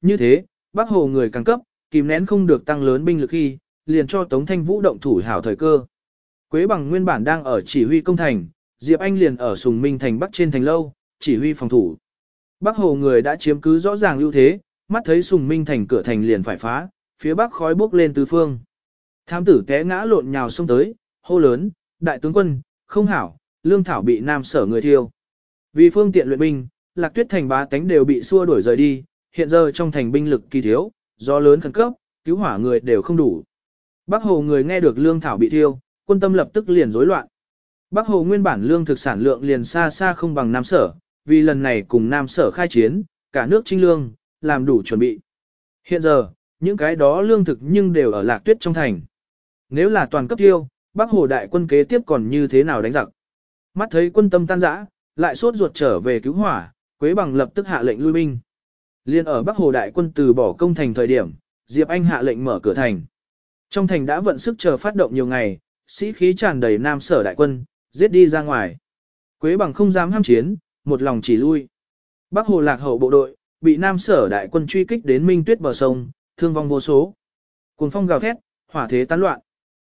Như thế, Bắc Hồ người càng cấp, kìm nén không được tăng lớn binh lực khi, liền cho Tống Thanh Vũ động thủ hảo thời cơ. Quế bằng nguyên bản đang ở chỉ huy công thành, Diệp Anh liền ở Sùng Minh thành Bắc trên thành lâu, chỉ huy phòng thủ. Bắc Hồ người đã chiếm cứ rõ ràng ưu thế, mắt thấy Sùng Minh thành cửa thành liền phải phá, phía bắc khói bốc lên tứ phương. Tham tử té ngã lộn nhào xông tới, hô lớn, đại tướng quân, không hảo, lương thảo bị nam sở người thiêu. Vì phương tiện luyện binh, lạc tuyết thành bá tánh đều bị xua đuổi rời đi, hiện giờ trong thành binh lực kỳ thiếu, do lớn khẩn cấp, cứu hỏa người đều không đủ. Bác Hồ người nghe được lương thảo bị thiêu, quân tâm lập tức liền rối loạn. Bác Hồ nguyên bản lương thực sản lượng liền xa xa không bằng Nam Sở, vì lần này cùng Nam Sở khai chiến, cả nước trinh lương, làm đủ chuẩn bị. Hiện giờ, những cái đó lương thực nhưng đều ở lạc tuyết trong thành. Nếu là toàn cấp tiêu, Bác Hồ đại quân kế tiếp còn như thế nào đánh giặc. Mắt thấy quân tâm tan rã, lại sốt ruột trở về cứu hỏa, Quế Bằng lập tức hạ lệnh lui binh. Liên ở Bắc Hồ đại quân từ bỏ công thành thời điểm, Diệp Anh hạ lệnh mở cửa thành. Trong thành đã vận sức chờ phát động nhiều ngày, sĩ khí tràn đầy nam sở đại quân, giết đi ra ngoài. Quế Bằng không dám ham chiến, một lòng chỉ lui. Bắc Hồ lạc hậu bộ đội, bị nam sở đại quân truy kích đến Minh Tuyết bờ sông, thương vong vô số. Cuồng phong gào thét, hỏa thế tán loạn.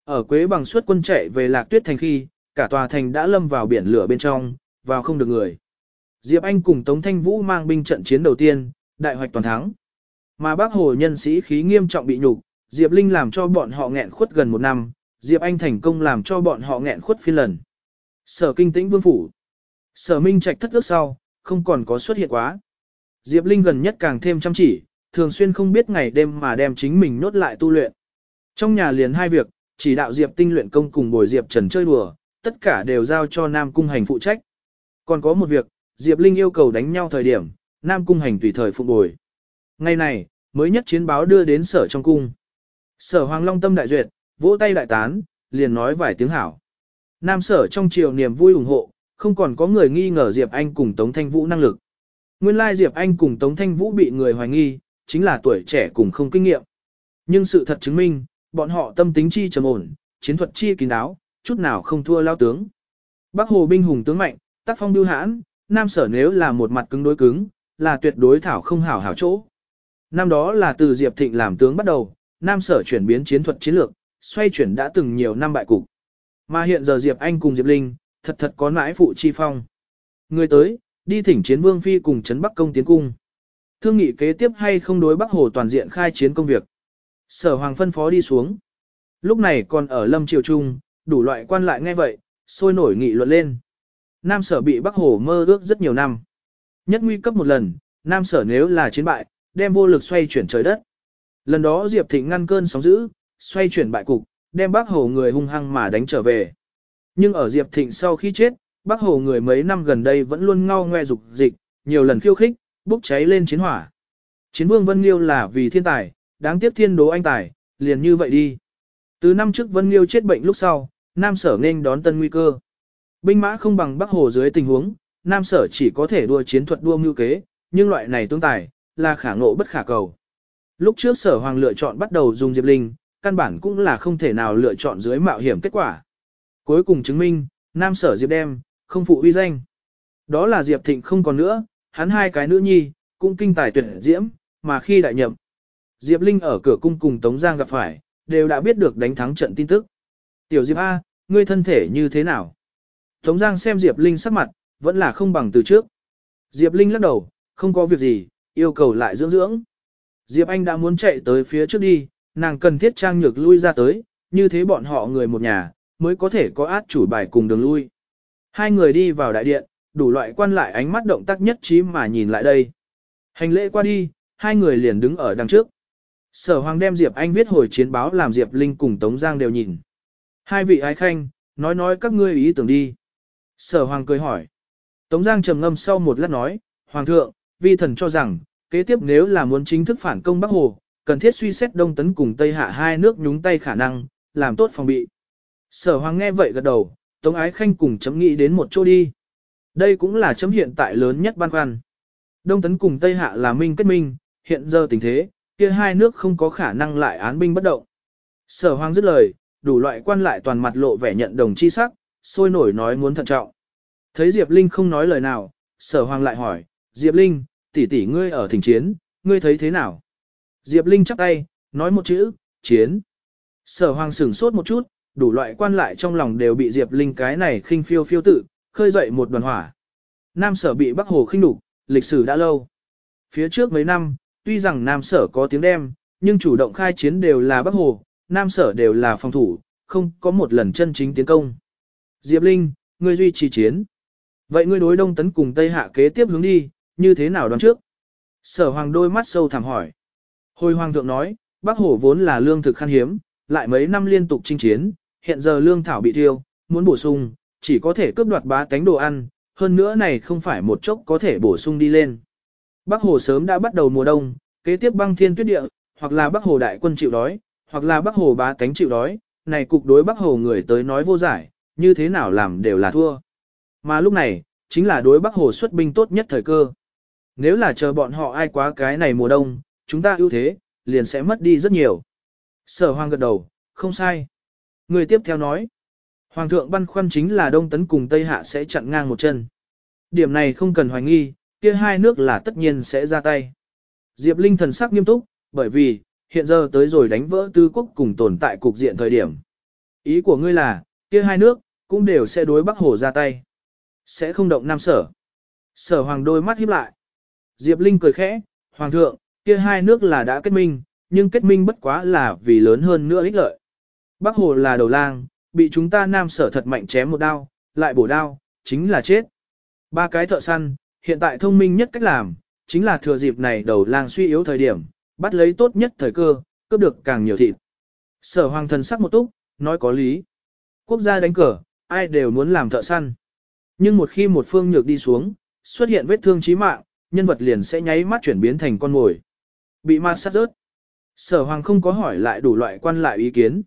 Ở Quế Bằng suốt quân chạy về Lạc Tuyết thành khi, cả tòa thành đã lâm vào biển lửa bên trong, vào không được người. Diệp Anh cùng Tống Thanh Vũ mang binh trận chiến đầu tiên, đại hoạch toàn thắng. Mà bác hồ nhân sĩ khí nghiêm trọng bị nhục, Diệp Linh làm cho bọn họ nghẹn khuất gần một năm, Diệp Anh thành công làm cho bọn họ nghẹn khuất phiên lần. Sở kinh tĩnh vương phủ. Sở minh trạch thất ước sau, không còn có xuất hiện quá. Diệp Linh gần nhất càng thêm chăm chỉ, thường xuyên không biết ngày đêm mà đem chính mình nốt lại tu luyện. Trong nhà liền hai việc, chỉ đạo Diệp tinh luyện công cùng bồi Diệp Trần chơi đùa, tất cả đều giao cho Nam Cung Hành phụ trách. Còn có một việc, Diệp Linh yêu cầu đánh nhau thời điểm, Nam Cung Hành tùy thời phụng bồi. Ngày này, mới nhất chiến báo đưa đến sở trong cung. Sở Hoàng Long tâm đại duyệt, vỗ tay đại tán, liền nói vài tiếng hảo. Nam sở trong triều niềm vui ủng hộ, không còn có người nghi ngờ Diệp Anh cùng Tống Thanh Vũ năng lực. Nguyên lai Diệp Anh cùng Tống Thanh Vũ bị người hoài nghi, chính là tuổi trẻ cùng không kinh nghiệm. Nhưng sự thật chứng minh, bọn họ tâm tính chi trầm ổn, chiến thuật chi kín đáo, chút nào không thua lao tướng. Bắc Hồ binh hùng tướng mạnh, tác phong biêu hãn, Nam sở nếu là một mặt cứng đối cứng, là tuyệt đối thảo không hảo hảo chỗ. Năm đó là từ Diệp Thịnh làm tướng bắt đầu, Nam sở chuyển biến chiến thuật chiến lược, xoay chuyển đã từng nhiều năm bại cục. Mà hiện giờ Diệp Anh cùng Diệp Linh, thật thật có mãi phụ chi phong. Người tới, đi thỉnh chiến vương phi cùng trấn Bắc công tiến cung. Thương nghị kế tiếp hay không đối Bắc Hồ toàn diện khai chiến công việc. Sở Hoàng phân phó đi xuống. Lúc này còn ở Lâm Triều Trung, đủ loại quan lại nghe vậy, sôi nổi nghị luận lên. Nam sở bị Bắc Hồ mơ ước rất nhiều năm. Nhất nguy cấp một lần, Nam sở nếu là chiến bại, đem vô lực xoay chuyển trời đất. Lần đó Diệp Thịnh ngăn cơn sóng dữ, xoay chuyển bại cục, đem Bắc Hồ người hung hăng mà đánh trở về. Nhưng ở Diệp Thịnh sau khi chết, Bắc Hồ người mấy năm gần đây vẫn luôn ngao ngoe dục dịch, nhiều lần khiêu khích, bốc cháy lên chiến hỏa. Chiến vương Vân Liêu là vì thiên tài, đáng tiếc thiên đố anh tài, liền như vậy đi. Từ năm trước Vân Liêu chết bệnh lúc sau, Nam Sở nên đón tân nguy cơ. Binh mã không bằng Bắc Hồ dưới tình huống, Nam Sở chỉ có thể đua chiến thuật đua mưu kế, nhưng loại này tương tài, là khả ngộ bất khả cầu. Lúc trước Sở Hoàng lựa chọn bắt đầu dùng Diệp Linh, căn bản cũng là không thể nào lựa chọn dưới mạo hiểm kết quả. Cuối cùng chứng minh, Nam Sở Diệp đem, không phụ uy danh. Đó là Diệp Thịnh không còn nữa, hắn hai cái nữ nhi, cũng kinh tài tuyển diễm, mà khi đại nhậm. Diệp Linh ở cửa cung cùng Tống Giang gặp phải, đều đã biết được đánh thắng trận tin tức. Tiểu Diệp A, ngươi thân thể như thế nào? Tống Giang xem Diệp Linh sắc mặt, vẫn là không bằng từ trước. Diệp Linh lắc đầu, không có việc gì, yêu cầu lại dưỡng dưỡng. Diệp Anh đã muốn chạy tới phía trước đi, nàng cần thiết trang nhược lui ra tới, như thế bọn họ người một nhà, mới có thể có át chủ bài cùng đường lui. Hai người đi vào đại điện, đủ loại quan lại ánh mắt động tác nhất trí mà nhìn lại đây. Hành lễ qua đi, hai người liền đứng ở đằng trước. Sở Hoàng đem Diệp Anh viết hồi chiến báo làm Diệp Linh cùng Tống Giang đều nhìn. Hai vị ái khanh, nói nói các ngươi ý tưởng đi. Sở Hoàng cười hỏi. Tống Giang trầm ngâm sau một lát nói, Hoàng thượng, vi thần cho rằng, kế tiếp nếu là muốn chính thức phản công Bắc Hồ, cần thiết suy xét Đông Tấn cùng Tây Hạ hai nước nhúng tay khả năng, làm tốt phòng bị. Sở Hoàng nghe vậy gật đầu, Tống Ái Khanh cùng chấm nghĩ đến một chỗ đi. Đây cũng là chấm hiện tại lớn nhất ban khoăn. Đông Tấn cùng Tây Hạ là minh kết minh, hiện giờ tình thế, kia hai nước không có khả năng lại án binh bất động. Sở Hoàng dứt lời, đủ loại quan lại toàn mặt lộ vẻ nhận đồng chi sắc, sôi nổi nói muốn thận trọng. Thấy Diệp Linh không nói lời nào, Sở Hoàng lại hỏi, Diệp Linh, tỷ tỷ ngươi ở thỉnh chiến, ngươi thấy thế nào? Diệp Linh chắp tay, nói một chữ, chiến. Sở hoàng sửng sốt một chút, đủ loại quan lại trong lòng đều bị Diệp Linh cái này khinh phiêu phiêu tự, khơi dậy một đoàn hỏa. Nam sở bị Bắc Hồ khinh đục, lịch sử đã lâu. Phía trước mấy năm, tuy rằng Nam sở có tiếng đem, nhưng chủ động khai chiến đều là Bắc Hồ, Nam sở đều là phòng thủ, không có một lần chân chính tiến công. Diệp Linh, ngươi duy trì chiến. Vậy ngươi đối đông tấn cùng Tây Hạ kế tiếp hướng đi, như thế nào đoán trước? Sở hoàng đôi mắt sâu thẳm hỏi. Hồi hoàng thượng nói, Bắc Hồ vốn là lương thực khan hiếm, lại mấy năm liên tục chinh chiến, hiện giờ lương thảo bị thiêu, muốn bổ sung, chỉ có thể cướp đoạt bá tánh đồ ăn, hơn nữa này không phải một chốc có thể bổ sung đi lên. Bắc Hồ sớm đã bắt đầu mùa đông, kế tiếp băng thiên tuyết địa, hoặc là Bắc Hồ đại quân chịu đói, hoặc là Bắc Hồ bá tánh chịu đói, này cục đối Bắc Hồ người tới nói vô giải, như thế nào làm đều là thua. Mà lúc này, chính là đối Bắc Hồ xuất binh tốt nhất thời cơ. Nếu là chờ bọn họ ai quá cái này mùa đông, chúng ta ưu thế, liền sẽ mất đi rất nhiều. Sở hoàng gật đầu, không sai. Người tiếp theo nói, Hoàng thượng băn khoăn chính là Đông Tấn cùng Tây Hạ sẽ chặn ngang một chân. Điểm này không cần hoài nghi, kia hai nước là tất nhiên sẽ ra tay. Diệp Linh thần sắc nghiêm túc, bởi vì, hiện giờ tới rồi đánh vỡ tư quốc cùng tồn tại cục diện thời điểm. Ý của ngươi là, kia hai nước, cũng đều sẽ đối Bắc Hồ ra tay. Sẽ không động Nam Sở. Sở Hoàng đôi mắt híp lại. Diệp Linh cười khẽ, Hoàng thượng, kia hai nước là đã kết minh, nhưng kết minh bất quá là vì lớn hơn nữa ích lợi. Bắc Hồ là đầu lang, bị chúng ta Nam Sở thật mạnh chém một đao, lại bổ đao, chính là chết. Ba cái thợ săn, hiện tại thông minh nhất cách làm, chính là thừa dịp này đầu lang suy yếu thời điểm, bắt lấy tốt nhất thời cơ, cướp được càng nhiều thịt. Sở hoàng thần sắc một túc, nói có lý. Quốc gia đánh cờ, ai đều muốn làm thợ săn. Nhưng một khi một phương nhược đi xuống, xuất hiện vết thương chí mạng, nhân vật liền sẽ nháy mắt chuyển biến thành con mồi. Bị ma sát rớt. Sở hoàng không có hỏi lại đủ loại quan lại ý kiến.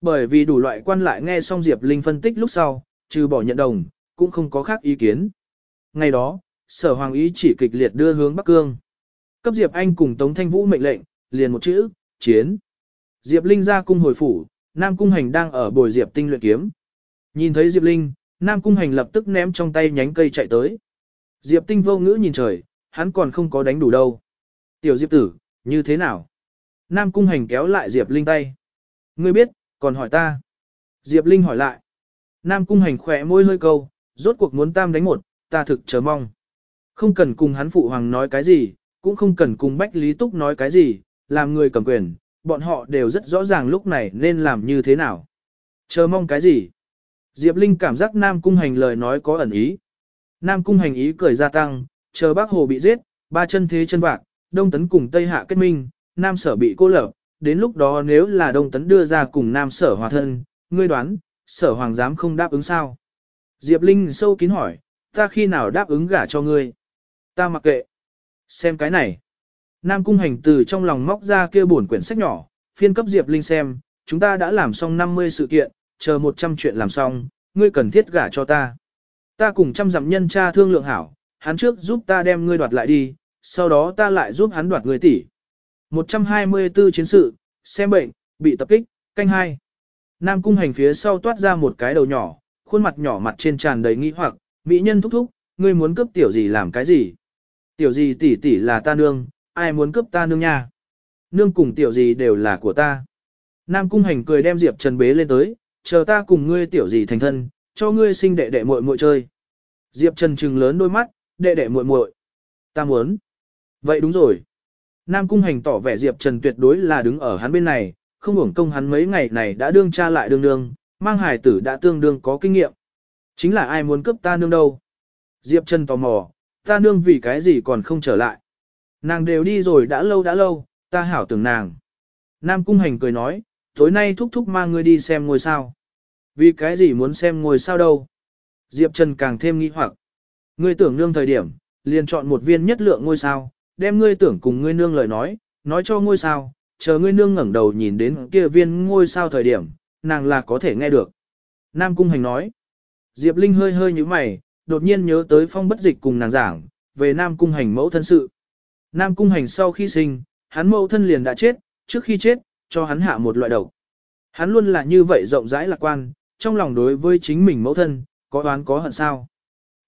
Bởi vì đủ loại quan lại nghe xong Diệp Linh phân tích lúc sau, trừ bỏ nhận đồng, cũng không có khác ý kiến. Ngày đó, sở hoàng ý chỉ kịch liệt đưa hướng Bắc Cương. Cấp Diệp Anh cùng Tống Thanh Vũ mệnh lệnh, liền một chữ, chiến. Diệp Linh ra cung hồi phủ, Nam Cung Hành đang ở bồi Diệp Tinh luyện kiếm. Nhìn thấy Diệp Linh, Nam Cung Hành lập tức ném trong tay nhánh cây chạy tới. Diệp Tinh vô ngữ nhìn trời, hắn còn không có đánh đủ đâu. Tiểu Diệp tử, như thế nào? Nam Cung Hành kéo lại Diệp Linh tay. Ngươi biết, còn hỏi ta. Diệp Linh hỏi lại. Nam Cung Hành khỏe môi hơi câu, rốt cuộc muốn tam đánh một, ta thực chờ mong. Không cần cùng hắn phụ hoàng nói cái gì, cũng không cần cùng Bách Lý Túc nói cái gì, làm người cầm quyền, bọn họ đều rất rõ ràng lúc này nên làm như thế nào. Chờ mong cái gì? Diệp Linh cảm giác Nam Cung Hành lời nói có ẩn ý. Nam Cung Hành ý cười gia tăng, chờ bác Hồ bị giết, ba chân thế chân vạc, Đông Tấn cùng Tây Hạ kết minh, Nam Sở bị cô lập, đến lúc đó nếu là Đông Tấn đưa ra cùng Nam Sở hòa thân, ngươi đoán, Sở Hoàng dám không đáp ứng sao? Diệp Linh sâu kín hỏi, ta khi nào đáp ứng gả cho ngươi? Ta mặc kệ. Xem cái này. Nam Cung Hành từ trong lòng móc ra kia bổn quyển sách nhỏ, phiên cấp Diệp Linh xem, chúng ta đã làm xong 50 sự kiện, chờ 100 chuyện làm xong, ngươi cần thiết gả cho ta. Ta cùng trăm dặm nhân cha thương lượng hảo, hắn trước giúp ta đem ngươi đoạt lại đi, sau đó ta lại giúp hắn đoạt ngươi tỷ. 124 chiến sự, xem bệnh, bị tập kích, canh hai. Nam cung hành phía sau toát ra một cái đầu nhỏ, khuôn mặt nhỏ mặt trên tràn đầy nghi hoặc, mỹ nhân thúc thúc, ngươi muốn cướp tiểu gì làm cái gì? Tiểu gì tỷ tỷ là ta nương, ai muốn cướp ta nương nha? Nương cùng tiểu gì đều là của ta. Nam cung hành cười đem Diệp Trần bế lên tới, chờ ta cùng ngươi tiểu gì thành thân, cho ngươi sinh đệ đệ muội muội chơi. Diệp Trần trừng lớn đôi mắt, đệ đệ muội muội. Ta muốn. Vậy đúng rồi. Nam Cung Hành tỏ vẻ Diệp Trần tuyệt đối là đứng ở hắn bên này, không hưởng công hắn mấy ngày này đã đương cha lại đương đương, mang hài tử đã tương đương có kinh nghiệm. Chính là ai muốn cướp ta nương đâu. Diệp Trần tò mò, ta nương vì cái gì còn không trở lại. Nàng đều đi rồi đã lâu đã lâu, ta hảo tưởng nàng. Nam Cung Hành cười nói, tối nay thúc thúc mang ngươi đi xem ngôi sao. Vì cái gì muốn xem ngôi sao đâu? Diệp Trần càng thêm nghi hoặc. Ngươi tưởng nương thời điểm, liền chọn một viên nhất lượng ngôi sao, đem ngươi tưởng cùng ngươi nương lời nói, nói cho ngôi sao, chờ ngươi nương ngẩng đầu nhìn đến kia viên ngôi sao thời điểm, nàng là có thể nghe được. Nam Cung Hành nói. Diệp Linh hơi hơi như mày, đột nhiên nhớ tới phong bất dịch cùng nàng giảng, về Nam Cung Hành mẫu thân sự. Nam Cung Hành sau khi sinh, hắn mẫu thân liền đã chết, trước khi chết, cho hắn hạ một loại độc. Hắn luôn là như vậy rộng rãi lạc quan, trong lòng đối với chính mình mẫu thân, có đoán có hận sao.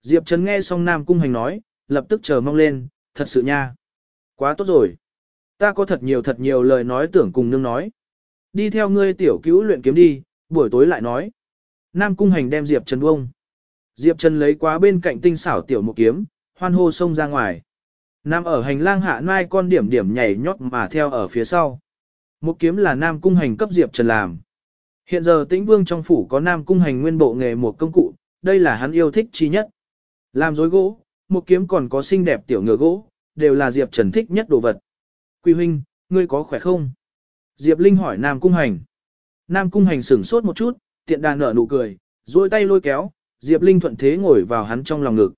Diệp Trần nghe xong Nam Cung Hành nói, lập tức chờ mong lên, thật sự nha. Quá tốt rồi. Ta có thật nhiều thật nhiều lời nói tưởng cùng nương nói. Đi theo ngươi tiểu cứu luyện kiếm đi, buổi tối lại nói. Nam cung hành đem Diệp Trần bông. Diệp Trần lấy quá bên cạnh tinh xảo tiểu một kiếm, hoan hô xông ra ngoài. Nam ở hành lang hạ nai con điểm điểm nhảy nhót mà theo ở phía sau. Một kiếm là Nam cung hành cấp Diệp Trần làm. Hiện giờ tĩnh vương trong phủ có Nam cung hành nguyên bộ nghề một công cụ, đây là hắn yêu thích chi nhất. Làm dối gỗ, một kiếm còn có xinh đẹp tiểu ngựa gỗ, đều là Diệp Trần thích nhất đồ vật. Quy huynh, ngươi có khỏe không? Diệp Linh hỏi Nam cung hành. Nam cung hành sửng sốt một chút, tiện đà nở nụ cười, duỗi tay lôi kéo, Diệp Linh thuận thế ngồi vào hắn trong lòng ngực.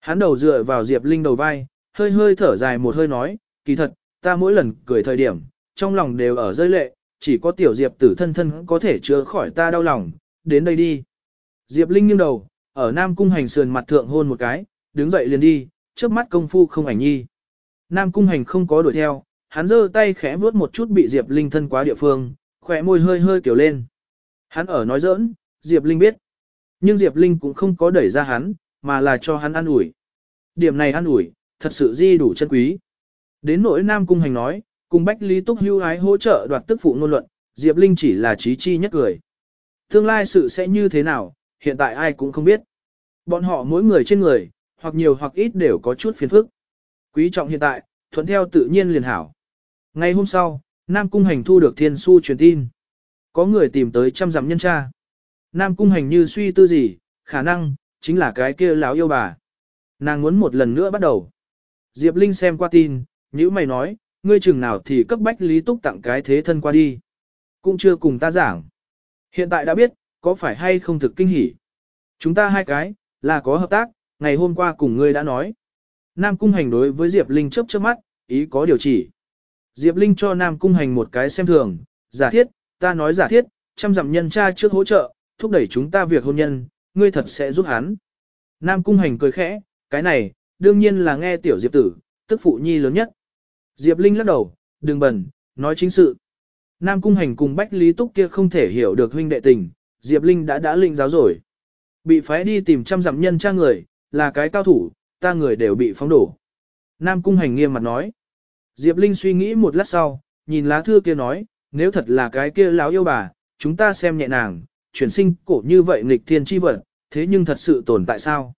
Hắn đầu dựa vào Diệp Linh đầu vai, hơi hơi thở dài một hơi nói, kỳ thật, ta mỗi lần cười thời điểm, trong lòng đều ở rơi lệ, chỉ có tiểu Diệp tử thân thân có thể chữa khỏi ta đau lòng, đến đây đi. Diệp Linh nghiêng đầu, ở Nam Cung Hành sườn mặt thượng hôn một cái, đứng dậy liền đi, trước mắt công phu không ảnh nhi. Nam Cung Hành không có đuổi theo, hắn giơ tay khẽ vuốt một chút bị Diệp Linh thân quá địa phương, khỏe môi hơi hơi kiểu lên. Hắn ở nói giỡn, Diệp Linh biết. Nhưng Diệp Linh cũng không có đẩy ra hắn, mà là cho hắn ăn ủi. Điểm này ăn ủi, thật sự di đủ chân quý. Đến nỗi Nam Cung Hành nói, cùng Bách Lý Túc hưu ái hỗ trợ đoạt tức phụ ngôn luận, Diệp Linh chỉ là trí chi nhất cười. Tương lai sự sẽ như thế nào, hiện tại ai cũng không biết. Bọn họ mỗi người trên người, hoặc nhiều hoặc ít đều có chút phiền phức. Quý trọng hiện tại, thuận theo tự nhiên liền hảo. Ngày hôm sau, Nam Cung Hành thu được thiên su truyền tin. Có người tìm tới trăm dặm nhân tra. Nam Cung Hành như suy tư gì, khả năng, chính là cái kia lão yêu bà. Nàng muốn một lần nữa bắt đầu. Diệp Linh xem qua tin, nữ mày nói, ngươi chừng nào thì cấp bách Lý Túc tặng cái thế thân qua đi. Cũng chưa cùng ta giảng. Hiện tại đã biết, có phải hay không thực kinh hỉ. Chúng ta hai cái, là có hợp tác, ngày hôm qua cùng ngươi đã nói. Nam Cung Hành đối với Diệp Linh chớp chớp mắt, ý có điều chỉ. Diệp Linh cho Nam Cung Hành một cái xem thường, giả thiết, ta nói giả thiết, trăm dặm nhân cha trước hỗ trợ, thúc đẩy chúng ta việc hôn nhân, ngươi thật sẽ giúp hắn. Nam Cung Hành cười khẽ, cái này, đương nhiên là nghe tiểu Diệp tử, tức phụ nhi lớn nhất. Diệp Linh lắc đầu, đừng bẩn, nói chính sự. Nam Cung Hành cùng Bách Lý Túc kia không thể hiểu được huynh đệ tình, Diệp Linh đã đã linh giáo rồi. Bị phái đi tìm trăm dặm nhân cha người, là cái cao thủ, ta người đều bị phóng đổ. Nam Cung Hành nghiêm mặt nói. Diệp Linh suy nghĩ một lát sau, nhìn lá thư kia nói, nếu thật là cái kia lão yêu bà, chúng ta xem nhẹ nàng, chuyển sinh cổ như vậy nghịch thiên chi vật, thế nhưng thật sự tồn tại sao?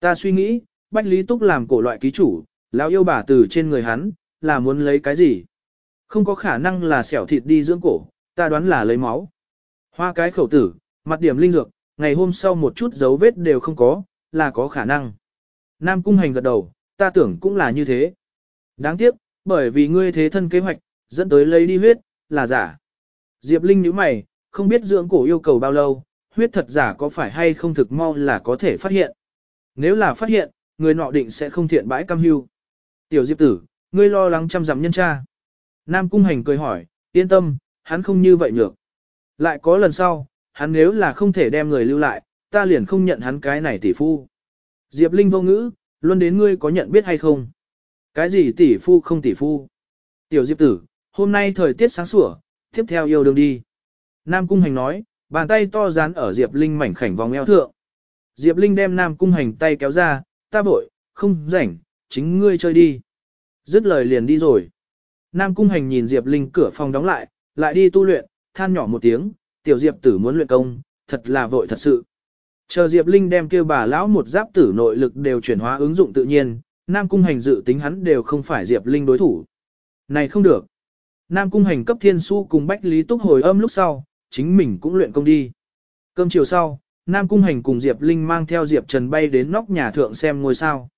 Ta suy nghĩ, Bách Lý Túc làm cổ loại ký chủ, lão yêu bà từ trên người hắn, là muốn lấy cái gì? Không có khả năng là xẻo thịt đi dưỡng cổ, ta đoán là lấy máu. Hoa cái khẩu tử, mặt điểm linh dược, ngày hôm sau một chút dấu vết đều không có, là có khả năng. Nam Cung Hành gật đầu, ta tưởng cũng là như thế. Đáng tiếc, bởi vì ngươi thế thân kế hoạch, dẫn tới lấy đi huyết, là giả. Diệp Linh nhíu mày, không biết dưỡng cổ yêu cầu bao lâu, huyết thật giả có phải hay không thực mau là có thể phát hiện. Nếu là phát hiện, người nọ định sẽ không thiện bãi cam hưu. Tiểu Diệp tử, ngươi lo lắng chăm dặm nhân cha. Nam Cung Hành cười hỏi, yên tâm, hắn không như vậy nhược. Lại có lần sau, hắn nếu là không thể đem người lưu lại, ta liền không nhận hắn cái này tỷ phu. Diệp Linh vô ngữ, luôn đến ngươi có nhận biết hay không? Cái gì tỷ phu không tỷ phu? Tiểu Diệp tử, hôm nay thời tiết sáng sủa, tiếp theo yêu đương đi. Nam Cung Hành nói, bàn tay to dán ở Diệp Linh mảnh khảnh vòng eo thượng. Diệp Linh đem Nam Cung Hành tay kéo ra, ta vội, không rảnh, chính ngươi chơi đi. Dứt lời liền đi rồi. Nam Cung Hành nhìn Diệp Linh cửa phòng đóng lại, lại đi tu luyện, than nhỏ một tiếng, tiểu Diệp tử muốn luyện công, thật là vội thật sự. Chờ Diệp Linh đem kêu bà lão một giáp tử nội lực đều chuyển hóa ứng dụng tự nhiên, Nam Cung Hành dự tính hắn đều không phải Diệp Linh đối thủ. Này không được. Nam Cung Hành cấp Thiên Su cùng Bách Lý Túc hồi âm lúc sau, chính mình cũng luyện công đi. Cơm chiều sau, Nam Cung Hành cùng Diệp Linh mang theo Diệp Trần bay đến nóc nhà thượng xem ngôi sao.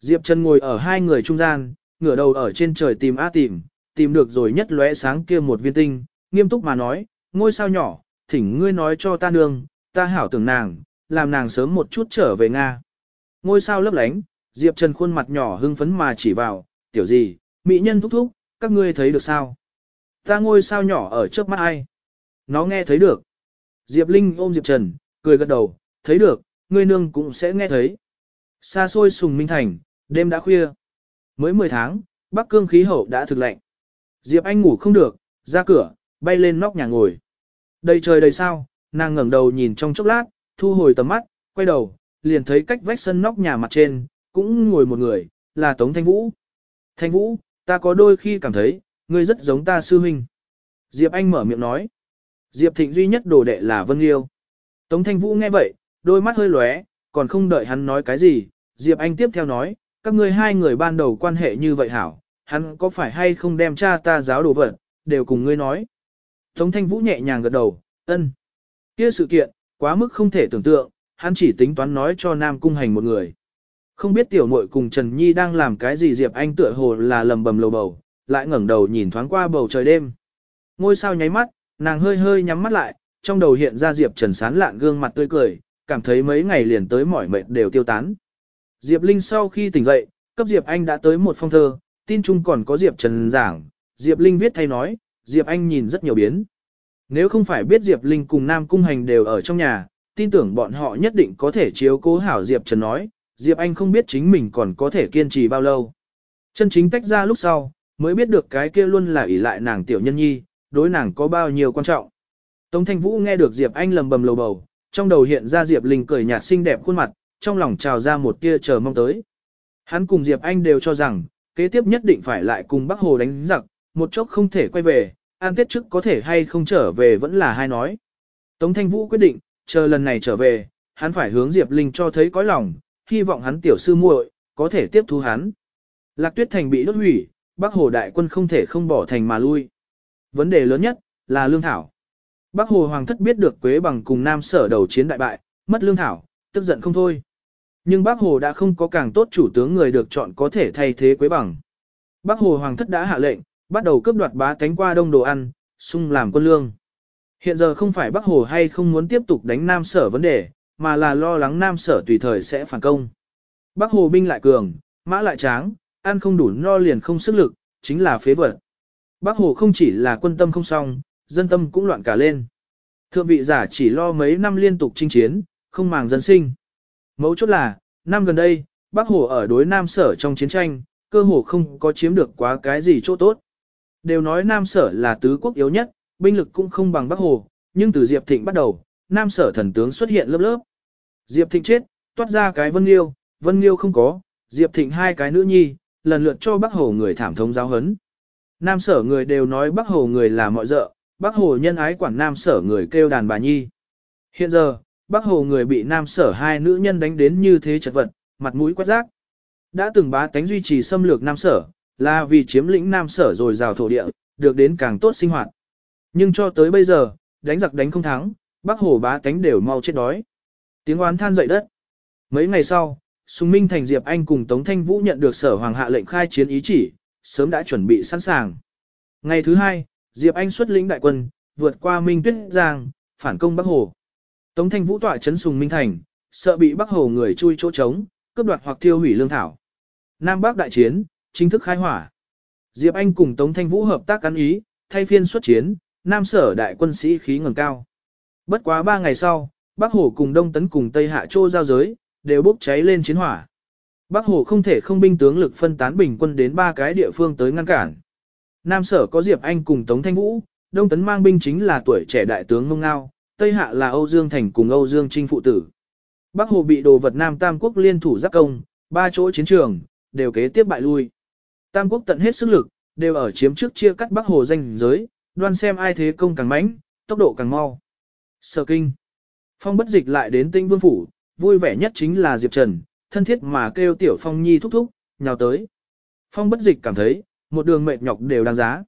Diệp Trần ngồi ở hai người trung gian, ngửa đầu ở trên trời tìm a tìm, tìm được rồi nhất lóe sáng kia một viên tinh, nghiêm túc mà nói, ngôi sao nhỏ, thỉnh ngươi nói cho ta nương, ta hảo tưởng nàng, làm nàng sớm một chút trở về Nga. Ngôi sao lấp lánh, Diệp Trần khuôn mặt nhỏ hưng phấn mà chỉ vào, tiểu gì, mỹ nhân thúc thúc, các ngươi thấy được sao? Ta ngôi sao nhỏ ở trước mắt ai? Nó nghe thấy được. Diệp Linh ôm Diệp Trần, cười gật đầu, thấy được, ngươi nương cũng sẽ nghe thấy. Xa xôi sùng minh thành, đêm đã khuya. Mới 10 tháng, Bắc Cương khí hậu đã thực lạnh. Diệp Anh ngủ không được, ra cửa, bay lên nóc nhà ngồi. Đầy trời đầy sao, nàng ngẩng đầu nhìn trong chốc lát, thu hồi tầm mắt, quay đầu, liền thấy cách vách sân nóc nhà mặt trên, cũng ngồi một người, là Tống Thanh Vũ. Thanh Vũ, ta có đôi khi cảm thấy, ngươi rất giống ta sư huynh. Diệp Anh mở miệng nói. Diệp Thịnh duy nhất đồ đệ là Vân Liêu. Tống Thanh Vũ nghe vậy, đôi mắt hơi lóe, còn không đợi hắn nói cái gì, Diệp Anh tiếp theo nói, các ngươi hai người ban đầu quan hệ như vậy hảo, hắn có phải hay không đem cha ta giáo đồ vật, đều cùng ngươi nói. Tống Thanh Vũ nhẹ nhàng gật đầu, ân. Kia sự kiện, quá mức không thể tưởng tượng, hắn chỉ tính toán nói cho Nam Cung Hành một người. Không biết tiểu muội cùng Trần Nhi đang làm cái gì Diệp Anh tựa hồ là lầm bầm lầu bầu, lại ngẩng đầu nhìn thoáng qua bầu trời đêm. Ngôi sao nháy mắt, nàng hơi hơi nhắm mắt lại, trong đầu hiện ra Diệp Trần sán lạn gương mặt tươi cười, cảm thấy mấy ngày liền tới mỏi mệt đều tiêu tán. Diệp Linh sau khi tỉnh dậy, cấp Diệp Anh đã tới một phong thơ, tin chung còn có Diệp Trần giảng, Diệp Linh viết thay nói, Diệp Anh nhìn rất nhiều biến. Nếu không phải biết Diệp Linh cùng Nam Cung Hành đều ở trong nhà, tin tưởng bọn họ nhất định có thể chiếu cố hảo Diệp Trần nói, Diệp Anh không biết chính mình còn có thể kiên trì bao lâu. Chân chính tách ra lúc sau, mới biết được cái kia luôn là ỷ lại nàng tiểu nhân nhi, đối nàng có bao nhiêu quan trọng. Tống Thanh Vũ nghe được Diệp Anh lầm bầm lầu bầu, trong đầu hiện ra Diệp Linh cười nhạt xinh đẹp khuôn mặt, trong lòng trào ra một tia chờ mong tới. Hắn cùng Diệp Anh đều cho rằng, kế tiếp nhất định phải lại cùng Bắc Hồ đánh giặc, một chốc không thể quay về, an tiết trước có thể hay không trở về vẫn là hai nói. Tống Thanh Vũ quyết định, chờ lần này trở về, hắn phải hướng Diệp Linh cho thấy cõi lòng, hy vọng hắn tiểu sư muội có thể tiếp thu hắn. Lạc Tuyết Thành bị đốt hủy, Bắc Hồ đại quân không thể không bỏ thành mà lui. Vấn đề lớn nhất là lương thảo. Bắc Hồ Hoàng thất biết được Quế Bằng cùng Nam Sở đầu chiến đại bại, mất lương thảo, tức giận không thôi. Nhưng Bác Hồ đã không có càng tốt chủ tướng người được chọn có thể thay thế Quế Bằng. Bác Hồ Hoàng thất đã hạ lệnh, bắt đầu cướp đoạt bá tánh qua đông đồ ăn, sung làm quân lương. Hiện giờ không phải Bắc Hồ hay không muốn tiếp tục đánh Nam Sở vấn đề, mà là lo lắng Nam Sở tùy thời sẽ phản công. Bắc Hồ binh lại cường, mã lại tráng, ăn không đủ no liền không sức lực, chính là phế vật. Bắc Hồ không chỉ là quân tâm không xong, dân tâm cũng loạn cả lên. Thượng vị giả chỉ lo mấy năm liên tục chinh chiến, không màng dân sinh. Mấu chốt là, năm gần đây, Bắc Hồ ở đối Nam Sở trong chiến tranh, cơ hồ không có chiếm được quá cái gì chỗ tốt. Đều nói Nam Sở là tứ quốc yếu nhất, binh lực cũng không bằng Bắc Hồ, nhưng từ Diệp Thịnh bắt đầu, Nam Sở thần tướng xuất hiện lớp lớp. Diệp Thịnh chết, toát ra cái Vân Liêu, Vân Liêu không có, Diệp Thịnh hai cái nữ nhi, lần lượt cho Bắc Hồ người thảm thống giáo hấn. Nam Sở người đều nói Bắc Hồ người là mọi dợ, Bắc Hồ nhân ái quản Nam Sở người kêu đàn bà nhi. Hiện giờ, Bắc Hồ người bị Nam Sở hai nữ nhân đánh đến như thế chật vật, mặt mũi quét rác. Đã từng bá tánh duy trì xâm lược Nam Sở, là vì chiếm lĩnh Nam Sở rồi rào thổ địa, được đến càng tốt sinh hoạt. Nhưng cho tới bây giờ, đánh giặc đánh không thắng, Bắc Hồ bá tánh đều mau chết đói. Tiếng oán than dậy đất. Mấy ngày sau, Sùng Minh Thành Diệp Anh cùng Tống Thanh Vũ nhận được sở hoàng hạ lệnh khai chiến ý chỉ, sớm đã chuẩn bị sẵn sàng. Ngày thứ hai, Diệp Anh xuất lĩnh đại quân, vượt qua Minh Tuyết Giang, phản công Bắc Hồ. Tống Thanh Vũ tỏa chấn Sùng Minh Thành, sợ bị Bắc Hồ người chui chỗ trống, cướp đoạt hoặc tiêu hủy lương thảo. Nam Bắc đại chiến, chính thức khai hỏa. Diệp Anh cùng Tống Thanh Vũ hợp tác cắn ý, thay phiên xuất chiến, Nam sở đại quân sĩ khí ngẩng cao. Bất quá ba ngày sau, Bắc Hồ cùng Đông Tấn cùng Tây Hạ châu giao giới, đều bốc cháy lên chiến hỏa. Bắc Hồ không thể không binh tướng lực phân tán bình quân đến ba cái địa phương tới ngăn cản. Nam sở có Diệp Anh cùng Tống Thanh Vũ, Đông Tấn mang binh chính là tuổi trẻ đại tướng Mông Ngao, Tây Hạ là Âu Dương Thành cùng Âu Dương Trinh phụ tử. Bắc Hồ bị đồ vật Nam Tam Quốc liên thủ giáp công, ba chỗ chiến trường, đều kế tiếp bại lui. Tam Quốc tận hết sức lực, đều ở chiếm trước chia cắt Bắc Hồ danh giới, đoan xem ai thế công càng mãnh, tốc độ càng mau. Sở kinh. Phong bất dịch lại đến tinh vương phủ, vui vẻ nhất chính là Diệp Trần, thân thiết mà kêu tiểu phong nhi thúc thúc, nhào tới. Phong bất dịch cảm thấy, một đường mệt nhọc đều đáng giá.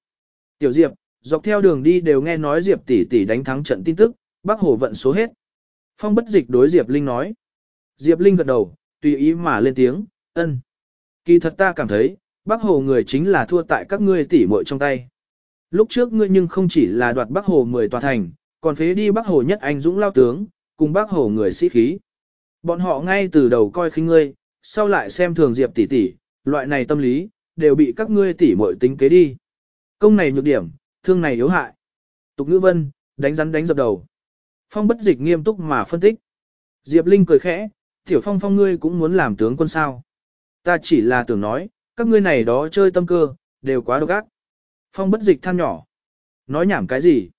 Tiểu Diệp, dọc theo đường đi đều nghe nói Diệp tỷ tỷ đánh thắng trận tin tức, bác hồ vận số hết. Phong bất dịch đối Diệp Linh nói. Diệp Linh gật đầu, tùy ý mà lên tiếng, ân. Kỳ thật ta cảm thấy, bác hồ người chính là thua tại các ngươi tỷ muội trong tay. Lúc trước ngươi nhưng không chỉ là đoạt bác hồ 10 tòa thành, còn phế đi bác hồ nhất anh dũng lao tướng, cùng bác hồ người sĩ khí. Bọn họ ngay từ đầu coi khinh ngươi, sau lại xem thường Diệp tỷ tỷ, loại này tâm lý, đều bị các ngươi tỷ muội tính kế đi. Công này nhược điểm, thương này yếu hại. Tục ngữ vân, đánh rắn đánh dập đầu. Phong bất dịch nghiêm túc mà phân tích. Diệp Linh cười khẽ, tiểu phong phong ngươi cũng muốn làm tướng quân sao. Ta chỉ là tưởng nói, các ngươi này đó chơi tâm cơ, đều quá độc ác. Phong bất dịch than nhỏ. Nói nhảm cái gì?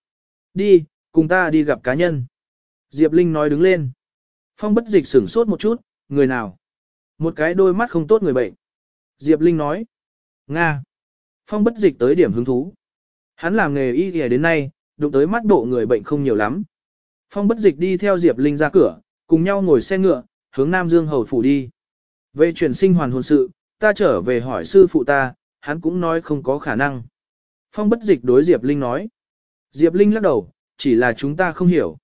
Đi, cùng ta đi gặp cá nhân. Diệp Linh nói đứng lên. Phong bất dịch sửng sốt một chút, người nào? Một cái đôi mắt không tốt người bệnh. Diệp Linh nói. Nga. Phong bất dịch tới điểm hứng thú. Hắn làm nghề y y đến nay, đụng tới mắt độ người bệnh không nhiều lắm. Phong bất dịch đi theo Diệp Linh ra cửa, cùng nhau ngồi xe ngựa, hướng Nam Dương Hầu Phủ đi. Về chuyển sinh hoàn hồn sự, ta trở về hỏi sư phụ ta, hắn cũng nói không có khả năng. Phong bất dịch đối Diệp Linh nói. Diệp Linh lắc đầu, chỉ là chúng ta không hiểu.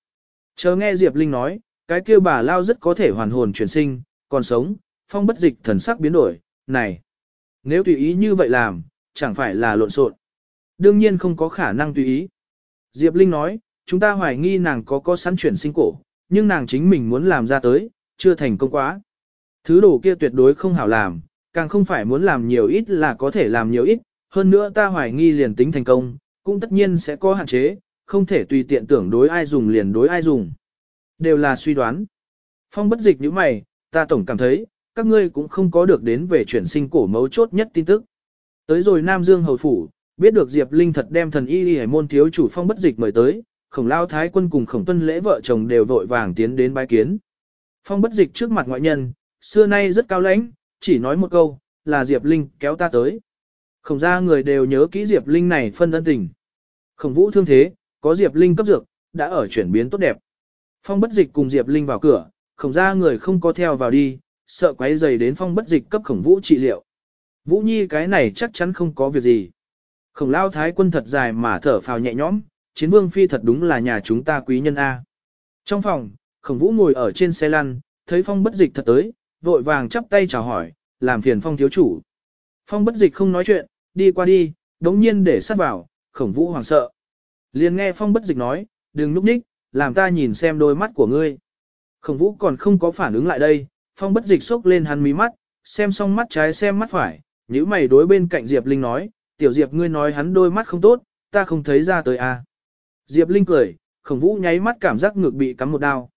Chờ nghe Diệp Linh nói, cái kia bà Lao rất có thể hoàn hồn chuyển sinh, còn sống, phong bất dịch thần sắc biến đổi, này. Nếu tùy ý như vậy làm, chẳng phải là lộn xộn. Đương nhiên không có khả năng tùy ý. Diệp Linh nói, chúng ta hoài nghi nàng có có sẵn chuyển sinh cổ, nhưng nàng chính mình muốn làm ra tới, chưa thành công quá. Thứ đồ kia tuyệt đối không hảo làm, càng không phải muốn làm nhiều ít là có thể làm nhiều ít, hơn nữa ta hoài nghi liền tính thành công, cũng tất nhiên sẽ có hạn chế, không thể tùy tiện tưởng đối ai dùng liền đối ai dùng. Đều là suy đoán. Phong bất dịch như mày, ta tổng cảm thấy, các ngươi cũng không có được đến về chuyển sinh cổ mấu chốt nhất tin tức. Tới rồi Nam Dương Hầu Phủ, biết được Diệp Linh thật đem thần y y hải môn thiếu chủ phong bất dịch mời tới, khổng lao thái quân cùng khổng tuân lễ vợ chồng đều vội vàng tiến đến bái kiến. Phong bất dịch trước mặt ngoại nhân, xưa nay rất cao lãnh, chỉ nói một câu, là Diệp Linh kéo ta tới. Khổng ra người đều nhớ kỹ Diệp Linh này phân ân tình. Khổng vũ thương thế, có Diệp Linh cấp dược, đã ở chuyển biến tốt đẹp. Phong bất dịch cùng Diệp Linh vào cửa, khổng ra người không có theo vào đi, sợ quấy dày đến phong bất dịch cấp khổng vũ trị liệu. Vũ Nhi cái này chắc chắn không có việc gì. Khổng lao thái quân thật dài mà thở phào nhẹ nhõm, chiến vương phi thật đúng là nhà chúng ta quý nhân A. Trong phòng, khổng vũ ngồi ở trên xe lăn, thấy phong bất dịch thật tới, vội vàng chắp tay chào hỏi, làm phiền phong thiếu chủ. Phong bất dịch không nói chuyện, đi qua đi, đống nhiên để sát vào, khổng vũ hoảng sợ. liền nghe phong bất dịch nói, đừng núp ních, làm ta nhìn xem đôi mắt của ngươi. Khổng vũ còn không có phản ứng lại đây, phong bất dịch sốc lên hắn mí mắt, xem xong mắt trái xem mắt phải, nhíu mày đối bên cạnh Diệp Linh nói, tiểu Diệp ngươi nói hắn đôi mắt không tốt, ta không thấy ra tới à. Diệp Linh cười, khổng vũ nháy mắt cảm giác ngược bị cắm một đao.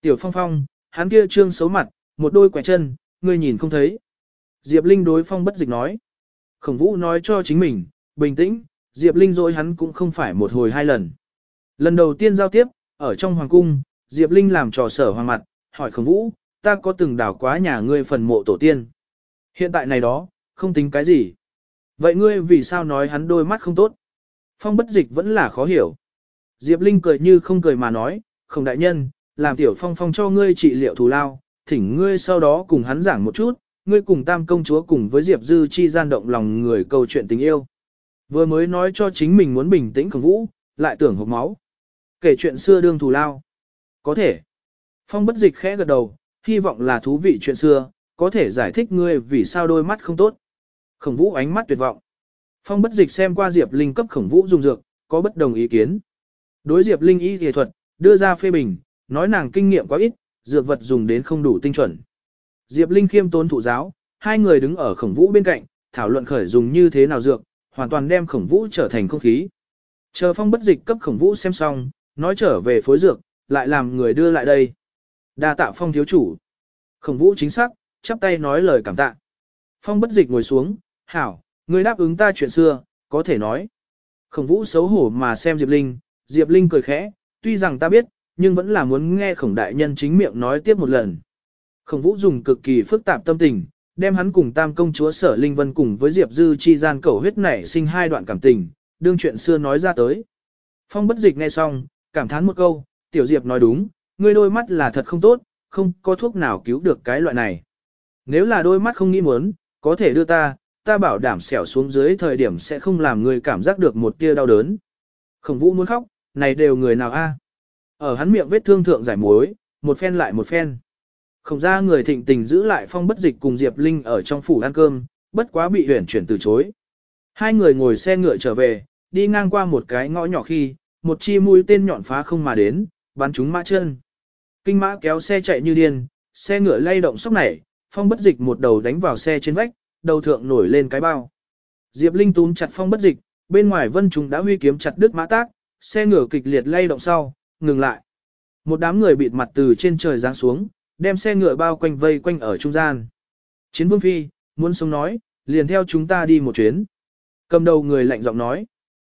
Tiểu phong phong, hắn kia trương xấu mặt, một đôi quẻ chân, ngươi nhìn không thấy. Diệp Linh đối phong bất dịch nói. Khổng vũ nói cho chính mình, bình tĩnh, Diệp Linh dối hắn cũng không phải một hồi hai lần. Lần đầu tiên giao tiếp, ở trong hoàng cung, Diệp Linh làm trò sở hoàng mặt, hỏi khổng vũ, ta có từng đảo quá nhà ngươi phần mộ tổ tiên. Hiện tại này đó, không tính cái gì. Vậy ngươi vì sao nói hắn đôi mắt không tốt? Phong bất dịch vẫn là khó hiểu. Diệp Linh cười như không cười mà nói, không đại nhân, làm tiểu phong phong cho ngươi trị liệu thù lao, thỉnh ngươi sau đó cùng hắn giảng một chút, ngươi cùng tam công chúa cùng với Diệp Dư chi gian động lòng người câu chuyện tình yêu. Vừa mới nói cho chính mình muốn bình tĩnh khổng vũ, lại tưởng hộp máu. Kể chuyện xưa đương thù lao. Có thể. Phong bất dịch khẽ gật đầu, hy vọng là thú vị chuyện xưa, có thể giải thích ngươi vì sao đôi mắt không tốt. Khổng vũ ánh mắt tuyệt vọng. Phong bất dịch xem qua Diệp Linh cấp khổng vũ dùng dược, có bất đồng ý kiến. Đối Diệp Linh y y thuật, đưa ra phê bình, nói nàng kinh nghiệm quá ít, dược vật dùng đến không đủ tinh chuẩn. Diệp Linh khiêm tốn thụ giáo, hai người đứng ở khổng vũ bên cạnh, thảo luận khởi dùng như thế nào dược, hoàn toàn đem khổng vũ trở thành không khí. Chờ phong bất dịch cấp khổng vũ xem xong, nói trở về phối dược, lại làm người đưa lại đây. đa tạ phong thiếu chủ. Khổng vũ chính xác, chắp tay nói lời cảm tạ. Phong bất dịch ngồi xuống, hảo, người đáp ứng ta chuyện xưa, có thể nói. Khổng vũ xấu hổ mà xem Diệp Linh, Diệp Linh cười khẽ, tuy rằng ta biết, nhưng vẫn là muốn nghe khổng đại nhân chính miệng nói tiếp một lần. Khổng vũ dùng cực kỳ phức tạp tâm tình, đem hắn cùng tam công chúa sở Linh Vân cùng với Diệp Dư chi gian cầu huyết nảy sinh hai đoạn cảm tình, đương chuyện xưa nói ra tới. Phong bất dịch nghe xong, cảm thán một câu, tiểu Diệp nói đúng, ngươi đôi mắt là thật không tốt, không có thuốc nào cứu được cái loại này. Nếu là đôi mắt không nghĩ muốn, có thể đưa ta, ta bảo đảm xẻo xuống dưới thời điểm sẽ không làm người cảm giác được một tia đau đớn. Khổng vũ muốn khóc, này đều người nào a? Ở hắn miệng vết thương thượng giải mối, một phen lại một phen. Không ra người thịnh tình giữ lại phong bất dịch cùng Diệp Linh ở trong phủ ăn cơm, bất quá bị huyển chuyển từ chối. Hai người ngồi xe ngựa trở về, đi ngang qua một cái ngõ nhỏ khi, một chi mũi tên nhọn phá không mà đến, bắn trúng mã chân. Kinh mã kéo xe chạy như điên, xe ngựa lay động sốc nảy, phong bất dịch một đầu đánh vào xe trên vách, đầu thượng nổi lên cái bao. Diệp Linh túm chặt phong bất dịch, bên ngoài vân chúng đã huy kiếm chặt đứt mã tác, xe ngựa kịch liệt lay động sau, ngừng lại. Một đám người bịt mặt từ trên trời giáng xuống, đem xe ngựa bao quanh vây quanh ở trung gian. Chiến vương phi, muốn sống nói, liền theo chúng ta đi một chuyến. Cầm đầu người lạnh giọng nói.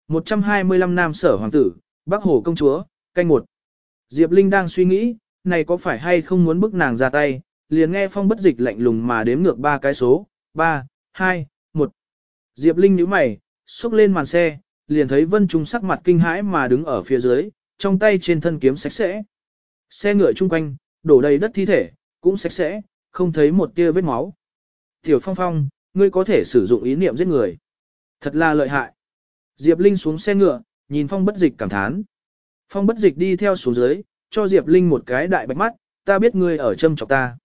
125 nam sở hoàng tử, Bắc Hồ công chúa, canh một. Diệp Linh đang suy nghĩ, này có phải hay không muốn bức nàng ra tay, liền nghe phong bất dịch lạnh lùng mà đếm ngược ba cái số, 3, 2, 1. Diệp Linh nhíu mày, xúc lên màn xe, liền thấy Vân Trung sắc mặt kinh hãi mà đứng ở phía dưới, trong tay trên thân kiếm sạch sẽ. Xe ngựa chung quanh, đổ đầy đất thi thể, cũng sạch sẽ, không thấy một tia vết máu. Tiểu Phong Phong, ngươi có thể sử dụng ý niệm giết người. Thật là lợi hại. Diệp Linh xuống xe ngựa, nhìn Phong bất dịch cảm thán. Phong bất dịch đi theo xuống dưới, cho Diệp Linh một cái đại bạch mắt, ta biết ngươi ở châm chọc ta.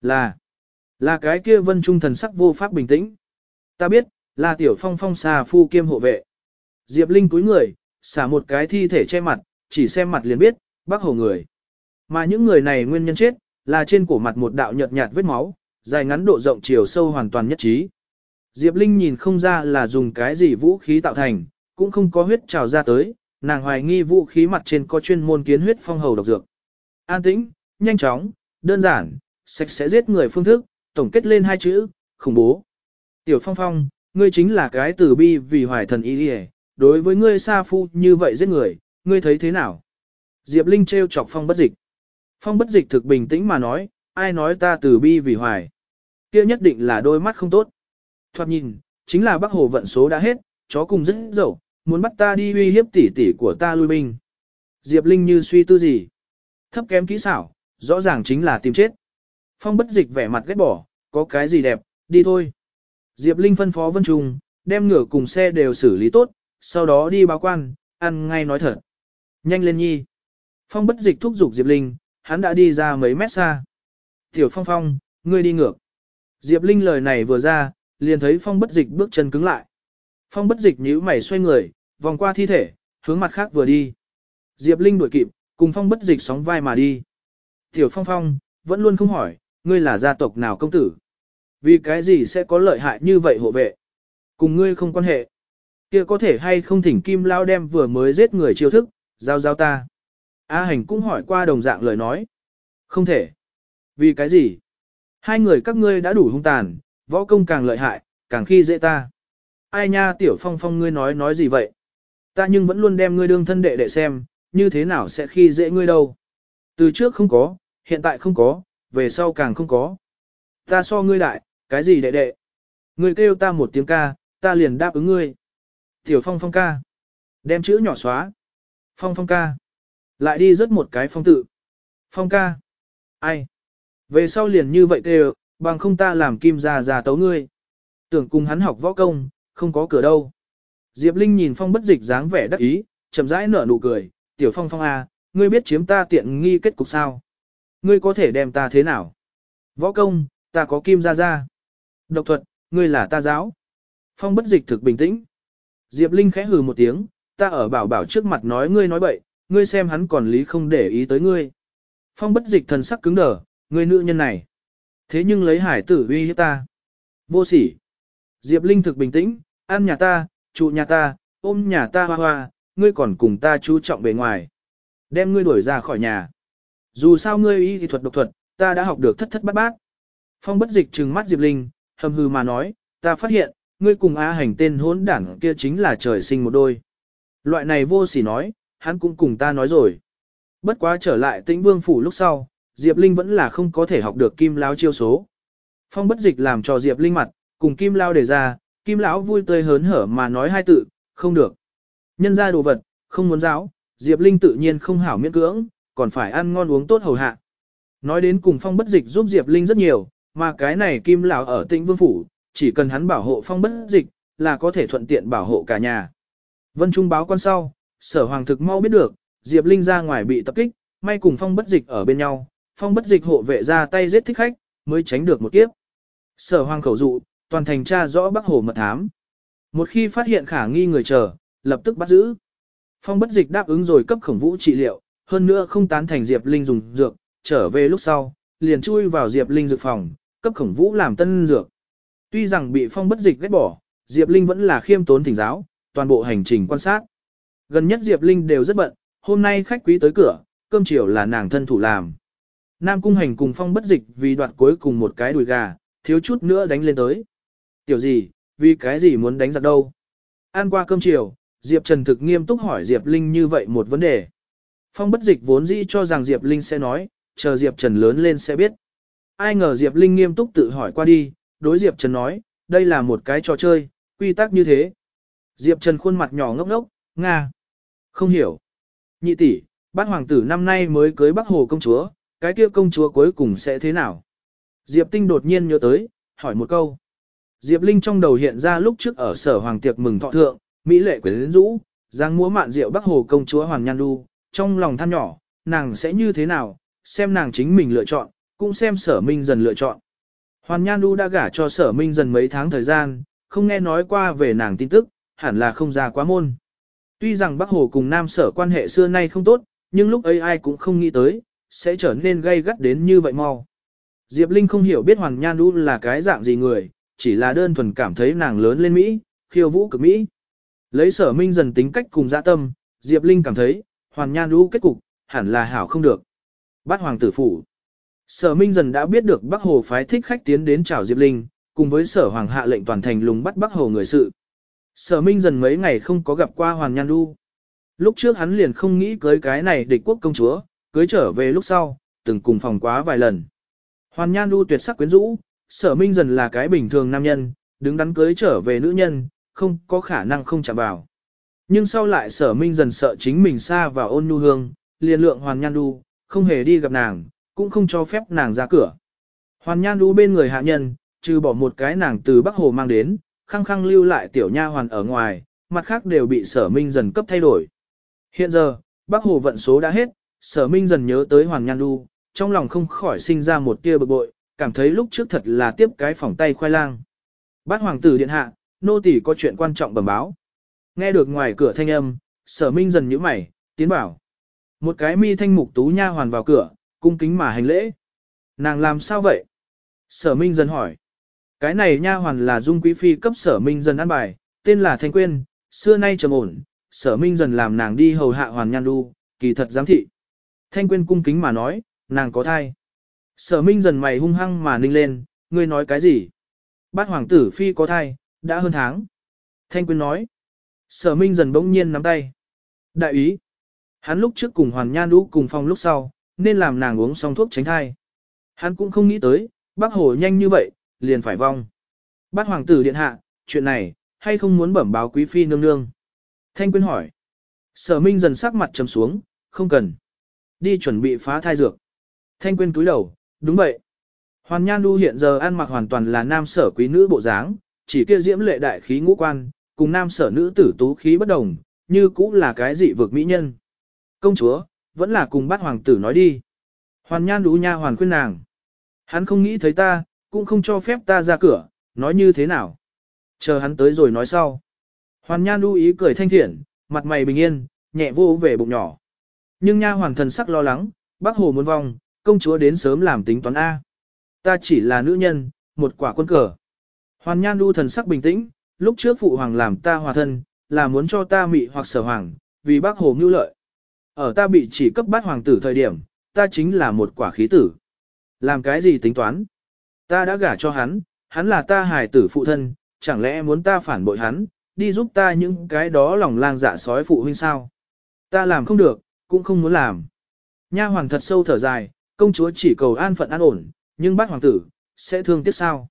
Là, là cái kia vân trung thần sắc vô pháp bình tĩnh. Ta biết, là tiểu phong phong xà phu kiêm hộ vệ. Diệp Linh cúi người, xả một cái thi thể che mặt, chỉ xem mặt liền biết, bác hồ người. Mà những người này nguyên nhân chết, là trên cổ mặt một đạo nhợt nhạt vết máu, dài ngắn độ rộng chiều sâu hoàn toàn nhất trí. Diệp Linh nhìn không ra là dùng cái gì vũ khí tạo thành, cũng không có huyết trào ra tới, nàng hoài nghi vũ khí mặt trên có chuyên môn kiến huyết phong hầu độc dược. An tĩnh, nhanh chóng, đơn giản, sạch sẽ giết người phương thức, tổng kết lên hai chữ, khủng bố. Tiểu Phong Phong, ngươi chính là cái tử bi vì hoài thần ý đi đối với ngươi sa phu như vậy giết người, ngươi thấy thế nào? Diệp Linh treo chọc Phong bất dịch. Phong bất dịch thực bình tĩnh mà nói, ai nói ta tử bi vì hoài. kia nhất định là đôi mắt không tốt. Thoạt nhìn, chính là bác hồ vận số đã hết, chó cùng rất dẫu, muốn bắt ta đi uy hiếp tỷ tỷ của ta lui binh. Diệp Linh như suy tư gì? Thấp kém kỹ xảo, rõ ràng chính là tìm chết. Phong bất dịch vẻ mặt ghét bỏ, có cái gì đẹp, đi thôi. Diệp Linh phân phó Vân Trung, đem ngựa cùng xe đều xử lý tốt, sau đó đi báo quan, ăn ngay nói thật. Nhanh lên nhi. Phong bất dịch thúc giục Diệp Linh, hắn đã đi ra mấy mét xa. Tiểu Phong Phong, ngươi đi ngược. Diệp Linh lời này vừa ra, liền thấy Phong bất dịch bước chân cứng lại. Phong bất dịch nhíu mày xoay người, vòng qua thi thể, hướng mặt khác vừa đi. Diệp Linh đuổi kịp, cùng Phong bất dịch sóng vai mà đi. Tiểu Phong Phong, vẫn luôn không hỏi, ngươi là gia tộc nào công tử? Vì cái gì sẽ có lợi hại như vậy hộ vệ? Cùng ngươi không quan hệ kia có thể hay không thỉnh Kim Lao đem vừa mới giết người chiêu thức, giao giao ta. A hành cũng hỏi qua đồng dạng lời nói. Không thể. Vì cái gì? Hai người các ngươi đã đủ hung tàn, võ công càng lợi hại, càng khi dễ ta. Ai nha tiểu phong phong ngươi nói nói gì vậy? Ta nhưng vẫn luôn đem ngươi đương thân đệ đệ xem, như thế nào sẽ khi dễ ngươi đâu. Từ trước không có, hiện tại không có, về sau càng không có. Ta so ngươi đại, cái gì đệ đệ? Ngươi kêu ta một tiếng ca, ta liền đáp ứng ngươi. Tiểu phong phong ca. Đem chữ nhỏ xóa. Phong phong ca. Lại đi rất một cái phong tự. Phong ca. Ai? Về sau liền như vậy kêu, bằng không ta làm kim già già tấu ngươi. Tưởng cùng hắn học võ công, không có cửa đâu. Diệp Linh nhìn phong bất dịch dáng vẻ đắc ý, chậm rãi nở nụ cười, tiểu phong phong à, ngươi biết chiếm ta tiện nghi kết cục sao? Ngươi có thể đem ta thế nào? Võ công, ta có kim ra ra. Độc thuật, ngươi là ta giáo. Phong bất dịch thực bình tĩnh. Diệp Linh khẽ hừ một tiếng, ta ở bảo bảo trước mặt nói ngươi nói bậy, ngươi xem hắn còn lý không để ý tới ngươi. Phong bất dịch thần sắc cứng đờ, ngươi nữ nhân này. Thế nhưng lấy hải tử uy hiếp ta. Vô sỉ. Diệp Linh thực bình tĩnh, ăn nhà ta, trụ nhà ta, ôm nhà ta hoa hoa, ngươi còn cùng ta chú trọng bề ngoài. Đem ngươi đuổi ra khỏi nhà. Dù sao ngươi y thuật độc thuật, ta đã học được thất thất bát bát. Phong bất dịch trừng mắt Diệp Linh, hầm hừ mà nói, ta phát hiện, ngươi cùng A hành tên hỗn đảng kia chính là trời sinh một đôi. Loại này vô sỉ nói, hắn cũng cùng ta nói rồi. Bất quá trở lại tĩnh vương phủ lúc sau, Diệp Linh vẫn là không có thể học được kim lão chiêu số. Phong bất dịch làm cho Diệp Linh mặt, cùng kim lao đề ra, kim lão vui tươi hớn hở mà nói hai tự, không được. Nhân ra đồ vật, không muốn giáo, Diệp Linh tự nhiên không hảo miễn cưỡng, còn phải ăn ngon uống tốt hầu hạ. Nói đến cùng phong bất dịch giúp Diệp Linh rất nhiều, mà cái này kim lão ở tĩnh vương phủ, chỉ cần hắn bảo hộ phong bất dịch, là có thể thuận tiện bảo hộ cả nhà. Vân Trung báo quan sau, sở hoàng thực mau biết được, Diệp Linh ra ngoài bị tập kích, may cùng phong bất dịch ở bên nhau, phong bất dịch hộ vệ ra tay giết thích khách, mới tránh được một kiếp. Sở hoàng khẩu dụ, toàn thành tra rõ Bắc Hồ mật thám. Một khi phát hiện khả nghi người chờ, lập tức bắt giữ. Phong bất dịch đáp ứng rồi cấp khổng vũ trị liệu, hơn nữa không tán thành Diệp Linh dùng dược, trở về lúc sau, liền chui vào Diệp Linh dược phòng, cấp khổng vũ làm tân dược. Tuy rằng bị phong bất dịch ghét bỏ, Diệp Linh vẫn là khiêm tốn thỉnh giáo, toàn bộ hành trình quan sát. Gần nhất Diệp Linh đều rất bận, hôm nay khách quý tới cửa, cơm chiều là nàng thân thủ làm. Nam Cung Hành cùng phong bất dịch vì đoạt cuối cùng một cái đùi gà, thiếu chút nữa đánh lên tới. Tiểu gì, vì cái gì muốn đánh giặc đâu? Ăn qua cơm chiều, Diệp Trần thực nghiêm túc hỏi Diệp Linh như vậy một vấn đề. Phong bất dịch vốn dĩ cho rằng Diệp Linh sẽ nói, chờ Diệp Trần lớn lên sẽ biết. Ai ngờ Diệp Linh nghiêm túc tự hỏi qua đi, đối Diệp Trần nói, đây là một cái trò chơi, quy tắc như thế. Diệp Trần khuôn mặt nhỏ ngốc ngốc, Nga. Không hiểu. Nhị tỷ, bát hoàng tử năm nay mới cưới Bắc Hồ công chúa, cái kia công chúa cuối cùng sẽ thế nào? Diệp Tinh đột nhiên nhớ tới, hỏi một câu. Diệp Linh trong đầu hiện ra lúc trước ở sở hoàng tiệc mừng thọ thượng, Mỹ lệ quyến rũ, giang múa mạn rượu Bắc Hồ công chúa Hoàng Nhan Du, trong lòng than nhỏ, nàng sẽ như thế nào, xem nàng chính mình lựa chọn, cũng xem sở minh dần lựa chọn. Hoàn Nhan Du đã gả cho sở minh dần mấy tháng thời gian, không nghe nói qua về nàng tin tức, hẳn là không ra quá môn. Tuy rằng Bắc Hồ cùng Nam sở quan hệ xưa nay không tốt, nhưng lúc ấy ai cũng không nghĩ tới, sẽ trở nên gay gắt đến như vậy mau. Diệp Linh không hiểu biết Hoàng Nhan Du là cái dạng gì người, chỉ là đơn thuần cảm thấy nàng lớn lên Mỹ, khiêu vũ cực Mỹ. Lấy sở minh dần tính cách cùng dạ tâm, Diệp Linh cảm thấy, Hoàng Nhan Du kết cục, hẳn là hảo không được. Bát Hoàng tử phủ. Sở Minh dần đã biết được Bắc Hồ phái thích khách tiến đến chào Diệp Linh, cùng với sở hoàng hạ lệnh toàn thành lùng bắt Bắc Hồ người sự. Sở Minh dần mấy ngày không có gặp qua Hoàng Nhan Du. Lúc trước hắn liền không nghĩ cưới cái này địch quốc công chúa, cưới trở về lúc sau, từng cùng phòng quá vài lần. Hoàng Nhan Du tuyệt sắc quyến rũ, sở Minh dần là cái bình thường nam nhân, đứng đắn cưới trở về nữ nhân, không có khả năng không chạm vào. Nhưng sau lại sở Minh dần sợ chính mình xa vào ôn nhu hương, liền lượng Hoàng Nhan Du, không hề đi gặp nàng, cũng không cho phép nàng ra cửa. Hoàn Nhan Lũ bên người hạ nhân, trừ bỏ một cái nàng từ Bắc Hồ mang đến, khăng khăng lưu lại tiểu nha hoàn ở ngoài, mặt khác đều bị sở minh dần cấp thay đổi. Hiện giờ, Bắc Hồ vận số đã hết, sở minh dần nhớ tới Hoàn Nhan Lũ, trong lòng không khỏi sinh ra một tia bực bội, cảm thấy lúc trước thật là tiếp cái phòng tay khoai lang. Bát hoàng tử điện hạ, nô tỳ có chuyện quan trọng bẩm báo. Nghe được ngoài cửa thanh âm, sở minh dần nhíu mày, tiến bảo. Một cái mi thanh mục tú nha hoàn vào cửa, cung kính mà hành lễ. Nàng làm sao vậy? Sở Minh dần hỏi. Cái này nha hoàn là Dung Quý Phi cấp Sở Minh dần ăn bài, tên là Thanh Quyên, xưa nay trầm ổn, Sở Minh dần làm nàng đi hầu hạ hoàn nhan đu, kỳ thật giám thị. Thanh Quyên cung kính mà nói, nàng có thai. Sở Minh dần mày hung hăng mà ninh lên, ngươi nói cái gì? Bát hoàng tử Phi có thai, đã hơn tháng. Thanh Quyên nói. Sở Minh dần bỗng nhiên nắm tay. Đại ý. Hắn lúc trước cùng Hoàn Nhan Đu cùng phòng lúc sau, nên làm nàng uống xong thuốc tránh thai. Hắn cũng không nghĩ tới, bác hồ nhanh như vậy, liền phải vong. Bác hoàng tử điện hạ, chuyện này, hay không muốn bẩm báo quý phi nương nương? Thanh quyên hỏi. Sở minh dần sắc mặt trầm xuống, không cần. Đi chuẩn bị phá thai dược. Thanh quyên túi đầu, đúng vậy. Hoàn Nhan Du hiện giờ ăn mặc hoàn toàn là nam sở quý nữ bộ dáng, chỉ kia diễm lệ đại khí ngũ quan, cùng nam sở nữ tử tú khí bất đồng, như cũng là cái dị vực mỹ nhân. Công chúa, vẫn là cùng bát hoàng tử nói đi. Hoàn nhan đú nha hoàn khuyên nàng. Hắn không nghĩ thấy ta, cũng không cho phép ta ra cửa, nói như thế nào. Chờ hắn tới rồi nói sau. Hoàn nhan đu ý cười thanh thiện, mặt mày bình yên, nhẹ vô về bụng nhỏ. Nhưng nha hoàn thần sắc lo lắng, bác hồ muốn vong, công chúa đến sớm làm tính toán A. Ta chỉ là nữ nhân, một quả quân cờ. Hoàn nhan đu thần sắc bình tĩnh, lúc trước phụ hoàng làm ta hòa thân, là muốn cho ta mị hoặc sở hoàng, vì bác hồ mưu lợi. Ở ta bị chỉ cấp bát hoàng tử thời điểm, ta chính là một quả khí tử. Làm cái gì tính toán? Ta đã gả cho hắn, hắn là ta hài tử phụ thân, chẳng lẽ muốn ta phản bội hắn, đi giúp ta những cái đó lòng lang dạ sói phụ huynh sao? Ta làm không được, cũng không muốn làm. Nha hoàng thật sâu thở dài, công chúa chỉ cầu an phận an ổn, nhưng bát hoàng tử, sẽ thương tiếc sao?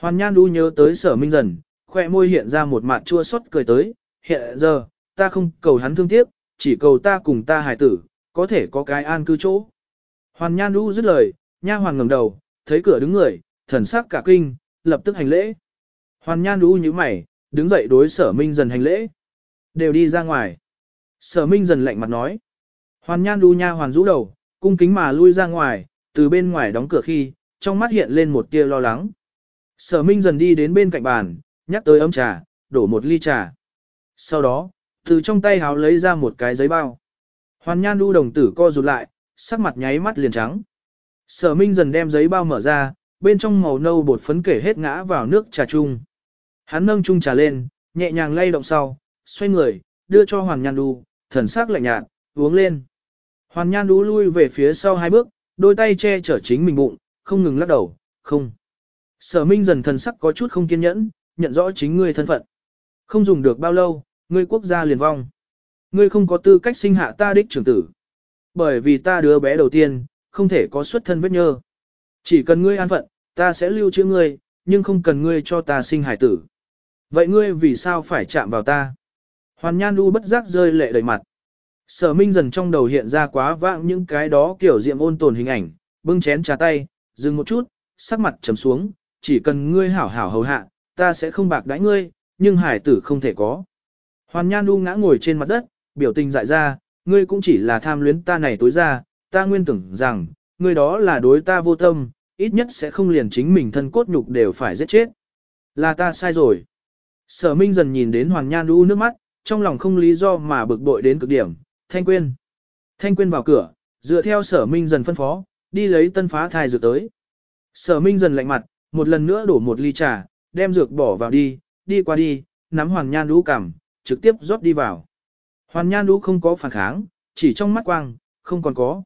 Hoàn Nhan đu nhớ tới sở minh dần, khoe môi hiện ra một mặt chua xót cười tới, hiện giờ, ta không cầu hắn thương tiếc, chỉ cầu ta cùng ta hài tử, có thể có cái an cư chỗ. Hoàn Nhan Du dứt lời, nha hoàn ngẩng đầu, thấy cửa đứng người, thần sắc cả kinh, lập tức hành lễ. Hoàn Nhan Du như mày, đứng dậy đối sở minh dần hành lễ. Đều đi ra ngoài. Sở minh dần lạnh mặt nói. Hoàn Nhan Du nha hoàn rũ đầu, cung kính mà lui ra ngoài, từ bên ngoài đóng cửa khi, trong mắt hiện lên một tia lo lắng. Sở minh dần đi đến bên cạnh bàn, nhắc tới ấm trà, đổ một ly trà. Sau đó, từ trong tay háo lấy ra một cái giấy bao. Hoàn nhan đu đồng tử co rụt lại, sắc mặt nháy mắt liền trắng. Sở Minh dần đem giấy bao mở ra, bên trong màu nâu bột phấn kể hết ngã vào nước trà chung. Hắn nâng chung trà lên, nhẹ nhàng lay động sau, xoay người, đưa cho Hoàn Nhan Đu, thần sắc lạnh nhạt, uống lên. Hoàn Nhan Đu lui về phía sau hai bước, đôi tay che chở chính mình bụng, không ngừng lắc đầu, không. Sở Minh dần thần sắc có chút không kiên nhẫn, nhận rõ chính ngươi thân phận. Không dùng được bao lâu, ngươi quốc gia liền vong. Ngươi không có tư cách sinh hạ ta đích trưởng tử. Bởi vì ta đứa bé đầu tiên, không thể có xuất thân vết nhơ. Chỉ cần ngươi an phận, ta sẽ lưu trữ ngươi, nhưng không cần ngươi cho ta sinh hải tử. Vậy ngươi vì sao phải chạm vào ta? Hoàn Nhan Du bất giác rơi lệ đầy mặt. Sở Minh dần trong đầu hiện ra quá vãng những cái đó kiểu diệm ôn tồn hình ảnh, bưng chén trà tay, dừng một chút, sắc mặt trầm xuống, chỉ cần ngươi hảo hảo hầu hạ, ta sẽ không bạc đãi ngươi, nhưng hải tử không thể có. Hoàn Nhan Du ngã ngồi trên mặt đất, biểu tình dại ra, ngươi cũng chỉ là tham luyến ta này tối ra, ta nguyên tưởng rằng, ngươi đó là đối ta vô tâm, ít nhất sẽ không liền chính mình thân cốt nhục đều phải giết chết. Là ta sai rồi. Sở Minh dần nhìn đến Hoàn Nhan Du nước mắt, trong lòng không lý do mà bực bội đến cực điểm, Thanh Quyên. Thanh Quyên vào cửa, dựa theo sở Minh dần phân phó, đi lấy tân phá thai dược tới. Sở Minh dần lạnh mặt, một lần nữa đổ một ly trà, đem dược bỏ vào đi, đi qua đi, nắm Hoàn Nhan Du cằm, trực tiếp rót đi vào. Hoàn Nhan Du không có phản kháng, chỉ trong mắt quang, không còn có.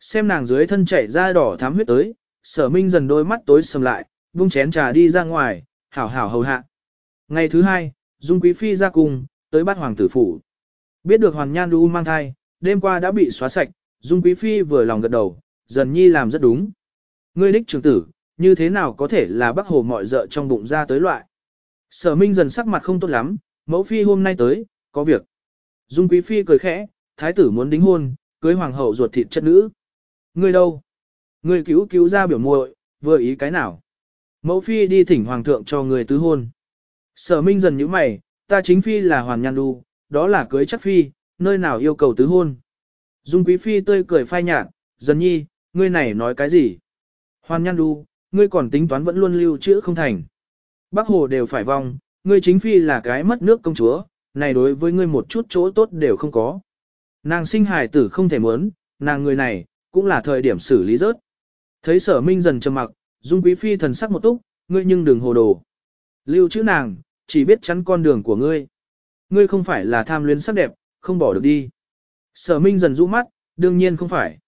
Xem nàng dưới thân chảy ra đỏ thám huyết tới, sở minh dần đôi mắt tối sầm lại, vung chén trà đi ra ngoài, hảo hảo hầu hạ. Ngày thứ hai, Dung Quý Phi ra cùng, tới bắt hoàng tử phủ. Biết được Hoàn Nhan Du mang thai, đêm qua đã bị xóa sạch, Dung Quý Phi vừa lòng gật đầu, dần nhi làm rất đúng. Ngươi đích trưởng tử, như thế nào có thể là bác hồ mọi dợ trong bụng ra tới loại. Sở Minh dần sắc mặt không tốt lắm, mẫu phi hôm nay tới, có việc. Dung Quý Phi cười khẽ, thái tử muốn đính hôn, cưới hoàng hậu ruột thịt chất nữ. Ngươi đâu? Ngươi cứu cứu ra biểu muội, vừa ý cái nào? Mẫu phi đi thỉnh hoàng thượng cho người tứ hôn. Sở Minh dần như mày, ta chính phi là hoàn nhan đu, đó là cưới chắc phi, nơi nào yêu cầu tứ hôn. Dung quý phi tươi cười phai nhạt, dần nhi, ngươi này nói cái gì? Hoàn nhan đu, ngươi còn tính toán vẫn luôn lưu trữ không thành. Bác hồ đều phải vong, ngươi chính phi là cái mất nước công chúa, này đối với ngươi một chút chỗ tốt đều không có. Nàng sinh hài tử không thể muốn, nàng người này, cũng là thời điểm xử lý rớt. Thấy sở minh dần trầm mặc, dung quý phi thần sắc một túc, ngươi nhưng đừng hồ đồ. Lưu chữ nàng, chỉ biết chắn con đường của ngươi. Ngươi không phải là tham luyến sắc đẹp, không bỏ được đi. Sở minh dần rũ mắt, đương nhiên không phải.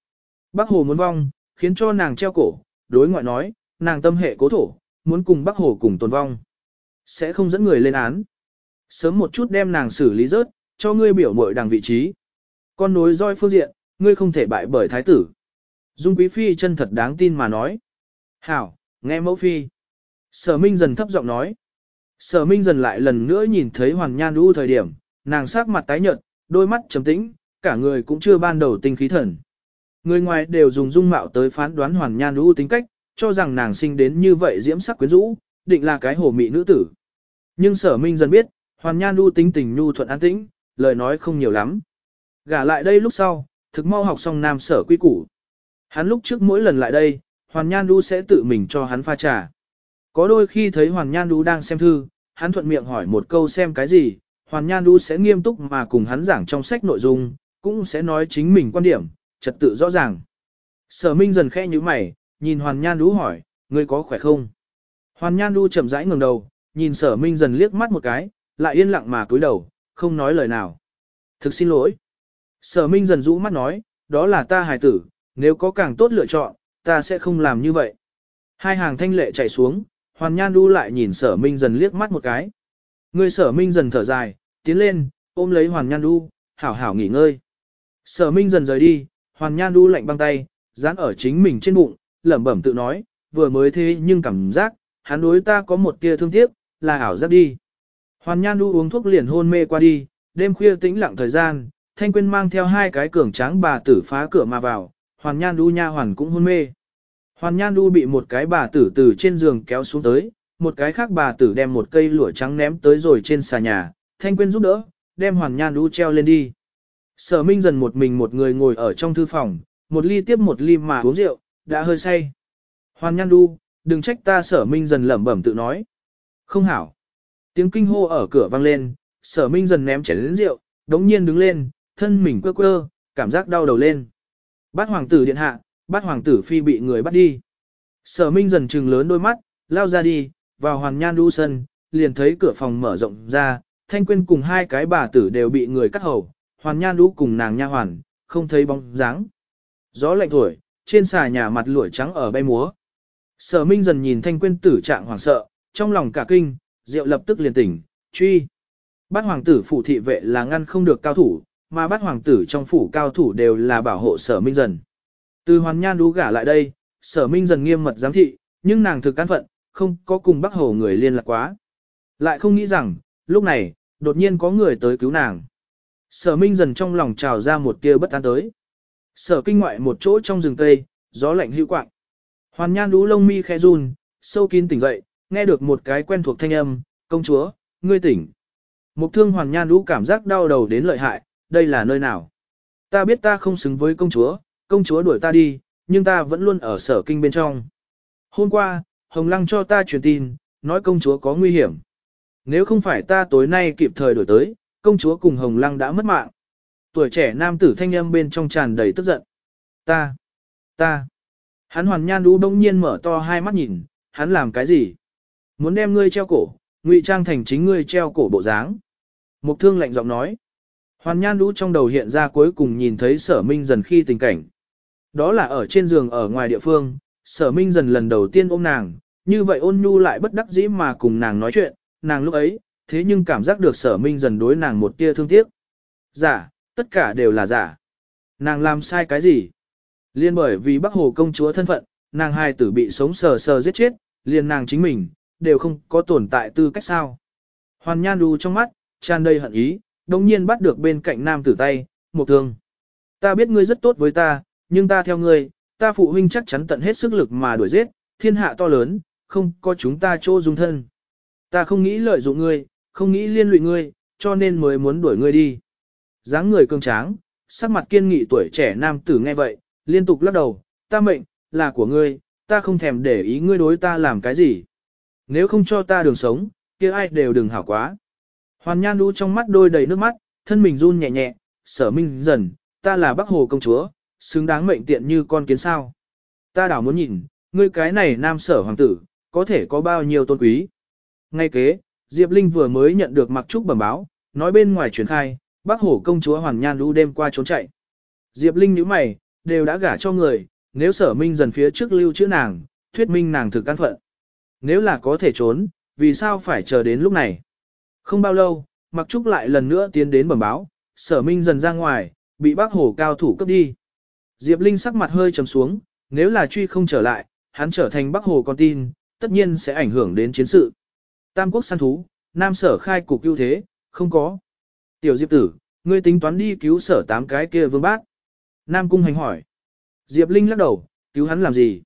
Bác hồ muốn vong, khiến cho nàng treo cổ, đối ngoại nói, nàng tâm hệ cố thổ, muốn cùng bác hồ cùng tồn vong. Sẽ không dẫn người lên án. Sớm một chút đem nàng xử lý rớt, cho ngươi biểu mội đằng vị trí. Con nối roi phương diện, ngươi không thể bại bởi thái tử. Dung quý phi chân thật đáng tin mà nói. Hảo, nghe mẫu phi. Sở Minh dần thấp giọng nói. Sở Minh dần lại lần nữa nhìn thấy Hoàng Nhan Du thời điểm, nàng sắc mặt tái nhợt, đôi mắt trầm tĩnh, cả người cũng chưa ban đầu tinh khí thần. Người ngoài đều dùng dung mạo tới phán đoán Hoàng Nhan Du tính cách, cho rằng nàng sinh đến như vậy diễm sắc quyến rũ, định là cái hồ mị nữ tử. Nhưng Sở Minh dần biết, Hoàn Nhan Du tính tình nhu thuận an tĩnh, lời nói không nhiều lắm. Gả lại đây lúc sau, thực mau học xong nam sở quy củ. Hắn lúc trước mỗi lần lại đây, Hoàn Nhan Du sẽ tự mình cho hắn pha trà. Có đôi khi thấy Hoàn Nhan Du đang xem thư, hắn thuận miệng hỏi một câu xem cái gì, Hoàn Nhan Du sẽ nghiêm túc mà cùng hắn giảng trong sách nội dung, cũng sẽ nói chính mình quan điểm, trật tự rõ ràng. Sở Minh dần khẽ như mày, nhìn Hoàn Nhan Du hỏi, ngươi có khỏe không? Hoàn Nhan Du chậm rãi ngẩng đầu, nhìn Sở Minh dần liếc mắt một cái, lại yên lặng mà cúi đầu, không nói lời nào. Thực xin lỗi. Sở Minh dần rũ mắt nói, đó là ta hài tử, nếu có càng tốt lựa chọn, ta sẽ không làm như vậy. Hai hàng thanh lệ chạy xuống, Hoàn Nhan Du lại nhìn sở minh dần liếc mắt một cái. Người sở minh dần thở dài, tiến lên, ôm lấy Hoàn Nhan Du, hảo hảo nghỉ ngơi. Sở minh dần rời đi, Hoàn Nhan Du lạnh băng tay, dán ở chính mình trên bụng, lẩm bẩm tự nói, vừa mới thế nhưng cảm giác, hắn đối ta có một tia thương tiếc, là ảo giác đi. Hoàn Nhan Du uống thuốc liền hôn mê qua đi, đêm khuya tĩnh lặng thời gian, Thanh Quyên mang theo hai cái cường tráng bà tử phá cửa mà vào, Hoàn Nhan Du nha hoàn cũng hôn mê. Hoàn Nhan Du bị một cái bà tử từ trên giường kéo xuống tới, một cái khác bà tử đem một cây lụa trắng ném tới rồi trên xà nhà, Thanh Quyên giúp đỡ, đem Hoàn Nhan Du treo lên đi. Sở Minh dần một mình một người ngồi ở trong thư phòng, một ly tiếp một ly mà uống rượu, đã hơi say. Hoàn Nhan Du, đừng trách ta Sở Minh dần lẩm bẩm tự nói. Không hảo. Tiếng kinh hô ở cửa vang lên, Sở Minh dần ném chén lĩnh rượu, đống nhiên đứng lên, thân mình quơ quơ, cảm giác đau đầu lên. Bát hoàng tử điện hạ, bát hoàng tử phi bị người bắt đi. Sở Minh dần trừng lớn đôi mắt, lao ra đi, vào hoàn nhan đu sân, liền thấy cửa phòng mở rộng ra, thanh quyên cùng hai cái bà tử đều bị người cắt hầu, hoàn nhan đu cùng nàng nha hoàn, không thấy bóng dáng. Gió lạnh thổi, trên xà nhà mặt lũi trắng ở bay múa. Sở Minh dần nhìn thanh quyên tử trạng hoảng sợ, trong lòng cả kinh, rượu lập tức liền tỉnh, truy. Bát hoàng tử phủ thị vệ là ngăn không được cao thủ, mà bát hoàng tử trong phủ cao thủ đều là bảo hộ sở minh dần. Từ hoàn nhan đú gả lại đây, sở minh dần nghiêm mật giám thị, nhưng nàng thực cán phận, không có cùng bác hồ người liên lạc quá. Lại không nghĩ rằng, lúc này, đột nhiên có người tới cứu nàng. Sở Minh dần trong lòng trào ra một tia bất an tới. Sở kinh ngoại một chỗ trong rừng tây gió lạnh hữu quạng. Hoàn nhan đú lông mi khe run, sâu kín tỉnh dậy, nghe được một cái quen thuộc thanh âm, công chúa, ngươi tỉnh. Mục thương hoàn nhan đú cảm giác đau đầu đến lợi hại, đây là nơi nào? Ta biết ta không xứng với công chúa, công chúa đuổi ta đi, nhưng ta vẫn luôn ở sở kinh bên trong. Hôm qua, Hồng Lăng cho ta truyền tin, nói công chúa có nguy hiểm. Nếu không phải ta tối nay kịp thời đổi tới, công chúa cùng Hồng Lăng đã mất mạng. Tuổi trẻ nam tử thanh âm bên trong tràn đầy tức giận. Ta, ta. Hắn hoàn nhan đu đông nhiên mở to hai mắt nhìn, hắn làm cái gì? Muốn đem ngươi treo cổ, ngụy trang thành chính ngươi treo cổ bộ dáng. Mục thương lạnh giọng nói. Hoàn nhan lũ trong đầu hiện ra cuối cùng nhìn thấy sở minh dần khi tình cảnh. Đó là ở trên giường ở ngoài địa phương, sở minh dần lần đầu tiên ôm nàng, như vậy ôn nhu lại bất đắc dĩ mà cùng nàng nói chuyện, nàng lúc ấy, thế nhưng cảm giác được sở minh dần đối nàng một tia thương tiếc. Giả, tất cả đều là giả. Nàng làm sai cái gì? Liên bởi vì bác hồ công chúa thân phận, nàng hai tử bị sống sờ sờ giết chết, liền nàng chính mình, đều không có tồn tại tư cách sao. Hoàn nhan đu trong mắt, tràn đầy hận ý, đồng nhiên bắt được bên cạnh nam tử tay, một thương. Ta biết ngươi rất tốt với ta, nhưng ta theo ngươi, ta phụ huynh chắc chắn tận hết sức lực mà đuổi giết, thiên hạ to lớn, không có chúng ta chỗ dung thân. Ta không nghĩ lợi dụng ngươi, không nghĩ liên lụy ngươi, cho nên mới muốn đuổi ngươi đi. dáng người cương tráng, sắc mặt kiên nghị tuổi trẻ nam tử nghe vậy, liên tục lắc đầu, ta mệnh, là của ngươi, ta không thèm để ý ngươi đối ta làm cái gì. Nếu không cho ta đường sống, kia ai đều đừng hảo quá. Hoàn nhan đu trong mắt đôi đầy nước mắt, thân mình run nhẹ nhẹ, sở minh dần, ta là bác hồ công chúa, xứng đáng mệnh tiện như con kiến sao. Ta đảo muốn nhìn, ngươi cái này nam sở hoàng tử, có thể có bao nhiêu tôn quý. Ngay kế, Diệp Linh vừa mới nhận được mặc trúc bẩm báo, nói bên ngoài truyền khai, bác hổ công chúa Hoàn Nhan Lũ đêm qua trốn chạy. Diệp Linh nhíu mày, đều đã gả cho người, nếu sở minh dần phía trước lưu chữ nàng, thuyết minh nàng thực căn phận. Nếu là có thể trốn, vì sao phải chờ đến lúc này? Không bao lâu, mặc trúc lại lần nữa tiến đến bẩm báo, sở minh dần ra ngoài, bị bác hồ cao thủ cướp đi. Diệp Linh sắc mặt hơi trầm xuống, nếu là truy không trở lại, hắn trở thành bác hồ con tin, tất nhiên sẽ ảnh hưởng đến chiến sự. Tam quốc săn thú, Nam sở khai cục ưu thế, không có. Tiểu Diệp tử, ngươi tính toán đi cứu sở tám cái kia vương bác. Nam cung hành hỏi. Diệp Linh lắc đầu, cứu hắn làm gì?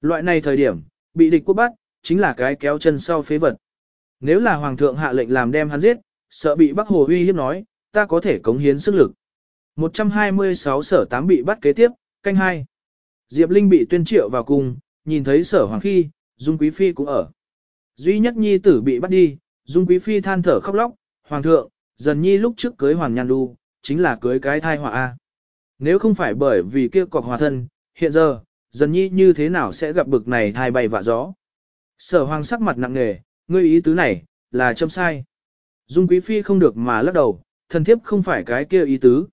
Loại này thời điểm, bị địch quốc bắt, chính là cái kéo chân sau phế vật. Nếu là hoàng thượng hạ lệnh làm đem hắn giết, sợ bị Bắc Hồ uy hiếp nói, ta có thể cống hiến sức lực. 126 sở tám bị bắt kế tiếp, canh hai. Diệp Linh bị tuyên triệu vào cung, nhìn thấy sở hoàng khi, Dung Quý Phi cũng ở. Duy nhất nhi tử bị bắt đi, Dung Quý Phi than thở khóc lóc, Hoàng thượng, dần nhi lúc trước cưới Hoàng Nhan Đu, chính là cưới cái thai họa A. Nếu không phải bởi vì kia cọc hòa thân, hiện giờ, dần nhi như thế nào sẽ gặp bực này thai bay vạ gió. Sở Hoàng sắc mặt nặng nề, ngươi ý tứ này, là châm sai. Dung Quý Phi không được mà lắc đầu, thân thiếp không phải cái kia ý tứ.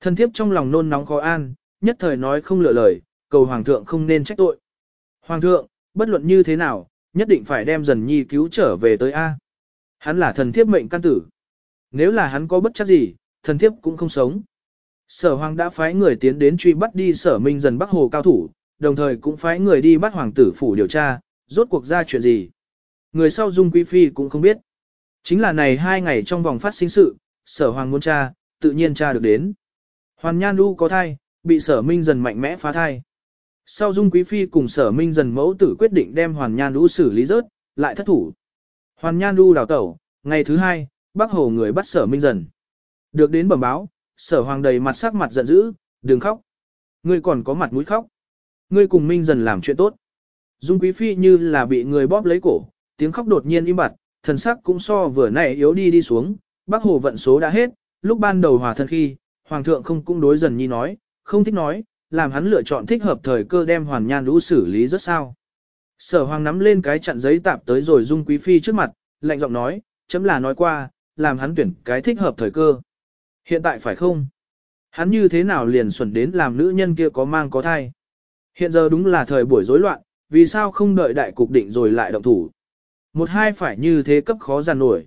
Thân thiếp trong lòng nôn nóng khó an, nhất thời nói không lựa lời, cầu Hoàng thượng không nên trách tội. Hoàng thượng, bất luận như thế nào, nhất định phải đem dần nhi cứu trở về tới A. Hắn là thần thiếp mệnh căn tử. Nếu là hắn có bất chắc gì, thần thiếp cũng không sống. Sở hoàng đã phái người tiến đến truy bắt đi sở minh dần bắc hồ cao thủ, đồng thời cũng phái người đi bắt hoàng tử phủ điều tra, rốt cuộc ra chuyện gì. Người sau dung quý phi cũng không biết. Chính là này hai ngày trong vòng phát sinh sự, sở hoàng muốn cha tự nhiên cha được đến. Hoàn Nhan Du có thai, bị sở minh dần mạnh mẽ phá thai. Sau Dung Quý Phi cùng sở minh dần mẫu tử quyết định đem Hoàn Nhan Du xử lý rớt, lại thất thủ. Hoàn Nhan Du đào tẩu, ngày thứ hai, bác hồ người bắt sở minh dần. Được đến bẩm báo, sở hoàng đầy mặt sắc mặt giận dữ, đừng khóc. Ngươi còn có mặt mũi khóc. Ngươi cùng minh dần làm chuyện tốt. Dung Quý Phi như là bị người bóp lấy cổ, tiếng khóc đột nhiên im bặt, thần sắc cũng so vừa nãy yếu đi đi xuống, bác hồ vận số đã hết, lúc ban đầu hòa thân khi, hoàng thượng không cũng đối dần nhi nói, không thích nói, làm hắn lựa chọn thích hợp thời cơ đem hoàn nhan lũ xử lý rất sao. Sở hoàng nắm lên cái chặn giấy tạp tới rồi dung quý phi trước mặt, lạnh giọng nói, chấm là nói qua, làm hắn tuyển cái thích hợp thời cơ. Hiện tại phải không? Hắn như thế nào liền xuẩn đến làm nữ nhân kia có mang có thai? Hiện giờ đúng là thời buổi rối loạn, vì sao không đợi đại cục định rồi lại động thủ? Một hai phải như thế cấp khó giàn nổi.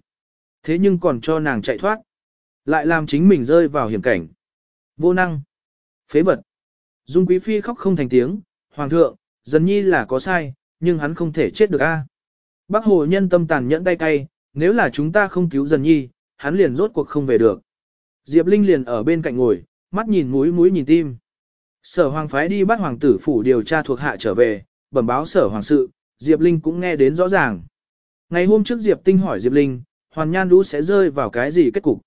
Thế nhưng còn cho nàng chạy thoát. Lại làm chính mình rơi vào hiểm cảnh. Vô năng. Phế vật. Dung Quý Phi khóc không thành tiếng, Hoàng thượng, dần nhi là có sai, nhưng hắn không thể chết được a. Bác Hồ nhân tâm tàn nhẫn tay cay, Nếu là chúng ta không cứu dần nhi, hắn liền rốt cuộc không về được. Diệp Linh liền ở bên cạnh ngồi, mắt nhìn mũi mũi nhìn tim. Sở hoàng phái đi bắt hoàng tử phủ điều tra thuộc hạ trở về, bẩm báo sở hoàng sự, Diệp Linh cũng nghe đến rõ ràng. Ngày hôm trước Diệp Tinh hỏi Diệp Linh, Hoàn Nhan Đũ sẽ rơi vào cái gì kết cục?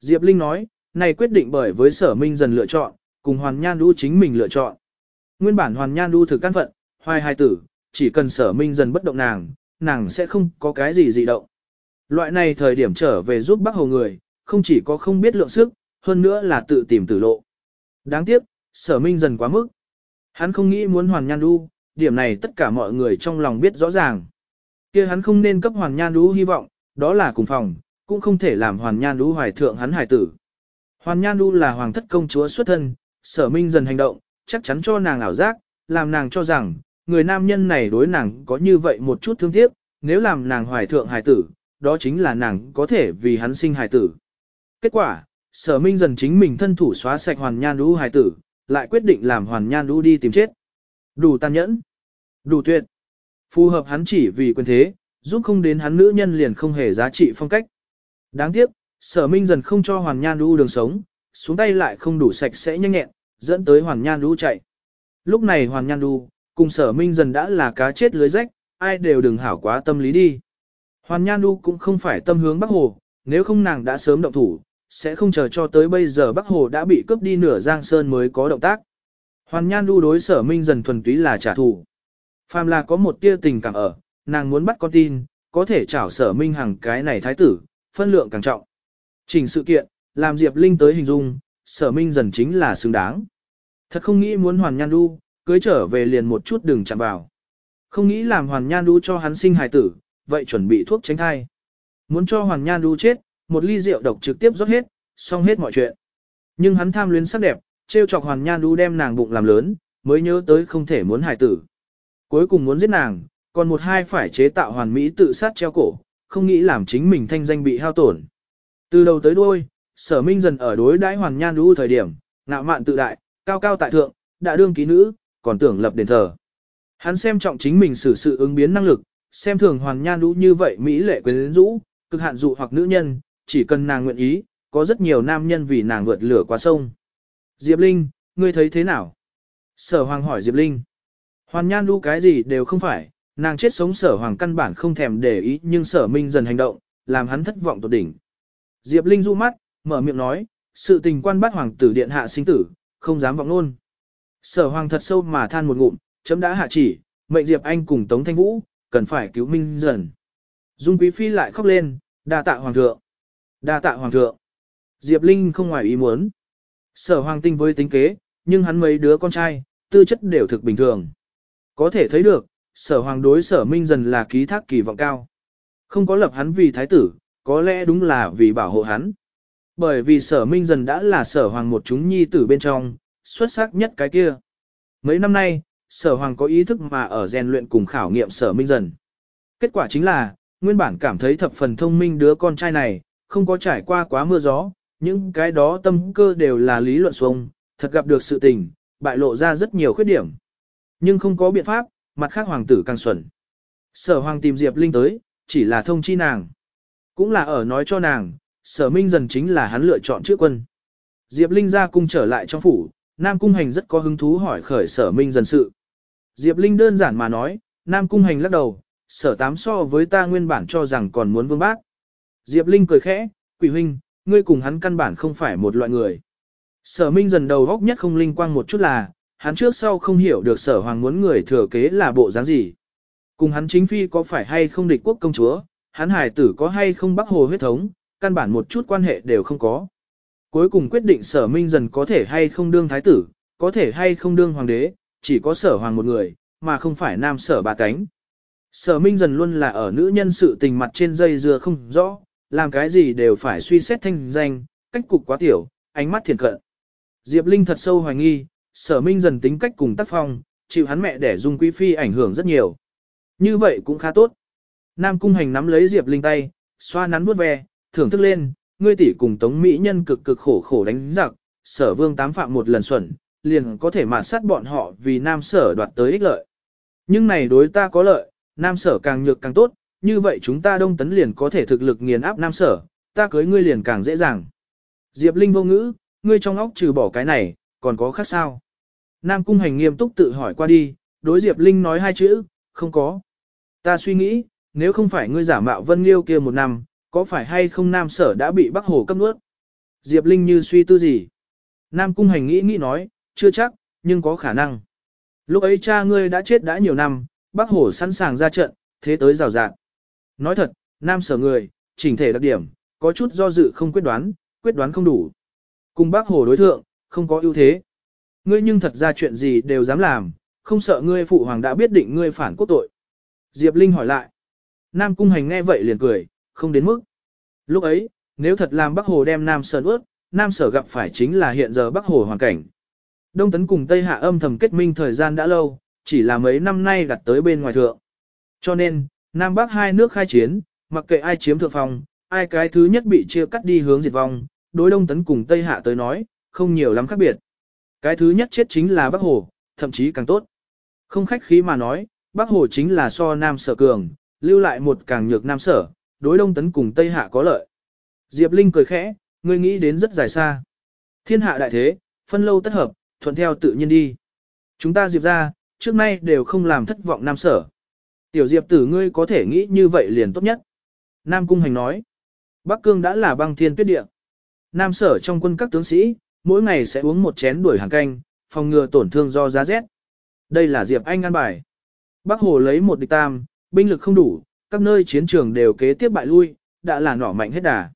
Diệp Linh nói, này quyết định bởi với sở minh dần lựa chọn, cùng Hoàn Nhan Đũ chính mình lựa chọn. Nguyên bản Hoàn Nhan Đũ thực căn phận, hoài hai tử, chỉ cần sở minh dần bất động nàng, nàng sẽ không có cái gì dị động. Loại này thời điểm trở về giúp bác hồ người, không chỉ có không biết lượng sức, hơn nữa là tự tìm tử lộ. Đáng tiếc, sở minh dần quá mức. Hắn không nghĩ muốn Hoàn Nhan Đu, điểm này tất cả mọi người trong lòng biết rõ ràng. kia hắn không nên cấp Hoàn Nhan Đú hy vọng, đó là cùng phòng, cũng không thể làm Hoàn Nhan Đú hoài thượng hắn hải tử. Hoàn Nhan Đú là hoàng thất công chúa xuất thân, sở minh dần hành động, chắc chắn cho nàng ảo giác, làm nàng cho rằng, người nam nhân này đối nàng có như vậy một chút thương tiếc, nếu làm nàng hoài thượng hải tử, đó chính là nàng có thể vì hắn sinh hải tử. Kết quả, sở minh dần chính mình thân thủ xóa sạch hoàn nhan đu hải tử, lại quyết định làm hoàn nhan đu đi tìm chết. Đủ tàn nhẫn, đủ tuyệt, phù hợp hắn chỉ vì quyền thế, giúp không đến hắn nữ nhân liền không hề giá trị phong cách. Đáng tiếc, sở minh dần không cho hoàn nhan đu đường sống, xuống tay lại không đủ sạch sẽ nhanh nhẹn, dẫn tới hoàn nhan đu chạy. Lúc này hoàn nhan đu, cùng sở minh dần đã là cá chết lưới rách, ai đều đừng hảo quá tâm lý đi. Hoàn Nhan Du cũng không phải tâm hướng Bắc Hồ, nếu không nàng đã sớm động thủ, sẽ không chờ cho tới bây giờ Bắc Hồ đã bị cướp đi nửa Giang Sơn mới có động tác. Hoàn Nhan Du đối sở minh dần thuần túy là trả thù. Phàm là có một tia tình cảm ở, nàng muốn bắt con tin, có thể trảo sở minh hằng cái này thái tử, phân lượng càng trọng. Trình sự kiện, làm Diệp Linh tới hình dung, sở minh dần chính là xứng đáng. Thật không nghĩ muốn Hoàn Nhan Du, cưới trở về liền một chút đừng chạm vào. Không nghĩ làm Hoàn Nhan Du cho hắn sinh hài tử, vậy chuẩn bị thuốc tránh thai. Muốn cho Hoàn Nhan Du chết, một ly rượu độc trực tiếp rót hết, xong hết mọi chuyện. Nhưng hắn tham luyến sắc đẹp, trêu chọc Hoàn Nhan đu đem nàng bụng làm lớn, mới nhớ tới không thể muốn hài tử. Cuối cùng muốn giết nàng, còn một hai phải chế tạo hoàn mỹ tự sát treo cổ, không nghĩ làm chính mình thanh danh bị hao tổn. Từ đầu tới đuôi, sở minh dần ở đối đãi Hoàn Nhan đu thời điểm, ngạo mạn tự đại, cao cao tại thượng, đã đương ký nữ, còn tưởng lập đền thờ. Hắn xem trọng chính mình xử sự ứng biến năng lực, xem thường hoàn nhan đu như vậy mỹ lệ quyến rũ, cực hạn dụ hoặc nữ nhân, chỉ cần nàng nguyện ý, có rất nhiều nam nhân vì nàng vượt lửa qua sông. Diệp Linh, ngươi thấy thế nào? Sở Hoàng hỏi Diệp Linh. Hoàn nhan lũ cái gì đều không phải, nàng chết sống sở Hoàng căn bản không thèm để ý nhưng sở minh dần hành động, làm hắn thất vọng tột đỉnh. Diệp Linh du mắt, mở miệng nói, sự tình quan bắt hoàng tử điện hạ sinh tử, không dám vọng luôn. Sở Hoàng thật sâu mà than một ngụm, chấm đã hạ chỉ, mệnh Diệp Anh cùng Tống Thanh Vũ, cần phải cứu Minh dần. Dung Quý Phi lại khóc lên, đa tạ Hoàng thượng. Đa tạ Hoàng thượng. Diệp Linh không ngoài ý muốn. Sở Hoàng tinh với tính kế, nhưng hắn mấy đứa con trai, tư chất đều thực bình thường. Có thể thấy được, sở Hoàng đối sở Minh dần là ký thác kỳ vọng cao. Không có lập hắn vì thái tử, có lẽ đúng là vì bảo hộ hắn. Bởi vì sở Minh dần đã là sở Hoàng một chúng nhi tử bên trong, xuất sắc nhất cái kia. Mấy năm nay, sở hoàng có ý thức mà ở rèn luyện cùng khảo nghiệm sở minh dần. Kết quả chính là, nguyên bản cảm thấy thập phần thông minh đứa con trai này, không có trải qua quá mưa gió, những cái đó tâm cơ đều là lý luận xuông, thật gặp được sự tình, bại lộ ra rất nhiều khuyết điểm. Nhưng không có biện pháp, mặt khác hoàng tử càng xuẩn. Sở hoàng tìm Diệp Linh tới, chỉ là thông chi nàng. Cũng là ở nói cho nàng, sở minh dần chính là hắn lựa chọn trước quân. Diệp Linh ra cung trở lại trong phủ, Nam Cung Hành rất có hứng thú hỏi khởi sở minh dần sự. Diệp Linh đơn giản mà nói, Nam Cung Hành lắc đầu, sở tám so với ta nguyên bản cho rằng còn muốn vương bác. Diệp Linh cười khẽ, quỷ huynh, ngươi cùng hắn căn bản không phải một loại người. Sở Minh dần đầu góc nhất không linh quang một chút là, hắn trước sau không hiểu được sở hoàng muốn người thừa kế là bộ dáng gì. Cùng hắn chính phi có phải hay không địch quốc công chúa, hắn hải tử có hay không bắc hồ huyết thống, căn bản một chút quan hệ đều không có. Cuối cùng quyết định sở minh dần có thể hay không đương thái tử, có thể hay không đương hoàng đế, chỉ có sở hoàng một người, mà không phải nam sở bà cánh. Sở minh dần luôn là ở nữ nhân sự tình mặt trên dây dưa không rõ, làm cái gì đều phải suy xét thanh danh, cách cục quá tiểu, ánh mắt thiền cận. Diệp Linh thật sâu hoài nghi, sở minh dần tính cách cùng tác phong, chịu hắn mẹ để dung quý phi ảnh hưởng rất nhiều. Như vậy cũng khá tốt. Nam cung hành nắm lấy Diệp Linh tay, xoa nắn vuốt ve, thưởng thức lên, ngươi tỷ cùng tống mỹ nhân cực cực khổ khổ đánh giặc, sở vương tám phạm một lần xuẩn, liền có thể mạt sát bọn họ vì nam sở đoạt tới ích lợi. Nhưng này đối ta có lợi, nam sở càng nhược càng tốt, như vậy chúng ta đông tấn liền có thể thực lực nghiền áp nam sở, ta cưới ngươi liền càng dễ dàng. Diệp Linh vô ngữ, ngươi trong óc trừ bỏ cái này, còn có khác sao? Nam cung hành nghiêm túc tự hỏi qua đi, đối Diệp Linh nói hai chữ, không có. Ta suy nghĩ, nếu không phải ngươi giả mạo vân liêu kia một năm, có phải hay không nam sở đã bị bắc hồ cấp nuốt? Diệp Linh như suy tư gì? Nam cung hành nghĩ nghĩ nói, chưa chắc, nhưng có khả năng. Lúc ấy cha ngươi đã chết đã nhiều năm, bác hổ sẵn sàng ra trận, thế tới rào rạng. Nói thật, nam sở người, chỉnh thể đặc điểm, có chút do dự không quyết đoán, quyết đoán không đủ. Cùng bác hồ đối thượng, không có ưu thế. Ngươi nhưng thật ra chuyện gì đều dám làm, không sợ ngươi phụ hoàng đã biết định ngươi phản quốc tội. Diệp Linh hỏi lại. Nam cung hành nghe vậy liền cười, không đến mức. Lúc ấy, nếu thật làm Bắc Hồ đem Nam Sở ướt, Nam Sở gặp phải chính là hiện giờ Bắc Hồ hoàn cảnh. Đông Tấn cùng Tây Hạ âm thầm kết minh thời gian đã lâu, chỉ là mấy năm nay đặt tới bên ngoài thượng. Cho nên, Nam Bắc hai nước khai chiến, mặc kệ ai chiếm thượng phòng, ai cái thứ nhất bị chia cắt đi hướng diệt vong, đối Đông Tấn cùng Tây Hạ tới nói, không nhiều lắm khác biệt. Cái thứ nhất chết chính là Bắc Hồ, thậm chí càng tốt. Không khách khí mà nói, Bắc Hồ chính là so Nam Sở cường, lưu lại một càng nhược Nam Sở, đối Đông Tấn cùng Tây Hạ có lợi. Diệp Linh cười khẽ, ngươi nghĩ đến rất dài xa. Thiên hạ đại thế, phân lâu tất hợp, thuận theo tự nhiên đi. Chúng ta Diệp ra, trước nay đều không làm thất vọng Nam Sở. Tiểu Diệp tử ngươi có thể nghĩ như vậy liền tốt nhất. Nam Cung Hành nói, Bắc Cương đã là băng thiên tuyết địa. Nam Sở trong quân các tướng sĩ, mỗi ngày sẽ uống một chén đuổi hàng canh, phòng ngừa tổn thương do giá rét. Đây là Diệp Anh ăn bài. Bắc Hồ lấy một địch tam, binh lực không đủ, các nơi chiến trường đều kế tiếp bại lui, đã là nỏ mạnh hết đà.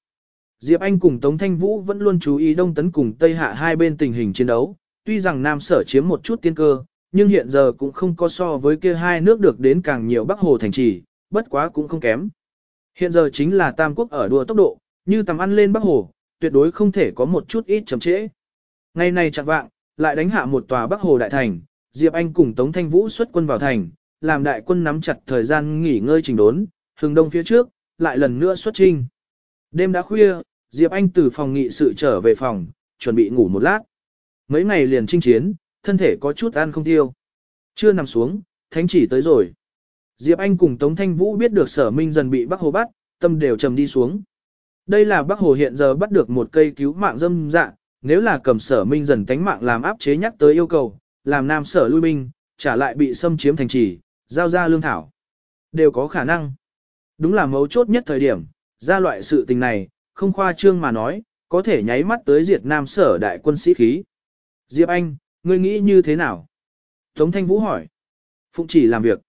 Diệp Anh cùng Tống Thanh Vũ vẫn luôn chú ý Đông Tấn cùng Tây Hạ hai bên tình hình chiến đấu, tuy rằng Nam Sở chiếm một chút tiên cơ, nhưng hiện giờ cũng không có so với kia hai nước được đến càng nhiều Bắc Hồ thành trì, bất quá cũng không kém. Hiện giờ chính là Tam Quốc ở đua tốc độ, như tầm ăn lên Bắc Hồ, tuyệt đối không thể có một chút ít chậm trễ. Ngày này chặt vạng, lại đánh hạ một tòa Bắc Hồ đại thành, Diệp Anh cùng Tống Thanh Vũ xuất quân vào thành, làm đại quân nắm chặt thời gian nghỉ ngơi trình đốn, hừng đông phía trước, lại lần nữa xuất trinh. Đêm đã khuya, Diệp Anh từ phòng nghị sự trở về phòng, chuẩn bị ngủ một lát. Mấy ngày liền chinh chiến, thân thể có chút ăn không tiêu. Chưa nằm xuống, thánh chỉ tới rồi. Diệp Anh cùng Tống Thanh Vũ biết được sở minh dần bị Bắc Hồ bắt, tâm đều trầm đi xuống. Đây là Bắc Hồ hiện giờ bắt được một cây cứu mạng dâm dạ, nếu là cầm sở minh dần tánh mạng làm áp chế nhắc tới yêu cầu, làm nam sở lui binh, trả lại bị xâm chiếm thành trì, giao ra lương thảo. Đều có khả năng. Đúng là mấu chốt nhất thời điểm, ra loại sự tình này, không khoa trương mà nói, có thể nháy mắt tới diệt nam sở đại quân sĩ khí. Diệp Anh, ngươi nghĩ như thế nào? Tống Thanh Vũ hỏi. Phụng chỉ làm việc.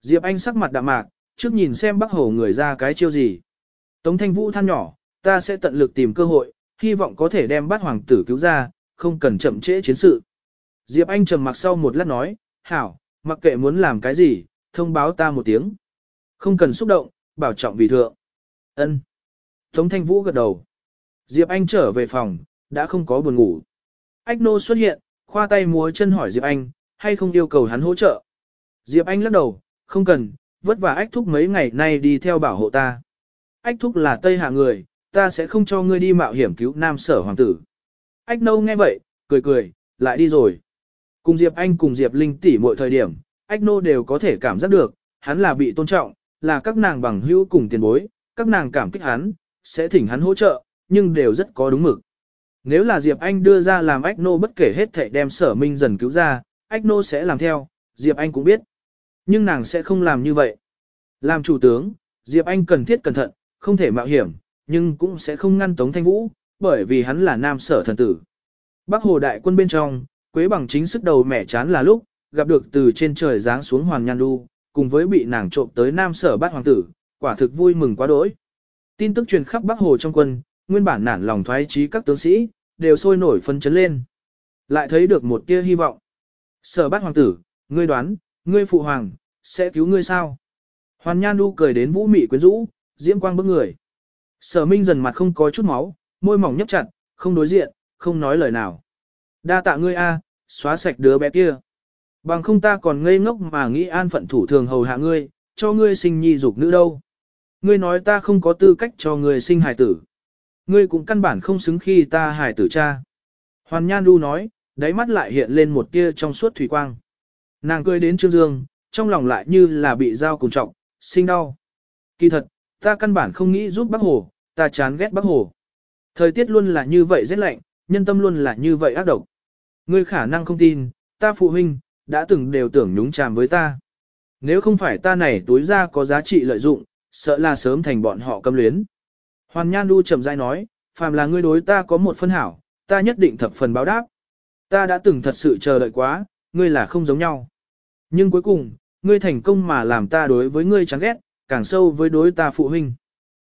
Diệp Anh sắc mặt đạm mạc, trước nhìn xem Bắc Hồ người ra cái chiêu gì. Tống Thanh Vũ than nhỏ, ta sẽ tận lực tìm cơ hội, hy vọng có thể đem bát hoàng tử cứu ra, không cần chậm trễ chiến sự. Diệp Anh trầm mặc sau một lát nói, hảo, mặc kệ muốn làm cái gì, thông báo ta một tiếng. Không cần xúc động, bảo trọng vì thượng. Ân. Tống Thanh Vũ gật đầu. Diệp Anh trở về phòng, đã không có buồn ngủ. Ách nô xuất hiện, khoa tay múa chân hỏi Diệp Anh, hay không yêu cầu hắn hỗ trợ. Diệp Anh lắc đầu, không cần, vất vả ách thúc mấy ngày nay đi theo bảo hộ ta. Ách thúc là Tây Hạ người, ta sẽ không cho ngươi đi mạo hiểm cứu nam sở hoàng tử. Ách nâu nghe vậy, cười cười, lại đi rồi. Cùng Diệp Anh cùng Diệp Linh tỷ mọi thời điểm, ách nô đều có thể cảm giác được, hắn là bị tôn trọng, là các nàng bằng hữu cùng tiền bối, các nàng cảm kích hắn, sẽ thỉnh hắn hỗ trợ, nhưng đều rất có đúng mực. Nếu là Diệp Anh đưa ra làm ách nô bất kể hết thảy đem sở minh dần cứu ra, ách nô sẽ làm theo, Diệp Anh cũng biết. Nhưng nàng sẽ không làm như vậy. Làm chủ tướng, Diệp Anh cần thiết cẩn thận, không thể mạo hiểm, nhưng cũng sẽ không ngăn Tống Thanh Vũ, bởi vì hắn là nam sở thần tử. Bắc Hồ đại quân bên trong, Quế bằng chính sức đầu mẻ chán là lúc, gặp được từ trên trời giáng xuống Hoàn Nhan Du, cùng với bị nàng trộm tới nam sở bát hoàng tử, quả thực vui mừng quá đỗi. Tin tức truyền khắp Bắc Hồ trong quân, nguyên bản nản lòng thoái trí các tướng sĩ, đều sôi nổi phân chấn lên. Lại thấy được một tia hy vọng. Sở bát hoàng tử, ngươi đoán, ngươi phụ hoàng, sẽ cứu ngươi sao? Hoàn Nhan Du cười đến vũ mị quyến rũ, diễm quang bức người. Sở Minh dần mặt không có chút máu, môi mỏng nhấp chặt, không đối diện, không nói lời nào. Đa tạ ngươi a, xóa sạch đứa bé kia. Bằng không ta còn ngây ngốc mà nghĩ an phận thủ thường hầu hạ ngươi, cho ngươi sinh nhi dục nữ đâu. Ngươi nói ta không có tư cách cho ngươi sinh hài tử. Ngươi cũng căn bản không xứng khi ta hài tử cha. Hoàn Nhan Du nói, đáy mắt lại hiện lên một tia trong suốt thủy quang. Nàng cười đến Trương Dương, trong lòng lại như là bị dao cùng trọng, sinh đau. Kỳ thật, ta căn bản không nghĩ giúp bác hồ, ta chán ghét bác hồ. Thời tiết luôn là như vậy rét lạnh, nhân tâm luôn là như vậy ác độc. Ngươi khả năng không tin, ta phụ huynh, đã từng đều tưởng nhúng chàm với ta. Nếu không phải ta này túi ra có giá trị lợi dụng, sợ là sớm thành bọn họ câm luyến. Hoàn Nhan Du trầm rãi nói, phàm là ngươi đối ta có một phân hảo, ta nhất định thập phần báo đáp. Ta đã từng thật sự chờ đợi quá, ngươi là không giống nhau. Nhưng cuối cùng, ngươi thành công mà làm ta đối với ngươi chán ghét, càng sâu với đối ta phụ huynh.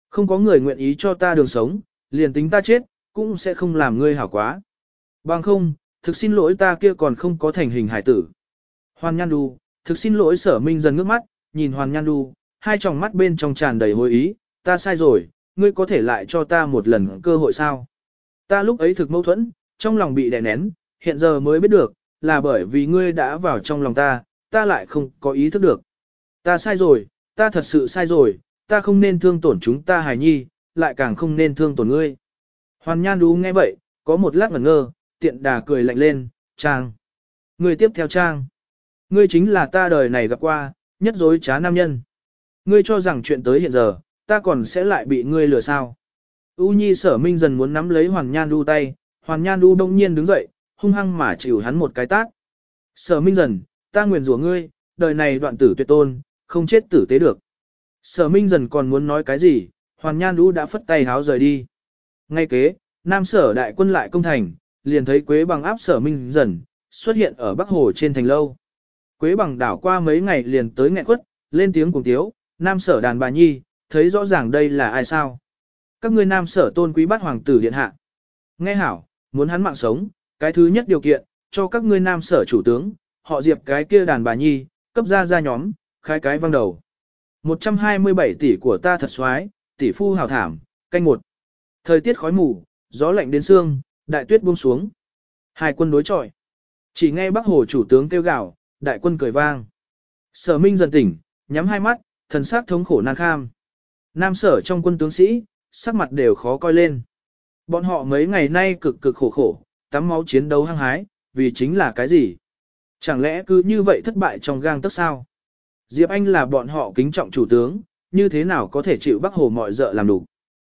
Không có người nguyện ý cho ta đường sống, liền tính ta chết, cũng sẽ không làm ngươi hảo quá. Bằng không, thực xin lỗi ta kia còn không có thành hình hải tử. Hoàn Nhan Du, thực xin lỗi sở minh dần ngước mắt, nhìn Hoàn Nhan Du, hai tròng mắt bên trong tràn đầy hồi ý, ta sai rồi, ngươi có thể lại cho ta một lần cơ hội sao? Ta lúc ấy thực mâu thuẫn, trong lòng bị đè nén, hiện giờ mới biết được, là bởi vì ngươi đã vào trong lòng ta, ta lại không có ý thức được. Ta sai rồi, ta thật sự sai rồi, ta không nên thương tổn chúng ta hài nhi, lại càng không nên thương tổn ngươi. Hoàn Nhan Đú nghe vậy, có một lát ngẩn ngơ, tiện đà cười lạnh lên, Trang. Ngươi tiếp theo Trang. Ngươi chính là ta đời này gặp qua, nhất dối trá nam nhân. Ngươi cho rằng chuyện tới hiện giờ, ta còn sẽ lại bị ngươi lừa sao. U Nhi sở minh dần muốn nắm lấy Hoàn Nhan Đu tay, Hoàn Nhan Đu đông nhiên đứng dậy, hung hăng mà chịu hắn một cái tát. Sở minh dần, ta nguyền rủa ngươi, đời này đoạn tử tuyệt tôn, không chết tử tế được. Sở minh dần còn muốn nói cái gì, Hoàn Nhan Đu đã phất tay háo rời đi. Ngay kế, Nam sở đại quân lại công thành, liền thấy Quế bằng áp sở minh dần, xuất hiện ở Bắc Hồ trên thành lâu. Quế bằng đảo qua mấy ngày liền tới nghẹn quất, lên tiếng cùng tiếu, Nam sở đàn bà nhi, thấy rõ ràng đây là ai sao. Các ngươi Nam sở tôn quý bát hoàng tử điện hạ. Nghe hảo, muốn hắn mạng sống, cái thứ nhất điều kiện, cho các ngươi Nam sở chủ tướng, họ diệp cái kia đàn bà nhi, cấp ra ra nhóm, khai cái văng đầu. 127 tỷ của ta thật xoái, tỷ phu hào thảm, canh một. Thời tiết khói mù, gió lạnh đến xương, đại tuyết buông xuống. Hai quân đối chọi. Chỉ nghe Bắc Hồ chủ tướng kêu gào, đại quân cười vang. Sở Minh dần tỉnh, nhắm hai mắt, thần sắc thống khổ nan kham. Nam sở trong quân tướng sĩ, sắc mặt đều khó coi lên. Bọn họ mấy ngày nay cực cực khổ khổ, tắm máu chiến đấu hăng hái, vì chính là cái gì? Chẳng lẽ cứ như vậy thất bại trong gang tấc sao? Diệp Anh là bọn họ kính trọng chủ tướng, như thế nào có thể chịu Bắc Hồ mọi dợ làm đủ?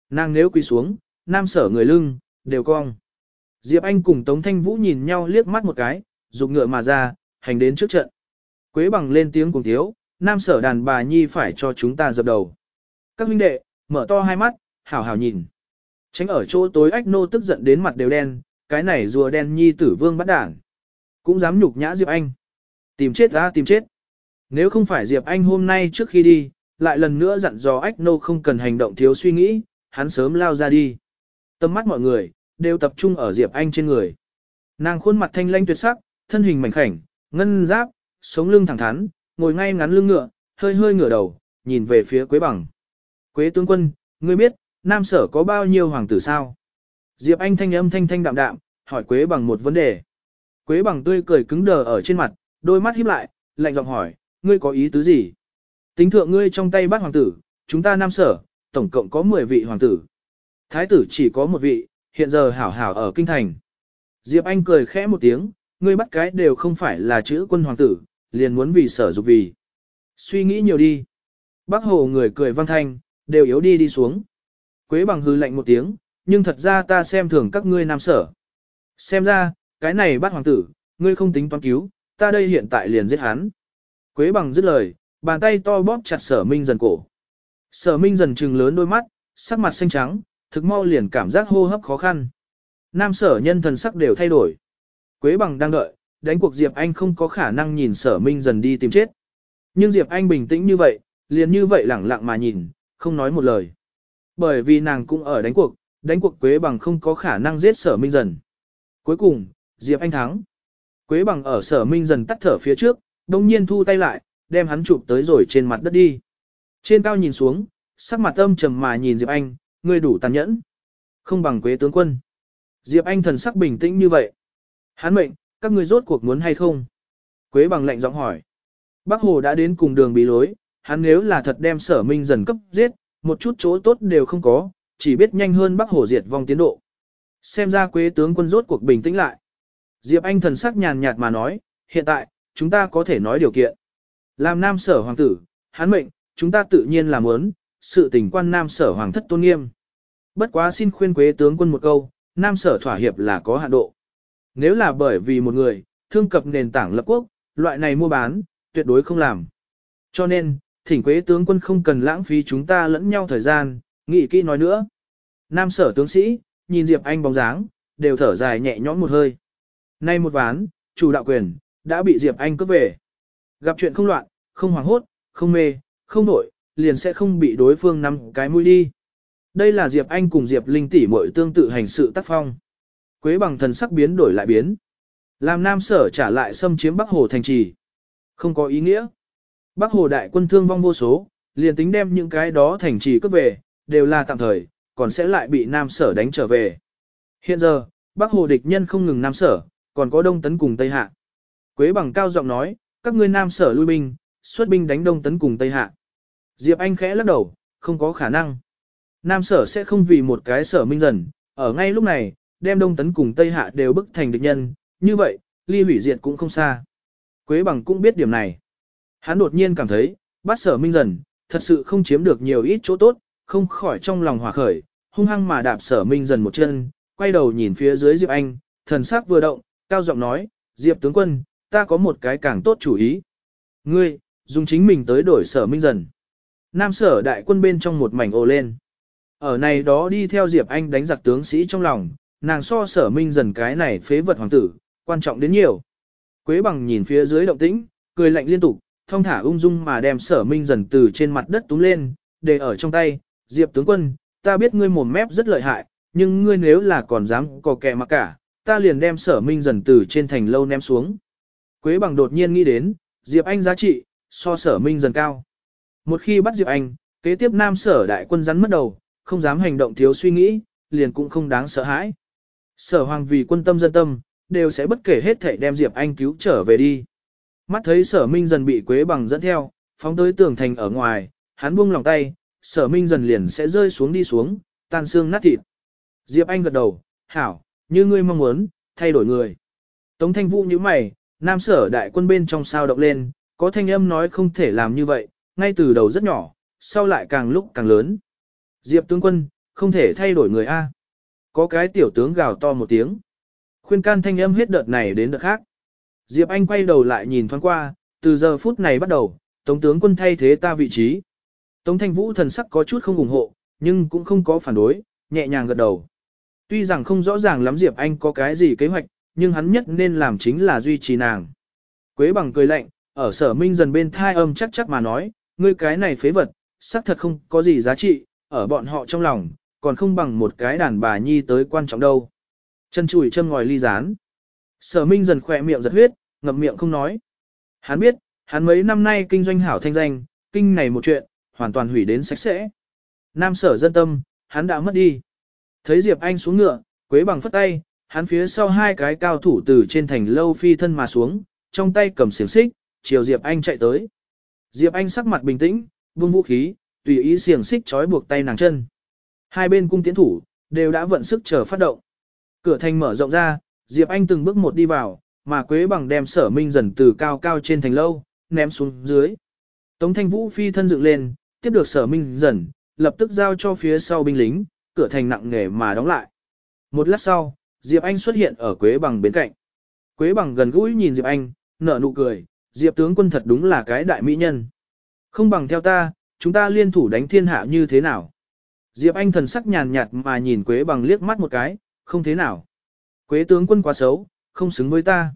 Nàng nếu quỳ xuống, nam sở người lưng, đều cong. Diệp Anh cùng Tống Thanh Vũ nhìn nhau liếc mắt một cái, dục ngựa mà ra, hành đến trước trận. Quế bằng lên tiếng cùng thiếu, nam sở đàn bà nhi phải cho chúng ta dập đầu. Các huynh đệ, mở to hai mắt, hảo hảo nhìn. Tránh ở chỗ tối ách nô tức giận đến mặt đều đen, cái này rùa đen nhi tử vương bắt đảng. Cũng dám nhục nhã Diệp Anh. Tìm chết ra tìm chết. Nếu không phải Diệp Anh hôm nay trước khi đi, lại lần nữa dặn dò ách nô không cần hành động thiếu suy nghĩ, hắn sớm lao ra đi. Tâm mắt mọi người, đều tập trung ở Diệp Anh trên người. Nàng khuôn mặt thanh lanh tuyệt sắc, thân hình mảnh khảnh, ngân giáp, sống lưng thẳng thắn, ngồi ngay ngắn lưng ngựa, hơi hơi ngửa đầu, nhìn về phía Quế Bằng. Quế tướng quân, ngươi biết, Nam Sở có bao nhiêu hoàng tử sao? Diệp Anh thanh âm thanh thanh đạm đạm, hỏi Quế Bằng một vấn đề. Quế Bằng tươi cười cứng đờ ở trên mặt, đôi mắt híp lại, lạnh giọng hỏi, ngươi có ý tứ gì? Tính thượng ngươi trong tay bát hoàng tử, chúng ta Nam Sở, tổng cộng có 10 vị hoàng tử. Thái tử chỉ có một vị, hiện giờ hảo hảo ở kinh thành. Diệp Anh cười khẽ một tiếng, ngươi bắt cái đều không phải là chữ quân hoàng tử, liền muốn vì sở dục vì. Suy nghĩ nhiều đi. Bác hồ người cười văn thanh, đều yếu đi đi xuống. Quế bằng hư lạnh một tiếng, nhưng thật ra ta xem thường các ngươi nam sở. Xem ra, cái này bắt hoàng tử, ngươi không tính toán cứu, ta đây hiện tại liền giết hắn. Quế bằng dứt lời, bàn tay to bóp chặt sở minh dần cổ. Sở minh dần trừng lớn đôi mắt, sắc mặt xanh trắng, thực mau liền cảm giác hô hấp khó khăn. Nam sở nhân thần sắc đều thay đổi. Quế bằng đang đợi, đánh cuộc Diệp Anh không có khả năng nhìn sở minh dần đi tìm chết. Nhưng Diệp Anh bình tĩnh như vậy, liền như vậy lẳng lặng mà nhìn, không nói một lời. Bởi vì nàng cũng ở đánh cuộc, đánh cuộc Quế bằng không có khả năng giết sở minh dần. Cuối cùng, Diệp Anh thắng. Quế bằng ở sở minh dần tắt thở phía trước, đồng nhiên thu tay lại, đem hắn chụp tới rồi trên mặt đất đi. Trên cao nhìn xuống, sắc mặt âm trầm mà nhìn Diệp Anh, ngươi đủ tàn nhẫn. Không bằng Quế tướng quân. Diệp Anh thần sắc bình tĩnh như vậy. Hắn mệnh, các ngươi rốt cuộc muốn hay không? Quế bằng lạnh giọng hỏi. Bác Hồ đã đến cùng đường bí lối, hắn nếu là thật đem sở minh dần cấp giết, một chút chỗ tốt đều không có, chỉ biết nhanh hơn Bắc Hồ diệt vong tiến độ. Xem ra quế tướng quân rốt cuộc bình tĩnh lại. Diệp Anh thần sắc nhàn nhạt mà nói, hiện tại, chúng ta có thể nói điều kiện. Làm nam sở hoàng tử, hắn mệnh, chúng ta tự nhiên làm muốn, sự tình quan nam sở hoàng thất tôn nghiêm. Bất quá xin khuyên quế tướng quân một câu, nam sở thỏa hiệp là có hạn độ. Nếu là bởi vì một người, thương cập nền tảng lập quốc, loại này mua bán, tuyệt đối không làm. Cho nên, thỉnh quế tướng quân không cần lãng phí chúng ta lẫn nhau thời gian, nghĩ kỹ nói nữa. Nam sở tướng sĩ, nhìn Diệp Anh bóng dáng, đều thở dài nhẹ nhõm một hơi. Nay một ván, chủ đạo quyền, đã bị Diệp Anh cướp về. Gặp chuyện không loạn, không hoảng hốt, không mê, không nổi, liền sẽ không bị đối phương nắm cái mũi đi. Đây là Diệp Anh cùng Diệp Linh tỷ muội tương tự hành sự tác phong. Quế bằng thần sắc biến đổi lại biến. Làm Nam Sở trả lại xâm chiếm Bắc Hồ thành trì. Không có ý nghĩa. Bắc Hồ đại quân thương vong vô số, liền tính đem những cái đó thành trì cướp về, đều là tạm thời, còn sẽ lại bị Nam Sở đánh trở về. Hiện giờ, Bắc Hồ địch nhân không ngừng Nam Sở, còn có Đông Tấn cùng Tây Hạ. Quế bằng cao giọng nói, các ngươi Nam Sở lui binh, xuất binh đánh Đông Tấn cùng Tây Hạ. Diệp Anh khẽ lắc đầu, không có khả năng. Nam Sở sẽ không vì một cái sở minh dần, ở ngay lúc này, đem Đông Tấn cùng Tây Hạ đều bức thành địch nhân, như vậy, ly hủy diệt cũng không xa. Quế bằng cũng biết điểm này. Hắn đột nhiên cảm thấy, bắt sở minh dần, thật sự không chiếm được nhiều ít chỗ tốt, không khỏi trong lòng hòa khởi, hung hăng mà đạp sở minh dần một chân, quay đầu nhìn phía dưới Diệp Anh, thần sắc vừa động, cao giọng nói, Diệp tướng quân, ta có một cái càng tốt chủ ý. Ngươi, dùng chính mình tới đổi sở minh dần. Nam sở đại quân bên trong một mảnh ồ lên. Ở này đó đi theo Diệp Anh đánh giặc tướng sĩ trong lòng, nàng so sở minh dần cái này phế vật hoàng tử, quan trọng đến nhiều. Quế bằng nhìn phía dưới động tĩnh, cười lạnh liên tục, thông thả ung dung mà đem sở minh dần từ trên mặt đất túm lên, để ở trong tay, Diệp tướng quân, ta biết ngươi mồm mép rất lợi hại, nhưng ngươi nếu là còn dám có kẻ mà cả, ta liền đem sở minh dần từ trên thành lâu ném xuống. Quế bằng đột nhiên nghĩ đến, Diệp Anh giá trị, so sở minh dần cao. Một khi bắt Diệp Anh, kế tiếp nam sở đại quân rắn mất đầu, không dám hành động thiếu suy nghĩ, liền cũng không đáng sợ hãi. Sở hoàng vì quân tâm dân tâm, đều sẽ bất kể hết thể đem Diệp Anh cứu trở về đi. Mắt thấy sở minh dần bị quế bằng dẫn theo, phóng tới tường thành ở ngoài, hắn buông lòng tay, sở minh dần liền sẽ rơi xuống đi xuống, tan xương nát thịt. Diệp Anh gật đầu, hảo, như ngươi mong muốn, thay đổi người. Tống thanh vũ như mày, nam sở đại quân bên trong sao động lên, có thanh âm nói không thể làm như vậy, ngay từ đầu rất nhỏ, sau lại càng lúc càng lớn. Diệp tướng quân, không thể thay đổi người A. Có cái tiểu tướng gào to một tiếng. Khuyên can thanh âm hết đợt này đến đợt khác. Diệp Anh quay đầu lại nhìn thoáng qua, từ giờ phút này bắt đầu, Tống tướng quân thay thế ta vị trí. Tống Thanh Vũ thần sắc có chút không ủng hộ, nhưng cũng không có phản đối, nhẹ nhàng gật đầu. Tuy rằng không rõ ràng lắm Diệp Anh có cái gì kế hoạch, nhưng hắn nhất nên làm chính là duy trì nàng. Quế bằng cười lạnh, ở sở minh dần bên thai âm chắc chắc mà nói, ngươi cái này phế vật, xác thật không có gì giá trị, ở bọn họ trong lòng, còn không bằng một cái đàn bà nhi tới quan trọng đâu. Chân chùi châm ngòi ly rán. Sở minh dần khỏe miệng giật huyết, ngậm miệng không nói. Hắn biết, hắn mấy năm nay kinh doanh hảo thanh danh, kinh này một chuyện, hoàn toàn hủy đến sạch sẽ. Nam sở dân tâm, hắn đã mất đi. Thấy Diệp Anh xuống ngựa, Quế bằng phất tay, hắn phía sau hai cái cao thủ từ trên thành lâu phi thân mà xuống, trong tay cầm xiềng xích, chiều Diệp Anh chạy tới. Diệp Anh sắc mặt bình tĩnh, buông vũ khí, tùy ý xiềng xích trói buộc tay nàng chân. Hai bên cung tiến thủ, đều đã vận sức chờ phát động. Cửa thành mở rộng ra, Diệp Anh từng bước một đi vào, mà Quế bằng đem sở minh dần từ cao cao trên thành lâu, ném xuống dưới. Tống thanh vũ phi thân dựng lên, tiếp được sở minh dần, lập tức giao cho phía sau binh lính, cửa thành nặng nề mà đóng lại. Một lát sau, Diệp Anh xuất hiện ở Quế bằng bên cạnh. Quế bằng gần gũi nhìn Diệp Anh, nở nụ cười, Diệp tướng quân thật đúng là cái đại mỹ nhân. Không bằng theo ta, chúng ta liên thủ đánh thiên hạ như thế nào? Diệp Anh thần sắc nhàn nhạt mà nhìn Quế bằng liếc mắt một cái, không thế nào. Quế tướng quân quá xấu, không xứng với ta.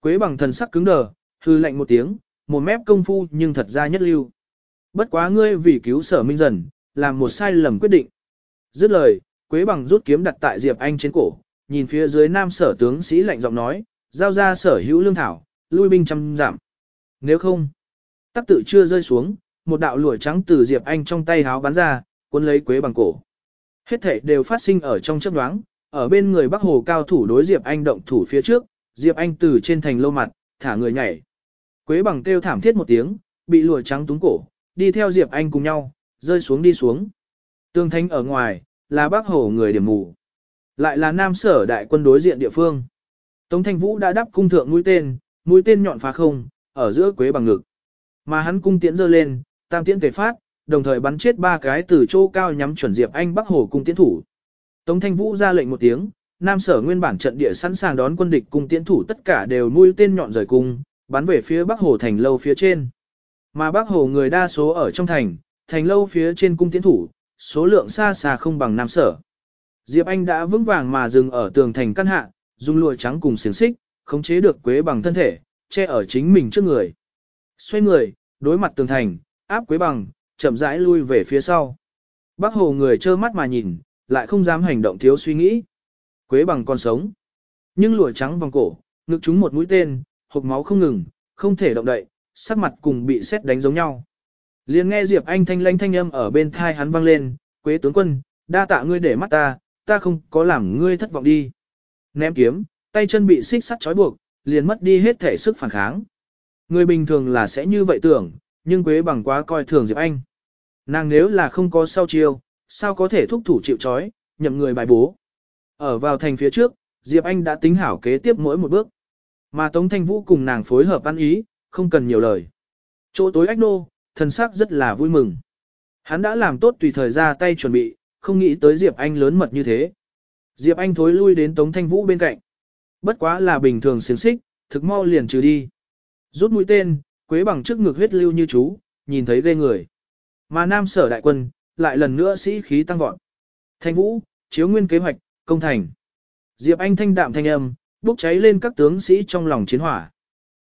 Quế bằng thần sắc cứng đờ, hư lạnh một tiếng, một mép công phu nhưng thật ra nhất lưu. Bất quá ngươi vì cứu sở minh dần, làm một sai lầm quyết định. Dứt lời, Quế bằng rút kiếm đặt tại Diệp Anh trên cổ, nhìn phía dưới nam sở tướng sĩ lạnh giọng nói, giao ra sở hữu lương thảo, lui binh trăm giảm. Nếu không, tắc tự chưa rơi xuống, một đạo lụa trắng từ Diệp Anh trong tay háo bắn ra, cuốn lấy Quế bằng cổ. Hết thể đều phát sinh ở trong chấp đoáng, ở bên người Bắc Hồ cao thủ đối Diệp Anh động thủ phía trước, Diệp Anh từ trên thành lâu mặt, thả người nhảy. Quế bằng kêu thảm thiết một tiếng, bị lụa trắng túng cổ, đi theo Diệp Anh cùng nhau, rơi xuống đi xuống. Tương thanh ở ngoài, là Bắc Hồ người điểm mù. Lại là Nam Sở đại quân đối diện địa phương. Tống Thanh Vũ đã đắp cung thượng mũi tên, mũi tên nhọn phá không, ở giữa Quế bằng ngực. Mà hắn cung tiễn giơ lên, tam tiễn tề phát, đồng thời bắn chết ba cái từ chỗ cao nhắm chuẩn Diệp Anh Bắc Hồ cung tiễn thủ. Tống Thanh Vũ ra lệnh một tiếng, Nam Sở nguyên bản trận địa sẵn sàng đón quân địch cung tiến thủ tất cả đều mũi tên nhọn rời cung, bắn về phía Bắc Hồ thành lâu phía trên. Mà Bắc Hồ người đa số ở trong thành, thành lâu phía trên cung tiến thủ, số lượng xa xa không bằng Nam Sở. Diệp Anh đã vững vàng mà dừng ở tường thành căn hạ, dùng lụa trắng cùng xiềng xích, khống chế được quế bằng thân thể, che ở chính mình trước người. Xoay người, đối mặt tường thành, áp quế bằng, chậm rãi lui về phía sau. Bác hồ người trơ mắt mà nhìn, lại không dám hành động thiếu suy nghĩ. Quế bằng còn sống. Nhưng lụa trắng vòng cổ, ngực chúng một mũi tên, hộc máu không ngừng, không thể động đậy, sắc mặt cùng bị xét đánh giống nhau. Liền nghe Diệp Anh thanh lanh thanh âm ở bên thai hắn vang lên, Quế tướng quân, đa tạ ngươi để mắt ta, ta không có làm ngươi thất vọng đi. Ném kiếm, tay chân bị xích sắt trói buộc, liền mất đi hết thể sức phản kháng. Người bình thường là sẽ như vậy tưởng, nhưng Quế bằng quá coi thường Diệp Anh. Nàng nếu là không có sau chiêu, sao có thể thúc thủ chịu trói, nhậm người bài bố. Ở vào thành phía trước, Diệp Anh đã tính hảo kế tiếp mỗi một bước. Mà Tống Thanh Vũ cùng nàng phối hợp ăn ý, không cần nhiều lời. Chỗ tối ách nô, thần sắc rất là vui mừng. Hắn đã làm tốt tùy thời ra tay chuẩn bị, không nghĩ tới Diệp Anh lớn mật như thế. Diệp Anh thối lui đến Tống Thanh Vũ bên cạnh. Bất quá là bình thường xiềng xích, thực mau liền trừ đi. Rút mũi tên, quế bằng trước ngực huyết lưu như chú, nhìn thấy ghê người. Mà nam sở đại quân, lại lần nữa sĩ khí tăng vọt. Thanh Vũ, chiếu nguyên kế hoạch, công thành. Diệp Anh thanh đạm thanh âm, bốc cháy lên các tướng sĩ trong lòng chiến hỏa.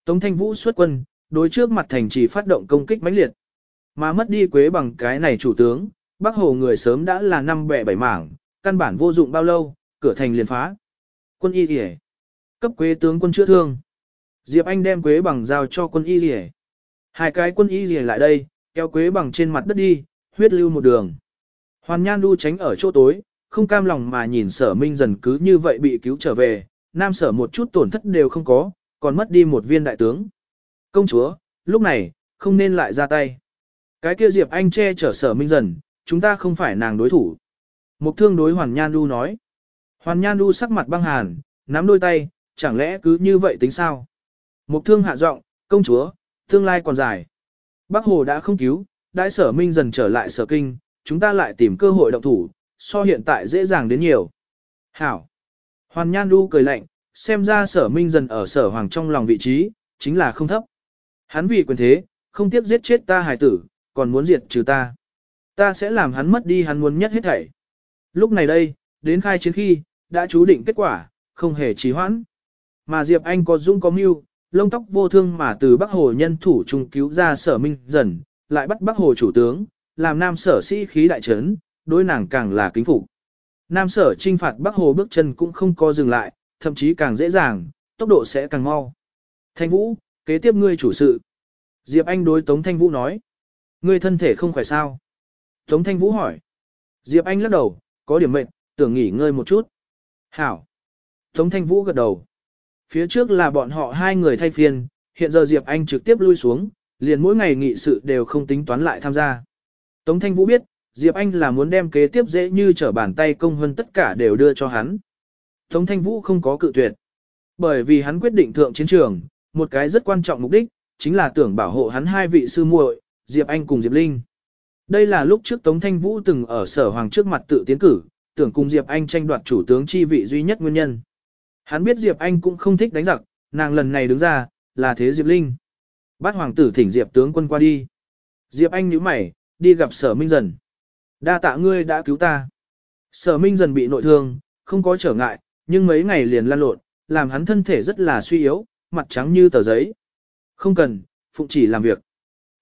Tống Thanh Vũ xuất quân, đối trước mặt thành chỉ phát động công kích mãnh liệt. Mà mất đi quế bằng cái này chủ tướng, Bắc Hồ người sớm đã là năm bẻ bảy mảng, căn bản vô dụng bao lâu, cửa thành liền phá. Quân y Liễu, Cấp quế tướng quân chữa thương. Diệp Anh đem quế bằng giao cho quân y Liễu. Hai cái quân y Liễu lại đây, kéo quế bằng trên mặt đất đi, huyết lưu một đường. Hoàn Nhan Du tránh ở chỗ tối, không cam lòng mà nhìn sở minh dần cứ như vậy bị cứu trở về, nam sở một chút tổn thất đều không có, còn mất đi một viên đại tướng. Công chúa, lúc này, không nên lại ra tay. Cái kia Diệp Anh che chở sở minh dần, chúng ta không phải nàng đối thủ. Mục thương đối Hoàn Nhan Du nói. Hoàn Nhan Du sắc mặt băng hàn, nắm đôi tay, chẳng lẽ cứ như vậy tính sao? Mục thương hạ giọng, công chúa, tương lai còn dài. Bắc Hồ đã không cứu, đại sở minh dần trở lại sở kinh, chúng ta lại tìm cơ hội động thủ, so hiện tại dễ dàng đến nhiều. Hảo. Hoàn Nhan đu cười lạnh, xem ra sở minh dần ở sở hoàng trong lòng vị trí, chính là không thấp. Hắn vì quyền thế, không tiếc giết chết ta hài tử, còn muốn diệt trừ ta. Ta sẽ làm hắn mất đi hắn muốn nhất hết thảy. Lúc này đây, đến khai chiến khi, đã chú định kết quả, không hề trì hoãn. Mà Diệp Anh có dung có mưu, lông tóc vô thương mà từ Bắc Hồ nhân thủ trung cứu ra sở minh dần, lại bắt Bắc Hồ chủ tướng, làm nam sở sĩ khí đại trấn, đối nàng càng là kính phục. Nam sở trinh phạt Bắc Hồ bước chân cũng không co dừng lại, thậm chí càng dễ dàng, tốc độ sẽ càng mau. Thanh Vũ, kế tiếp ngươi chủ sự. Diệp Anh đối Tống Thanh Vũ nói. Ngươi thân thể không khỏe sao? Tống Thanh Vũ hỏi. Diệp Anh lắc đầu, có điểm mệnh, tưởng nghỉ ngơi một chút. Hảo. Tống Thanh Vũ gật đầu. Phía trước là bọn họ hai người thay phiên, hiện giờ Diệp Anh trực tiếp lui xuống, liền mỗi ngày nghị sự đều không tính toán lại tham gia. Tống Thanh Vũ biết, Diệp Anh là muốn đem kế tiếp dễ như trở bàn tay công hơn tất cả đều đưa cho hắn. Tống Thanh Vũ không có cự tuyệt. Bởi vì hắn quyết định thượng chiến trường, một cái rất quan trọng mục đích, chính là tưởng bảo hộ hắn hai vị sư muội, Diệp Anh cùng Diệp Linh. Đây là lúc trước Tống Thanh Vũ từng ở sở hoàng trước mặt tự tiến cử, tưởng cùng Diệp Anh tranh đoạt chủ tướng chi vị duy nhất nguyên nhân. Hắn biết Diệp Anh cũng không thích đánh giặc, nàng lần này đứng ra, là thế Diệp Linh. Bát hoàng tử thỉnh Diệp tướng quân qua đi. Diệp Anh nhíu mày, đi gặp sở minh dần. Đa tạ ngươi đã cứu ta. Sở minh dần bị nội thương, không có trở ngại, nhưng mấy ngày liền lan lộn, làm hắn thân thể rất là suy yếu, mặt trắng như tờ giấy. Không cần, phụng chỉ làm việc.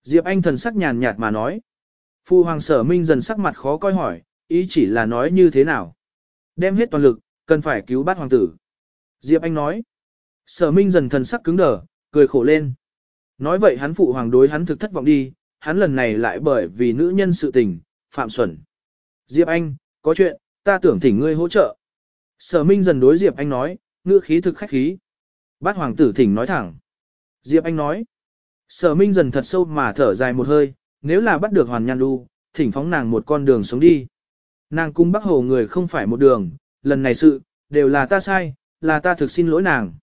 Diệp Anh thần sắc nhàn nhạt mà nói. Phu hoàng sở minh dần sắc mặt khó coi hỏi, ý chỉ là nói như thế nào. Đem hết toàn lực, cần phải cứu bát hoàng tử. Diệp Anh nói. Sở minh dần thần sắc cứng đờ, cười khổ lên. Nói vậy hắn phụ hoàng đối hắn thực thất vọng đi, hắn lần này lại bởi vì nữ nhân sự tình, phạm xuẩn. Diệp Anh, có chuyện, ta tưởng thỉnh ngươi hỗ trợ. Sở minh dần đối Diệp Anh nói, ngữ khí thực khách khí. Bát hoàng tử thỉnh nói thẳng. Diệp Anh nói. Sở minh dần thật sâu mà thở dài một hơi, nếu là bắt được hoàn nhan đu, thỉnh phóng nàng một con đường sống đi. Nàng cung bắc hồ người không phải một đường, lần này sự, đều là ta sai, là ta thực xin lỗi nàng.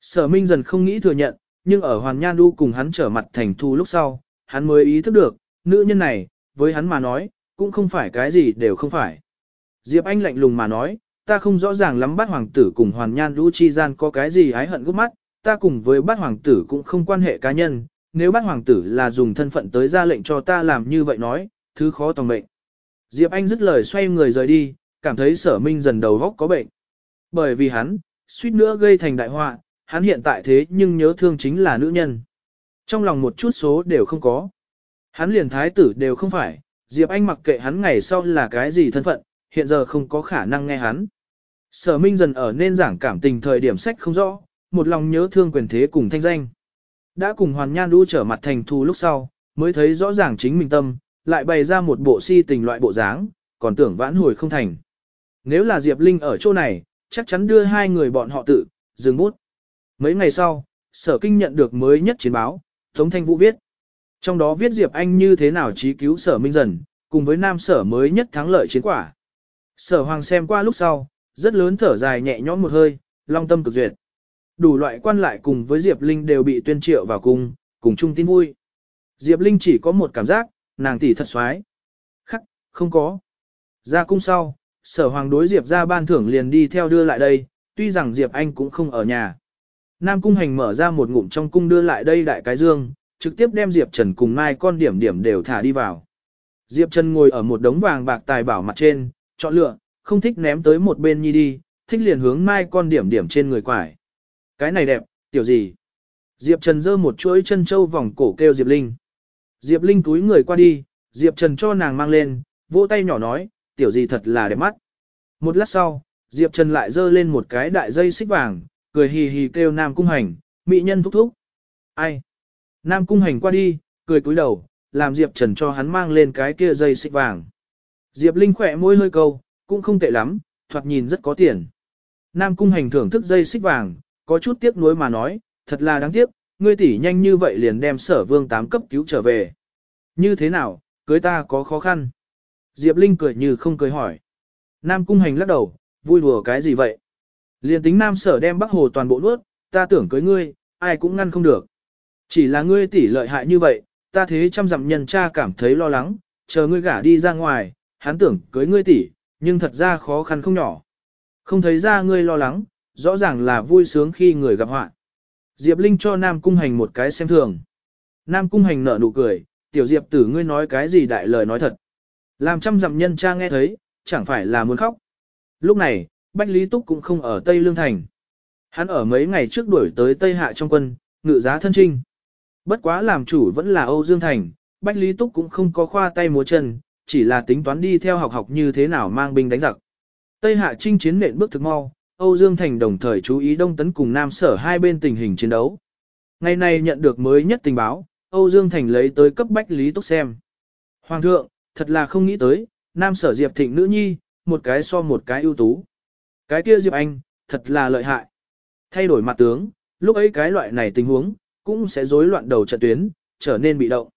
Sở minh dần không nghĩ thừa nhận, nhưng ở hoàn nhan đu cùng hắn trở mặt thành thu lúc sau, hắn mới ý thức được, nữ nhân này, với hắn mà nói, cũng không phải cái gì đều không phải. Diệp Anh lạnh lùng mà nói, ta không rõ ràng lắm bát hoàng tử cùng hoàn nhan lũ chi gian có cái gì ái hận gốc mắt, ta cùng với bát hoàng tử cũng không quan hệ cá nhân, nếu bát hoàng tử là dùng thân phận tới ra lệnh cho ta làm như vậy nói, thứ khó tòng mệnh. Diệp Anh dứt lời xoay người rời đi, cảm thấy sở minh dần đầu góc có bệnh. Bởi vì hắn, suýt nữa gây thành đại họa, hắn hiện tại thế nhưng nhớ thương chính là nữ nhân. Trong lòng một chút số đều không có. Hắn liền thái tử đều không phải, Diệp Anh mặc kệ hắn ngày sau là cái gì thân phận, hiện giờ không có khả năng nghe hắn. Sở Minh dần ở nên giảng cảm tình thời điểm sách không rõ, một lòng nhớ thương quyền thế cùng thanh danh. Đã cùng Hoàn Nhan đu trở mặt thành thù lúc sau, mới thấy rõ ràng chính mình tâm, lại bày ra một bộ si tình loại bộ dáng, còn tưởng vãn hồi không thành. Nếu là Diệp Linh ở chỗ này, chắc chắn đưa hai người bọn họ tự, dừng bút. Mấy ngày sau, sở kinh nhận được mới nhất chiến báo, Tống Thanh Vũ viết. Trong đó viết Diệp Anh như thế nào trí cứu sở minh dần, cùng với nam sở mới nhất thắng lợi chiến quả. Sở hoàng xem qua lúc sau, rất lớn thở dài nhẹ nhõm một hơi, long tâm cực duyệt. Đủ loại quan lại cùng với Diệp Linh đều bị tuyên triệu vào cung, cùng chung tin vui. Diệp Linh chỉ có một cảm giác, nàng tỷ thật xoái. Khắc, không có. Ra cung sau, sở hoàng đối Diệp ra ban thưởng liền đi theo đưa lại đây, tuy rằng Diệp Anh cũng không ở nhà. Nam cung hành mở ra một ngụm trong cung đưa lại đây đại cái dương, trực tiếp đem Diệp Trần cùng Mai con điểm điểm đều thả đi vào. Diệp Trần ngồi ở một đống vàng bạc tài bảo mặt trên, chọn lựa, không thích ném tới một bên nhi đi, thích liền hướng Mai con điểm điểm trên người quải. Cái này đẹp, tiểu gì? Diệp Trần giơ một chuỗi chân châu vòng cổ kêu Diệp Linh. Diệp Linh túi người qua đi, Diệp Trần cho nàng mang lên, vỗ tay nhỏ nói, tiểu gì thật là đẹp mắt. Một lát sau, Diệp Trần lại giơ lên một cái đại dây xích vàng, cười hì hì kêu Nam Cung Hành, mỹ nhân thúc thúc. Ai? Nam Cung Hành qua đi, cười cúi đầu, làm Diệp Trần cho hắn mang lên cái kia dây xích vàng. Diệp Linh khỏe môi hơi câu, cũng không tệ lắm, thoạt nhìn rất có tiền. Nam Cung Hành thưởng thức dây xích vàng, có chút tiếc nuối mà nói, thật là đáng tiếc, ngươi tỷ nhanh như vậy liền đem sở vương tám cấp cứu trở về. Như thế nào, cưới ta có khó khăn? Diệp Linh cười như không cười hỏi. Nam Cung Hành lắc đầu, vui đùa cái gì vậy? Liền tính Nam sở đem Bắc Hồ toàn bộ nuốt, ta tưởng cưới ngươi, ai cũng ngăn không được. Chỉ là ngươi tỷ lợi hại như vậy, ta thế trăm dặm nhân cha cảm thấy lo lắng, chờ ngươi gả đi ra ngoài, hắn tưởng cưới ngươi tỷ, nhưng thật ra khó khăn không nhỏ. Không thấy ra ngươi lo lắng, rõ ràng là vui sướng khi người gặp họa. Diệp Linh cho Nam Cung Hành một cái xem thường. Nam Cung Hành nở nụ cười, tiểu Diệp tử ngươi nói cái gì đại lời nói thật. Làm trăm dặm nhân cha nghe thấy, chẳng phải là muốn khóc. Lúc này, Bách Lý Túc cũng không ở Tây Lương Thành. Hắn ở mấy ngày trước đuổi tới Tây Hạ trong quân, ngự giá thân trinh. Bất quá làm chủ vẫn là Âu Dương Thành, Bách Lý Túc cũng không có khoa tay múa chân, chỉ là tính toán đi theo học học như thế nào mang binh đánh giặc. Tây Hạ chinh chiến nện bước thực mau, Âu Dương Thành đồng thời chú ý Đông Tấn cùng Nam Sở hai bên tình hình chiến đấu. Ngày nay nhận được mới nhất tình báo, Âu Dương Thành lấy tới cấp Bách Lý Túc xem. Hoàng thượng, thật là không nghĩ tới, Nam Sở Diệp Thịnh nữ nhi, một cái so một cái ưu tú. Cái kia Diệp Anh, thật là lợi hại. Thay đổi mặt tướng, lúc ấy cái loại này tình huống, cũng sẽ rối loạn đầu trận tuyến, trở nên bị động.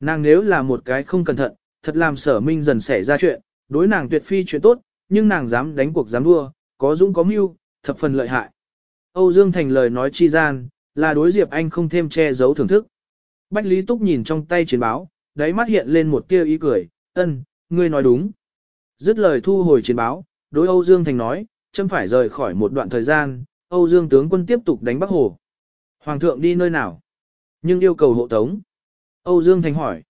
Nàng nếu là một cái không cẩn thận, thật làm sở minh dần xảy ra chuyện, đối nàng tuyệt phi chuyện tốt, nhưng nàng dám đánh cuộc dám đua, có dũng có mưu, thập phần lợi hại. Âu Dương Thành lời nói chi gian, là đối Diệp Anh không thêm che giấu thưởng thức. Bách Lý Túc nhìn trong tay chiến báo, đáy mắt hiện lên một tia ý cười, ân, ngươi nói đúng. Dứt lời thu hồi chiến báo, đối Âu Dương Thành nói, chấm phải rời khỏi một đoạn thời gian, Âu Dương tướng quân tiếp tục đánh Bắc Hồ. Hoàng thượng đi nơi nào? Nhưng yêu cầu hộ tống. Âu Dương Thành hỏi.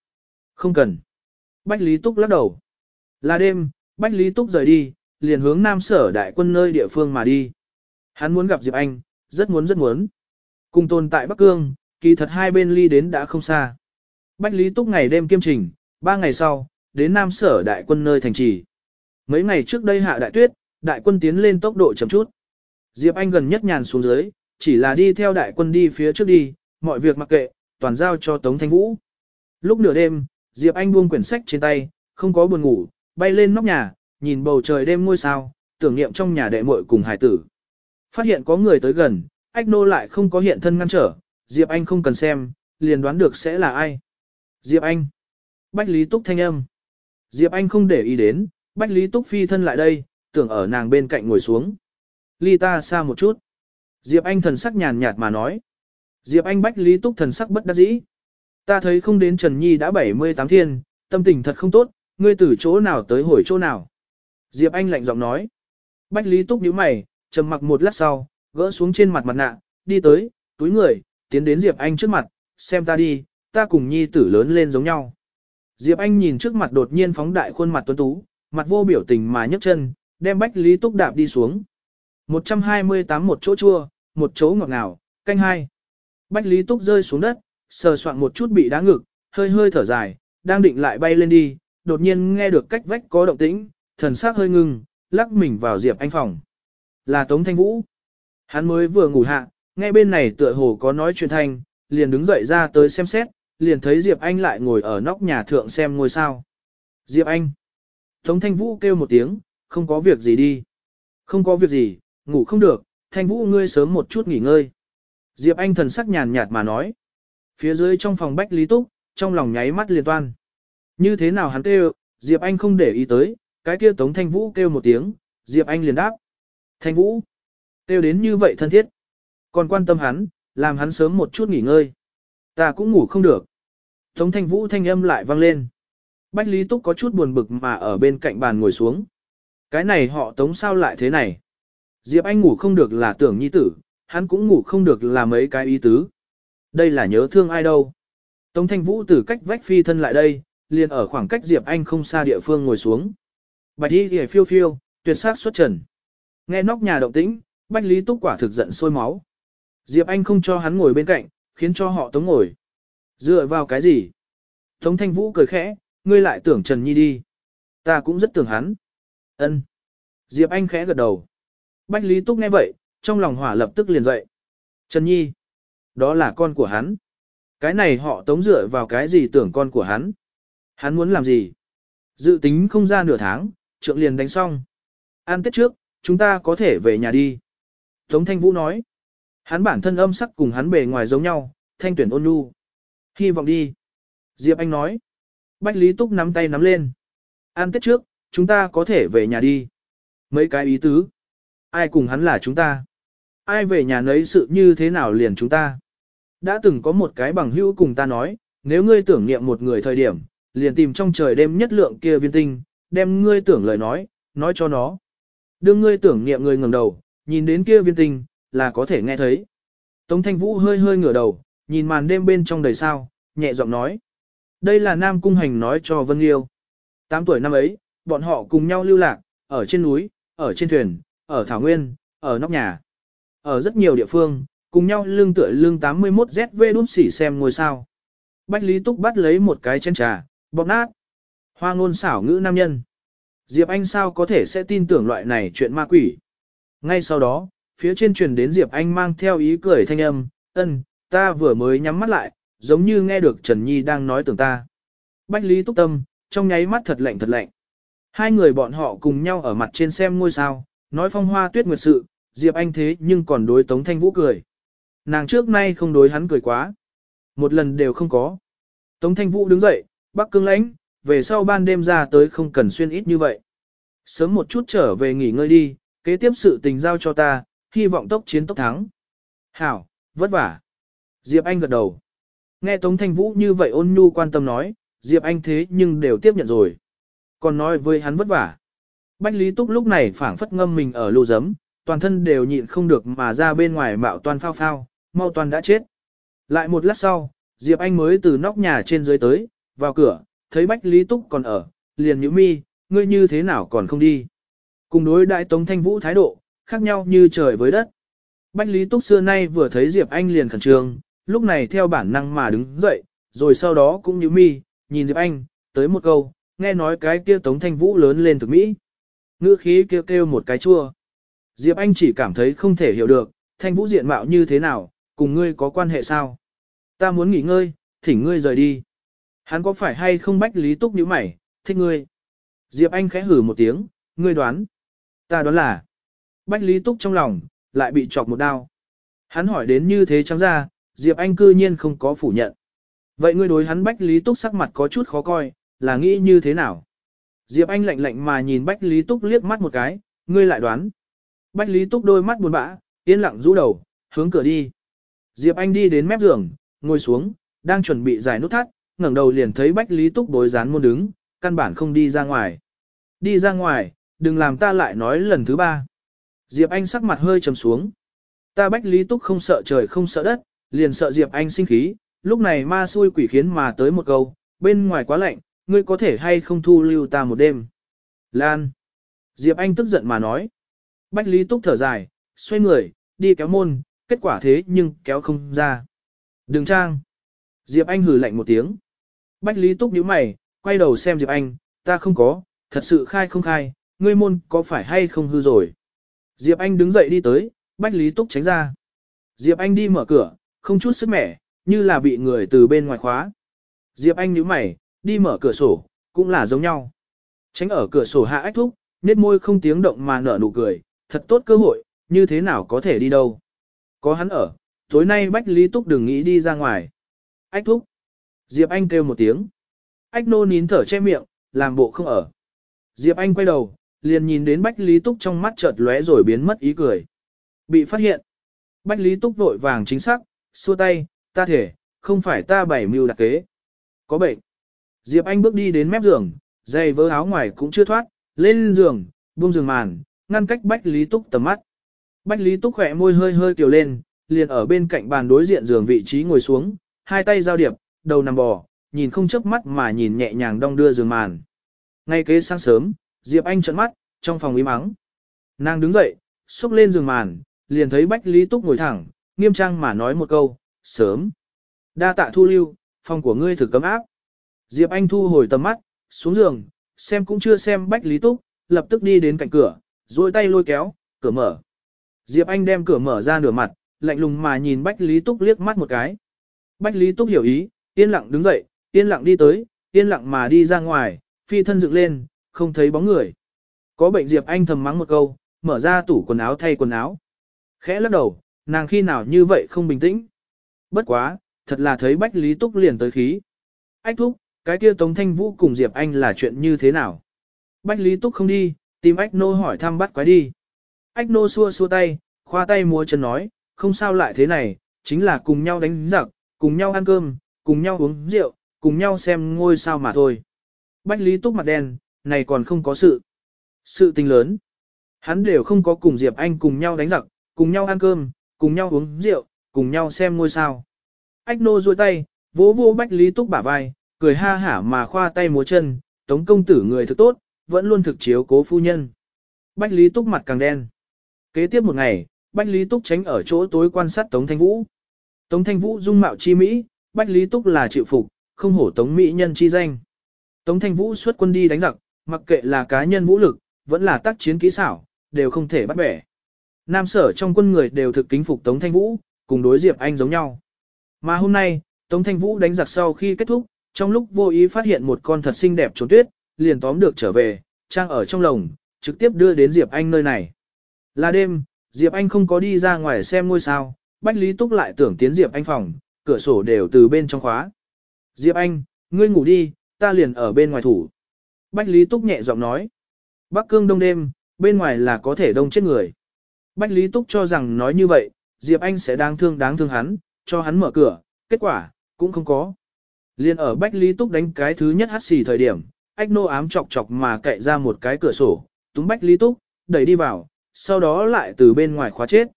Không cần. Bách Lý Túc lắc đầu. Là đêm, Bách Lý Túc rời đi, liền hướng Nam Sở đại quân nơi địa phương mà đi. Hắn muốn gặp Diệp Anh, rất muốn rất muốn. Cùng tồn tại Bắc Cương, kỳ thật hai bên ly đến đã không xa. Bách Lý Túc ngày đêm kiêm trình, ba ngày sau, đến Nam Sở đại quân nơi thành trì. Mấy ngày trước đây hạ đại tuyết, đại quân tiến lên tốc độ chậm chút. Diệp Anh gần nhất nhàn xuống dưới, chỉ là đi theo đại quân đi phía trước đi, mọi việc mặc kệ, toàn giao cho Tống Thanh Vũ. Lúc nửa đêm, Diệp Anh buông quyển sách trên tay, không có buồn ngủ, bay lên nóc nhà, nhìn bầu trời đêm ngôi sao, tưởng niệm trong nhà đệ muội cùng hải tử. Phát hiện có người tới gần, Ách Nô lại không có hiện thân ngăn trở, Diệp Anh không cần xem, liền đoán được sẽ là ai. Diệp Anh. Bách Lý Túc thanh âm. Diệp Anh không để ý đến, Bách Lý Túc phi thân lại đây, tưởng ở nàng bên cạnh ngồi xuống. Ly ta xa một chút. Diệp Anh thần sắc nhàn nhạt mà nói. Diệp Anh Bách Lý Túc thần sắc bất đắc dĩ. Ta thấy không đến Trần Nhi đã 78 thiên, tâm tình thật không tốt, ngươi từ chỗ nào tới hồi chỗ nào. Diệp Anh lạnh giọng nói. Bách Lý Túc nhíu mày, trầm mặc một lát sau, gỡ xuống trên mặt mặt nạ, đi tới, túi người, tiến đến Diệp Anh trước mặt, xem ta đi, ta cùng nhi tử lớn lên giống nhau. Diệp Anh nhìn trước mặt đột nhiên phóng đại khuôn mặt tuấn tú, mặt vô biểu tình mà nhấc chân, đem Bách Lý Túc đạp đi xuống. 128 một chỗ chua, một chỗ ngọt ngào, canh hai. Bách Lý Túc rơi xuống đất, sờ soạn một chút bị đá ngực, hơi hơi thở dài, đang định lại bay lên đi, đột nhiên nghe được cách vách có động tĩnh, thần sắc hơi ngưng, lắc mình vào Diệp Anh phòng. Là Tống Thanh Vũ. Hắn mới vừa ngủ hạ, nghe bên này tựa hồ có nói chuyện thanh, liền đứng dậy ra tới xem xét, liền thấy Diệp Anh lại ngồi ở nóc nhà thượng xem ngôi sao. Diệp Anh. Tống Thanh Vũ kêu một tiếng, không có việc gì đi. Không có việc gì, ngủ không được, Thanh Vũ ngươi sớm một chút nghỉ ngơi. Diệp Anh thần sắc nhàn nhạt mà nói. Phía dưới trong phòng Bách Lý Túc, trong lòng nháy mắt liền toan. Như thế nào hắn kêu, Diệp Anh không để ý tới, cái kia Tống Thanh Vũ kêu một tiếng, Diệp Anh liền đáp. Thanh Vũ, kêu đến như vậy thân thiết. Còn quan tâm hắn, làm hắn sớm một chút nghỉ ngơi. Ta cũng ngủ không được. Tống Thanh Vũ thanh âm lại vang lên. Bách Lý Túc có chút buồn bực mà ở bên cạnh bàn ngồi xuống. Cái này họ Tống sao lại thế này? Diệp Anh ngủ không được là tưởng nhi tử, hắn cũng ngủ không được là mấy cái ý tứ. Đây là nhớ thương ai đâu. Tống Thanh Vũ từ cách vách phi thân lại đây, liền ở khoảng cách Diệp Anh không xa địa phương ngồi xuống. Bạch y thì phiêu phiêu, tuyệt sắc xuất trần. Nghe nóc nhà động tĩnh, Bách Lý Túc quả thực giận sôi máu. Diệp Anh không cho hắn ngồi bên cạnh, khiến cho họ Tống ngồi. Dựa vào cái gì? Tống Thanh Vũ cười khẽ, ngươi lại tưởng Trần Nhi đi. Ta cũng rất tưởng hắn. Ân. Diệp Anh khẽ gật đầu. Bách Lý Túc nghe vậy, trong lòng hỏa lập tức liền dậy. Trần Nhi. Đó là con của hắn. Cái này họ tống dựa vào cái gì tưởng con của hắn. Hắn muốn làm gì? Dự tính không ra nửa tháng, trượng liền đánh xong. An tết trước, chúng ta có thể về nhà đi. Tống Thanh Vũ nói. Hắn bản thân âm sắc cùng hắn bề ngoài giống nhau, thanh tuyển ôn nhu. Hy vọng đi. Diệp Anh nói. Bách Lý Túc nắm tay nắm lên. An tết trước, chúng ta có thể về nhà đi. Mấy cái ý tứ. Ai cùng hắn là chúng ta? Ai về nhà nấy sự như thế nào liền chúng ta? Đã từng có một cái bằng hữu cùng ta nói, nếu ngươi tưởng niệm một người thời điểm, liền tìm trong trời đêm nhất lượng kia viên tinh, đem ngươi tưởng lời nói, nói cho nó. Đương ngươi tưởng niệm người ngẩng đầu, nhìn đến kia viên tinh, là có thể nghe thấy. Tống Thanh Vũ hơi hơi ngửa đầu, nhìn màn đêm bên trong đầy sao, nhẹ giọng nói. Đây là Nam Cung Hành nói cho Vân Liêu. Tám tuổi năm ấy, bọn họ cùng nhau lưu lạc, ở trên núi, ở trên thuyền, ở Thảo Nguyên, ở nóc nhà. Ở rất nhiều địa phương, cùng nhau lưng tựa lưng 81 ZV đút xỉ xem ngôi sao. Bách Lý Túc bắt lấy một cái chén trà, bóp nát. Hoa ngôn xảo ngữ nam nhân. Diệp Anh sao có thể sẽ tin tưởng loại này chuyện ma quỷ. Ngay sau đó, phía trên truyền đến Diệp Anh mang theo ý cười thanh âm, ân, ta vừa mới nhắm mắt lại, giống như nghe được Trần Nhi đang nói tưởng ta. Bách Lý Túc Tâm, trong nháy mắt thật lạnh thật lạnh. Hai người bọn họ cùng nhau ở mặt trên xem ngôi sao, nói phong hoa tuyết nguyệt sự, Diệp Anh thế nhưng còn đối Tống Thanh Vũ cười. Nàng trước nay không đối hắn cười quá. Một lần đều không có. Tống Thanh Vũ đứng dậy, bắc cương lãnh, về sau ban đêm ra tới không cần xuyên ít như vậy. Sớm một chút trở về nghỉ ngơi đi, kế tiếp sự tình giao cho ta, hy vọng tốc chiến tốc thắng. Hảo, vất vả. Diệp Anh gật đầu. Nghe Tống Thanh Vũ như vậy ôn nhu quan tâm nói, Diệp Anh thế nhưng đều tiếp nhận rồi. Còn nói với hắn vất vả. Bách Lý Túc lúc này phảng phất ngâm mình ở lô giấm, toàn thân đều nhịn không được mà ra bên ngoài mạo toàn phao phao, mau toàn đã chết. Lại một lát sau, Diệp Anh mới từ nóc nhà trên dưới tới, vào cửa, thấy Bách Lý Túc còn ở, liền nhíu mi, ngươi như thế nào còn không đi. Cùng đối đại Tống Thanh Vũ thái độ, khác nhau như trời với đất. Bách Lý Túc xưa nay vừa thấy Diệp Anh liền khẩn trương, lúc này theo bản năng mà đứng dậy, rồi sau đó cũng nhíu mi, nhìn Diệp Anh, tới một câu, nghe nói cái kia Tống Thanh Vũ lớn lên thực Mỹ. Ngữ khí kêu kêu một cái chua. Diệp Anh chỉ cảm thấy không thể hiểu được, Thanh Vũ diện mạo như thế nào, cùng ngươi có quan hệ sao? Ta muốn nghỉ ngơi, thỉnh ngươi rời đi. Hắn có phải hay không bách lý túc như mày, thích ngươi? Diệp Anh khẽ hử một tiếng, ngươi đoán. Ta đoán là. Bách lý túc trong lòng, lại bị chọc một đao. Hắn hỏi đến như thế trắng ra, Diệp Anh cư nhiên không có phủ nhận. Vậy ngươi đối hắn bách lý túc sắc mặt có chút khó coi, là nghĩ như thế nào? Diệp Anh lạnh lạnh mà nhìn bách lý túc liếc mắt một cái, ngươi lại đoán. Bách lý túc đôi mắt buồn bã, yên lặng rũ đầu, hướng cửa đi. Diệp Anh đi đến mép giường, ngồi xuống, đang chuẩn bị giải nút thắt, ngẩng đầu liền thấy Bách Lý Túc bối rán môn đứng, căn bản không đi ra ngoài. Đi ra ngoài, đừng làm ta lại nói lần thứ ba. Diệp Anh sắc mặt hơi trầm xuống. Ta Bách Lý Túc không sợ trời không sợ đất, liền sợ Diệp Anh sinh khí, lúc này ma xui quỷ khiến mà tới một câu, bên ngoài quá lạnh, ngươi có thể hay không thu lưu ta một đêm. Lan. Diệp Anh tức giận mà nói. Bách Lý Túc thở dài, xoay người, đi kéo môn, kết quả thế nhưng kéo không ra. Đừng trang. Diệp Anh hừ lạnh một tiếng. Bách Lý Túc nhíu mày, quay đầu xem Diệp Anh, ta không có, thật sự khai không khai, ngươi môn có phải hay không hư rồi. Diệp Anh đứng dậy đi tới, Bách Lý Túc tránh ra. Diệp Anh đi mở cửa, không chút sức mẻ, như là bị người từ bên ngoài khóa. Diệp Anh nhíu mày, đi mở cửa sổ, cũng là giống nhau. Tránh ở cửa sổ hạ ách thúc, nết môi không tiếng động mà nở nụ cười, thật tốt cơ hội, như thế nào có thể đi đâu. Có hắn ở, tối nay Bách Lý Túc đừng nghĩ đi ra ngoài. Ách thúc. Diệp Anh kêu một tiếng. Ách nô nín thở che miệng, làm bộ không ở. Diệp Anh quay đầu, liền nhìn đến Bách Lý Túc trong mắt chợt lóe rồi biến mất ý cười. Bị phát hiện. Bách Lý Túc vội vàng chính xác, xua tay, ta thể, không phải ta bảy mưu đặc kế. Có bệnh. Diệp Anh bước đi đến mép giường, giày vớ áo ngoài cũng chưa thoát, lên giường, buông giường màn, ngăn cách Bách Lý Túc tầm mắt. Bách Lý Túc khỏe môi hơi hơi kiều lên, liền ở bên cạnh bàn đối diện giường vị trí ngồi xuống, hai tay giao điệp, đầu nằm bò, nhìn không chớp mắt mà nhìn nhẹ nhàng đong đưa giường màn. Ngay kế sáng sớm, Diệp Anh trợn mắt, trong phòng im mắng. Nàng đứng dậy, xúc lên giường màn, liền thấy Bách Lý Túc ngồi thẳng, nghiêm trang mà nói một câu, sớm. Đa tạ thu lưu, phòng của ngươi thử cấm áp. Diệp Anh thu hồi tầm mắt, xuống giường, xem cũng chưa xem Bách Lý Túc, lập tức đi đến cạnh cửa, duỗi tay lôi kéo, cửa mở. Diệp Anh đem cửa mở ra nửa mặt, lạnh lùng mà nhìn Bách Lý Túc liếc mắt một cái. Bách Lý Túc hiểu ý, yên lặng đứng dậy, yên lặng đi tới, yên lặng mà đi ra ngoài, phi thân dựng lên, không thấy bóng người. Có bệnh Diệp Anh thầm mắng một câu, mở ra tủ quần áo thay quần áo. Khẽ lắc đầu, nàng khi nào như vậy không bình tĩnh. Bất quá, thật là thấy Bách Lý Túc liền tới khí. Ách thúc, cái kia Tống Thanh Vũ cùng Diệp Anh là chuyện như thế nào? Bách Lý Túc không đi, tìm Ách Nô hỏi thăm bắt quái đi. Ách Nô xua xua tay, khoa tay múa chân nói, không sao lại thế này, chính là cùng nhau đánh giặc, cùng nhau ăn cơm, cùng nhau uống rượu, cùng nhau xem ngôi sao mà thôi. Bách Lý Túc mặt đen, này còn không có sự. Sự tình lớn. Hắn đều không có cùng Diệp Anh cùng nhau đánh giặc, cùng nhau ăn cơm, cùng nhau uống rượu, cùng nhau xem ngôi sao. Ách nô duỗi tay, vỗ vô Bách Lý Túc bả vai, cười ha hả mà khoa tay múa chân, tống công tử người thực tốt, vẫn luôn thực chiếu cố phu nhân. Bách Lý Túc mặt càng đen. Kế tiếp một ngày, Bách Lý Túc tránh ở chỗ tối quan sát Tống Thanh Vũ. Tống Thanh Vũ dung mạo chi Mỹ, Bách Lý Túc là chịu phục, không hổ Tống Mỹ nhân chi danh. Tống Thanh Vũ xuất quân đi đánh giặc, mặc kệ là cá nhân vũ lực, vẫn là tác chiến kỹ xảo, đều không thể bắt bẻ. Nam sở trong quân người đều thực kính phục Tống Thanh Vũ, cùng đối Diệp Anh giống nhau. Mà hôm nay, Tống Thanh Vũ đánh giặc sau khi kết thúc, trong lúc vô ý phát hiện một con thật xinh đẹp trốn tuyết, liền tóm được trở về, trang ở trong lồng, trực tiếp đưa đến Diệp Anh nơi này. Là đêm, Diệp Anh không có đi ra ngoài xem ngôi sao, Bách Lý Túc lại tưởng tiến Diệp Anh phòng, cửa sổ đều từ bên trong khóa. Diệp Anh, ngươi ngủ đi, ta liền ở bên ngoài thủ. Bách Lý Túc nhẹ giọng nói. Bắc cương đông đêm, bên ngoài là có thể đông chết người. Bách Lý Túc cho rằng nói như vậy, Diệp Anh sẽ đáng thương đáng thương hắn, cho hắn mở cửa, kết quả, cũng không có. Liên ở Bách Lý Túc đánh cái thứ nhất hát xì thời điểm, ách nô ám chọc chọc mà cậy ra một cái cửa sổ, túng Bách Lý Túc, đẩy đi vào, sau đó lại từ bên ngoài khóa chết.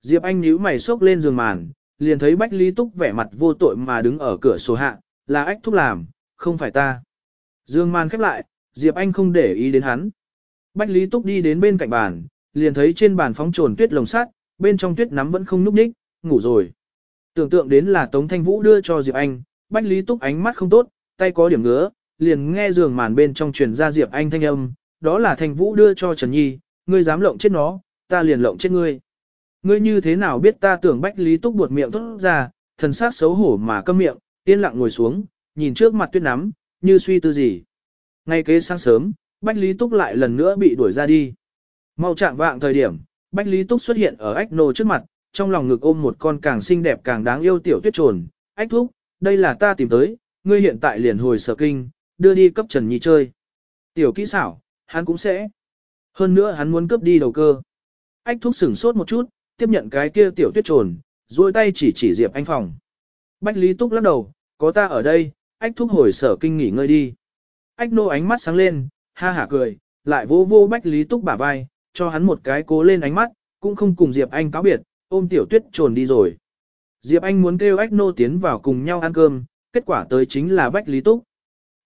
Diệp Anh nhíu mày sốc lên giường màn, liền thấy Bách Lý Túc vẻ mặt vô tội mà đứng ở cửa sổ hạ, là ách thúc làm, không phải ta. Dương màn khép lại, Diệp Anh không để ý đến hắn. Bách Lý Túc đi đến bên cạnh bàn, liền thấy trên bàn phóng trồn tuyết lồng sắt, bên trong tuyết nắm vẫn không núp ních, ngủ rồi. Tưởng tượng đến là Tống Thanh Vũ đưa cho Diệp Anh, Bách Lý Túc ánh mắt không tốt, tay có điểm ngứa, liền nghe giường màn bên trong truyền ra Diệp Anh thanh âm, đó là Thanh Vũ đưa cho Trần Nhi, ngươi dám lộng chết nó, ta liền lộng chết ngươi. Ngươi như thế nào biết ta tưởng Bách Lý Túc buột miệng tốt ra, thần sắc xấu hổ mà câm miệng, yên lặng ngồi xuống, nhìn trước mặt tuyết nắm, như suy tư gì. Ngay kế sáng sớm, Bách Lý Túc lại lần nữa bị đuổi ra đi. Mau trạng vạng thời điểm, Bách Lý Túc xuất hiện ở ách nô trước mặt, trong lòng ngực ôm một con càng xinh đẹp càng đáng yêu tiểu tuyết trồn. Ách thúc, đây là ta tìm tới, ngươi hiện tại liền hồi sở kinh, đưa đi cấp Trần Nhi chơi. Tiểu kỹ xảo, hắn cũng sẽ. Hơn nữa hắn muốn cướp đi đầu cơ. Ách thúc sửng sốt một chút, tiếp nhận cái kia tiểu tuyết trồn, duỗi tay chỉ chỉ Diệp Anh phòng. Bách Lý Túc lắc đầu, có ta ở đây, ách thúc hồi sở kinh nghỉ ngơi đi. Ách nô ánh mắt sáng lên, ha hả cười, lại vô vô Bách Lý Túc bả vai, cho hắn một cái cố lên ánh mắt, cũng không cùng Diệp Anh cáo biệt, ôm tiểu tuyết trồn đi rồi. Diệp Anh muốn kêu ách nô tiến vào cùng nhau ăn cơm, kết quả tới chính là Bách Lý Túc.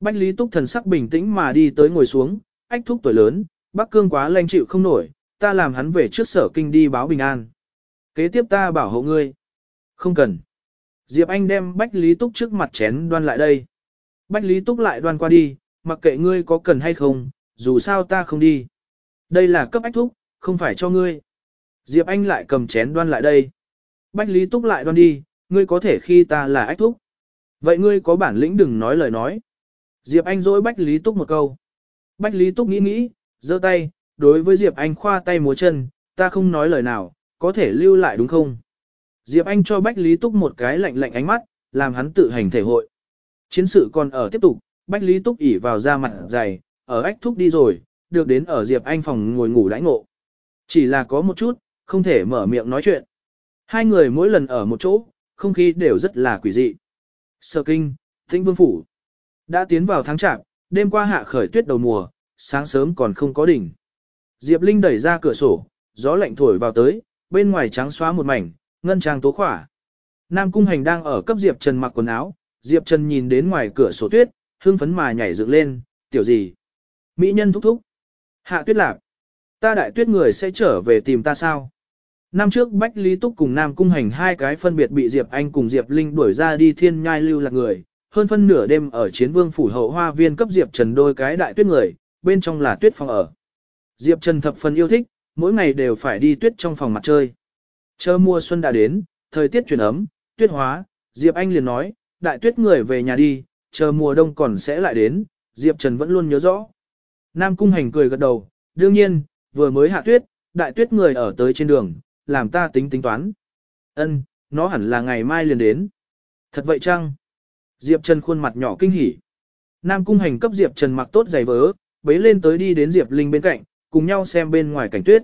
Bách Lý Túc thần sắc bình tĩnh mà đi tới ngồi xuống, ách thúc tuổi lớn, Bắc Cương quá lanh chịu không nổi, ta làm hắn về trước sở kinh đi báo bình an. Kế tiếp ta bảo hộ ngươi. Không cần. Diệp Anh đem Bách Lý Túc trước mặt chén đoan lại đây. Bách Lý Túc lại đoan qua đi, mặc kệ ngươi có cần hay không, dù sao ta không đi. Đây là cấp ách thúc, không phải cho ngươi. Diệp Anh lại cầm chén đoan lại đây. Bách Lý Túc lại đoan đi, ngươi có thể khi ta là ách thúc. Vậy ngươi có bản lĩnh đừng nói lời nói. Diệp Anh dỗi Bách Lý Túc một câu. Bách Lý Túc nghĩ nghĩ, giơ tay, đối với Diệp Anh khoa tay múa chân, ta không nói lời nào, có thể lưu lại đúng không? Diệp Anh cho Bách Lý Túc một cái lạnh lạnh ánh mắt, làm hắn tự hành thể hội. Chiến sự còn ở tiếp tục, Bách Lý Túc ỉ vào da mặt dày, ở ách thúc đi rồi, được đến ở Diệp Anh phòng ngồi ngủ đãi ngộ. Chỉ là có một chút, không thể mở miệng nói chuyện. Hai người mỗi lần ở một chỗ, không khí đều rất là quỷ dị. Sở kinh, tĩnh vương phủ. Đã tiến vào tháng chạp, đêm qua hạ khởi tuyết đầu mùa, sáng sớm còn không có đỉnh. Diệp Linh đẩy ra cửa sổ, gió lạnh thổi vào tới, bên ngoài trắng xóa một mảnh, ngân trang tố khỏa. Nam Cung Hành đang ở cấp Diệp Trần mặc quần áo, Diệp Trần nhìn đến ngoài cửa sổ tuyết, hương phấn mà nhảy dựng lên, tiểu gì? Mỹ nhân thúc thúc. Hạ tuyết lạc. Ta đại tuyết người sẽ trở về tìm ta sao? Năm trước Bách Lý Túc cùng Nam Cung Hành hai cái phân biệt bị Diệp Anh cùng Diệp Linh đuổi ra đi thiên nhai lưu lạc người, hơn phân nửa đêm ở chiến vương phủ hậu hoa viên cấp Diệp Trần đôi cái đại tuyết người, bên trong là tuyết phòng ở. Diệp Trần thập phần yêu thích, mỗi ngày đều phải đi tuyết trong phòng mặt chơi. Chờ mùa xuân đã đến, thời tiết chuyển ấm, tuyết hóa, Diệp Anh liền nói, đại tuyết người về nhà đi, chờ mùa đông còn sẽ lại đến, Diệp Trần vẫn luôn nhớ rõ. Nam Cung Hành cười gật đầu, đương nhiên, vừa mới hạ tuyết, đại tuyết người ở tới trên đường, làm ta tính tính toán. Ân, nó hẳn là ngày mai liền đến. Thật vậy chăng? Diệp Trần khuôn mặt nhỏ kinh hỉ. Nam Cung Hành cấp Diệp Trần mặc tốt giày vớ, bế lên tới đi đến Diệp Linh bên cạnh, cùng nhau xem bên ngoài cảnh tuyết.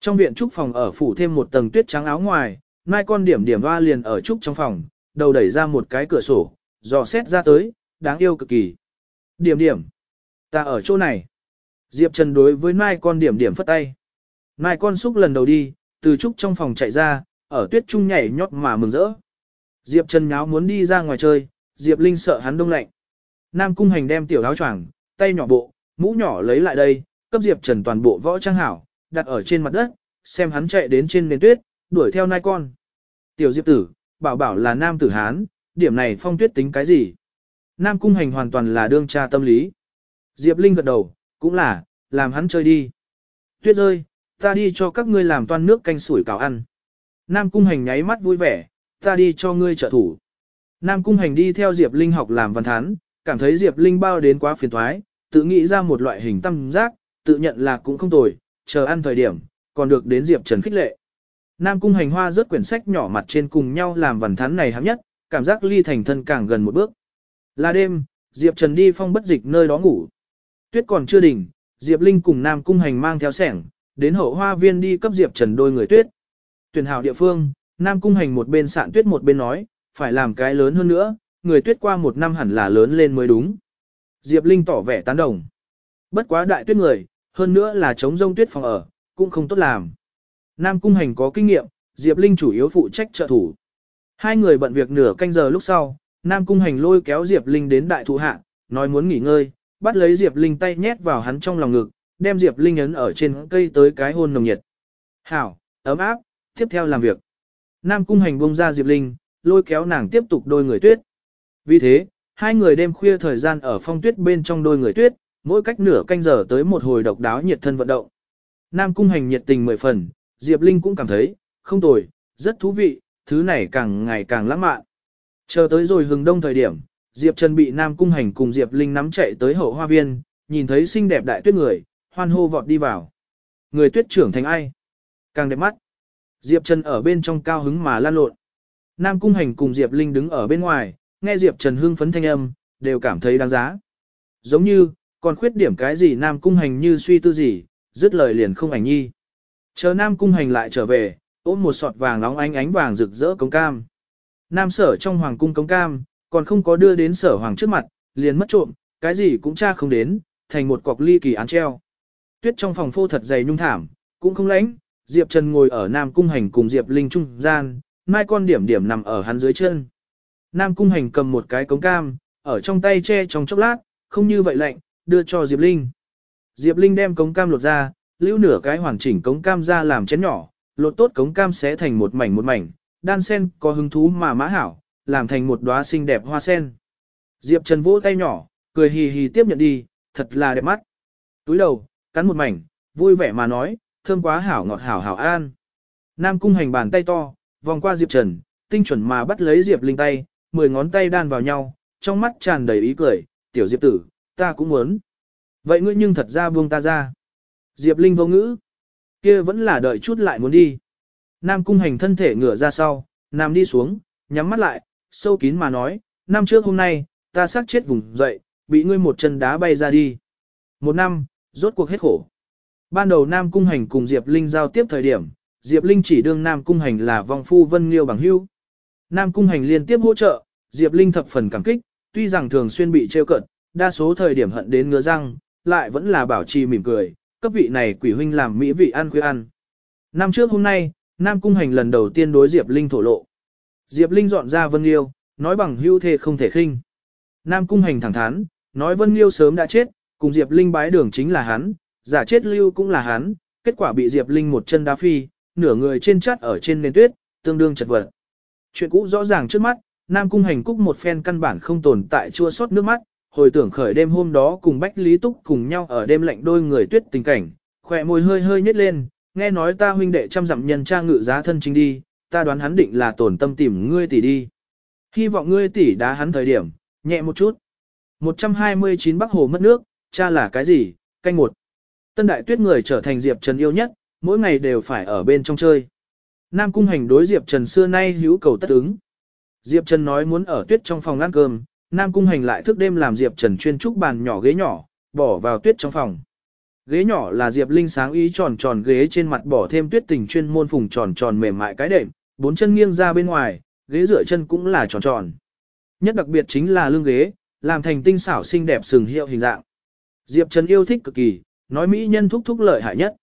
Trong viện trúc phòng ở phủ thêm một tầng tuyết trắng áo ngoài, mai con điểm điểm hoa liền ở trúc trong phòng, đầu đẩy ra một cái cửa sổ, dò xét ra tới, đáng yêu cực kỳ. Điểm điểm, ta ở chỗ này. Diệp Trần đối với mai con điểm điểm phất tay. Mai con xúc lần đầu đi, từ trúc trong phòng chạy ra, ở tuyết trung nhảy nhót mà mừng rỡ. Diệp Trần nháo muốn đi ra ngoài chơi, Diệp Linh sợ hắn đông lạnh. Nam Cung Hành đem tiểu áo choàng, tay nhỏ bộ, mũ nhỏ lấy lại đây, cấp Diệp Trần toàn bộ võ trang hảo, đặt ở trên mặt đất, xem hắn chạy đến trên nền tuyết, đuổi theo nai con. Tiểu Diệp tử, bảo bảo là nam tử Hán, điểm này phong tuyết tính cái gì? Nam cung hành hoàn toàn là đương tra tâm lý. Diệp Linh gật đầu, cũng là, làm hắn chơi đi. Tuyết rơi, ta đi cho các ngươi làm toan nước canh sủi cảo ăn. Nam cung hành nháy mắt vui vẻ, ta đi cho ngươi trợ thủ. Nam cung hành đi theo Diệp Linh học làm văn thán, cảm thấy Diệp Linh bao đến quá phiền thoái, tự nghĩ ra một loại hình tâm giác, tự nhận là cũng không tồi, chờ ăn thời điểm, còn được đến Diệp Trần khích lệ. Nam cung hành hoa rớt quyển sách nhỏ mặt trên cùng nhau làm văn thán này hấp nhất, cảm giác ly thành thân càng gần một bước. Là đêm, Diệp Trần đi phong bất dịch nơi đó ngủ. Tuyết còn chưa đỉnh, Diệp Linh cùng Nam cung hành mang theo sẻng, đến hậu hoa viên đi cấp Diệp Trần đôi người tuyết. Tuyển hảo địa phương, Nam cung hành một bên sạn tuyết một bên nói, phải làm cái lớn hơn nữa, người tuyết qua một năm hẳn là lớn lên mới đúng. Diệp Linh tỏ vẻ tán đồng. Bất quá đại tuyết người, hơn nữa là chống rông tuyết phòng ở, cũng không tốt làm. Nam Cung Hành có kinh nghiệm, Diệp Linh chủ yếu phụ trách trợ thủ. Hai người bận việc nửa canh giờ lúc sau, Nam Cung Hành lôi kéo Diệp Linh đến đại thụ hạ, nói muốn nghỉ ngơi, bắt lấy Diệp Linh tay nhét vào hắn trong lòng ngực, đem Diệp Linh ấn ở trên cây tới cái hôn nồng nhiệt. Hảo, ấm áp, tiếp theo làm việc. Nam Cung Hành buông ra Diệp Linh, lôi kéo nàng tiếp tục đôi người tuyết. Vì thế, hai người đêm khuya thời gian ở phong tuyết bên trong đôi người tuyết, mỗi cách nửa canh giờ tới một hồi độc đáo nhiệt thân vận động. Nam cung hành nhiệt tình mười phần, Diệp Linh cũng cảm thấy, không tồi, rất thú vị, thứ này càng ngày càng lãng mạn. Chờ tới rồi hừng đông thời điểm, Diệp Trần bị Nam cung hành cùng Diệp Linh nắm chạy tới hậu hoa viên, nhìn thấy xinh đẹp đại tuyết người, hoan hô vọt đi vào. Người tuyết trưởng thành ai? Càng đẹp mắt. Diệp Trần ở bên trong cao hứng mà lan lộn. Nam cung hành cùng Diệp Linh đứng ở bên ngoài, nghe Diệp Trần hưng phấn thanh âm, đều cảm thấy đáng giá. Giống như, còn khuyết điểm cái gì Nam Cung Hành như suy tư gì, dứt lời liền không ảnh nhi. Chờ Nam Cung Hành lại trở về, ôm một sọt vàng nóng ánh ánh vàng rực rỡ cống cam. Nam sở trong hoàng cung cống cam, còn không có đưa đến sở hoàng trước mặt, liền mất trộm, cái gì cũng tra không đến, thành một cọc ly kỳ án treo. Tuyết trong phòng phô thật dày nhung thảm, cũng không lạnh, Diệp Trần ngồi ở Nam Cung Hành cùng Diệp Linh trung gian, mai con điểm điểm nằm ở hắn dưới chân. Nam Cung Hành cầm một cái cống cam, ở trong tay che trong chốc lát, không như vậy lạnh, đưa cho Diệp Linh. Diệp Linh đem cống cam lột ra, lưu nửa cái hoàn chỉnh cống cam ra làm chén nhỏ, lột tốt cống cam xé thành một mảnh một mảnh, đan sen có hứng thú mà mã hảo, làm thành một đóa xinh đẹp hoa sen. Diệp Trần vỗ tay nhỏ, cười hì hì tiếp nhận đi, thật là đẹp mắt. Túi đầu, cắn một mảnh, vui vẻ mà nói, thơm quá hảo ngọt hảo hảo an. Nam cung hành bàn tay to, vòng qua Diệp Trần, tinh chuẩn mà bắt lấy Diệp Linh tay, mười ngón tay đan vào nhau, trong mắt tràn đầy ý cười, tiểu Diệp tử, ta cũng muốn. Vậy ngươi nhưng thật ra buông ta ra. Diệp Linh vô ngữ. kia vẫn là đợi chút lại muốn đi. Nam cung hành thân thể ngửa ra sau, nằm đi xuống, nhắm mắt lại, sâu kín mà nói, năm trước hôm nay, ta xác chết vùng dậy, bị ngươi một chân đá bay ra đi. Một năm, rốt cuộc hết khổ. Ban đầu Nam Cung Hành cùng Diệp Linh giao tiếp thời điểm, Diệp Linh chỉ đương Nam Cung Hành là vong phu vân liêu bằng hưu. Nam Cung Hành liên tiếp hỗ trợ, Diệp Linh thập phần cảm kích, tuy rằng thường xuyên bị trêu cận, đa số thời điểm hận đến ngứa răng, lại vẫn là bảo trì mỉm cười, cấp vị này quỷ huynh làm mỹ vị ăn khuya ăn. Năm trước hôm nay, Nam Cung Hành lần đầu tiên đối Diệp Linh thổ lộ. Diệp Linh dọn ra Vân Liêu, nói bằng hưu thề không thể khinh. Nam Cung Hành thẳng thắn, nói Vân Liêu sớm đã chết, cùng Diệp Linh bái đường chính là hắn, giả chết lưu cũng là hắn, kết quả bị Diệp Linh một chân đá phi, nửa người trên chát ở trên nền tuyết, tương đương chật vật. Chuyện cũ rõ ràng trước mắt, Nam Cung Hành Cúc một phen căn bản không tồn tại chua xót nước mắt, hồi tưởng khởi đêm hôm đó cùng Bách Lý Túc cùng nhau ở đêm lạnh đôi người tuyết tình cảnh, khỏe môi hơi hơi nhếch lên, nghe nói ta huynh đệ trăm dặm nhân trang ngự giá thân chính đi, ta đoán hắn định là tổn tâm tìm ngươi tỷ đi. Hy vọng ngươi tỷ đá hắn thời điểm, nhẹ một chút. 129 Bắc Hồ mất nước, cha là cái gì, canh một. Tân đại tuyết người trở thành Diệp Trần yêu nhất, mỗi ngày đều phải ở bên trong chơi. Nam cung hành đối Diệp Trần xưa nay hữu cầu tất ứng. Diệp Trần nói muốn ở tuyết trong phòng ăn cơm, Nam cung hành lại thức đêm làm Diệp Trần chuyên trúc bàn nhỏ ghế nhỏ, bỏ vào tuyết trong phòng. Ghế nhỏ là Diệp Linh sáng ý tròn tròn ghế trên mặt bỏ thêm tuyết tình chuyên môn phùng tròn tròn mềm mại cái đệm, bốn chân nghiêng ra bên ngoài, ghế dựa chân cũng là tròn tròn. Nhất đặc biệt chính là lưng ghế, làm thành tinh xảo xinh đẹp sừng hiệu hình dạng. Diệp Trần yêu thích cực kỳ, nói mỹ nhân thúc thúc lợi hại nhất.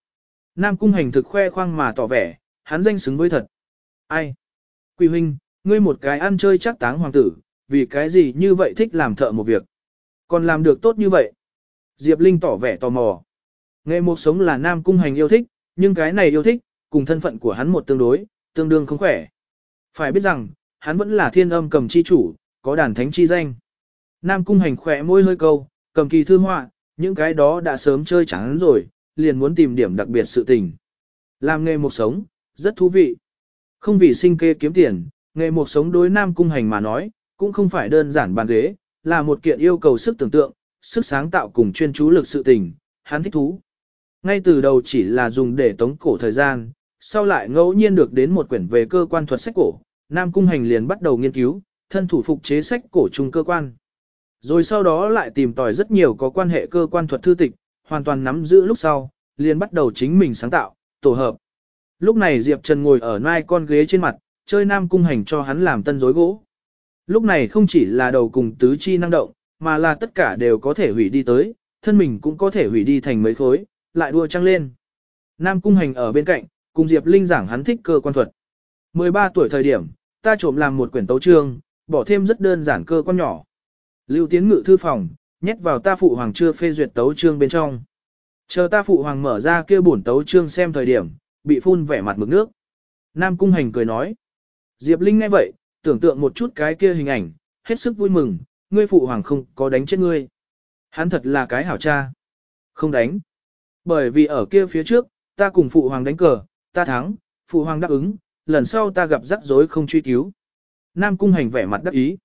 Nam cung hành thực khoe khoang mà tỏ vẻ, hắn danh xứng với thật. Ai? Quỳ huynh, ngươi một cái ăn chơi chắc táng hoàng tử, vì cái gì như vậy thích làm thợ một việc. Còn làm được tốt như vậy. Diệp Linh tỏ vẻ tò mò. Nghệ một sống là nam cung hành yêu thích, nhưng cái này yêu thích, cùng thân phận của hắn một tương đối, tương đương không khỏe. Phải biết rằng, hắn vẫn là thiên âm cầm chi chủ, có đàn thánh chi danh. Nam cung hành khỏe môi hơi câu, cầm kỳ thư họa, những cái đó đã sớm chơi chán rồi, liền muốn tìm điểm đặc biệt sự tình. Làm nghề một sống, rất thú vị. Không vì sinh kê kiếm tiền, nghề một sống đối nam cung hành mà nói, cũng không phải đơn giản bàn ghế, là một kiện yêu cầu sức tưởng tượng, sức sáng tạo cùng chuyên chú lực sự tình, hắn thích thú. Ngay từ đầu chỉ là dùng để tống cổ thời gian, sau lại ngẫu nhiên được đến một quyển về cơ quan thuật sách cổ, Nam Cung Hành liền bắt đầu nghiên cứu, thân thủ phục chế sách cổ chung cơ quan. Rồi sau đó lại tìm tòi rất nhiều có quan hệ cơ quan thuật thư tịch, hoàn toàn nắm giữ lúc sau, liền bắt đầu chính mình sáng tạo, tổ hợp. Lúc này Diệp Trần ngồi ở nai con ghế trên mặt, chơi Nam Cung Hành cho hắn làm tân rối gỗ. Lúc này không chỉ là đầu cùng tứ chi năng động, mà là tất cả đều có thể hủy đi tới, thân mình cũng có thể hủy đi thành mấy khối, lại đua trăng lên. Nam Cung Hành ở bên cạnh, cùng Diệp Linh giảng hắn thích cơ quan thuật. 13 tuổi thời điểm, ta trộm làm một quyển tấu chương, bỏ thêm rất đơn giản cơ quan nhỏ. Lưu tiến ngự thư phòng, nhét vào ta phụ hoàng chưa phê duyệt tấu chương bên trong. Chờ ta phụ hoàng mở ra kia bổn tấu chương xem thời điểm, bị phun vẻ mặt mực nước. Nam Cung Hành cười nói. Diệp Linh nghe vậy, tưởng tượng một chút cái kia hình ảnh, hết sức vui mừng, ngươi phụ hoàng không có đánh chết ngươi. Hắn thật là cái hảo cha. Không đánh. Bởi vì ở kia phía trước, ta cùng phụ hoàng đánh cờ, ta thắng, phụ hoàng đáp ứng, lần sau ta gặp rắc rối không truy cứu. Nam cung hành vẻ mặt đắc ý.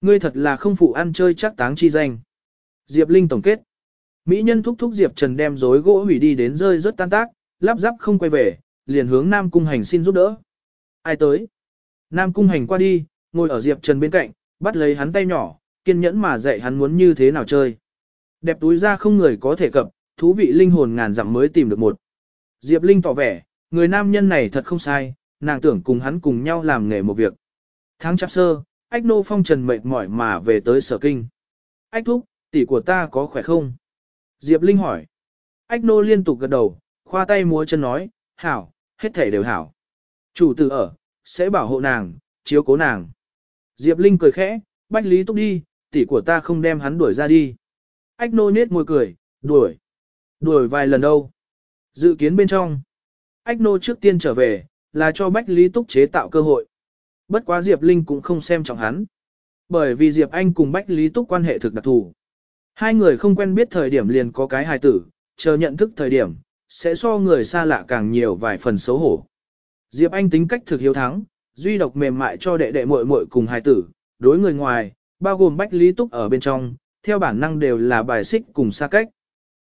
Ngươi thật là không phụ ăn chơi chắc táng chi danh. Diệp Linh tổng kết. Mỹ nhân thúc thúc Diệp Trần đem rối gỗ hủy đi đến rơi rất tan tác, lắp ráp không quay về, liền hướng Nam cung hành xin giúp đỡ. Ai tới? Nam cung hành qua đi, ngồi ở Diệp Trần bên cạnh, bắt lấy hắn tay nhỏ, kiên nhẫn mà dạy hắn muốn như thế nào chơi. Đẹp túi ra không người có thể cập, thú vị linh hồn ngàn dặm mới tìm được một. Diệp Linh tỏ vẻ, người nam nhân này thật không sai, nàng tưởng cùng hắn cùng nhau làm nghề một việc. Tháng chạp sơ, Ách nô phong trần mệt mỏi mà về tới sở kinh. Ách thúc, tỷ của ta có khỏe không? Diệp Linh hỏi. Ách nô liên tục gật đầu, khoa tay múa chân nói, hảo, hết thể đều hảo. Chủ tử ở, sẽ bảo hộ nàng, chiếu cố nàng. Diệp Linh cười khẽ, Bách Lý Túc đi, tỷ của ta không đem hắn đuổi ra đi. Ách nô nết môi cười, đuổi. Đuổi vài lần đâu. Dự kiến bên trong. Ách nô trước tiên trở về, là cho Bách Lý Túc chế tạo cơ hội. Bất quá Diệp Linh cũng không xem trọng hắn. Bởi vì Diệp Anh cùng Bách Lý Túc quan hệ thực đặc thù. Hai người không quen biết thời điểm liền có cái hài tử, chờ nhận thức thời điểm, sẽ so người xa lạ càng nhiều vài phần xấu hổ. Diệp Anh tính cách thực hiếu thắng, duy độc mềm mại cho đệ đệ muội muội cùng hài tử, đối người ngoài, bao gồm Bách Lý Túc ở bên trong, theo bản năng đều là bài xích cùng xa cách.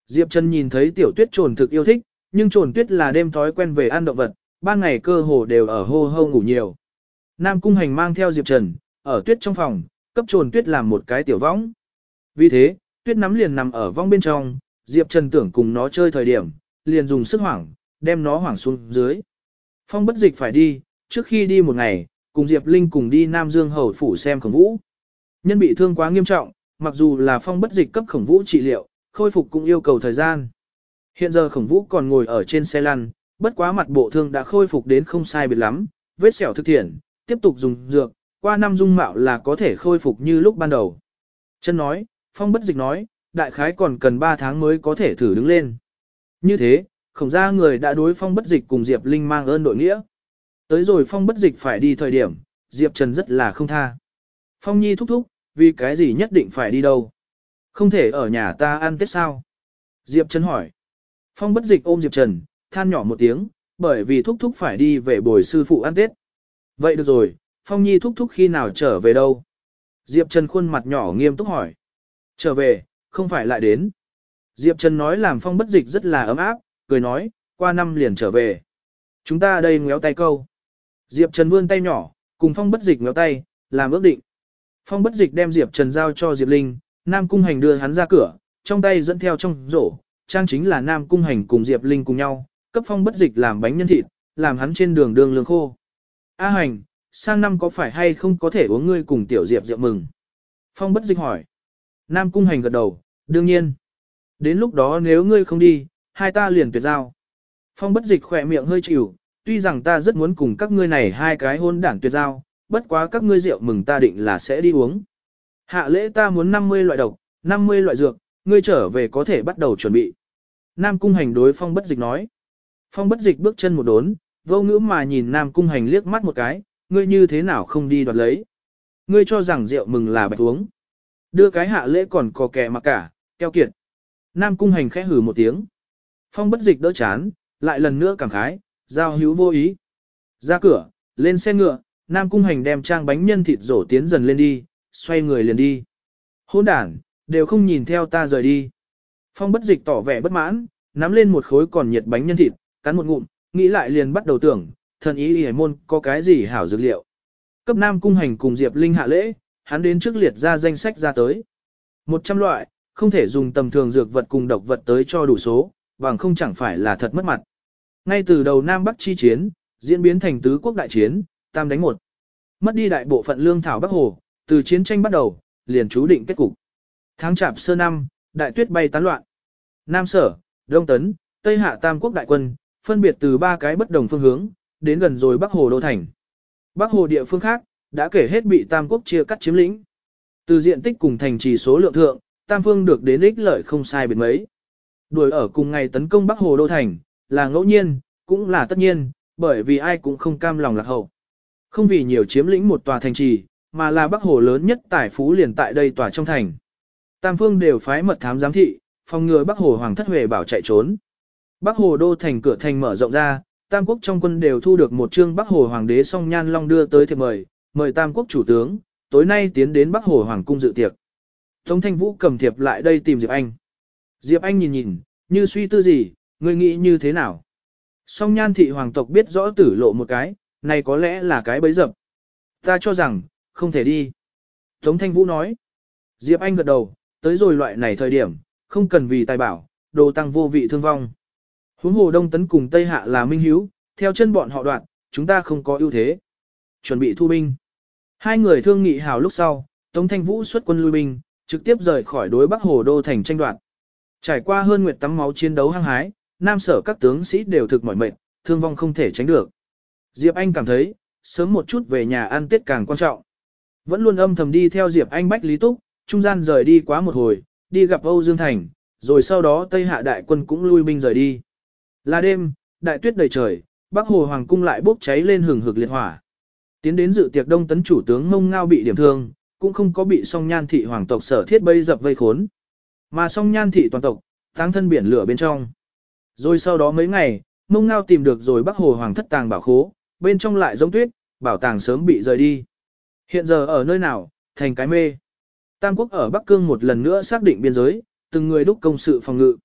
Diệp Trần nhìn thấy tiểu tuyết trồn thực yêu thích, nhưng trồn tuyết là đêm thói quen về ăn động vật, ban ngày cơ hồ đều ở hô hô ngủ nhiều. Nam Cung Hành mang theo Diệp Trần, ở tuyết trong phòng, cấp trồn tuyết làm một cái tiểu võng. Vì thế, tuyết nắm liền nằm ở vong bên trong, Diệp Trần tưởng cùng nó chơi thời điểm, liền dùng sức hoảng, đem nó hoảng xuống dưới. Phong bất dịch phải đi, trước khi đi một ngày, cùng Diệp Linh cùng đi Nam Dương Hầu Phủ xem khổng vũ. Nhân bị thương quá nghiêm trọng, mặc dù là phong bất dịch cấp khổng vũ trị liệu, khôi phục cũng yêu cầu thời gian. Hiện giờ khổng vũ còn ngồi ở trên xe lăn, bất quá mặt bộ thương đã khôi phục đến không sai biệt lắm, vết sẹo thực thiện, tiếp tục dùng dược, qua năm dung mạo là có thể khôi phục như lúc ban đầu. Chân nói, phong bất dịch nói, đại khái còn cần 3 tháng mới có thể thử đứng lên. Như thế, khổng ra người đã đối phong bất dịch cùng Diệp Linh mang ơn đội nghĩa. Tới rồi phong bất dịch phải đi thời điểm, Diệp Trần rất là không tha. Phong Nhi thúc thúc, vì cái gì nhất định phải đi đâu? Không thể ở nhà ta ăn tết sao? Diệp Trần hỏi. Phong bất dịch ôm Diệp Trần, than nhỏ một tiếng, bởi vì thúc thúc phải đi về bồi sư phụ ăn tết. Vậy được rồi, Phong Nhi thúc thúc khi nào trở về đâu? Diệp Trần khuôn mặt nhỏ nghiêm túc hỏi. Trở về, không phải lại đến. Diệp Trần nói làm Phong bất dịch rất là ấm áp, cười nói, qua năm liền trở về. Chúng ta đây ngéo tay câu. Diệp Trần vươn tay nhỏ, cùng Phong bất dịch ngéo tay, làm ước định. Phong bất dịch đem Diệp Trần giao cho Diệp Linh, Nam Cung Hành đưa hắn ra cửa, trong tay dẫn theo trong rổ, trang chính là Nam Cung Hành cùng Diệp Linh cùng nhau, cấp Phong bất dịch làm bánh nhân thịt, làm hắn trên đường đường lương khô. A Hành, sang năm có phải hay không có thể uống ngươi cùng tiểu Diệp rượu mừng? Phong bất dịch hỏi. Nam Cung Hành gật đầu, đương nhiên. Đến lúc đó nếu ngươi không đi, hai ta liền tuyệt giao. Phong bất dịch khỏe miệng hơi chịu, tuy rằng ta rất muốn cùng các ngươi này hai cái hôn đảng tuyệt giao, bất quá các ngươi rượu mừng ta định là sẽ đi uống. Hạ lễ ta muốn 50 loại độc, 50 loại dược, ngươi trở về có thể bắt đầu chuẩn bị. Nam cung hành đối phong bất dịch nói. Phong bất dịch bước chân một đốn, vô ngữ mà nhìn Nam cung hành liếc mắt một cái, ngươi như thế nào không đi đoạt lấy. Ngươi cho rằng rượu mừng là bạch uống. Đưa cái hạ lễ còn có kẻ mà cả, keo kiệt. Nam cung hành khẽ hử một tiếng. Phong bất dịch đỡ chán, lại lần nữa cảm khái, giao hữu vô ý. Ra cửa, lên xe ngựa, Nam cung hành đem trang bánh nhân thịt rổ tiến dần lên đi, xoay người liền đi. Hôn đản, đều không nhìn theo ta rời đi. Phong bất dịch tỏ vẻ bất mãn, nắm lên một khối còn nhiệt bánh nhân thịt, cắn một ngụm, nghĩ lại liền bắt đầu tưởng, thần ý hề môn có cái gì hảo dược liệu. Cấp Nam cung hành cùng Diệp Linh hạ lễ, hắn đến trước liệt ra danh sách ra tới. Một trăm loại, không thể dùng tầm thường dược vật cùng độc vật tới cho đủ số, bằng không chẳng phải là thật mất mặt. Ngay từ đầu Nam Bắc chi chiến, diễn biến thành tứ quốc đại chiến, tam đánh một. Mất đi đại bộ phận lương thảo Bắc Hồ, từ chiến tranh bắt đầu, liền chú định kết cục. Tháng chạp sơ năm, đại tuyết bay tán loạn. Nam Sở, Đông Tấn, Tây Hạ Tam quốc đại quân, phân biệt từ ba cái bất đồng phương hướng, đến gần rồi Bắc Hồ đô thành. Bắc Hồ địa phương khác, đã kể hết bị Tam quốc chia cắt chiếm lĩnh. Từ diện tích cùng thành trì số lượng thượng, Tam phương được đến ích lợi không sai biệt mấy. Đuổi ở cùng ngày tấn công Bắc Hồ đô thành, là ngẫu nhiên, cũng là tất nhiên, bởi vì ai cũng không cam lòng lạc hậu. Không vì nhiều chiếm lĩnh một tòa thành trì, mà là Bắc Hồ lớn nhất tài phú liền tại đây tòa trong thành. Tam phương đều phái mật thám giám thị, phòng ngừa Bắc Hồ Hoàng thất Huệ bảo chạy trốn. Bắc Hồ đô thành cửa thành mở rộng ra, Tam quốc trong quân đều thu được một chương Bắc Hồ Hoàng đế song nhan long đưa tới thiệp mời, mời Tam quốc chủ tướng, tối nay tiến đến Bắc Hồ Hoàng cung dự tiệc. Tống Thanh Vũ cầm thiệp lại đây tìm Diệp Anh. Diệp Anh nhìn nhìn, như suy tư gì, người nghĩ như thế nào? Song nhan thị hoàng tộc biết rõ tử lộ một cái, này có lẽ là cái bấy dập. Ta cho rằng, không thể đi. Tống Thanh Vũ nói. Diệp Anh gật đầu, tới rồi loại này thời điểm, không cần vì tài bảo, đồ tăng vô vị thương vong. Huống hồ Đông Tấn cùng Tây Hạ là minh hiếu, theo chân bọn họ đoạn, chúng ta không có ưu thế. Chuẩn bị thu binh. Hai người thương nghị hào lúc sau, Tống Thanh Vũ xuất quân lui binh, trực tiếp rời khỏi đối Bắc Hồ Đô thành tranh đoạt. Trải qua hơn nguyệt tắm máu chiến đấu hăng hái, nam sở các tướng sĩ đều thực mỏi mệt, thương vong không thể tránh được. Diệp Anh cảm thấy, sớm một chút về nhà ăn tết càng quan trọng. Vẫn luôn âm thầm đi theo Diệp Anh Bách Lý Túc, trung gian rời đi quá một hồi, đi gặp Âu Dương Thành, rồi sau đó Tây Hạ đại quân cũng lui binh rời đi. Là đêm, đại tuyết đầy trời, Bắc Hồ Hoàng cung lại bốc cháy lên hừng hực liệt hỏa. Tiến đến dự tiệc Đông tấn chủ tướng Mông Ngao bị điểm thương, cũng không có bị song nhan thị hoàng tộc sở thiết bây dập vây khốn. Mà song nhan thị toàn tộc, tăng thân biển lửa bên trong. Rồi sau đó mấy ngày, Mông Ngao tìm được rồi Bắc Hồ Hoàng thất tàng bảo khố, bên trong lại giống tuyết, bảo tàng sớm bị rời đi. Hiện giờ ở nơi nào, thành cái mê. Tam quốc ở Bắc Cương một lần nữa xác định biên giới, từng người đúc công sự phòng ngự.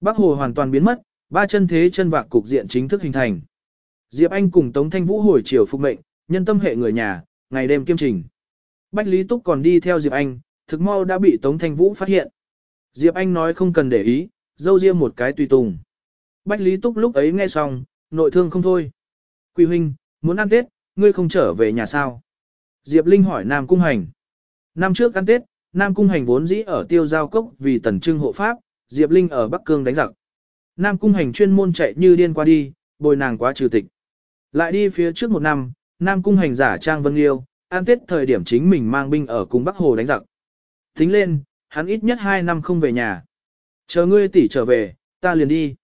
Bắc Hồ hoàn toàn biến mất, ba chân thế chân vạc cục diện chính thức hình thành. Diệp Anh cùng Tống Thanh Vũ hồi chiều phục mệnh, nhân tâm hệ người nhà, ngày đêm kiêm trình. Bách Lý Túc còn đi theo Diệp Anh, thực mau đã bị Tống Thanh Vũ phát hiện. Diệp Anh nói không cần để ý, dâu riêng một cái tùy tùng. Bách Lý Túc lúc ấy nghe xong, nội thương không thôi. Quỳ huynh, muốn ăn Tết, ngươi không trở về nhà sao? Diệp Linh hỏi Nam Cung Hành. Năm trước ăn Tết, Nam Cung Hành vốn dĩ ở tiêu giao cốc vì tần trưng hộ pháp, Diệp Linh ở Bắc Cương đánh giặc. Nam Cung Hành chuyên môn chạy như điên qua đi, bồi nàng quá trừ tịch. Lại đi phía trước một năm, Nam Cung Hành giả Trang Vân Liêu, an Tết thời điểm chính mình mang binh ở cùng Bắc Hồ đánh giặc. Tính lên, hắn ít nhất 2 năm không về nhà. Chờ ngươi tỷ trở về, ta liền đi.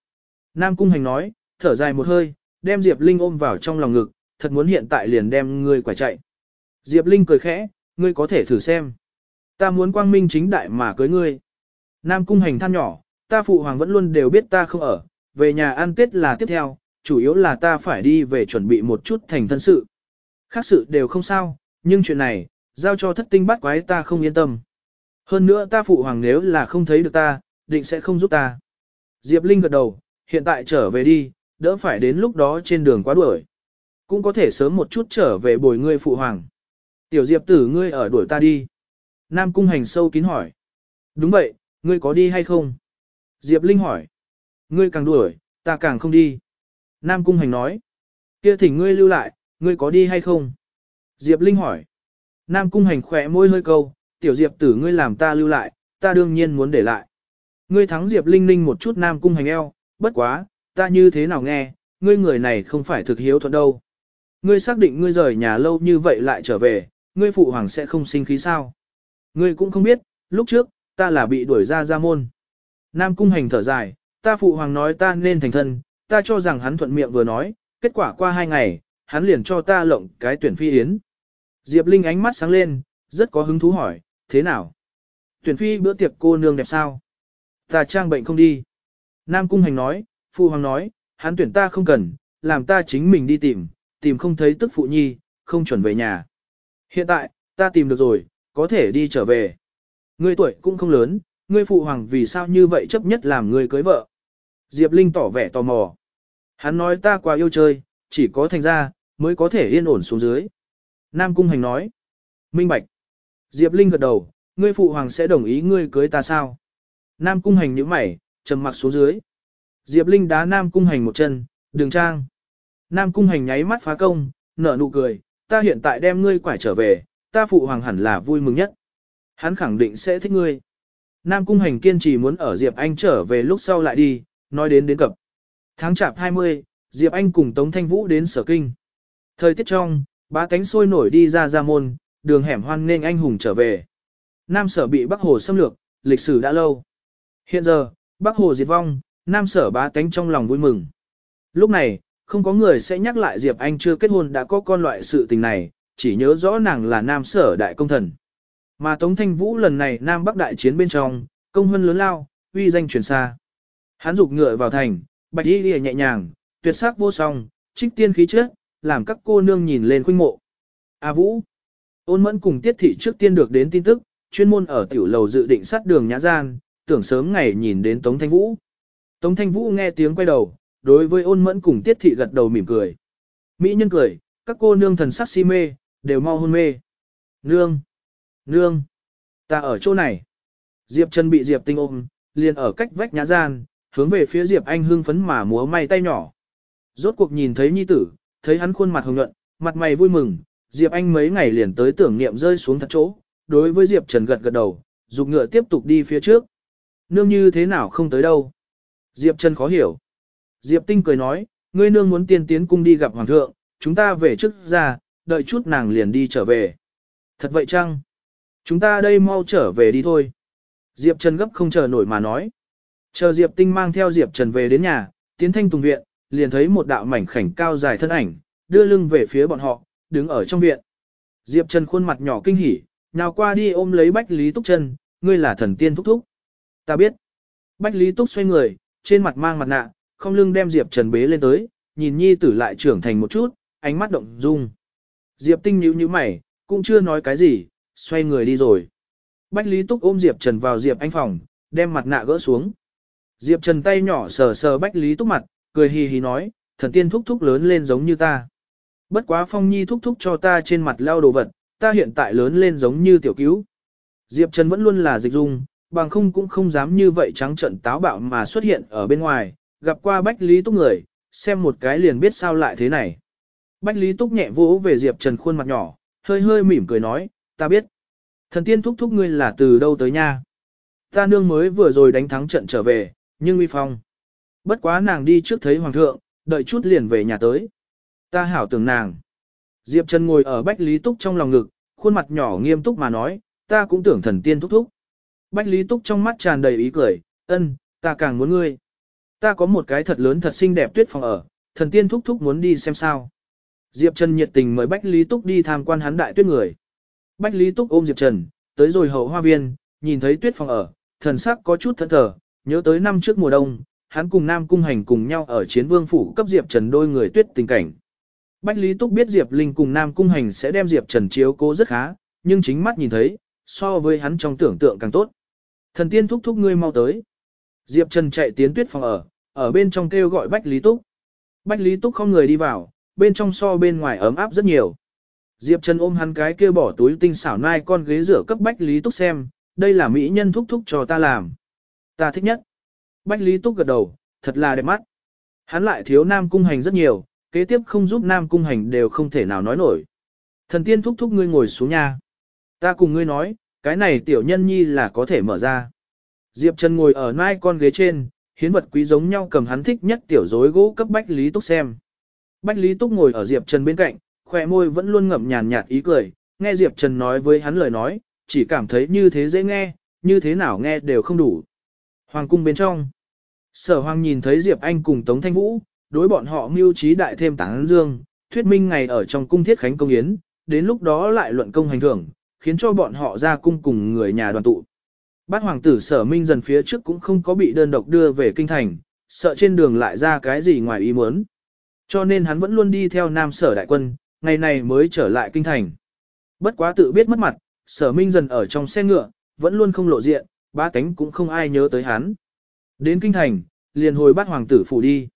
Nam Cung Hành nói, thở dài một hơi, đem Diệp Linh ôm vào trong lòng ngực, thật muốn hiện tại liền đem ngươi quả chạy. Diệp Linh cười khẽ, ngươi có thể thử xem. Ta muốn quang minh chính đại mà cưới ngươi. Nam Cung Hành than nhỏ, ta phụ hoàng vẫn luôn đều biết ta không ở, về nhà ăn Tết là tiếp theo, chủ yếu là ta phải đi về chuẩn bị một chút thành thân sự. Khác sự đều không sao, nhưng chuyện này, giao cho thất tinh bắt quái ta không yên tâm. Hơn nữa ta phụ hoàng nếu là không thấy được ta, định sẽ không giúp ta. Diệp Linh gật đầu, hiện tại trở về đi, đỡ phải đến lúc đó trên đường quá đuổi. Cũng có thể sớm một chút trở về bồi ngươi phụ hoàng. Tiểu Diệp tử ngươi ở đuổi ta đi. Nam Cung Hành sâu kín hỏi. Đúng vậy, ngươi có đi hay không? Diệp Linh hỏi. Ngươi càng đuổi, ta càng không đi. Nam Cung Hành nói. Kia thỉnh ngươi lưu lại, ngươi có đi hay không? Diệp Linh hỏi. Nam Cung Hành khỏe môi hơi câu, tiểu Diệp tử ngươi làm ta lưu lại, ta đương nhiên muốn để lại. Ngươi thắng Diệp Linh linh một chút Nam Cung Hành eo, bất quá, ta như thế nào nghe, ngươi người này không phải thực hiếu thuận đâu. Ngươi xác định ngươi rời nhà lâu như vậy lại trở về, ngươi phụ hoàng sẽ không sinh khí sao. Ngươi cũng không biết, lúc trước, ta là bị đuổi ra ra môn. Nam Cung Hành thở dài, ta phụ hoàng nói ta nên thành thân, ta cho rằng hắn thuận miệng vừa nói, kết quả qua hai ngày, hắn liền cho ta lộng cái tuyển phi yến. Diệp Linh ánh mắt sáng lên, rất có hứng thú hỏi, thế nào? Tuyển phi bữa tiệc cô nương đẹp sao? Ta trang bệnh không đi. Nam Cung Hành nói, Phụ Hoàng nói, hắn tuyển ta không cần, làm ta chính mình đi tìm, tìm không thấy tức phụ nhi, không chuẩn về nhà. Hiện tại, ta tìm được rồi, có thể đi trở về. Ngươi tuổi cũng không lớn, ngươi Phụ Hoàng vì sao như vậy chấp nhất làm ngươi cưới vợ. Diệp Linh tỏ vẻ tò mò. Hắn nói ta quá yêu chơi, chỉ có thành ra, mới có thể yên ổn xuống dưới. Nam Cung Hành nói. Minh Bạch. Diệp Linh gật đầu, ngươi phụ hoàng sẽ đồng ý ngươi cưới ta sao? Nam Cung Hành nhíu mày, trầm mặc xuống dưới. Diệp Linh đá Nam Cung Hành một chân, đường trang. Nam Cung Hành nháy mắt phá công, nở nụ cười, ta hiện tại đem ngươi quải trở về, ta phụ hoàng hẳn là vui mừng nhất. Hắn khẳng định sẽ thích ngươi. Nam Cung Hành kiên trì muốn ở Diệp Anh trở về lúc sau lại đi, nói đến đến cập. Tháng chạp 20, Diệp Anh cùng Tống Thanh Vũ đến sở kinh. Thời tiết trong, ba cánh sôi nổi đi ra ra môn, đường hẻm hoan nên anh hùng trở về. Nam sở bị Bắc Hồ xâm lược, lịch sử đã lâu. Hiện giờ, Bắc Hồ diệt vong, Nam sở bá tánh trong lòng vui mừng. Lúc này, không có người sẽ nhắc lại Diệp Anh chưa kết hôn đã có con loại sự tình này, chỉ nhớ rõ nàng là Nam sở đại công thần. Mà Tống Thanh Vũ lần này Nam Bắc đại chiến bên trong, công hơn lớn lao, uy danh truyền xa. Hắn dục ngựa vào thành, bạch y lìa nhẹ nhàng, tuyệt sắc vô song, trích tiên khí trước, làm các cô nương nhìn lên khuynh mộ. A Vũ, ôn mẫn cùng tiết thị trước tiên được đến tin tức, chuyên môn ở tiểu lầu dự định sát đường nhã gian, tưởng sớm ngày nhìn đến Tống Thanh Vũ. Tống Thanh Vũ nghe tiếng quay đầu, đối với ôn mẫn cùng tiết thị gật đầu mỉm cười. Mỹ nhân cười, các cô nương thần sắc si mê, đều mau hôn mê. Nương! Nương! Ta ở chỗ này. Diệp Trần bị Diệp Tinh ôm, liền ở cách vách nhã gian, hướng về phía Diệp Anh hưng phấn mà múa may tay nhỏ. Rốt cuộc nhìn thấy nhi tử, thấy hắn khuôn mặt hồng nhuận, mặt mày vui mừng, Diệp Anh mấy ngày liền tới tưởng niệm rơi xuống thật chỗ, đối với Diệp Trần gật gật đầu, dục ngựa tiếp tục đi phía trước. Nương như thế nào không tới đâu. Diệp Trần khó hiểu. Diệp Tinh cười nói, ngươi nương muốn tiên tiến cung đi gặp Hoàng thượng, chúng ta về trước ra, đợi chút nàng liền đi trở về. Thật vậy chăng? Chúng ta đây mau trở về đi thôi. Diệp Trần gấp không chờ nổi mà nói. Chờ Diệp Tinh mang theo Diệp Trần về đến nhà, tiến thanh tùng viện, liền thấy một đạo mảnh khảnh cao dài thân ảnh, đưa lưng về phía bọn họ, đứng ở trong viện. Diệp Trần khuôn mặt nhỏ kinh hỉ, nào qua đi ôm lấy Bách Lý Túc chân, ngươi là thần tiên thúc thúc. Ta biết. Bách Lý Túc xoay người, trên mặt mang mặt nạ, không lưng đem Diệp Trần bế lên tới, nhìn nhi tử lại trưởng thành một chút, ánh mắt động dung. Diệp Tinh nhíu nhíu mày, cũng chưa nói cái gì, xoay người đi rồi. Bách Lý Túc ôm Diệp Trần vào Diệp Anh phòng, đem mặt nạ gỡ xuống. Diệp Trần tay nhỏ sờ sờ Bách Lý Túc mặt, cười hì hì nói, thần tiên thúc thúc lớn lên giống như ta. Bất quá Phong Nhi thúc thúc cho ta trên mặt leo đồ vật, ta hiện tại lớn lên giống như tiểu cứu. Diệp Trần vẫn luôn là dịch dung, bằng không cũng không dám như vậy trắng trận táo bạo mà xuất hiện ở bên ngoài, gặp qua Bách Lý Túc người, xem một cái liền biết sao lại thế này. Bách Lý Túc nhẹ vỗ về Diệp Trần khuôn mặt nhỏ, hơi hơi mỉm cười nói, ta biết. Thần tiên thúc thúc ngươi là từ đâu tới nha. Ta nương mới vừa rồi đánh thắng trận trở về, nhưng uy phong. Bất quá nàng đi trước thấy hoàng thượng, đợi chút liền về nhà tới. Ta hảo tưởng nàng. Diệp Trần ngồi ở Bách Lý Túc trong lòng ngực, khuôn mặt nhỏ nghiêm túc mà nói, ta cũng tưởng thần tiên thúc thúc. Bách Lý Túc trong mắt tràn đầy ý cười, ân, ta càng muốn ngươi. Ta có một cái thật lớn thật xinh đẹp tuyết phòng ở, thần tiên thúc thúc muốn đi xem sao. Diệp Trần nhiệt tình mời Bách Lý Túc đi tham quan hắn đại tuyết người. Bách Lý Túc ôm Diệp Trần, tới rồi hậu hoa viên, nhìn thấy tuyết phòng ở, thần sắc có chút thẫn thờ, nhớ tới năm trước mùa đông, hắn cùng Nam Cung Hành cùng nhau ở chiến vương phủ cấp Diệp Trần đôi người tuyết tình cảnh. Bách Lý Túc biết Diệp Linh cùng Nam Cung Hành sẽ đem Diệp Trần chiếu cố rất khá, nhưng chính mắt nhìn thấy, so với hắn trong tưởng tượng càng tốt. Thần tiên thúc thúc ngươi mau tới. Diệp Trần chạy tiến tuyết phòng ở, ở bên trong kêu gọi Bách Lý Túc. Bách Lý Túc không người đi vào, bên trong so bên ngoài ấm áp rất nhiều. Diệp Trần ôm hắn cái kia bỏ túi tinh xảo nai con ghế rửa cấp Bách Lý Túc xem, đây là mỹ nhân thúc thúc cho ta làm. Ta thích nhất. Bách Lý Túc gật đầu, thật là đẹp mắt. Hắn lại thiếu Nam Cung Hành rất nhiều, kế tiếp không giúp Nam Cung Hành đều không thể nào nói nổi. Thần tiên thúc thúc ngươi ngồi xuống nha. Ta cùng ngươi nói, cái này tiểu nhân nhi là có thể mở ra. Diệp Trần ngồi ở nai con ghế trên, hiến vật quý giống nhau cầm hắn thích nhất tiểu rối gỗ cấp Bách Lý Túc xem. Bách Lý Túc ngồi ở Diệp Trần bên cạnh, khỏe môi vẫn luôn ngậm nhàn nhạt ý cười, nghe Diệp Trần nói với hắn lời nói, chỉ cảm thấy như thế dễ nghe, như thế nào nghe đều không đủ. Hoàng cung bên trong. Sở Hoàng nhìn thấy Diệp Anh cùng Tống Thanh Vũ, đối bọn họ mưu trí đại thêm táng dương, thuyết minh ngày ở trong cung thiết khánh công yến, đến lúc đó lại luận công hành thưởng, khiến cho bọn họ ra cung cùng người nhà đoàn tụ. Bát hoàng tử sở minh dần phía trước cũng không có bị đơn độc đưa về kinh thành, sợ trên đường lại ra cái gì ngoài ý muốn. Cho nên hắn vẫn luôn đi theo nam sở đại quân, ngày này mới trở lại kinh thành. Bất quá tự biết mất mặt, sở minh dần ở trong xe ngựa, vẫn luôn không lộ diện, ba cánh cũng không ai nhớ tới hắn. Đến kinh thành, liền hồi bắt hoàng tử phủ đi.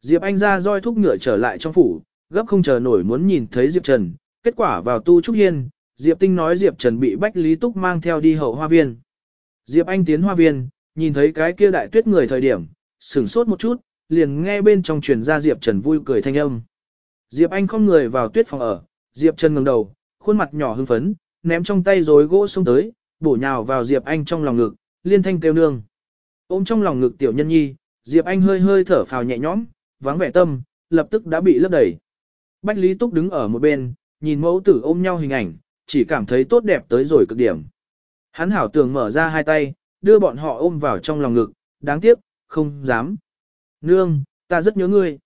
Diệp Anh ra roi thúc ngựa trở lại trong phủ, gấp không chờ nổi muốn nhìn thấy Diệp Trần, kết quả vào tu trúc hiên, Diệp Tinh nói Diệp Trần bị Bách Lý Túc mang theo đi hậu hoa viên. Diệp Anh tiến hoa viên, nhìn thấy cái kia đại tuyết người thời điểm, sửng sốt một chút, liền nghe bên trong truyền ra Diệp Trần vui cười thanh âm. Diệp Anh không người vào tuyết phòng ở, Diệp Trần ngẩng đầu, khuôn mặt nhỏ hưng phấn, ném trong tay rối gỗ xuống tới, bổ nhào vào Diệp Anh trong lòng ngực, liên thanh kêu nương. Ôm trong lòng ngực tiểu nhân nhi, Diệp Anh hơi hơi thở phào nhẹ nhõm, vắng vẻ tâm, lập tức đã bị lấp đầy. Bách Lý Túc đứng ở một bên, nhìn mẫu tử ôm nhau hình ảnh, chỉ cảm thấy tốt đẹp tới rồi cực điểm. Hắn hảo tưởng mở ra hai tay, đưa bọn họ ôm vào trong lòng ngực, đáng tiếc, không dám. Nương, ta rất nhớ ngươi.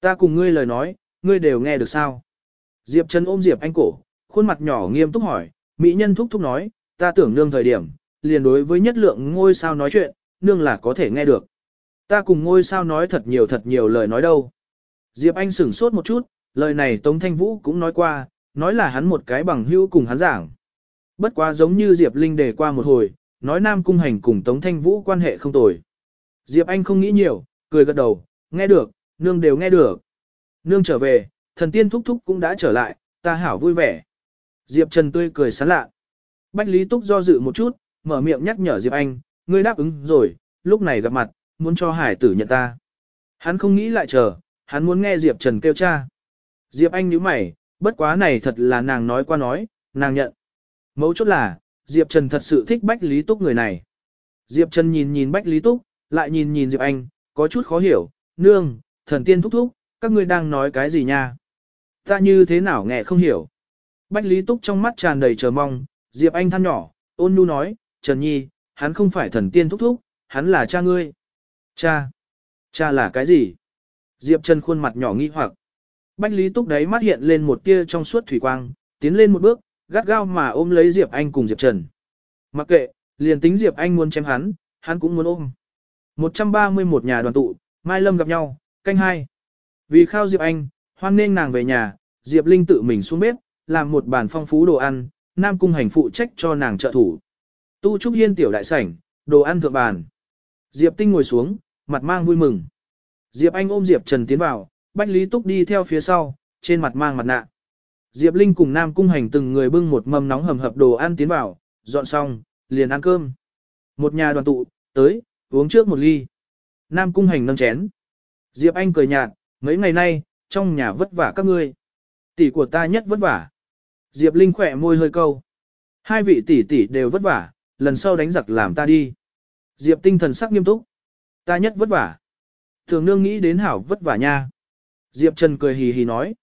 Ta cùng ngươi lời nói, ngươi đều nghe được sao? Diệp Trần ôm Diệp Anh cổ, khuôn mặt nhỏ nghiêm túc hỏi, mỹ nhân thúc thúc nói, ta tưởng nương thời điểm, liền đối với nhất lượng ngôi sao nói chuyện, nương là có thể nghe được. Ta cùng ngôi sao nói thật nhiều thật nhiều lời nói đâu. Diệp Anh sửng sốt một chút, lời này Tống Thanh Vũ cũng nói qua, nói là hắn một cái bằng hữu cùng hắn giảng. Bất quá giống như Diệp Linh đề qua một hồi, nói Nam Cung Hành cùng Tống Thanh Vũ quan hệ không tồi. Diệp Anh không nghĩ nhiều, cười gật đầu, nghe được, nương đều nghe được. Nương trở về, thần tiên thúc thúc cũng đã trở lại, ta hảo vui vẻ. Diệp Trần tươi cười sán lạ. Bách Lý Túc do dự một chút, mở miệng nhắc nhở Diệp Anh, ngươi đáp ứng rồi, lúc này gặp mặt, muốn cho hải tử nhận ta. Hắn không nghĩ lại chờ, hắn muốn nghe Diệp Trần kêu cha. Diệp Anh nhíu mày, bất quá này thật là nàng nói qua nói, nàng nhận. Mấu chốt là, Diệp Trần thật sự thích Bách Lý Túc người này. Diệp Trần nhìn nhìn Bách Lý Túc, lại nhìn nhìn Diệp Anh, có chút khó hiểu, nương, thần tiên thúc thúc, các ngươi đang nói cái gì nha? Ta như thế nào nghe không hiểu? Bách Lý Túc trong mắt tràn đầy chờ mong, Diệp Anh than nhỏ, ôn nhu nói, Trần Nhi, hắn không phải thần tiên thúc thúc, hắn là cha ngươi. Cha? Cha là cái gì? Diệp Trần khuôn mặt nhỏ nghi hoặc. Bách Lý Túc đấy mắt hiện lên một tia trong suốt thủy quang, tiến lên một bước, gắt gao mà ôm lấy Diệp Anh cùng Diệp Trần. Mặc kệ, liền tính Diệp Anh muốn chém hắn, hắn cũng muốn ôm. 131 nhà đoàn tụ, Mai Lâm gặp nhau, canh hai. Vì khao Diệp Anh, hoan nên nàng về nhà, Diệp Linh tự mình xuống bếp, làm một bàn phong phú đồ ăn, Nam Cung hành phụ trách cho nàng trợ thủ. Tu Trúc Hiên tiểu đại sảnh, đồ ăn thượng bàn. Diệp Tinh ngồi xuống, mặt mang vui mừng. Diệp Anh ôm Diệp Trần tiến vào, Bách Lý Túc đi theo phía sau, trên mặt mang mặt nạ. Diệp Linh cùng Nam Cung Hành từng người bưng một mâm nóng hầm hập đồ ăn tiến vào, dọn xong, liền ăn cơm. Một nhà đoàn tụ, tới, uống trước một ly. Nam Cung Hành nâng chén. Diệp Anh cười nhạt, mấy ngày nay, trong nhà vất vả các ngươi. Tỷ của ta nhất vất vả. Diệp Linh khỏe môi hơi câu. Hai vị tỷ tỷ đều vất vả, lần sau đánh giặc làm ta đi. Diệp tinh thần sắc nghiêm túc. Ta nhất vất vả. Thường nương nghĩ đến hảo vất vả nha. Diệp Trần cười hì hì nói.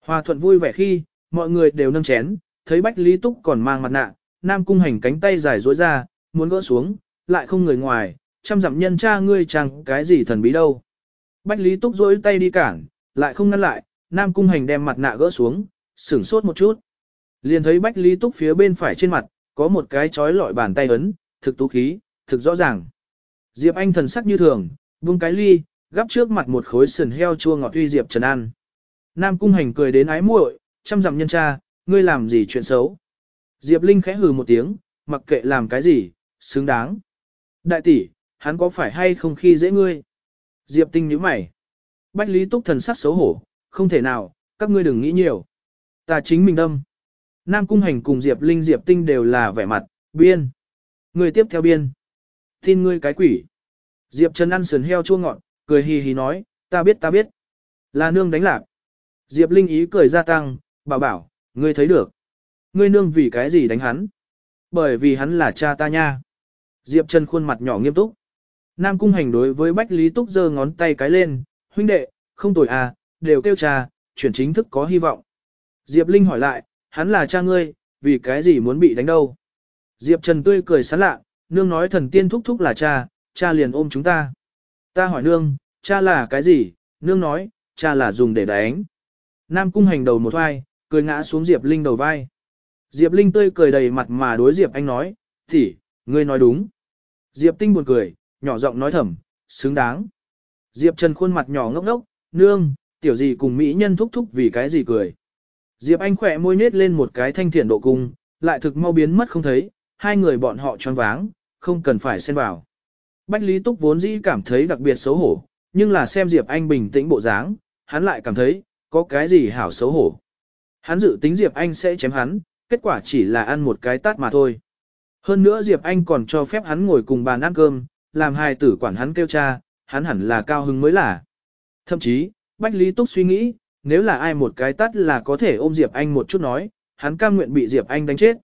Hòa thuận vui vẻ khi, mọi người đều nâng chén, thấy Bách Lý Túc còn mang mặt nạ, Nam Cung hành cánh tay dài duỗi ra, muốn gỡ xuống, lại không người ngoài, chăm dặm nhân cha ngươi chẳng cái gì thần bí đâu. Bách Lý Túc rối tay đi cản, lại không ngăn lại, Nam Cung hành đem mặt nạ gỡ xuống, sửng sốt một chút. Liền thấy Bách Lý Túc phía bên phải trên mặt, có một cái chói lọi bàn tay ấn, thực tú khí, thực rõ ràng. Diệp Anh thần sắc như thường, buông cái ly, gắp trước mặt một khối sườn heo chua ngọt uy Diệp Trần ăn. Nam Cung Hành cười đến ái muội, chăm dặm nhân cha, ngươi làm gì chuyện xấu. Diệp Linh khẽ hừ một tiếng, mặc kệ làm cái gì, xứng đáng. Đại tỷ, hắn có phải hay không khi dễ ngươi? Diệp Tinh nhíu mày. Bách Lý Túc thần sắc xấu hổ, không thể nào, các ngươi đừng nghĩ nhiều. Ta chính mình đâm. Nam Cung Hành cùng Diệp Linh Diệp Tinh đều là vẻ mặt, biên. Người tiếp theo biên. Tin ngươi cái quỷ. Diệp Trần ăn sườn heo chua ngọt, cười hì hì nói, ta biết ta biết. Là nương đánh lạc. Diệp Linh ý cười gia tăng, bảo bảo, ngươi thấy được. Ngươi nương vì cái gì đánh hắn? Bởi vì hắn là cha ta nha. Diệp Trần khuôn mặt nhỏ nghiêm túc. Nam Cung Hành đối với Bách Lý Túc giơ ngón tay cái lên, huynh đệ, không tội à, đều kêu cha, chuyển chính thức có hy vọng. Diệp Linh hỏi lại, hắn là cha ngươi, vì cái gì muốn bị đánh đâu? Diệp Trần tươi cười sán lạ, nương nói thần tiên thúc thúc là cha, cha liền ôm chúng ta. Ta hỏi nương, cha là cái gì? Nương nói, cha là dùng để đánh. Nam cung hành đầu một vai, cười ngã xuống Diệp Linh đầu vai. Diệp Linh tươi cười đầy mặt mà đối Diệp Anh nói, tỷ, ngươi nói đúng. Diệp Tinh buồn cười, nhỏ giọng nói thầm, xứng đáng. Diệp Trần khuôn mặt nhỏ ngốc ngốc, nương, tiểu gì cùng mỹ nhân thúc thúc vì cái gì cười. Diệp Anh khỏe môi nết lên một cái thanh thiện độ cung, lại thực mau biến mất không thấy, hai người bọn họ choáng váng, không cần phải xen vào. Bách Lý Túc vốn dĩ cảm thấy đặc biệt xấu hổ, nhưng là xem Diệp Anh bình tĩnh bộ dáng, hắn lại cảm thấy, có cái gì hảo xấu hổ. Hắn dự tính Diệp Anh sẽ chém hắn, kết quả chỉ là ăn một cái tát mà thôi. Hơn nữa Diệp Anh còn cho phép hắn ngồi cùng bàn ăn cơm, làm hài tử quản hắn kêu cha, hắn hẳn là cao hứng mới là. Thậm chí, Bách Lý Túc suy nghĩ, nếu là ai một cái tắt là có thể ôm Diệp Anh một chút nói, hắn cam nguyện bị Diệp Anh đánh chết.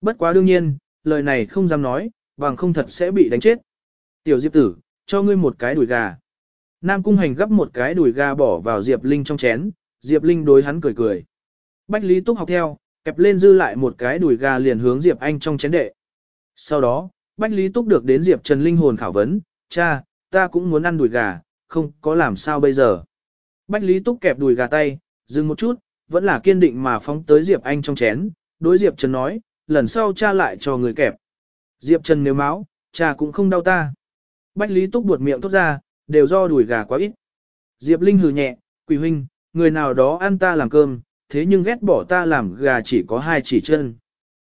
Bất quá đương nhiên, lời này không dám nói, bằng không thật sẽ bị đánh chết. Tiểu Diệp tử, cho ngươi một cái đùi gà. Nam Cung Hành gấp một cái đùi gà bỏ vào Diệp Linh trong chén, Diệp Linh đối hắn cười cười. Bách Lý Túc học theo, kẹp lên dư lại một cái đùi gà liền hướng Diệp Anh trong chén đệ. Sau đó, Bách Lý Túc được đến Diệp Trần Linh hồn khảo vấn, cha, ta cũng muốn ăn đùi gà, không có làm sao bây giờ. Bách Lý Túc kẹp đùi gà tay, dừng một chút, vẫn là kiên định mà phóng tới Diệp Anh trong chén, đối Diệp Trần nói, lần sau cha lại cho người kẹp. Diệp Trần nếu máu, cha cũng không đau ta. Bách Lý Túc buột miệng tốt ra, đều do đùi gà quá ít. Diệp Linh hừ nhẹ, quỷ huynh, người nào đó ăn ta làm cơm, thế nhưng ghét bỏ ta làm gà chỉ có hai chỉ chân.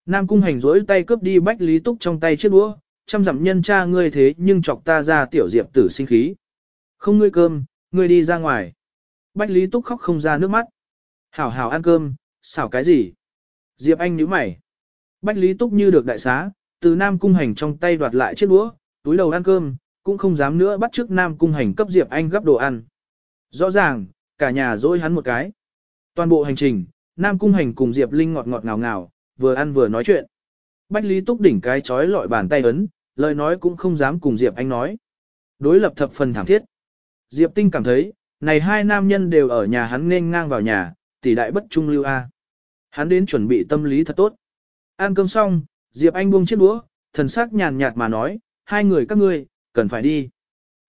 Nam cung hành rỗi tay cướp đi Bách Lý Túc trong tay chiếc đũa, chăm dặm nhân cha ngươi thế nhưng chọc ta ra tiểu diệp tử sinh khí. Không ngươi cơm, ngươi đi ra ngoài. Bách Lý Túc khóc không ra nước mắt. Hảo hảo ăn cơm, xảo cái gì? Diệp Anh nhíu mày. Bách Lý Túc như được đại xá, từ Nam Cung Hành trong tay đoạt lại chiếc đũa, túi đầu ăn cơm, cũng không dám nữa bắt trước Nam Cung Hành cấp Diệp Anh gấp đồ ăn. Rõ ràng, cả nhà dỗi hắn một cái. Toàn bộ hành trình, Nam Cung Hành cùng Diệp Linh ngọt ngọt ngào ngào, vừa ăn vừa nói chuyện. Bách Lý Túc đỉnh cái chói lọi bàn tay ấn, lời nói cũng không dám cùng Diệp Anh nói. Đối lập thập phần thẳng thiết. Diệp Tinh cảm thấy, này hai nam nhân đều ở nhà hắn nên ngang vào nhà, tỷ đại bất trung lưu A. Hắn đến chuẩn bị tâm lý thật tốt. Ăn cơm xong, Diệp Anh buông chiếc đũa, thần sắc nhàn nhạt mà nói, hai người các ngươi, cần phải đi.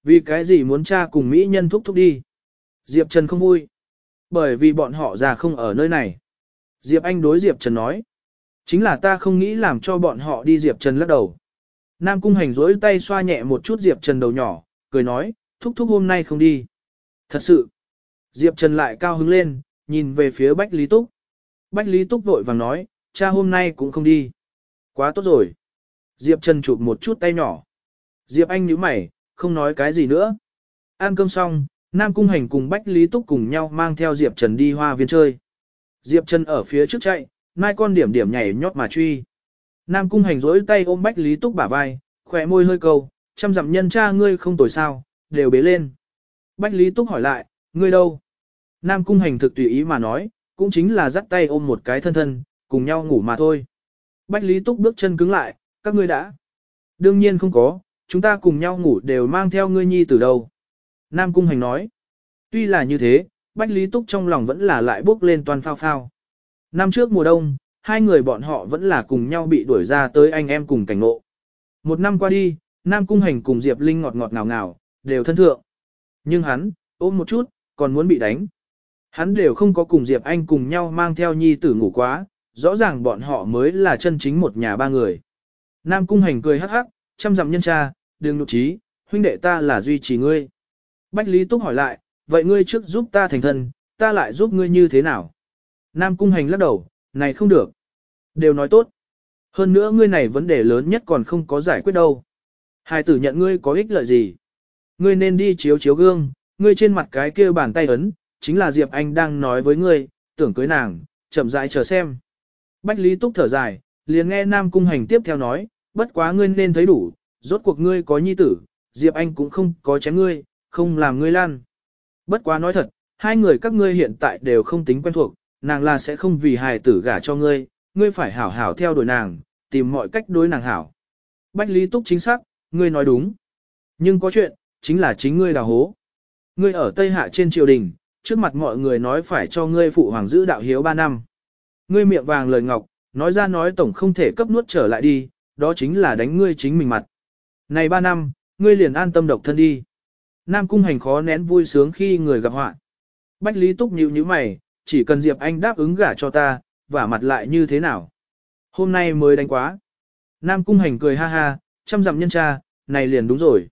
Vì cái gì muốn cha cùng Mỹ nhân thúc thúc đi? Diệp Trần không vui. Bởi vì bọn họ già không ở nơi này. Diệp Anh đối Diệp Trần nói. Chính là ta không nghĩ làm cho bọn họ đi Diệp Trần lắc đầu. Nam Cung Hành rỗi tay xoa nhẹ một chút Diệp Trần đầu nhỏ, cười nói, thúc thúc hôm nay không đi. Thật sự. Diệp Trần lại cao hứng lên, nhìn về phía Bách Lý Túc. Bách Lý Túc vội vàng nói, cha hôm nay cũng không đi. Quá tốt rồi. Diệp Trần chụp một chút tay nhỏ. Diệp Anh nhíu mày, không nói cái gì nữa. Ăn cơm xong, Nam Cung Hành cùng Bách Lý Túc cùng nhau mang theo Diệp Trần đi hoa viên chơi. Diệp Trần ở phía trước chạy, mai con điểm điểm nhảy nhót mà truy. Nam Cung Hành rỗi tay ôm Bách Lý Túc bả vai, khỏe môi hơi câu, chăm dặm nhân cha ngươi không tồi sao, đều bế lên. Bách Lý Túc hỏi lại, ngươi đâu? Nam Cung Hành thực tùy ý mà nói, cũng chính là dắt tay ôm một cái thân thân, cùng nhau ngủ mà thôi. Bách Lý Túc bước chân cứng lại, các ngươi đã. Đương nhiên không có, chúng ta cùng nhau ngủ đều mang theo ngươi nhi từ đầu Nam Cung Hành nói. Tuy là như thế, Bách Lý Túc trong lòng vẫn là lại bước lên toàn phao phao. Năm trước mùa đông, hai người bọn họ vẫn là cùng nhau bị đuổi ra tới anh em cùng cảnh ngộ. Một năm qua đi, Nam Cung Hành cùng Diệp Linh ngọt ngọt ngào ngào, đều thân thượng. Nhưng hắn, ôm một chút, còn muốn bị đánh. Hắn đều không có cùng Diệp Anh cùng nhau mang theo nhi tử ngủ quá, rõ ràng bọn họ mới là chân chính một nhà ba người. Nam Cung Hành cười hắc hắc, chăm dặm nhân cha, đừng nụ trí, huynh đệ ta là duy trì ngươi. Bách Lý Túc hỏi lại, vậy ngươi trước giúp ta thành thân, ta lại giúp ngươi như thế nào? Nam Cung Hành lắc đầu, này không được. Đều nói tốt. Hơn nữa ngươi này vấn đề lớn nhất còn không có giải quyết đâu. Hai tử nhận ngươi có ích lợi gì? Ngươi nên đi chiếu chiếu gương, ngươi trên mặt cái kia bàn tay ấn, chính là Diệp Anh đang nói với ngươi, tưởng cưới nàng, chậm rãi chờ xem. Bách Lý Túc thở dài, liền nghe Nam Cung Hành tiếp theo nói, bất quá ngươi nên thấy đủ, rốt cuộc ngươi có nhi tử, Diệp Anh cũng không có chém ngươi, không làm ngươi lan. Bất quá nói thật, hai người các ngươi hiện tại đều không tính quen thuộc, nàng là sẽ không vì hài tử gả cho ngươi, ngươi phải hảo hảo theo đuổi nàng, tìm mọi cách đối nàng hảo. Bách Lý Túc chính xác, ngươi nói đúng. Nhưng có chuyện, chính là chính ngươi đào hố. Ngươi ở Tây Hạ trên triều đình, trước mặt mọi người nói phải cho ngươi phụ hoàng giữ đạo hiếu 3 năm. Ngươi miệng vàng lời ngọc, nói ra nói tổng không thể cấp nuốt trở lại đi, đó chính là đánh ngươi chính mình mặt. Này 3 năm, ngươi liền an tâm độc thân đi. Nam cung hành khó nén vui sướng khi người gặp họa. Bách Lý Túc nhíu nhíu mày, chỉ cần Diệp Anh đáp ứng gả cho ta, và mặt lại như thế nào. Hôm nay mới đánh quá. Nam cung hành cười ha ha, chăm dặm nhân cha, này liền đúng rồi.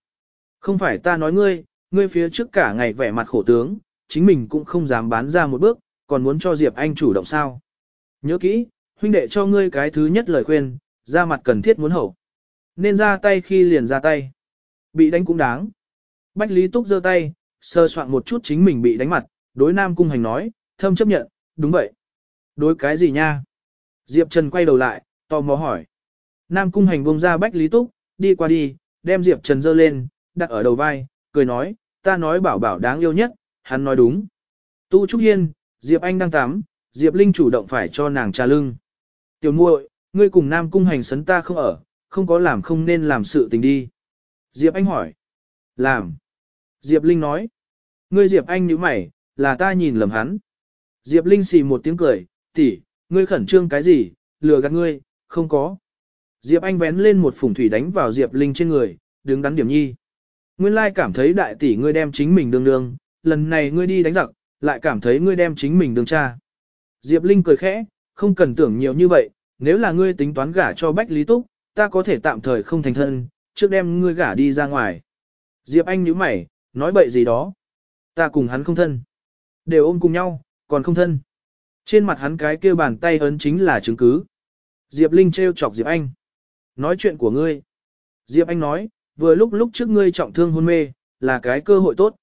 Không phải ta nói ngươi, ngươi phía trước cả ngày vẻ mặt khổ tướng, chính mình cũng không dám bán ra một bước, còn muốn cho Diệp Anh chủ động sao. Nhớ kỹ, huynh đệ cho ngươi cái thứ nhất lời khuyên, ra mặt cần thiết muốn hậu. Nên ra tay khi liền ra tay. Bị đánh cũng đáng. Bách Lý Túc giơ tay, sơ soạn một chút chính mình bị đánh mặt, đối Nam Cung Hành nói, thâm chấp nhận, đúng vậy. Đối cái gì nha? Diệp Trần quay đầu lại, tò mò hỏi. Nam Cung Hành buông ra Bách Lý Túc, đi qua đi, đem Diệp Trần dơ lên, đặt ở đầu vai, cười nói, ta nói bảo bảo đáng yêu nhất, hắn nói đúng. Tu Trúc Hiên, Diệp Anh đang tắm, Diệp Linh chủ động phải cho nàng trà lưng. Tiểu muội, ngươi cùng Nam Cung Hành sấn ta không ở, không có làm không nên làm sự tình đi. Diệp Anh hỏi. Làm. Diệp Linh nói. Ngươi Diệp Anh như mày, là ta nhìn lầm hắn. Diệp Linh xì một tiếng cười, tỷ, ngươi khẩn trương cái gì, lừa gạt ngươi, không có. Diệp Anh vén lên một phủng thủy đánh vào Diệp Linh trên người, đứng đắn điểm nhi. Nguyên lai cảm thấy đại tỷ ngươi đem chính mình đương đương, lần này ngươi đi đánh giặc, lại cảm thấy ngươi đem chính mình đương cha. Diệp Linh cười khẽ, không cần tưởng nhiều như vậy, nếu là ngươi tính toán gả cho Bách Lý Túc, ta có thể tạm thời không thành thân, trước đem ngươi gả đi ra ngoài. Diệp Anh nhíu mày, nói bậy gì đó. Ta cùng hắn không thân. Đều ôm cùng nhau, còn không thân. Trên mặt hắn cái kia bàn tay ấn chính là chứng cứ. Diệp Linh trêu chọc Diệp Anh. Nói chuyện của ngươi. Diệp Anh nói, vừa lúc lúc trước ngươi trọng thương hôn mê, là cái cơ hội tốt.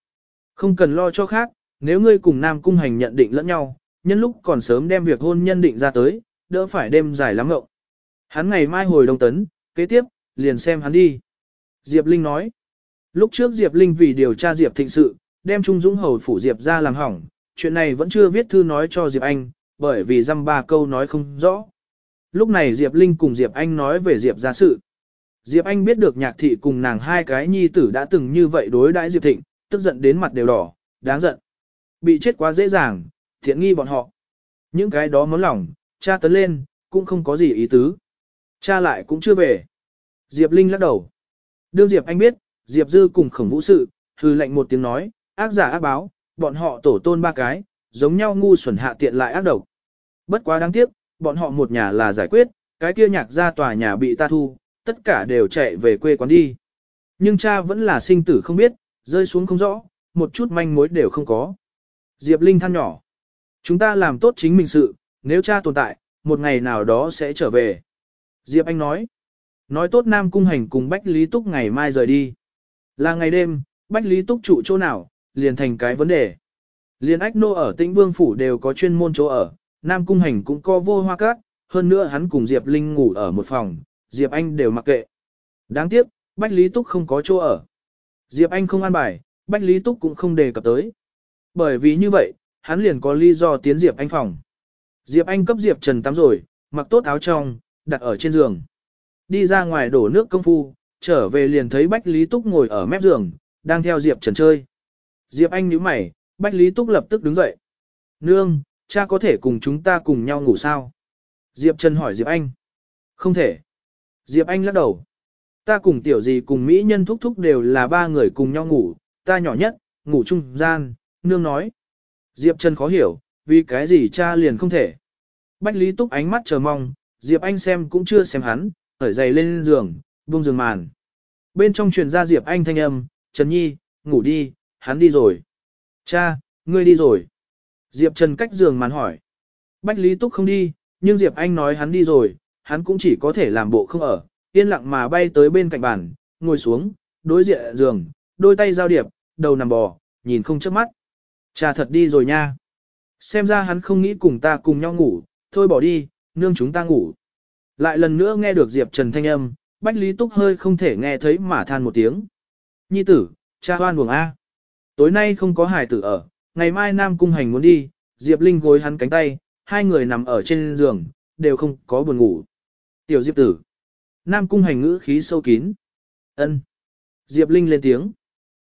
Không cần lo cho khác, nếu ngươi cùng Nam Cung Hành nhận định lẫn nhau, nhân lúc còn sớm đem việc hôn nhân định ra tới, đỡ phải đêm dài lắm ngậu. Hắn ngày mai hồi Đông Tấn, kế tiếp, liền xem hắn đi. Diệp Linh nói, lúc trước Diệp Linh vì điều tra Diệp thịnh sự, đem Trung Dũng Hầu phủ Diệp ra làm hỏng, chuyện này vẫn chưa viết thư nói cho Diệp Anh, bởi vì dăm ba câu nói không rõ. Lúc này Diệp Linh cùng Diệp Anh nói về Diệp gia sự. Diệp Anh biết được nhạc thị cùng nàng hai cái nhi tử đã từng như vậy đối đãi Diệp Thịnh, tức giận đến mặt đều đỏ, đáng giận. Bị chết quá dễ dàng, thiện nghi bọn họ. Những cái đó món lòng, cha tấn lên, cũng không có gì ý tứ. Cha lại cũng chưa về. Diệp Linh lắc đầu. Đương Diệp Anh biết, Diệp Dư cùng khổng vũ sự, hư lệnh một tiếng nói, ác giả ác báo, bọn họ tổ tôn ba cái, giống nhau ngu xuẩn hạ tiện lại ác độc. Bất quá đáng tiếc, bọn họ một nhà là giải quyết, cái kia nhạc ra tòa nhà bị ta thu, tất cả đều chạy về quê quán đi. Nhưng cha vẫn là sinh tử không biết, rơi xuống không rõ, một chút manh mối đều không có. Diệp Linh than nhỏ. Chúng ta làm tốt chính mình sự, nếu cha tồn tại, một ngày nào đó sẽ trở về. Diệp Anh nói. Nói tốt Nam Cung Hành cùng Bách Lý Túc ngày mai rời đi. Là ngày đêm, Bách Lý Túc trụ chỗ nào, liền thành cái vấn đề. Liên ách nô ở tĩnh vương phủ đều có chuyên môn chỗ ở, Nam Cung Hành cũng có vô hoa cát, hơn nữa hắn cùng Diệp Linh ngủ ở một phòng, Diệp Anh đều mặc kệ. Đáng tiếc, Bách Lý Túc không có chỗ ở. Diệp Anh không an bài, Bách Lý Túc cũng không đề cập tới. Bởi vì như vậy, hắn liền có lý do tiến Diệp Anh phòng. Diệp Anh cấp Diệp Trần tắm rồi, mặc tốt áo trong, đặt ở trên giường. Đi ra ngoài đổ nước công phu, trở về liền thấy Bách Lý Túc ngồi ở mép giường, đang theo Diệp Trần chơi. Diệp Anh nhíu mày, Bách Lý Túc lập tức đứng dậy. Nương, cha có thể cùng chúng ta cùng nhau ngủ sao? Diệp Trần hỏi Diệp Anh. Không thể. Diệp Anh lắc đầu. Ta cùng tiểu gì cùng Mỹ nhân thúc thúc đều là ba người cùng nhau ngủ, ta nhỏ nhất, ngủ chung gian, nương nói. Diệp Trần khó hiểu, vì cái gì cha liền không thể. Bách Lý Túc ánh mắt chờ mong, Diệp Anh xem cũng chưa xem hắn, thở giày lên giường, buông giường màn. Bên trong truyền ra Diệp Anh thanh âm, Trần Nhi, ngủ đi, hắn đi rồi. Cha, ngươi đi rồi. Diệp Trần cách giường màn hỏi. Bách Lý Túc không đi, nhưng Diệp Anh nói hắn đi rồi, hắn cũng chỉ có thể làm bộ không ở, yên lặng mà bay tới bên cạnh bàn, ngồi xuống, đối diện giường, đôi tay giao điệp, đầu nằm bò, nhìn không chớp mắt. Cha thật đi rồi nha. Xem ra hắn không nghĩ cùng ta cùng nhau ngủ, thôi bỏ đi, nương chúng ta ngủ. Lại lần nữa nghe được Diệp Trần thanh âm, Bách Lý Túc hơi không thể nghe thấy mà than một tiếng. Nhi tử, cha hoan buồng A. Tối nay không có hài tử ở, ngày mai Nam Cung Hành muốn đi, Diệp Linh gối hắn cánh tay, hai người nằm ở trên giường, đều không có buồn ngủ. Tiểu Diệp tử. Nam Cung Hành ngữ khí sâu kín. ân Diệp Linh lên tiếng.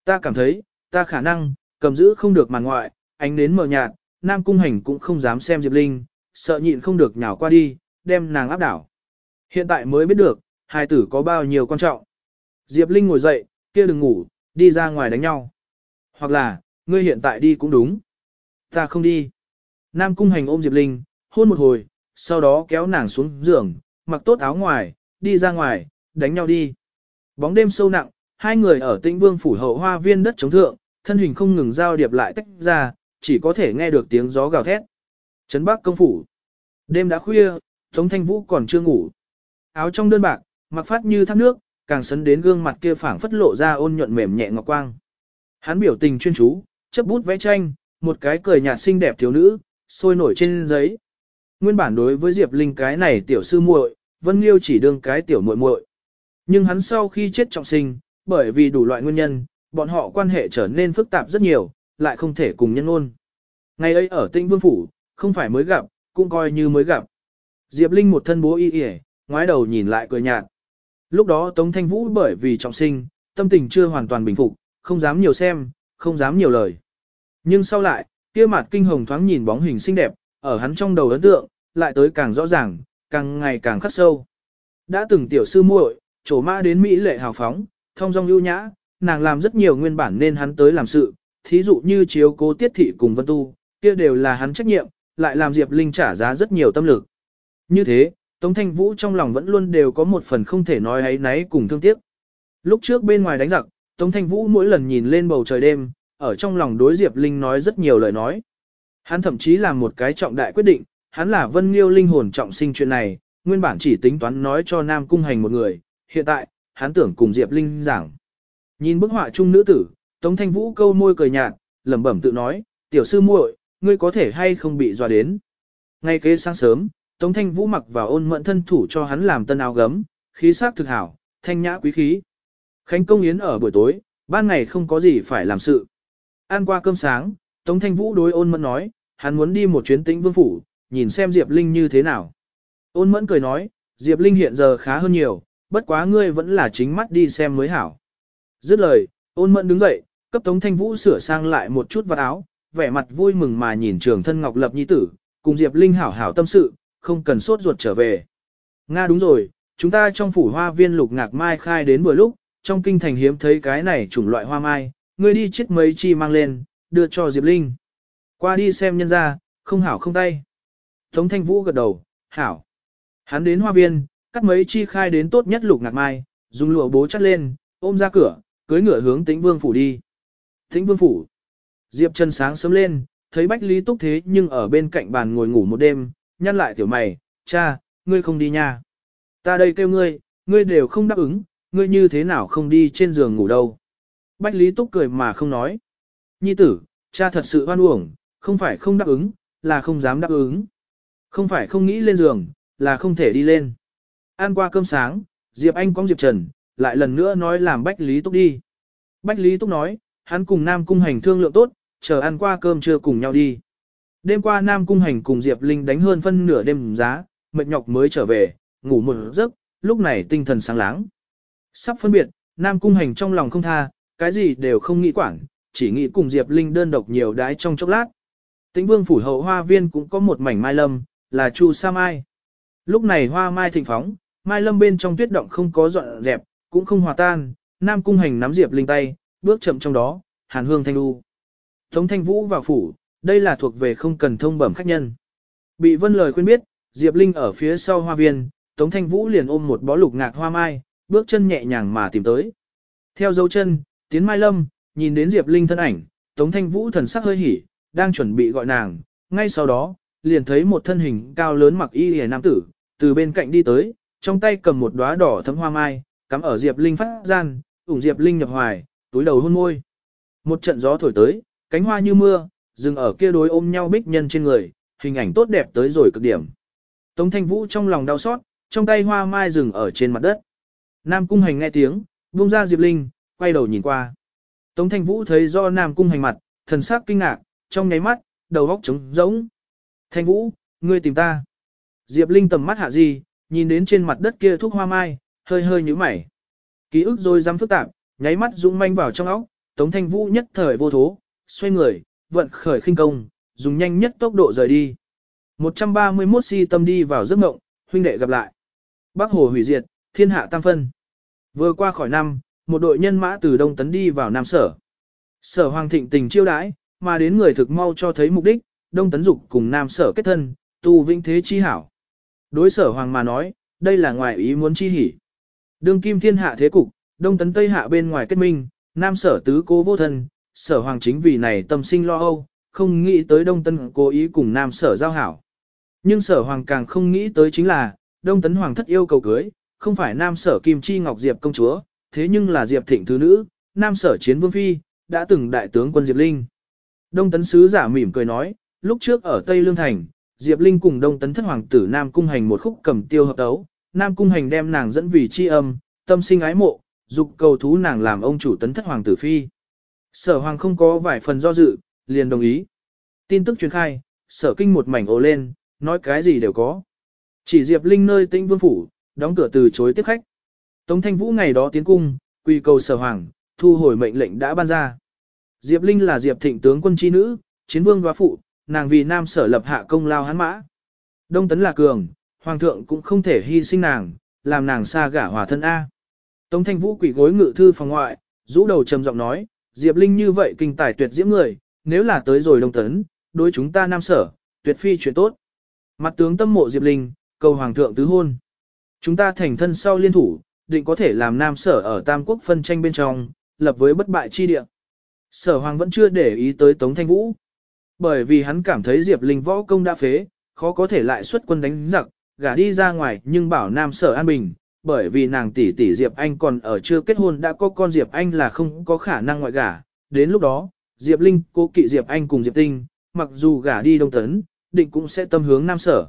Ta cảm thấy, ta khả năng, cầm giữ không được màn ngoại, ánh đến mờ nhạt, Nam Cung Hành cũng không dám xem Diệp Linh, sợ nhịn không được nhào qua đi, đem nàng áp đảo. Hiện tại mới biết được, hai tử có bao nhiêu quan trọng. Diệp Linh ngồi dậy, kia đừng ngủ, đi ra ngoài đánh nhau. Hoặc là, ngươi hiện tại đi cũng đúng. Ta không đi. Nam Cung Hành ôm Diệp Linh, hôn một hồi, sau đó kéo nàng xuống giường, mặc tốt áo ngoài, đi ra ngoài, đánh nhau đi. Bóng đêm sâu nặng, hai người ở tĩnh vương phủ hậu hoa viên đất chống thượng, thân hình không ngừng giao điệp lại tách ra, chỉ có thể nghe được tiếng gió gào thét. Trấn Bắc công phủ. Đêm đã khuya, Tống Thanh Vũ còn chưa ngủ. Áo trong đơn bạc, mặc phát như thác nước, càng sấn đến gương mặt kia phảng phất lộ ra ôn nhuận mềm nhẹ ngọc quang. Hắn biểu tình chuyên chú, chấp bút vẽ tranh, một cái cười nhạt xinh đẹp thiếu nữ, sôi nổi trên giấy. Nguyên bản đối với Diệp Linh cái này tiểu sư muội, Vân Liêu chỉ đương cái tiểu muội muội. Nhưng hắn sau khi chết trọng sinh, bởi vì đủ loại nguyên nhân, bọn họ quan hệ trở nên phức tạp rất nhiều, lại không thể cùng nhân ôn. Ngày ấy ở Tĩnh Vương Phủ, không phải mới gặp, cũng coi như mới gặp. Diệp Linh một thân bố y y, ngoái đầu nhìn lại cười nhạt. Lúc đó Tống Thanh Vũ bởi vì trọng sinh, tâm tình chưa hoàn toàn bình phục, không dám nhiều xem, không dám nhiều lời. Nhưng sau lại, kia mặt kinh hồng thoáng nhìn bóng hình xinh đẹp, ở hắn trong đầu ấn tượng, lại tới càng rõ ràng, càng ngày càng khắc sâu. Đã từng tiểu sư muội, trổ mã đến Mỹ lệ hào phóng, thông dong ưu nhã, nàng làm rất nhiều nguyên bản nên hắn tới làm sự, thí dụ như chiếu cố tiết thị cùng vân tu, kia đều là hắn trách nhiệm, lại làm Diệp Linh trả giá rất nhiều tâm lực. Như thế, Tống Thanh Vũ trong lòng vẫn luôn đều có một phần không thể nói ấy náy cùng thương tiếc. Lúc trước bên ngoài đánh giặc, Tống Thanh Vũ mỗi lần nhìn lên bầu trời đêm, ở trong lòng đối Diệp Linh nói rất nhiều lời nói. Hắn thậm chí làm một cái trọng đại quyết định, hắn là Vân Liêu linh hồn trọng sinh chuyện này, nguyên bản chỉ tính toán nói cho Nam Cung Hành một người, hiện tại, hắn tưởng cùng Diệp Linh giảng. Nhìn bức họa chung nữ tử, Tống Thanh Vũ câu môi cười nhạt, lẩm bẩm tự nói, tiểu sư muội, ngươi có thể hay không bị dọa đến. Ngay kế sáng sớm, Tống Thanh Vũ mặc vào ôn mẫn thân thủ cho hắn làm tân áo gấm, khí sắc thực hảo, thanh nhã quý khí. Khánh công yến ở buổi tối, ban ngày không có gì phải làm sự. Ăn qua cơm sáng, Tống Thanh Vũ đối ôn mẫn nói, hắn muốn đi một chuyến tĩnh vương phủ, nhìn xem Diệp Linh như thế nào. Ôn mẫn cười nói, Diệp Linh hiện giờ khá hơn nhiều, bất quá ngươi vẫn là chính mắt đi xem mới hảo. Dứt lời, ôn mẫn đứng dậy, cấp Tống Thanh Vũ sửa sang lại một chút vật áo, vẻ mặt vui mừng mà nhìn trường thân Ngọc Lập Nhi tử, cùng Diệp Linh hảo hảo tâm sự, không cần sốt ruột trở về. Nga đúng rồi, chúng ta trong phủ hoa viên lục ngạc mai khai đến vừa lúc, trong kinh thành hiếm thấy cái này chủng loại hoa mai, ngươi đi chết mấy chi mang lên, đưa cho Diệp Linh. Qua đi xem nhân ra, không hảo không tay. Tống Thanh Vũ gật đầu, hảo. Hắn đến hoa viên, cắt mấy chi khai đến tốt nhất lục ngạc mai, dùng lụa bố chắt lên, ôm ra cửa, cưới ngựa hướng tĩnh vương phủ đi. Tĩnh vương phủ. Diệp Trần sáng sớm lên, thấy Bách Lý Túc thế nhưng ở bên cạnh bàn ngồi ngủ một đêm, nhăn lại tiểu mày, cha, ngươi không đi nha. Ta đây kêu ngươi, ngươi đều không đáp ứng, ngươi như thế nào không đi trên giường ngủ đâu. Bách Lý Túc cười mà không nói. Nhi tử, cha thật sự hoan uổng, không phải không đáp ứng, là không dám đáp ứng. Không phải không nghĩ lên giường, là không thể đi lên. Ăn qua cơm sáng, Diệp Anh có Diệp Trần, lại lần nữa nói làm Bách Lý Túc đi. Bách Lý Túc nói, hắn cùng Nam Cung Hành thương lượng tốt, chờ ăn qua cơm trưa cùng nhau đi. Đêm qua Nam Cung Hành cùng Diệp Linh đánh hơn phân nửa đêm giá, mệt nhọc mới trở về, ngủ một giấc, lúc này tinh thần sáng láng. Sắp phân biệt, Nam Cung Hành trong lòng không tha, cái gì đều không nghĩ quản, chỉ nghĩ cùng Diệp Linh đơn độc nhiều đái trong chốc lát. Tĩnh Vương phủ hậu hoa viên cũng có một mảnh mai lâm, là Chu Sa Mai. Lúc này hoa mai thịnh phóng, mai lâm bên trong tuyết động không có dọn dẹp, cũng không hòa tan, Nam Cung Hành nắm Diệp Linh tay, bước chậm trong đó, hàn hương thanh đu. Tống Thanh Vũ vào phủ, đây là thuộc về không cần thông bẩm khách nhân. Bị vân lời khuyên biết, Diệp Linh ở phía sau hoa viên, Tống Thanh Vũ liền ôm một bó lục ngạc hoa mai, bước chân nhẹ nhàng mà tìm tới. Theo dấu chân, tiến mai lâm, nhìn đến Diệp Linh thân ảnh, Tống Thanh Vũ thần sắc hơi hỉ, đang chuẩn bị gọi nàng, ngay sau đó, liền thấy một thân hình cao lớn mặc y hề nam tử, từ bên cạnh đi tới, trong tay cầm một đóa đỏ thấm hoa mai, cắm ở Diệp Linh phát gian, ủng Diệp Linh nhập hoài, túi đầu hôn môi. Một trận gió thổi tới, cánh hoa như mưa, dừng ở kia đối ôm nhau bích nhân trên người, hình ảnh tốt đẹp tới rồi cực điểm. Tống Thanh Vũ trong lòng đau xót, trong tay hoa mai dừng ở trên mặt đất. Nam Cung Hành nghe tiếng, buông ra Diệp Linh, quay đầu nhìn qua. Tống Thanh Vũ thấy do Nam Cung Hành mặt, thần sắc kinh ngạc, trong nháy mắt, đầu góc trống rỗng. Thanh Vũ, ngươi tìm ta. Diệp Linh tầm mắt hạ gì, nhìn đến trên mặt đất kia thuốc hoa mai, hơi hơi nhíu mày. Ký ức rồi dám phức tạp, nháy mắt dũng manh vào trong óc, Tống Thanh Vũ nhất thời vô thố, xoay người, vận khởi khinh công, dùng nhanh nhất tốc độ rời đi. 131 si tâm đi vào giấc mộng, huynh đệ gặp lại. Bắc Hồ hủy diệt, thiên hạ tam phân. Vừa qua khỏi năm, một đội nhân mã từ Đông Tấn đi vào Nam Sở. Sở Hoàng Thịnh tình chiêu đãi, mà đến người thực mau cho thấy mục đích, Đông Tấn Dục cùng Nam Sở kết thân, tu vinh thế chi hảo. Đối Sở Hoàng mà nói, đây là ngoài ý muốn chi hỉ. Đương kim thiên hạ thế cục, Đông Tấn Tây hạ bên ngoài kết minh, Nam Sở tứ cố vô thân, Sở Hoàng chính vì này tâm sinh lo âu, không nghĩ tới Đông Tấn cố ý cùng Nam Sở giao hảo. Nhưng Sở Hoàng càng không nghĩ tới chính là, Đông Tấn Hoàng thất yêu cầu cưới, không phải Nam Sở Kim Chi Ngọc Diệp công chúa, thế nhưng là Diệp Thịnh thứ nữ, Nam Sở Chiến Vương Phi, đã từng đại tướng quân Diệp Linh. Đông Tấn Sứ giả mỉm cười nói, lúc trước ở Tây Lương Thành, Diệp Linh cùng Đông Tấn Thất Hoàng tử Nam Cung Hành một khúc cầm tiêu hợp đấu, Nam Cung Hành đem nàng dẫn vì chi âm, tâm sinh ái mộ, dục cầu thú nàng làm ông chủ Tấn Thất Hoàng tử Phi. Sở Hoàng không có vài phần do dự, liền đồng ý. Tin tức truyền khai, sở kinh một mảnh ồ lên, nói cái gì đều có. Chỉ Diệp Linh nơi tĩnh vương phủ, đóng cửa từ chối tiếp khách. Tống Thanh Vũ ngày đó tiến cung, quy cầu sở hoàng, thu hồi mệnh lệnh đã ban ra. Diệp Linh là Diệp Thịnh tướng quân chi nữ, chiến vương góa phụ, nàng vì nam sở lập hạ công lao hắn mã. Đông Tấn là cường, hoàng thượng cũng không thể hy sinh nàng, làm nàng xa gả hòa thân A. Tống Thanh Vũ quỷ gối ngự thư phòng ngoại, rũ đầu trầm giọng nói, Diệp Linh như vậy kinh tài tuyệt diễm người, nếu là tới rồi Đông Tấn, đối chúng ta nam sở, tuyệt phi chuyện tốt. Mặt tướng tâm mộ Diệp Linh, cầu hoàng thượng tứ hôn. Chúng ta thành thân sau liên thủ, định có thể làm nam sở ở Tam Quốc phân tranh bên trong, lập với bất bại chi địa. Sở hoàng vẫn chưa để ý tới Tống Thanh Vũ. Bởi vì hắn cảm thấy Diệp Linh võ công đã phế, khó có thể lại xuất quân đánh giặc, gả đi ra ngoài nhưng bảo nam sở an bình, bởi vì nàng tỷ tỷ Diệp Anh còn ở chưa kết hôn đã có con Diệp Anh là không có khả năng ngoại gả. Đến lúc đó, Diệp Linh cố kỵ Diệp Anh cùng Diệp Tinh, mặc dù gả đi Đông Tấn, định cũng sẽ tâm hướng nam sở.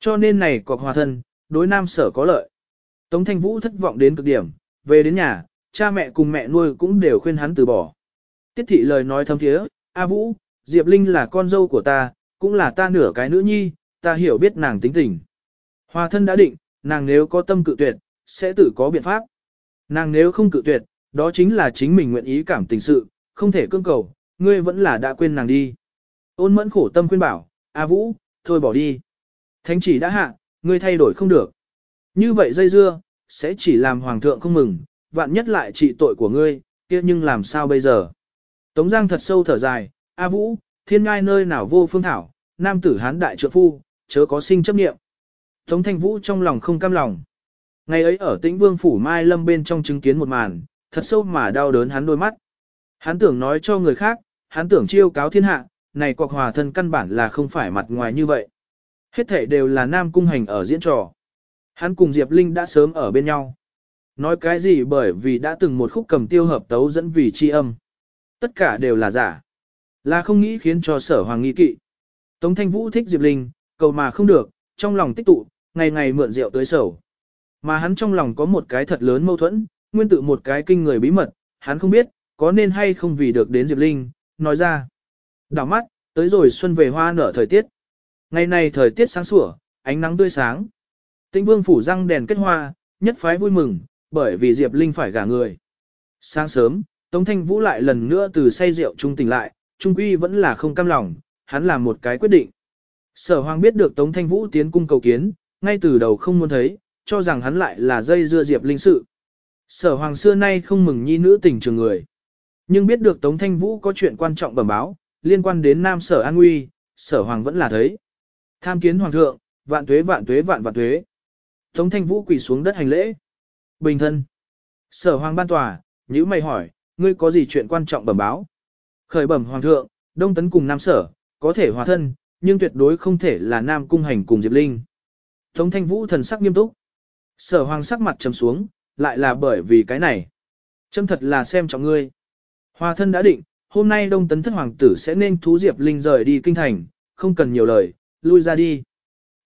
Cho nên này cọc hòa thân, đối nam sở có lợi. Tống Thanh Vũ thất vọng đến cực điểm, về đến nhà, cha mẹ cùng mẹ nuôi cũng đều khuyên hắn từ bỏ. Tiết thị lời nói thâm thiế, A Vũ, Diệp Linh là con dâu của ta, cũng là ta nửa cái nữ nhi, ta hiểu biết nàng tính tình. Hòa thân đã định, nàng nếu có tâm cự tuyệt, sẽ tự có biện pháp. Nàng nếu không cự tuyệt, đó chính là chính mình nguyện ý cảm tình sự, không thể cưỡng cầu, ngươi vẫn là đã quên nàng đi. Ôn mẫn khổ tâm khuyên bảo, A Vũ, thôi bỏ đi. Thánh chỉ đã hạ, ngươi thay đổi không được. Như vậy dây dưa, sẽ chỉ làm hoàng thượng không mừng, vạn nhất lại trị tội của ngươi, kia nhưng làm sao bây giờ. Tống Giang thật sâu thở dài, A Vũ, thiên ngai nơi nào vô phương thảo, nam tử hán đại trượng phu, chớ có sinh chấp niệm. Tống Thanh Vũ trong lòng không cam lòng. Ngày ấy ở tĩnh vương phủ Mai Lâm bên trong chứng kiến một màn, thật sâu mà đau đớn hắn đôi mắt. Hắn tưởng nói cho người khác, hắn tưởng chiêu cáo thiên hạ, này quọc hòa thân căn bản là không phải mặt ngoài như vậy. Hết thể đều là nam cung hành ở diễn trò. Hắn cùng Diệp Linh đã sớm ở bên nhau. Nói cái gì bởi vì đã từng một khúc cầm tiêu hợp tấu dẫn vì chi âm. Tất cả đều là giả. Là không nghĩ khiến cho sở hoàng nghi kỵ. Tống Thanh Vũ thích Diệp Linh, cầu mà không được, trong lòng tích tụ, ngày ngày mượn rượu tới sầu. Mà hắn trong lòng có một cái thật lớn mâu thuẫn, nguyên tự một cái kinh người bí mật, hắn không biết, có nên hay không vì được đến Diệp Linh, nói ra. Đảo mắt, tới rồi xuân về hoa nở thời tiết. Ngày này thời tiết sáng sủa, ánh nắng tươi sáng. Tĩnh vương phủ răng đèn kết hoa, nhất phái vui mừng, bởi vì Diệp Linh phải gả người. Sáng sớm, Tống Thanh Vũ lại lần nữa từ say rượu trung tỉnh lại, trung quy vẫn là không cam lòng, hắn làm một cái quyết định. Sở Hoàng biết được Tống Thanh Vũ tiến cung cầu kiến, ngay từ đầu không muốn thấy, cho rằng hắn lại là dây dưa Diệp Linh sự. Sở Hoàng xưa nay không mừng nhi nữ tình trường người. Nhưng biết được Tống Thanh Vũ có chuyện quan trọng bẩm báo, liên quan đến Nam Sở An Nguy, Sở Hoàng vẫn là thấy. Tham kiến Hoàng thượng, vạn tuế vạn tuế vạn vạn tuế. Tống Thanh Vũ quỳ xuống đất hành lễ. Bình thân. Sở Hoàng ban tòa, nhữ mày hỏi, ngươi có gì chuyện quan trọng bẩm báo? Khởi bẩm Hoàng thượng, Đông Tấn cùng Nam Sở, có thể hòa thân, nhưng tuyệt đối không thể là Nam Cung Hành cùng Diệp Linh. Tống Thanh Vũ thần sắc nghiêm túc. Sở Hoàng sắc mặt trầm xuống, lại là bởi vì cái này. Châm thật là xem trọng ngươi. Hòa thân đã định, hôm nay Đông Tấn Thất Hoàng tử sẽ nên thú Diệp Linh rời đi kinh thành, không cần nhiều lời, lui ra đi.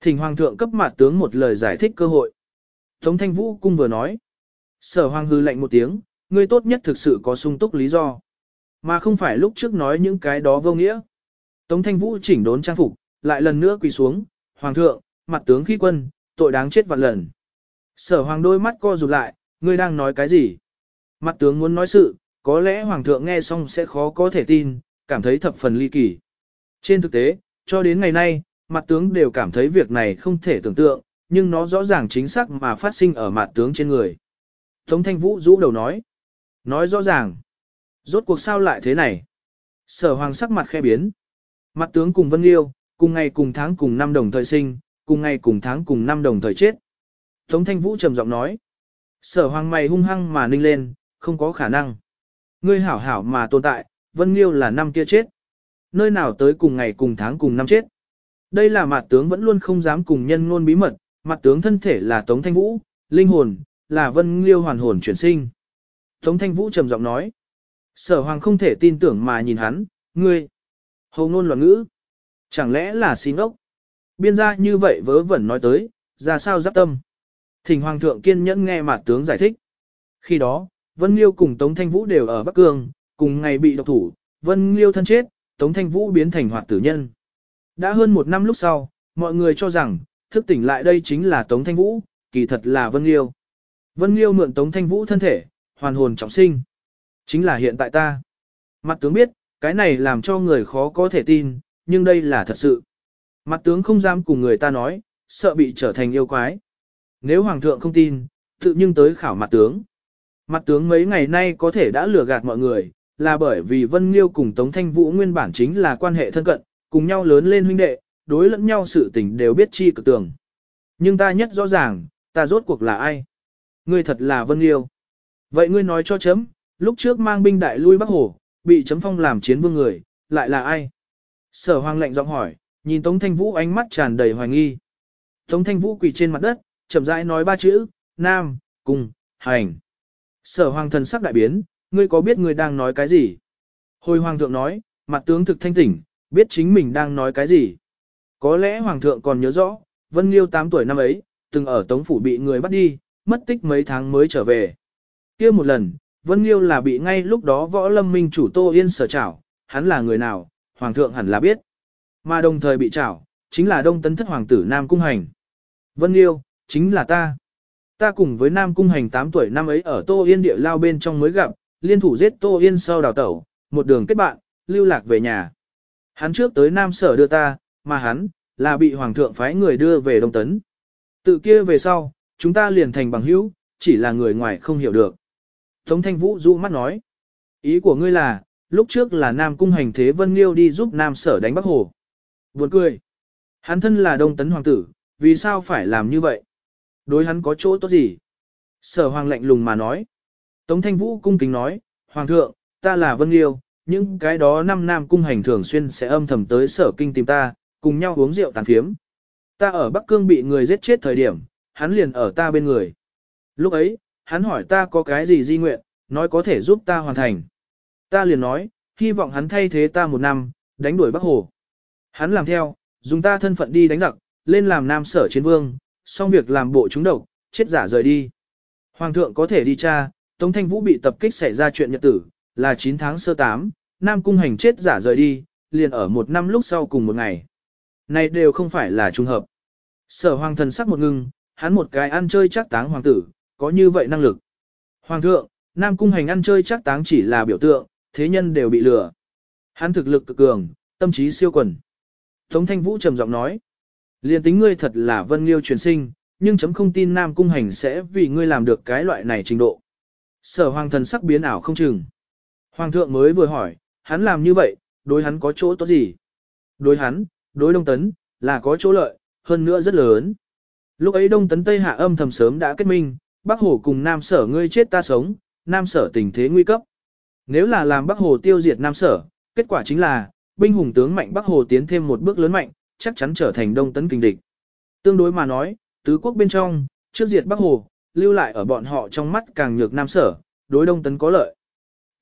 Thỉnh Hoàng thượng cấp mặt tướng một lời giải thích cơ hội. Tống Thanh Vũ cung vừa nói. Sở Hoàng hư lệnh một tiếng, ngươi tốt nhất thực sự có sung túc lý do. Mà không phải lúc trước nói những cái đó vô nghĩa. Tống Thanh Vũ chỉnh đốn trang phục, lại lần nữa quỳ xuống, Hoàng thượng, mặt tướng khi quân, tội đáng chết vạn lần. Sở Hoàng đôi mắt co rụt lại, ngươi đang nói cái gì? Mặt tướng muốn nói sự, có lẽ Hoàng thượng nghe xong sẽ khó có thể tin, cảm thấy thập phần ly kỳ. Trên thực tế, cho đến ngày nay, mặt tướng đều cảm thấy việc này không thể tưởng tượng, nhưng nó rõ ràng chính xác mà phát sinh ở mặt tướng trên người. Tống Thanh Vũ rũ đầu nói. Nói rõ ràng. Rốt cuộc sao lại thế này? Sở hoàng sắc mặt khe biến. Mặt tướng cùng Vân Liêu, cùng ngày cùng tháng cùng năm đồng thời sinh, cùng ngày cùng tháng cùng năm đồng thời chết. Tống Thanh Vũ trầm giọng nói. Sở hoàng mày hung hăng mà ninh lên, không có khả năng. Ngươi hảo hảo mà tồn tại, Vân Liêu là năm kia chết. Nơi nào tới cùng ngày cùng tháng cùng năm chết. Đây là mặt tướng vẫn luôn không dám cùng nhân ngôn bí mật, mặt tướng thân thể là Tống Thanh Vũ, linh hồn, là Vân Liêu hoàn hồn chuyển sinh. Tống Thanh Vũ trầm giọng nói. Sở hoàng không thể tin tưởng mà nhìn hắn, ngươi. Hầu ngôn loạn ngữ. Chẳng lẽ là xin ốc? Biên gia như vậy vớ vẩn nói tới, ra sao giáp tâm. Thỉnh hoàng thượng kiên nhẫn nghe mặt tướng giải thích. Khi đó, Vân Liêu cùng Tống Thanh Vũ đều ở Bắc Cương, cùng ngày bị độc thủ, Vân Liêu thân chết, Tống Thanh Vũ biến thành hoạt tử nhân. Đã hơn một năm lúc sau, mọi người cho rằng, thức tỉnh lại đây chính là Tống Thanh Vũ, kỳ thật là Vân Liêu. Vân Liêu mượn Tống Thanh Vũ thân thể, hoàn hồn trọng sinh. Chính là hiện tại ta. Mặt tướng biết, cái này làm cho người khó có thể tin, nhưng đây là thật sự. Mặt tướng không dám cùng người ta nói, sợ bị trở thành yêu quái. Nếu hoàng thượng không tin, tự nhưng tới khảo mặt tướng. Mặt tướng mấy ngày nay có thể đã lừa gạt mọi người, là bởi vì Vân Liêu cùng Tống Thanh Vũ nguyên bản chính là quan hệ thân cận, cùng nhau lớn lên huynh đệ, đối lẫn nhau sự tình đều biết chi cực tường. Nhưng ta nhất rõ ràng, ta rốt cuộc là ai? Ngươi thật là Vân Liêu. Vậy ngươi nói cho chấm, lúc trước mang binh đại lui Bắc Hồ, bị chấm phong làm chiến vương người, lại là ai? Sở hoàng lệnh giọng hỏi, nhìn Tống Thanh Vũ ánh mắt tràn đầy hoài nghi. Tống Thanh Vũ quỳ trên mặt đất, chậm rãi nói ba chữ, Nam, Cùng, Hành. Sở hoàng thần sắc đại biến, ngươi có biết ngươi đang nói cái gì? Hồi hoàng thượng nói, mặt tướng thực thanh tỉnh, biết chính mình đang nói cái gì. Có lẽ hoàng thượng còn nhớ rõ, Vân Liêu 8 tuổi năm ấy, từng ở Tống Phủ bị người bắt đi, mất tích mấy tháng mới trở về. kia một lần, Vân Liêu là bị ngay lúc đó võ lâm minh chủ Tô Yên sở trảo, hắn là người nào, hoàng thượng hẳn là biết. Mà đồng thời bị trảo, chính là đông tấn thất hoàng tử Nam Cung Hành. Vân Liêu, chính là ta. Ta cùng với Nam Cung Hành 8 tuổi năm ấy ở Tô Yên địa lao bên trong mới gặp, liên thủ giết Tô Yên sau đào tẩu, một đường kết bạn, lưu lạc về nhà. Hắn trước tới Nam Sở đưa ta, mà hắn, là bị Hoàng thượng phái người đưa về Đông Tấn. Tự kia về sau, chúng ta liền thành bằng hữu, chỉ là người ngoài không hiểu được. Tống Thanh Vũ dụ mắt nói, ý của ngươi là, lúc trước là Nam Cung hành thế Vân Liêu đi giúp Nam Sở đánh Bắc Hồ. Buồn cười. Hắn thân là Đông Tấn Hoàng tử, vì sao phải làm như vậy? Đối hắn có chỗ tốt gì? Sở Hoàng lạnh lùng mà nói. Tống Thanh Vũ cung kính nói, Hoàng thượng, ta là Vân Liêu, những cái đó năm Nam Cung hành thường xuyên sẽ âm thầm tới Sở Kinh tìm ta, cùng nhau uống rượu tàn phiếm. Ta ở Bắc Cương bị người giết chết thời điểm, hắn liền ở ta bên người. Lúc ấy, hắn hỏi ta có cái gì di nguyện, nói có thể giúp ta hoàn thành. Ta liền nói, hy vọng hắn thay thế ta một năm, đánh đuổi Bắc Hồ. Hắn làm theo, dùng ta thân phận đi đánh giặc, lên làm nam sở chiến vương, xong việc làm bộ chúng độc, chết giả rời đi. Hoàng thượng có thể đi tra, Tống Thanh Vũ bị tập kích xảy ra chuyện nhật tử, là 9 tháng sơ 8, Nam Cung Hành chết giả rời đi, liền ở một năm lúc sau cùng một ngày. Này đều không phải là trùng hợp. Sở hoàng thần sắc một ngưng, hắn một cái ăn chơi chắc táng hoàng tử, có như vậy năng lực. Hoàng thượng, Nam Cung Hành ăn chơi chắc táng chỉ là biểu tượng, thế nhân đều bị lừa. Hắn thực lực cực cường, tâm trí siêu quần. Tống Thanh Vũ trầm giọng nói, liền tính ngươi thật là vân liêu truyền sinh, nhưng chấm không tin Nam Cung Hành sẽ vì ngươi làm được cái loại này trình độ. Sở hoàng thần sắc biến ảo không chừng. Hoàng thượng mới vừa hỏi, hắn làm như vậy, đối hắn có chỗ tốt gì? Đối hắn, đối Đông Tấn, là có chỗ lợi, hơn nữa rất lớn. Lúc ấy Đông Tấn Tây Hạ âm thầm sớm đã kết minh, Bắc Hồ cùng Nam Sở ngươi chết ta sống, Nam Sở tình thế nguy cấp. Nếu là làm Bắc Hồ tiêu diệt Nam Sở, kết quả chính là, binh hùng tướng mạnh Bắc Hồ tiến thêm một bước lớn mạnh, chắc chắn trở thành Đông Tấn kinh địch. Tương đối mà nói, tứ quốc bên trong, trước diệt Bắc Hồ, lưu lại ở bọn họ trong mắt càng nhược Nam Sở, đối Đông Tấn có lợi.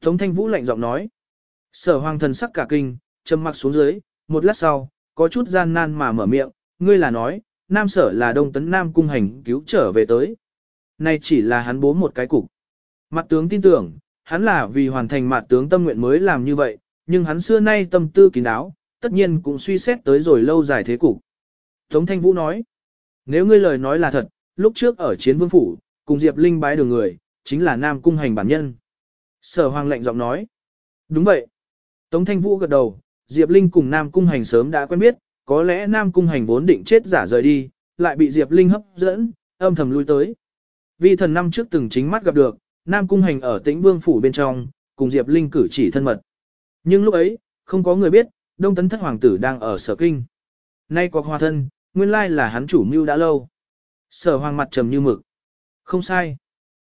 Tống Thanh Vũ lạnh giọng nói. Sở hoàng thần sắc cả kinh, trầm mặc xuống dưới, một lát sau, có chút gian nan mà mở miệng, ngươi là nói, Nam Sở là Đông Tấn Nam cung hành cứu trở về tới. Này chỉ là hắn bố một cái cục. Mặt tướng tin tưởng, hắn là vì hoàn thành mặt tướng tâm nguyện mới làm như vậy, nhưng hắn xưa nay tâm tư kín đáo, tất nhiên cũng suy xét tới rồi lâu dài thế cục. Tống Thanh Vũ nói, nếu ngươi lời nói là thật, lúc trước ở chiến vương phủ, cùng Diệp Linh bái đường người, chính là Nam Cung Hành bản nhân. Sở Hoàng lệnh giọng nói, đúng vậy. Tống Thanh Vũ gật đầu, Diệp Linh cùng Nam Cung Hành sớm đã quen biết, có lẽ Nam Cung Hành vốn định chết giả rời đi, lại bị Diệp Linh hấp dẫn, âm thầm lui tới. Vì thần năm trước từng chính mắt gặp được, Nam Cung Hành ở tĩnh vương phủ bên trong, cùng Diệp Linh cử chỉ thân mật. Nhưng lúc ấy, không có người biết, Đông Tấn Thất Hoàng tử đang ở sở kinh. Nay có hòa thân, nguyên lai là hắn chủ mưu đã lâu. Sở hoàng mặt trầm như mực. Không sai.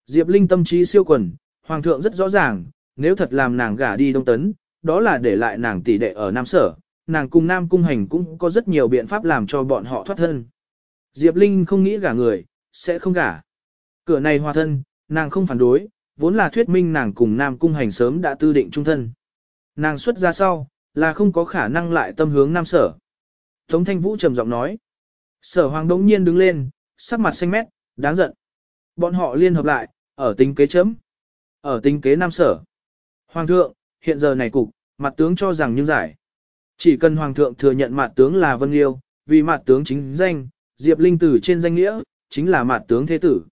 Diệp Linh tâm trí siêu quần, Hoàng thượng rất rõ ràng, nếu thật làm nàng gả đi Đông Tấn, đó là để lại nàng tỷ đệ ở Nam Sở, nàng cùng Nam Cung Hành cũng có rất nhiều biện pháp làm cho bọn họ thoát thân. Diệp Linh không nghĩ gả người, sẽ không gả. Cửa này hòa thân, nàng không phản đối, vốn là thuyết minh nàng cùng Nam Cung Hành sớm đã tư định trung thân. Nàng xuất ra sau, là không có khả năng lại tâm hướng Nam Sở. Tống Thanh Vũ trầm giọng nói. Sở Hoàng đống nhiên đứng lên, sắc mặt xanh mét, đáng giận. Bọn họ liên hợp lại, ở tính kế chấm. Ở tính kế Nam Sở. Hoàng thượng, hiện giờ này cục, mặt tướng cho rằng như giải. Chỉ cần Hoàng thượng thừa nhận mặt tướng là Vân Liêu, vì mặt tướng chính danh, Diệp Linh tử trên danh nghĩa, chính là mặt tướng thế tử.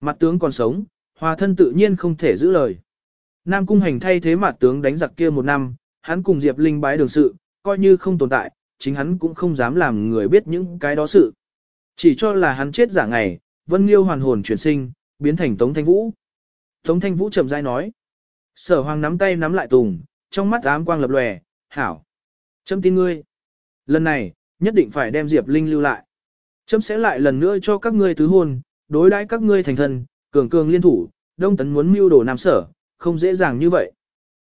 Mặt tướng còn sống, hòa thân tự nhiên không thể giữ lời. Nam Cung Hành thay thế mặt tướng đánh giặc kia một năm, hắn cùng Diệp Linh bái đường sự, coi như không tồn tại, chính hắn cũng không dám làm người biết những cái đó sự. Chỉ cho là hắn chết giả ngày, Vân Liêu hoàn hồn chuyển sinh, biến thành Tống Thanh Vũ. Tống Thanh Vũ chậm rãi nói. Sở Hoàng nắm tay nắm lại Tùng, trong mắt ám quang lập lòe, hảo. Chấm tin ngươi. Lần này, nhất định phải đem Diệp Linh lưu lại. Chấm sẽ lại lần nữa cho các ngươi tứ hôn, đối đãi các ngươi thành thần, cường cường liên thủ, đông tấn muốn mưu đồ nam sở, không dễ dàng như vậy.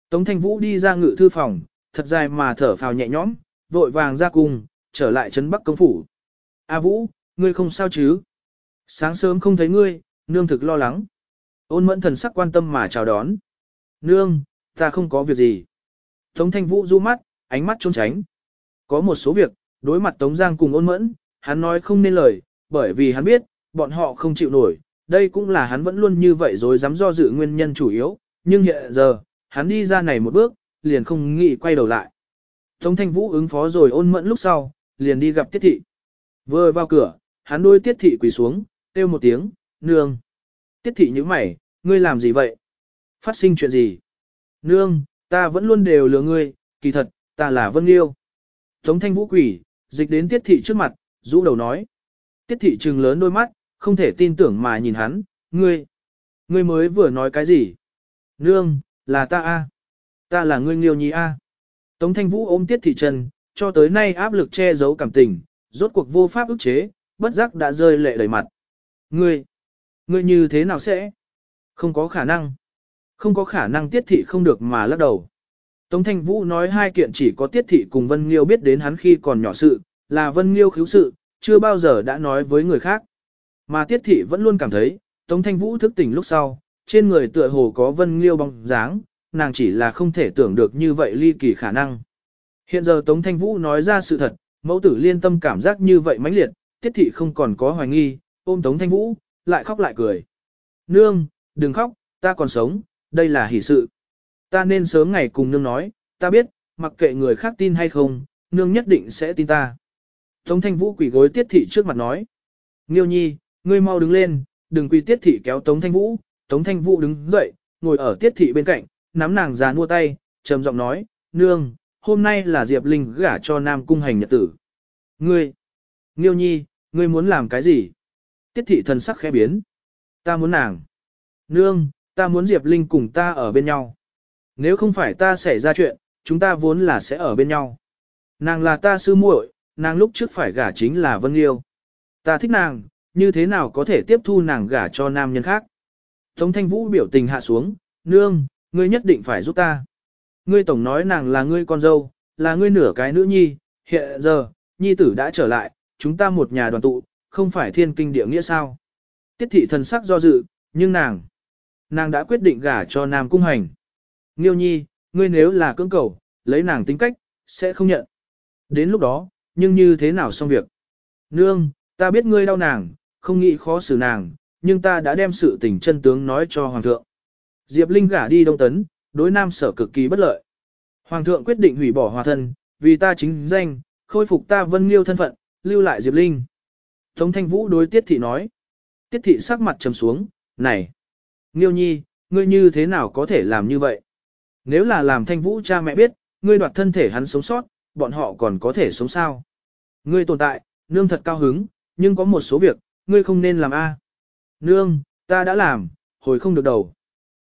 Tống Thanh Vũ đi ra ngự thư phòng, thật dài mà thở phào nhẹ nhõm, vội vàng ra cung, trở lại trấn Bắc công phủ. A Vũ, ngươi không sao chứ? Sáng sớm không thấy ngươi, nương thực lo lắng. Ôn mẫn thần sắc quan tâm mà chào đón. Nương, ta không có việc gì. Tống thanh vũ du mắt, ánh mắt trốn tránh. Có một số việc, đối mặt Tống Giang cùng ôn mẫn, hắn nói không nên lời, bởi vì hắn biết, bọn họ không chịu nổi. Đây cũng là hắn vẫn luôn như vậy rồi dám do dự nguyên nhân chủ yếu, nhưng hiện giờ, hắn đi ra này một bước, liền không nghĩ quay đầu lại. Tống thanh vũ ứng phó rồi ôn mẫn lúc sau, liền đi gặp tiết thị. Vừa vào cửa, hắn đôi tiết thị quỳ xuống, kêu một tiếng, nương. Tiết thị như mày, ngươi làm gì vậy? Phát sinh chuyện gì? Nương, ta vẫn luôn đều lừa ngươi, kỳ thật, ta là Vân Liêu. Tống thanh vũ quỷ, dịch đến tiết thị trước mặt, rũ đầu nói. Tiết thị trừng lớn đôi mắt, không thể tin tưởng mà nhìn hắn, ngươi. Ngươi mới vừa nói cái gì? Nương, là ta a, Ta là ngươi nghiêu nhi a. Tống thanh vũ ôm tiết thị trần, cho tới nay áp lực che giấu cảm tình, rốt cuộc vô pháp ức chế, bất giác đã rơi lệ đầy mặt. Ngươi, ngươi như thế nào sẽ? Không có khả năng. Không có khả năng tiết thị không được mà lắc đầu. Tống Thanh Vũ nói hai kiện chỉ có tiết thị cùng Vân Nghiêu biết đến hắn khi còn nhỏ sự, là Vân Nghiêu khiếu sự, chưa bao giờ đã nói với người khác. Mà tiết thị vẫn luôn cảm thấy, Tống Thanh Vũ thức tỉnh lúc sau, trên người tựa hồ có Vân Nghiêu bóng dáng, nàng chỉ là không thể tưởng được như vậy ly kỳ khả năng. Hiện giờ Tống Thanh Vũ nói ra sự thật, mẫu tử liên tâm cảm giác như vậy mãnh liệt, tiết thị không còn có hoài nghi, ôm Tống Thanh Vũ, lại khóc lại cười. Nương, đừng khóc, ta còn sống, đây là hỷ sự. Ta nên sớm ngày cùng nương nói, ta biết, mặc kệ người khác tin hay không, nương nhất định sẽ tin ta. Tống thanh vũ quỷ gối tiết thị trước mặt nói. Nghiêu nhi, ngươi mau đứng lên, đừng quỳ tiết thị kéo tống thanh vũ. Tống thanh vũ đứng dậy, ngồi ở tiết thị bên cạnh, nắm nàng già nua tay, trầm giọng nói, nương, hôm nay là Diệp Linh gả cho Nam Cung hành nhật tử. Ngươi, Nghiêu nhi, ngươi muốn làm cái gì? Tiết thị thần sắc khẽ biến. Ta muốn nàng. Nương, ta muốn Diệp Linh cùng ta ở bên nhau. Nếu không phải ta xảy ra chuyện, chúng ta vốn là sẽ ở bên nhau. Nàng là ta sư muội, nàng lúc trước phải gả chính là Vân Liêu. Ta thích nàng, như thế nào có thể tiếp thu nàng gả cho nam nhân khác. Tống Thanh Vũ biểu tình hạ xuống, nương, ngươi nhất định phải giúp ta. Ngươi tổng nói nàng là ngươi con dâu, là ngươi nửa cái nữ nhi, hiện giờ, nhi tử đã trở lại, chúng ta một nhà đoàn tụ, không phải thiên kinh địa nghĩa sao. Tiết thị thần sắc do dự, nhưng nàng, nàng đã quyết định gả cho nam cung hành. Nghiêu nhi, ngươi nếu là cưỡng cầu, lấy nàng tính cách, sẽ không nhận. Đến lúc đó, nhưng như thế nào xong việc? Nương, ta biết ngươi đau nàng, không nghĩ khó xử nàng, nhưng ta đã đem sự tình chân tướng nói cho Hoàng thượng. Diệp Linh gả đi Đông Tấn, đối nam sở cực kỳ bất lợi. Hoàng thượng quyết định hủy bỏ hòa thân, vì ta chính danh, khôi phục ta vân liêu thân phận, lưu lại Diệp Linh. Tống Thanh Vũ đối Tiết Thị nói. Tiết Thị sắc mặt trầm xuống, này, Nghiêu Nhi, ngươi như thế nào có thể làm như vậy? Nếu là làm Thanh Vũ cha mẹ biết, ngươi đoạt thân thể hắn sống sót, bọn họ còn có thể sống sao? Ngươi tồn tại, nương thật cao hứng, nhưng có một số việc, ngươi không nên làm a. Nương, ta đã làm, hồi không được đầu.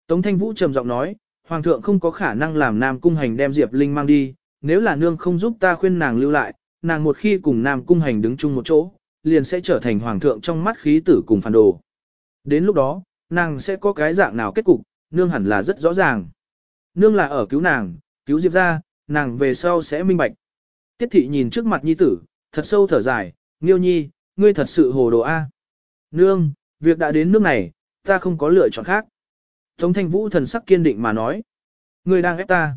Tống Thanh Vũ trầm giọng nói, Hoàng thượng không có khả năng làm Nam Cung Hành đem Diệp Linh mang đi, nếu là nương không giúp ta khuyên nàng lưu lại, nàng một khi cùng Nam Cung Hành đứng chung một chỗ, liền sẽ trở thành Hoàng thượng trong mắt khí tử cùng phản đồ. Đến lúc đó, nàng sẽ có cái dạng nào kết cục, nương hẳn là rất rõ ràng. Nương là ở cứu nàng, cứu Diệp ra, nàng về sau sẽ minh bạch. Tiết thị nhìn trước mặt nhi tử, thật sâu thở dài, nghiêu nhi, ngươi thật sự hồ đồ A. Nương, việc đã đến nước này, ta không có lựa chọn khác. Tống thanh vũ thần sắc kiên định mà nói. Ngươi đang ép ta.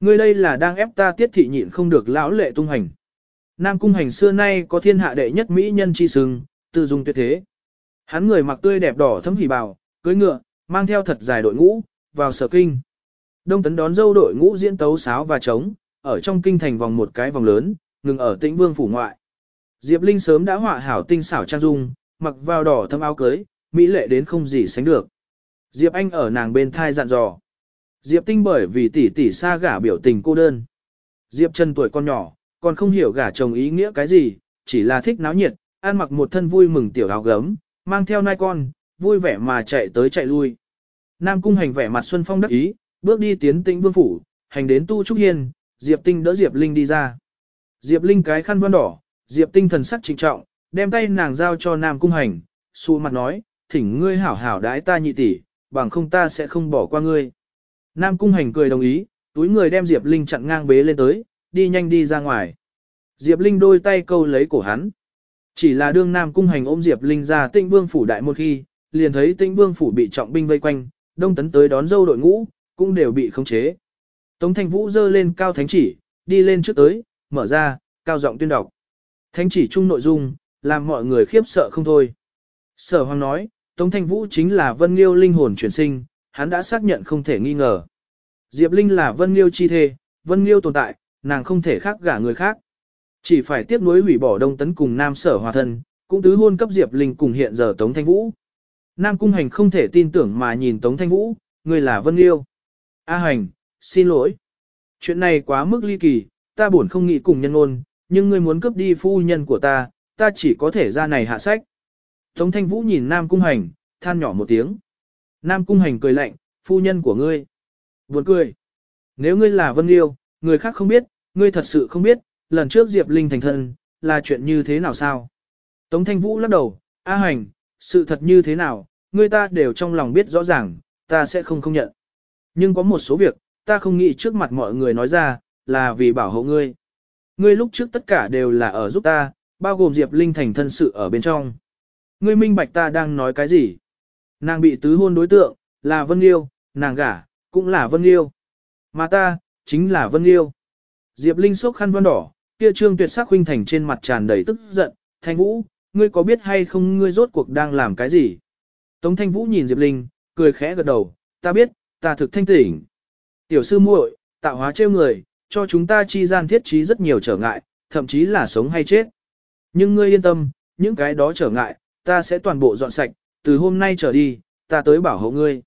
Ngươi đây là đang ép ta tiết thị nhịn không được lão lệ tung hành. Nam cung hành xưa nay có thiên hạ đệ nhất mỹ nhân chi sừng, tự dung tuyệt thế. Hắn người mặc tươi đẹp đỏ thấm hỉ bào, cưới ngựa, mang theo thật dài đội ngũ, vào sở kinh. Đông tấn đón dâu đội ngũ diễn tấu sáo và trống, ở trong kinh thành vòng một cái vòng lớn, ngừng ở tĩnh vương phủ ngoại. Diệp Linh sớm đã họa hảo tinh xảo trang dung, mặc vào đỏ thâm áo cưới, mỹ lệ đến không gì sánh được. Diệp Anh ở nàng bên thai dặn dò. Diệp Tinh bởi vì tỷ tỷ xa gả biểu tình cô đơn. Diệp Trần tuổi con nhỏ, còn không hiểu gả chồng ý nghĩa cái gì, chỉ là thích náo nhiệt, ăn mặc một thân vui mừng tiểu áo gấm, mang theo nai con, vui vẻ mà chạy tới chạy lui. Nam cung hành vẻ mặt xuân phong đắc ý, bước đi tiến tĩnh vương phủ, hành đến tu trúc hiên, Diệp Tinh đỡ Diệp Linh đi ra. Diệp Linh cái khăn vân đỏ, Diệp Tinh thần sắc trịnh trọng, đem tay nàng giao cho Nam cung hành, xu mặt nói, thỉnh ngươi hảo hảo đãi ta nhị tỷ, bằng không ta sẽ không bỏ qua ngươi. Nam cung hành cười đồng ý, túi người đem Diệp Linh chặn ngang bế lên tới, đi nhanh đi ra ngoài. Diệp Linh đôi tay câu lấy cổ hắn. Chỉ là đương Nam cung hành ôm Diệp Linh ra tĩnh vương phủ đại một khi, liền thấy tĩnh vương phủ bị trọng binh vây quanh, đông tấn tới đón dâu đội ngũ, cũng đều bị khống chế. Tống Thanh Vũ dơ lên cao thánh chỉ, đi lên trước tới, mở ra, cao giọng tuyên đọc. Thánh chỉ chung nội dung, làm mọi người khiếp sợ không thôi. Sở Hoàng nói, Tống Thanh Vũ chính là Vân Liêu linh hồn chuyển sinh, hắn đã xác nhận không thể nghi ngờ. Diệp Linh là Vân Liêu chi thê, Vân Liêu tồn tại, nàng không thể khác gả người khác. Chỉ phải tiếp nối hủy bỏ Đông Tấn cùng Nam Sở Hòa thân, cũng tứ hôn cấp Diệp Linh cùng hiện giờ Tống Thanh Vũ. Nam Cung Hành không thể tin tưởng mà nhìn Tống Thanh Vũ, người là Vân Liêu. A Hành, xin lỗi. Chuyện này quá mức ly kỳ, ta buồn không nghĩ cùng nhân ôn, nhưng ngươi muốn cướp đi phu nhân của ta, ta chỉ có thể ra này hạ sách. Tống Thanh Vũ nhìn Nam Cung Hành, than nhỏ một tiếng. Nam Cung Hành cười lạnh, phu nhân của ngươi. Buồn cười. Nếu ngươi là Vân Liêu, người khác không biết, ngươi thật sự không biết, lần trước Diệp Linh thành thân, là chuyện như thế nào sao? Tống Thanh Vũ lắc đầu, A Hành, sự thật như thế nào, ngươi ta đều trong lòng biết rõ ràng, ta sẽ không không nhận. Nhưng có một số việc, ta không nghĩ trước mặt mọi người nói ra, là vì bảo hộ ngươi. Ngươi lúc trước tất cả đều là ở giúp ta, bao gồm Diệp Linh thành thân sự ở bên trong. Ngươi minh bạch ta đang nói cái gì? Nàng bị tứ hôn đối tượng, là Vân Liêu, nàng gả, cũng là Vân Liêu. Mà ta, chính là Vân Liêu. Diệp Linh sốc khăn văn đỏ, kia trương tuyệt sắc huynh thành trên mặt tràn đầy tức giận, Thanh Vũ, ngươi có biết hay không ngươi rốt cuộc đang làm cái gì? Tống Thanh Vũ nhìn Diệp Linh, cười khẽ gật đầu, ta biết, ta thực thanh tỉnh. Tiểu sư muội, tạo hóa trêu người, cho chúng ta chi gian thiết trí rất nhiều trở ngại, thậm chí là sống hay chết. Nhưng ngươi yên tâm, những cái đó trở ngại, ta sẽ toàn bộ dọn sạch, từ hôm nay trở đi, ta tới bảo hộ ngươi.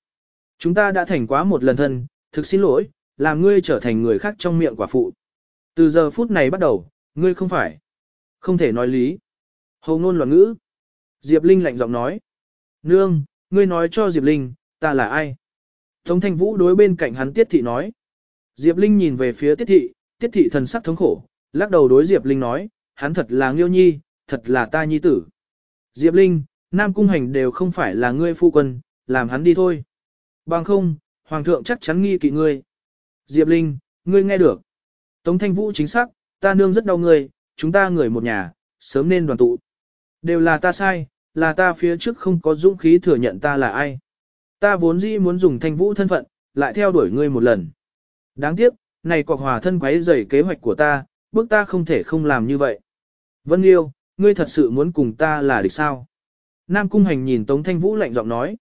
Chúng ta đã thành quá một lần thân, thực xin lỗi, làm ngươi trở thành người khác trong miệng quả phụ. Từ giờ phút này bắt đầu, ngươi không phải. Không thể nói lý. Hầu ngôn loạn ngữ. Diệp Linh lạnh giọng nói. Nương, ngươi nói cho Diệp Linh, ta là ai? Tống thanh vũ đối bên cạnh hắn tiết thị nói. Diệp Linh nhìn về phía tiết thị, tiết thị thần sắc thống khổ, lắc đầu đối Diệp Linh nói, hắn thật là nghiêu nhi, thật là ta nhi tử. Diệp Linh, Nam Cung Hành đều không phải là ngươi phu quân, làm hắn đi thôi. Bằng không, Hoàng thượng chắc chắn nghi kỵ ngươi. Diệp Linh, ngươi nghe được. Tống Thanh Vũ chính xác, ta nương rất đau người. chúng ta người một nhà, sớm nên đoàn tụ. Đều là ta sai, là ta phía trước không có dũng khí thừa nhận ta là ai. Ta vốn dĩ muốn dùng Thanh Vũ thân phận, lại theo đuổi ngươi một lần. Đáng tiếc, này cọc hòa thân quấy rầy kế hoạch của ta, bước ta không thể không làm như vậy. Vân Liêu, ngươi thật sự muốn cùng ta là địch sao? Nam Cung Hành nhìn Tống Thanh Vũ lạnh giọng nói.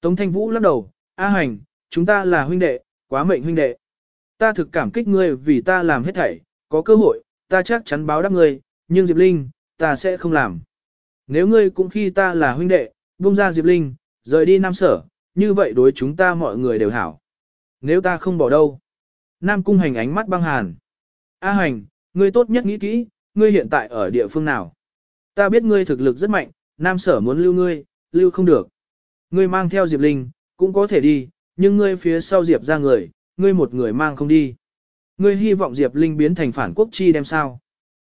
Tống Thanh Vũ lắc đầu, A Hành, chúng ta là huynh đệ, quá mệnh huynh đệ. Ta thực cảm kích ngươi vì ta làm hết thảy, có cơ hội, ta chắc chắn báo đáp ngươi, nhưng Diệp Linh, ta sẽ không làm. Nếu ngươi cũng khi ta là huynh đệ, buông ra Diệp Linh, rời đi Nam Sở, như vậy đối chúng ta mọi người đều hảo. Nếu ta không bỏ đâu. Nam Cung Hành ánh mắt băng hàn. A Hành, ngươi tốt nhất nghĩ kỹ, ngươi hiện tại ở địa phương nào. Ta biết ngươi thực lực rất mạnh, Nam Sở muốn lưu ngươi, lưu không được. Ngươi mang theo Diệp Linh, cũng có thể đi, nhưng ngươi phía sau Diệp ra người, ngươi một người mang không đi. Ngươi hy vọng Diệp Linh biến thành phản quốc chi đem sao.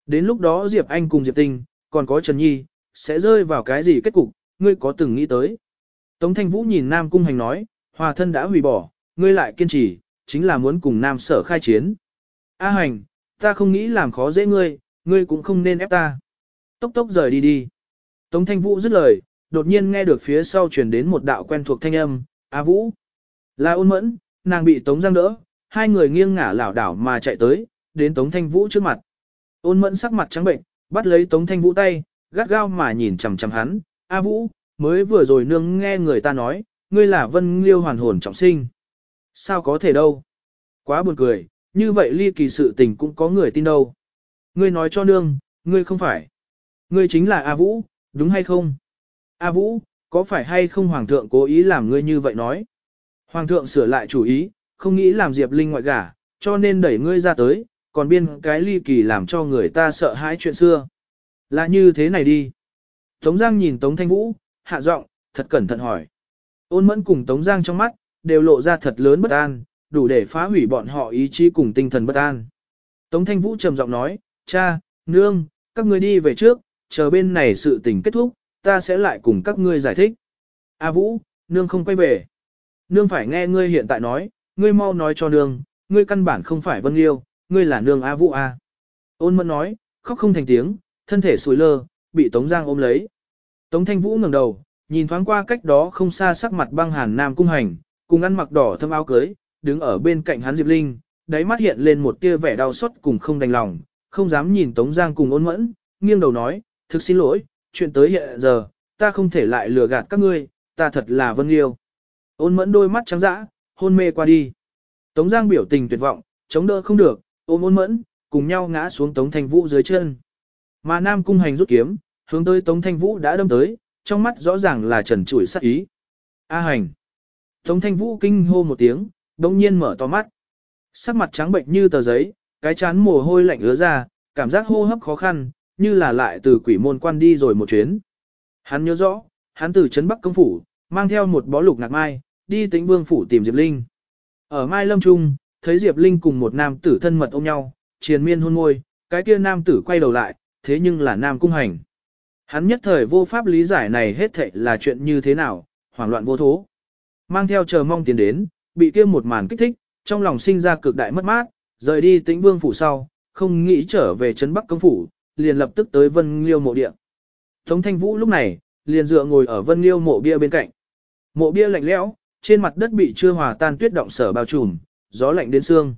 Đến lúc đó Diệp Anh cùng Diệp Tinh, còn có Trần Nhi, sẽ rơi vào cái gì kết cục, ngươi có từng nghĩ tới. Tống Thanh Vũ nhìn Nam Cung Hành nói, hòa thân đã hủy bỏ, ngươi lại kiên trì, chính là muốn cùng Nam Sở khai chiến. A Hành, ta không nghĩ làm khó dễ ngươi, ngươi cũng không nên ép ta. Tốc tốc rời đi đi. Tống Thanh Vũ dứt lời, đột nhiên nghe được phía sau truyền đến một đạo quen thuộc thanh âm, A Vũ. Là ôn mẫn, nàng bị Tống Giang đỡ, hai người nghiêng ngả lảo đảo mà chạy tới, đến Tống Thanh Vũ trước mặt. Ôn mẫn sắc mặt trắng bệnh, bắt lấy Tống Thanh Vũ tay, gắt gao mà nhìn chằm chằm hắn, A Vũ, mới vừa rồi nương nghe người ta nói, ngươi là vân liêu hoàn hồn trọng sinh. Sao có thể đâu? Quá buồn cười, như vậy ly kỳ sự tình cũng có người tin đâu. Ngươi nói cho nương, ngươi không phải. Ngươi chính là A Vũ, đúng hay không? A Vũ, có phải hay không Hoàng thượng cố ý làm ngươi như vậy nói? Hoàng thượng sửa lại chủ ý, không nghĩ làm Diệp Linh ngoại gả, cho nên đẩy ngươi ra tới, còn biên cái ly kỳ làm cho người ta sợ hãi chuyện xưa. Là như thế này đi. Tống Giang nhìn Tống Thanh Vũ, hạ giọng, thật cẩn thận hỏi. Ôn mẫn cùng Tống Giang trong mắt, đều lộ ra thật lớn bất an, đủ để phá hủy bọn họ ý chí cùng tinh thần bất an. Tống Thanh Vũ trầm giọng nói, cha, nương, các ngươi đi về trước, chờ bên này sự tình kết thúc, ta sẽ lại cùng các ngươi giải thích. A Vũ, nương không quay về. Nương phải nghe ngươi hiện tại nói, ngươi mau nói cho nương, ngươi căn bản không phải Vân Liêu, ngươi là nương A Vũ A. Ôn mẫn nói, khóc không thành tiếng, thân thể sùi lơ, bị Tống Giang ôm lấy. Tống Thanh Vũ ngẩng đầu, nhìn thoáng qua cách đó không xa sắc mặt băng hàn nam cung hành, cùng ăn mặc đỏ thâm áo cưới, đứng ở bên cạnh hắn Diệp Linh, đáy mắt hiện lên một tia vẻ đau xót cùng không đành lòng, không dám nhìn Tống Giang cùng ôn mẫn, nghiêng đầu nói, thực xin lỗi, chuyện tới hiện giờ, ta không thể lại lừa gạt các ngươi, ta thật là Vân Liêu. Ôn mẫn đôi mắt trắng dã, hôn mê qua đi. Tống Giang biểu tình tuyệt vọng, chống đỡ không được, ôm ôn mẫn, cùng nhau ngã xuống Tống Thanh Vũ dưới chân. Mà Nam Cung Hành rút kiếm, hướng tới Tống Thanh Vũ đã đâm tới, trong mắt rõ ràng là trần trụi sắc ý. A Hành. Tống Thanh Vũ kinh hô một tiếng, đồng nhiên mở to mắt. Sắc mặt trắng bệnh như tờ giấy, cái chán mồ hôi lạnh ứa ra, cảm giác hô hấp khó khăn, như là lại từ quỷ môn quan đi rồi một chuyến. Hắn nhớ rõ, hắn từ Trấn Bắc Công Phủ, mang theo một bó lục ngạc mai, đi tĩnh vương phủ tìm Diệp Linh. Ở Mai Lâm Trung, thấy Diệp Linh cùng một nam tử thân mật ôm nhau, triền miên hôn môi, cái kia nam tử quay đầu lại, thế nhưng là nam cung hành. Hắn nhất thời vô pháp lý giải này hết thệ là chuyện như thế nào, hoảng loạn vô thố. Mang theo chờ mong tiến đến, bị kia một màn kích thích, trong lòng sinh ra cực đại mất mát, rời đi tĩnh vương phủ sau, không nghĩ trở về trấn Bắc công phủ, liền lập tức tới Vân Liêu mộ địa. Tống Thanh Vũ lúc này, liền dựa ngồi ở Vân Liêu mộ bia bên cạnh. Mộ bia lạnh lẽo, trên mặt đất bị chưa hòa tan tuyết động sở bao trùm, gió lạnh đến xương.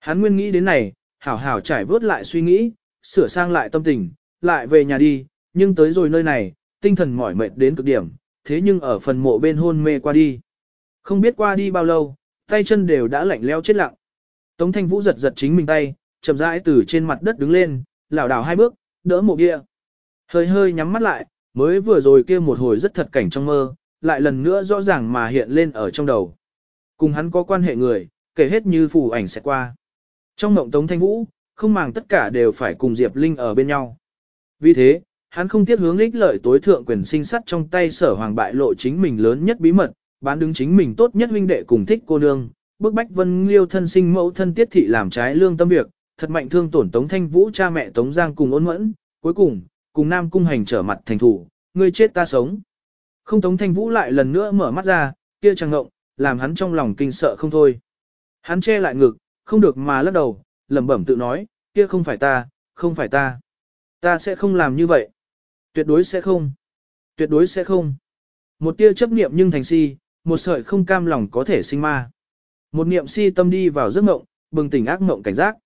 Hắn nguyên nghĩ đến này, hảo hảo trải vớt lại suy nghĩ, sửa sang lại tâm tình, lại về nhà đi, nhưng tới rồi nơi này, tinh thần mỏi mệt đến cực điểm, thế nhưng ở phần mộ bên hôn mê qua đi. Không biết qua đi bao lâu, tay chân đều đã lạnh leo chết lặng. Tống Thanh Vũ giật giật chính mình tay, chậm rãi từ trên mặt đất đứng lên, lảo đảo hai bước, đỡ mộ bia. Hơi hơi nhắm mắt lại, mới vừa rồi kia một hồi rất thật cảnh trong mơ, lại lần nữa rõ ràng mà hiện lên ở trong đầu. Cùng hắn có quan hệ người, kể hết như phù ảnh sẽ qua. Trong mộng Tống Thanh Vũ, không màng tất cả đều phải cùng Diệp Linh ở bên nhau. Vì thế, hắn không tiếc hướng ích lợi tối thượng quyền sinh sắt trong tay sở hoàng bại lộ chính mình lớn nhất bí mật, bán đứng chính mình tốt nhất huynh đệ cùng thích cô nương, bức bách vân liêu thân sinh mẫu thân tiết thị làm trái lương tâm việc, thật mạnh thương tổn Tống Thanh Vũ cha mẹ Tống Giang cùng ôn mẫn, cuối cùng, cùng Nam Cung Hành trở mặt thành thủ, ngươi chết ta sống. Không Tống Thanh Vũ lại lần nữa mở mắt ra, kia chàng ngộng, làm hắn trong lòng kinh sợ không thôi. Hắn che lại ngực, không được mà lắc đầu, lẩm bẩm tự nói, kia không phải ta, không phải ta. Ta sẽ không làm như vậy. Tuyệt đối sẽ không. Tuyệt đối sẽ không. Một tia chấp niệm nhưng thành si, một sợi không cam lòng có thể sinh ma. Một niệm si tâm đi vào giấc mộng, bừng tỉnh ác mộng cảnh giác.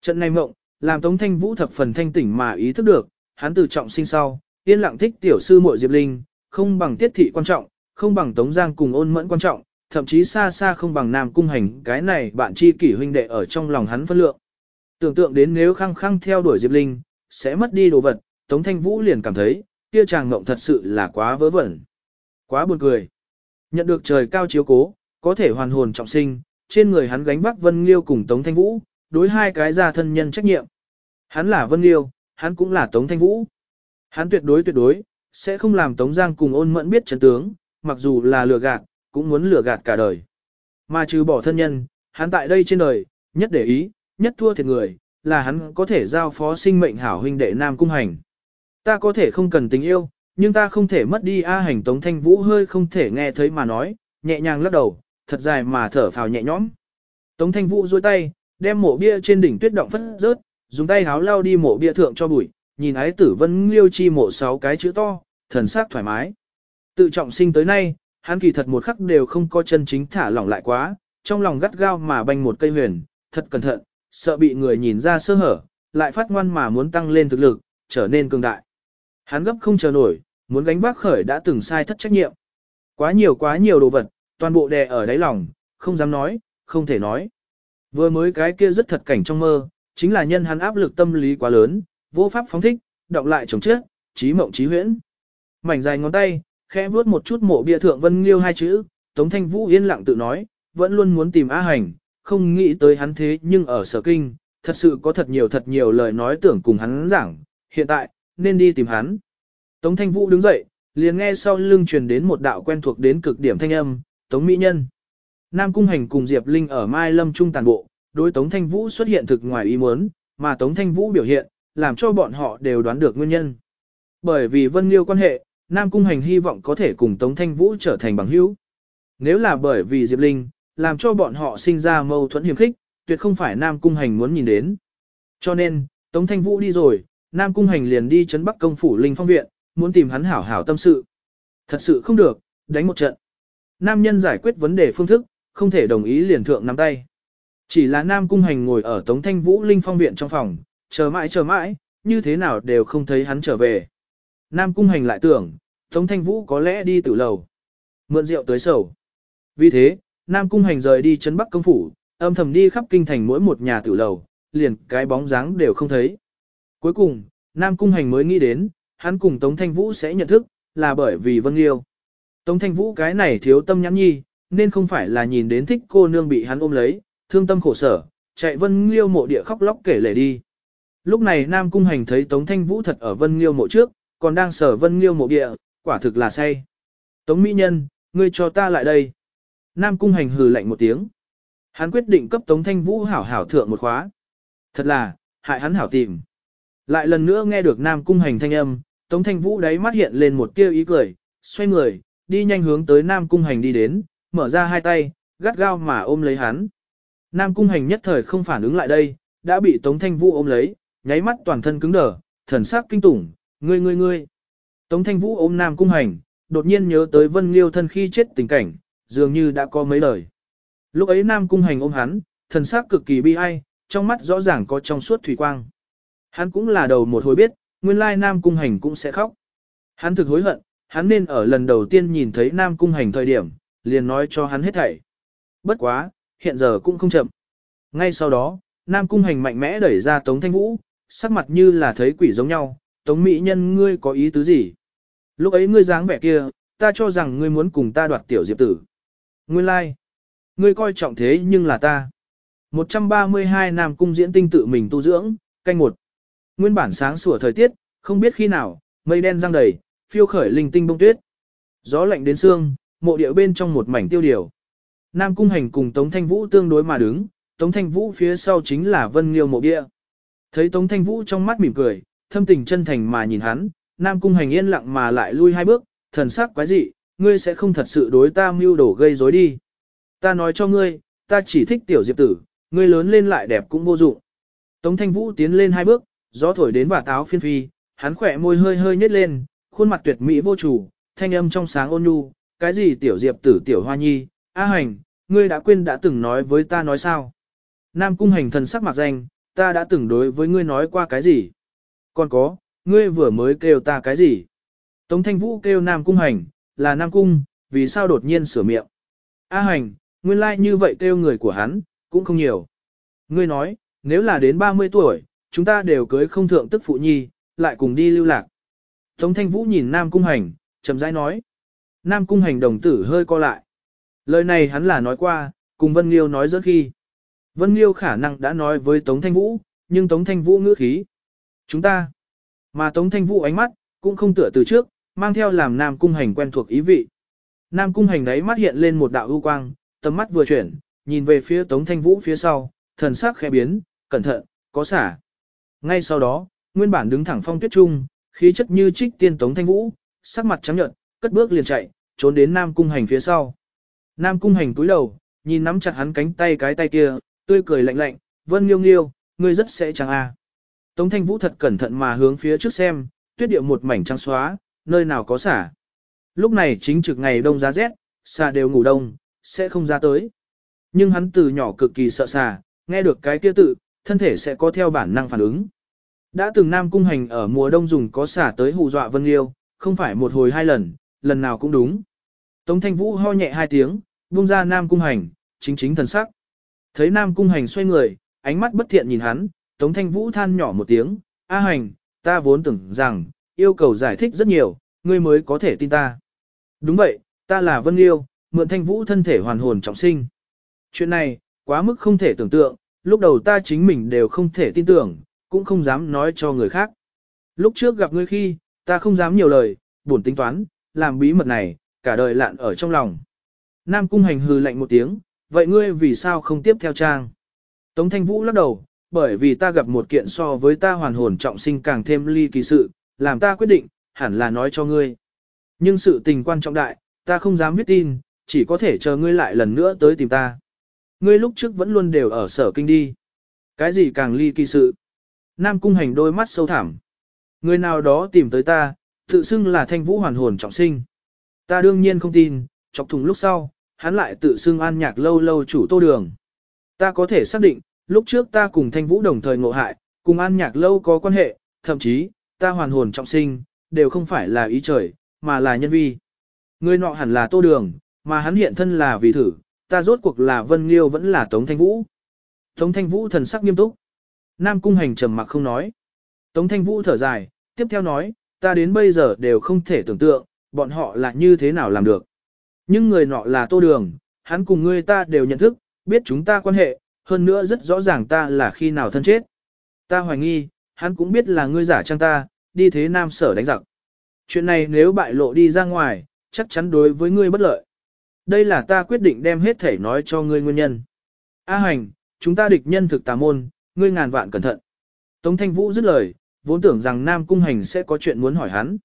Trận này mộng, làm Tống Thanh Vũ thập phần thanh tỉnh mà ý thức được, hắn từ trọng sinh sau, yên lặng thích tiểu sư muội Diệp Linh, không bằng tiết thị quan trọng, không bằng Tống Giang cùng ôn mẫn quan trọng, thậm chí xa xa không bằng Nam Cung Hành cái này bạn chi kỷ huynh đệ ở trong lòng hắn phân lượng. Tưởng tượng đến nếu khăng khăng theo đuổi Diệp Linh, sẽ mất đi đồ vật, Tống Thanh Vũ liền cảm thấy, kia chàng mộng thật sự là quá vớ vẩn. Quá buồn cười. Nhận được trời cao chiếu cố, có thể hoàn hồn trọng sinh, trên người hắn gánh vác Vân Liêu cùng Tống Thanh Vũ, đối hai cái gia thân nhân trách nhiệm. Hắn là Vân Liêu, hắn cũng là Tống Thanh Vũ. Hắn tuyệt đối tuyệt đối, sẽ không làm Tống Giang cùng ôn mẫn biết chân tướng, mặc dù là lừa gạt, cũng muốn lừa gạt cả đời. Mà trừ bỏ thân nhân, hắn tại đây trên đời, nhất để ý, nhất thua thiệt người, là hắn có thể giao phó sinh mệnh hảo huynh đệ Nam Cung Hành. Ta có thể không cần tình yêu, nhưng ta không thể mất đi A hành Tống Thanh Vũ hơi không thể nghe thấy mà nói, nhẹ nhàng lắc đầu, thật dài mà thở phào nhẹ nhõm. Tống Thanh Vũ duỗi tay, đem mộ bia trên đỉnh tuyết động phất rớt, dùng tay háo lao đi mộ bia thượng cho bụi, nhìn ái tử vân liêu chi mộ sáu cái chữ to, thần sắc thoải mái. Tự trọng sinh tới nay, hắn kỳ thật một khắc đều không có chân chính thả lỏng lại quá, trong lòng gắt gao mà banh một cây huyền, thật cẩn thận, sợ bị người nhìn ra sơ hở, lại phát ngoan mà muốn tăng lên thực lực, trở nên cường đại. Hắn gấp không chờ nổi, muốn gánh vác khởi đã từng sai thất trách nhiệm. Quá nhiều quá nhiều đồ vật, toàn bộ đè ở đáy lòng, không dám nói, không thể nói. Vừa mới cái kia rất thật cảnh trong mơ, chính là nhân hắn áp lực tâm lý quá lớn, vô pháp phóng thích, động lại chống chết, trí mộng trí huyễn. Mảnh dài ngón tay, khẽ vuốt một chút mộ bia thượng vân liêu hai chữ, Tống Thanh Vũ yên lặng tự nói, vẫn luôn muốn tìm A Hành, không nghĩ tới hắn thế nhưng ở sở kinh, thật sự có thật nhiều thật nhiều lời nói tưởng cùng hắn giảng, hiện tại, nên đi tìm hắn. Tống Thanh Vũ đứng dậy, liền nghe sau lưng truyền đến một đạo quen thuộc đến cực điểm thanh âm, Tống Mỹ Nhân. Nam Cung Hành cùng Diệp Linh ở Mai Lâm Trung tàn bộ, đối Tống Thanh Vũ xuất hiện thực ngoài ý muốn, mà Tống Thanh Vũ biểu hiện, làm cho bọn họ đều đoán được nguyên nhân. Bởi vì Vân Liêu quan hệ, Nam Cung Hành hy vọng có thể cùng Tống Thanh Vũ trở thành bằng hữu. Nếu là bởi vì Diệp Linh, làm cho bọn họ sinh ra mâu thuẫn hiểm khích, tuyệt không phải Nam Cung Hành muốn nhìn đến. Cho nên, Tống Thanh Vũ đi rồi, Nam Cung Hành liền đi chấn Bắc Công Phủ Linh Phong Viện, muốn tìm hắn hảo hảo tâm sự. Thật sự không được, đánh một trận. Nam nhân giải quyết vấn đề phương thức, không thể đồng ý liền thượng nắm tay. Chỉ là Nam Cung Hành ngồi ở Tống Thanh Vũ Linh Phong Viện trong phòng, chờ mãi chờ mãi, như thế nào đều không thấy hắn trở về. Nam Cung Hành lại tưởng, Tống Thanh Vũ có lẽ đi tử lầu. Mượn rượu tới sầu. Vì thế, Nam Cung Hành rời đi chấn Bắc Công Phủ, âm thầm đi khắp kinh thành mỗi một nhà tử lầu, liền cái bóng dáng đều không thấy. Cuối cùng, Nam Cung Hành mới nghĩ đến, hắn cùng Tống Thanh Vũ sẽ nhận thức, là bởi vì Vân Liêu. Tống Thanh Vũ cái này thiếu tâm nhãn nhi, nên không phải là nhìn đến thích cô nương bị hắn ôm lấy, thương tâm khổ sở, chạy Vân Liêu mộ địa khóc lóc kể lể đi. Lúc này Nam Cung Hành thấy Tống Thanh Vũ thật ở Vân Liêu mộ trước, còn đang sở Vân Liêu mộ địa, quả thực là say. Tống Mỹ Nhân, ngươi cho ta lại đây. Nam Cung Hành hừ lạnh một tiếng. Hắn quyết định cấp Tống Thanh Vũ hảo hảo thượng một khóa. Thật là, hại hắn hảo tìm. Lại lần nữa nghe được Nam Cung Hành thanh âm, Tống Thanh Vũ đáy mắt hiện lên một tia ý cười, xoay người, đi nhanh hướng tới Nam Cung Hành đi đến, mở ra hai tay, gắt gao mà ôm lấy hắn. Nam Cung Hành nhất thời không phản ứng lại đây, đã bị Tống Thanh Vũ ôm lấy, nháy mắt toàn thân cứng đờ, thần sắc kinh tủng, ngươi ngươi ngươi. Tống Thanh Vũ ôm Nam Cung Hành, đột nhiên nhớ tới Vân Liêu thân khi chết tình cảnh, dường như đã có mấy lời. Lúc ấy Nam Cung Hành ôm hắn, thần sắc cực kỳ bi ai, trong mắt rõ ràng có trong suốt thủy quang. Hắn cũng là đầu một hồi biết, nguyên lai Nam Cung Hành cũng sẽ khóc. Hắn thực hối hận, hắn nên ở lần đầu tiên nhìn thấy Nam Cung Hành thời điểm, liền nói cho hắn hết thảy. Bất quá, hiện giờ cũng không chậm. Ngay sau đó, Nam Cung Hành mạnh mẽ đẩy ra Tống Thanh Vũ, sắc mặt như là thấy quỷ giống nhau, Tống Mỹ Nhân ngươi có ý tứ gì? Lúc ấy ngươi dáng vẻ kia, ta cho rằng ngươi muốn cùng ta đoạt tiểu diệp tử. Nguyên lai, like. ngươi coi trọng thế nhưng là ta. 132 Nam Cung diễn tinh tự mình tu dưỡng, canh một. Nguyên bản sáng sủa thời tiết, không biết khi nào, mây đen răng đầy, phiêu khởi linh tinh bông tuyết. Gió lạnh đến xương, mộ địa bên trong một mảnh tiêu điều. Nam Cung Hành cùng Tống Thanh Vũ tương đối mà đứng, Tống Thanh Vũ phía sau chính là Vân Liêu mộ địa. Thấy Tống Thanh Vũ trong mắt mỉm cười, thâm tình chân thành mà nhìn hắn, Nam Cung Hành yên lặng mà lại lui hai bước, thần sắc quái dị, ngươi sẽ không thật sự đối ta mưu đổ gây rối đi. Ta nói cho ngươi, ta chỉ thích tiểu diệp tử, ngươi lớn lên lại đẹp cũng vô dụng. Tống Thanh Vũ tiến lên hai bước, gió thổi đến và táo phiên phi, hắn khỏe môi hơi hơi nhếch lên, khuôn mặt tuyệt mỹ vô chủ, thanh âm trong sáng ôn nhu, cái gì tiểu diệp tử tiểu hoa nhi, a hành, ngươi đã quên đã từng nói với ta nói sao. Nam cung hành thần sắc mặc danh, ta đã từng đối với ngươi nói qua cái gì. Còn có, ngươi vừa mới kêu ta cái gì. Tống thanh vũ kêu Nam cung hành, là Nam cung, vì sao đột nhiên sửa miệng. A hành, nguyên lai like như vậy kêu người của hắn, cũng không nhiều. Ngươi nói, nếu là đến 30 tuổi, chúng ta đều cưới không thượng tức phụ nhi, lại cùng đi lưu lạc. Tống thanh vũ nhìn Nam cung hành, chậm rãi nói. Nam cung hành đồng tử hơi co lại. Lời này hắn là nói qua, cùng Vân Liêu nói rất khi. Vân Liêu khả năng đã nói với Tống Thanh Vũ, nhưng Tống Thanh Vũ ngữ khí. Chúng ta. Mà Tống Thanh Vũ ánh mắt, cũng không tựa từ trước, mang theo làm Nam cung hành quen thuộc ý vị. Nam cung hành đấy mắt hiện lên một đạo ưu quang, tầm mắt vừa chuyển, nhìn về phía Tống Thanh Vũ phía sau, thần sắc khẽ biến, cẩn thận, có xả. Ngay sau đó, nguyên bản đứng thẳng phong tuyết trung, khí chất như trích tiên Tống Thanh Vũ, sắc mặt trắng nhợt, cất bước liền chạy, trốn đến Nam Cung Hành phía sau. Nam Cung Hành cúi đầu, nhìn nắm chặt hắn cánh tay cái tay kia, tươi cười lạnh lạnh, vân nghiêu nghiêu, ngươi rất sẽ chẳng à. Tống Thanh Vũ thật cẩn thận mà hướng phía trước xem, tuyết điệu một mảnh trắng xóa, nơi nào có xả. Lúc này chính trực ngày đông giá rét, xà đều ngủ đông, sẽ không ra tới. Nhưng hắn từ nhỏ cực kỳ sợ xà, nghe được cái kia tự, thân thể sẽ có theo bản năng phản ứng. Đã từng Nam Cung Hành ở mùa đông dùng có xả tới hù dọa Vân Liêu, không phải một hồi hai lần, lần nào cũng đúng. Tống Thanh Vũ ho nhẹ hai tiếng, buông ra Nam Cung Hành, chính chính thần sắc. Thấy Nam Cung Hành xoay người, ánh mắt bất thiện nhìn hắn, Tống Thanh Vũ than nhỏ một tiếng, A Hành, ta vốn tưởng rằng, yêu cầu giải thích rất nhiều, ngươi mới có thể tin ta. Đúng vậy, ta là Vân Liêu, mượn Thanh Vũ thân thể hoàn hồn trọng sinh. Chuyện này, quá mức không thể tưởng tượng, lúc đầu ta chính mình đều không thể tin tưởng, cũng không dám nói cho người khác. Lúc trước gặp ngươi khi, ta không dám nhiều lời, buồn tính toán, làm bí mật này, cả đời lạn ở trong lòng. Nam Cung Hành hừ lạnh một tiếng, vậy ngươi vì sao không tiếp theo trang? Tống Thanh Vũ lắc đầu, bởi vì ta gặp một kiện so với ta hoàn hồn trọng sinh càng thêm ly kỳ sự, làm ta quyết định, hẳn là nói cho ngươi. Nhưng sự tình quan trọng đại, ta không dám viết tin, chỉ có thể chờ ngươi lại lần nữa tới tìm ta. Ngươi lúc trước vẫn luôn đều ở sở kinh đi. Cái gì càng ly kỳ sự? Nam cung hành đôi mắt sâu thẳm. Người nào đó tìm tới ta, tự xưng là thanh vũ hoàn hồn trọng sinh. Ta đương nhiên không tin, chọc thùng lúc sau, hắn lại tự xưng an nhạc lâu lâu chủ tô đường. Ta có thể xác định, lúc trước ta cùng thanh vũ đồng thời ngộ hại, cùng an nhạc lâu có quan hệ, thậm chí, ta hoàn hồn trọng sinh, đều không phải là ý trời, mà là nhân vi. Người nọ hẳn là tô đường, mà hắn hiện thân là vì thử, ta rốt cuộc là Vân Liêu vẫn là Tống Thanh Vũ. Tống Thanh Vũ thần sắc nghiêm túc. Nam Cung Hành trầm mặc không nói. Tống Thanh Vũ thở dài, tiếp theo nói, ta đến bây giờ đều không thể tưởng tượng, bọn họ là như thế nào làm được. Nhưng người nọ là Tô Đường, hắn cùng ngươi ta đều nhận thức, biết chúng ta quan hệ, hơn nữa rất rõ ràng ta là khi nào thân chết. Ta hoài nghi, hắn cũng biết là ngươi giả trang ta, đi thế nam sở đánh giặc. Chuyện này nếu bại lộ đi ra ngoài, chắc chắn đối với ngươi bất lợi. Đây là ta quyết định đem hết thể nói cho ngươi nguyên nhân. A hành, chúng ta địch nhân thực tà môn, ngươi ngàn vạn cẩn thận. Tống Thanh Vũ dứt lời, vốn tưởng rằng Nam Cung Hành sẽ có chuyện muốn hỏi hắn.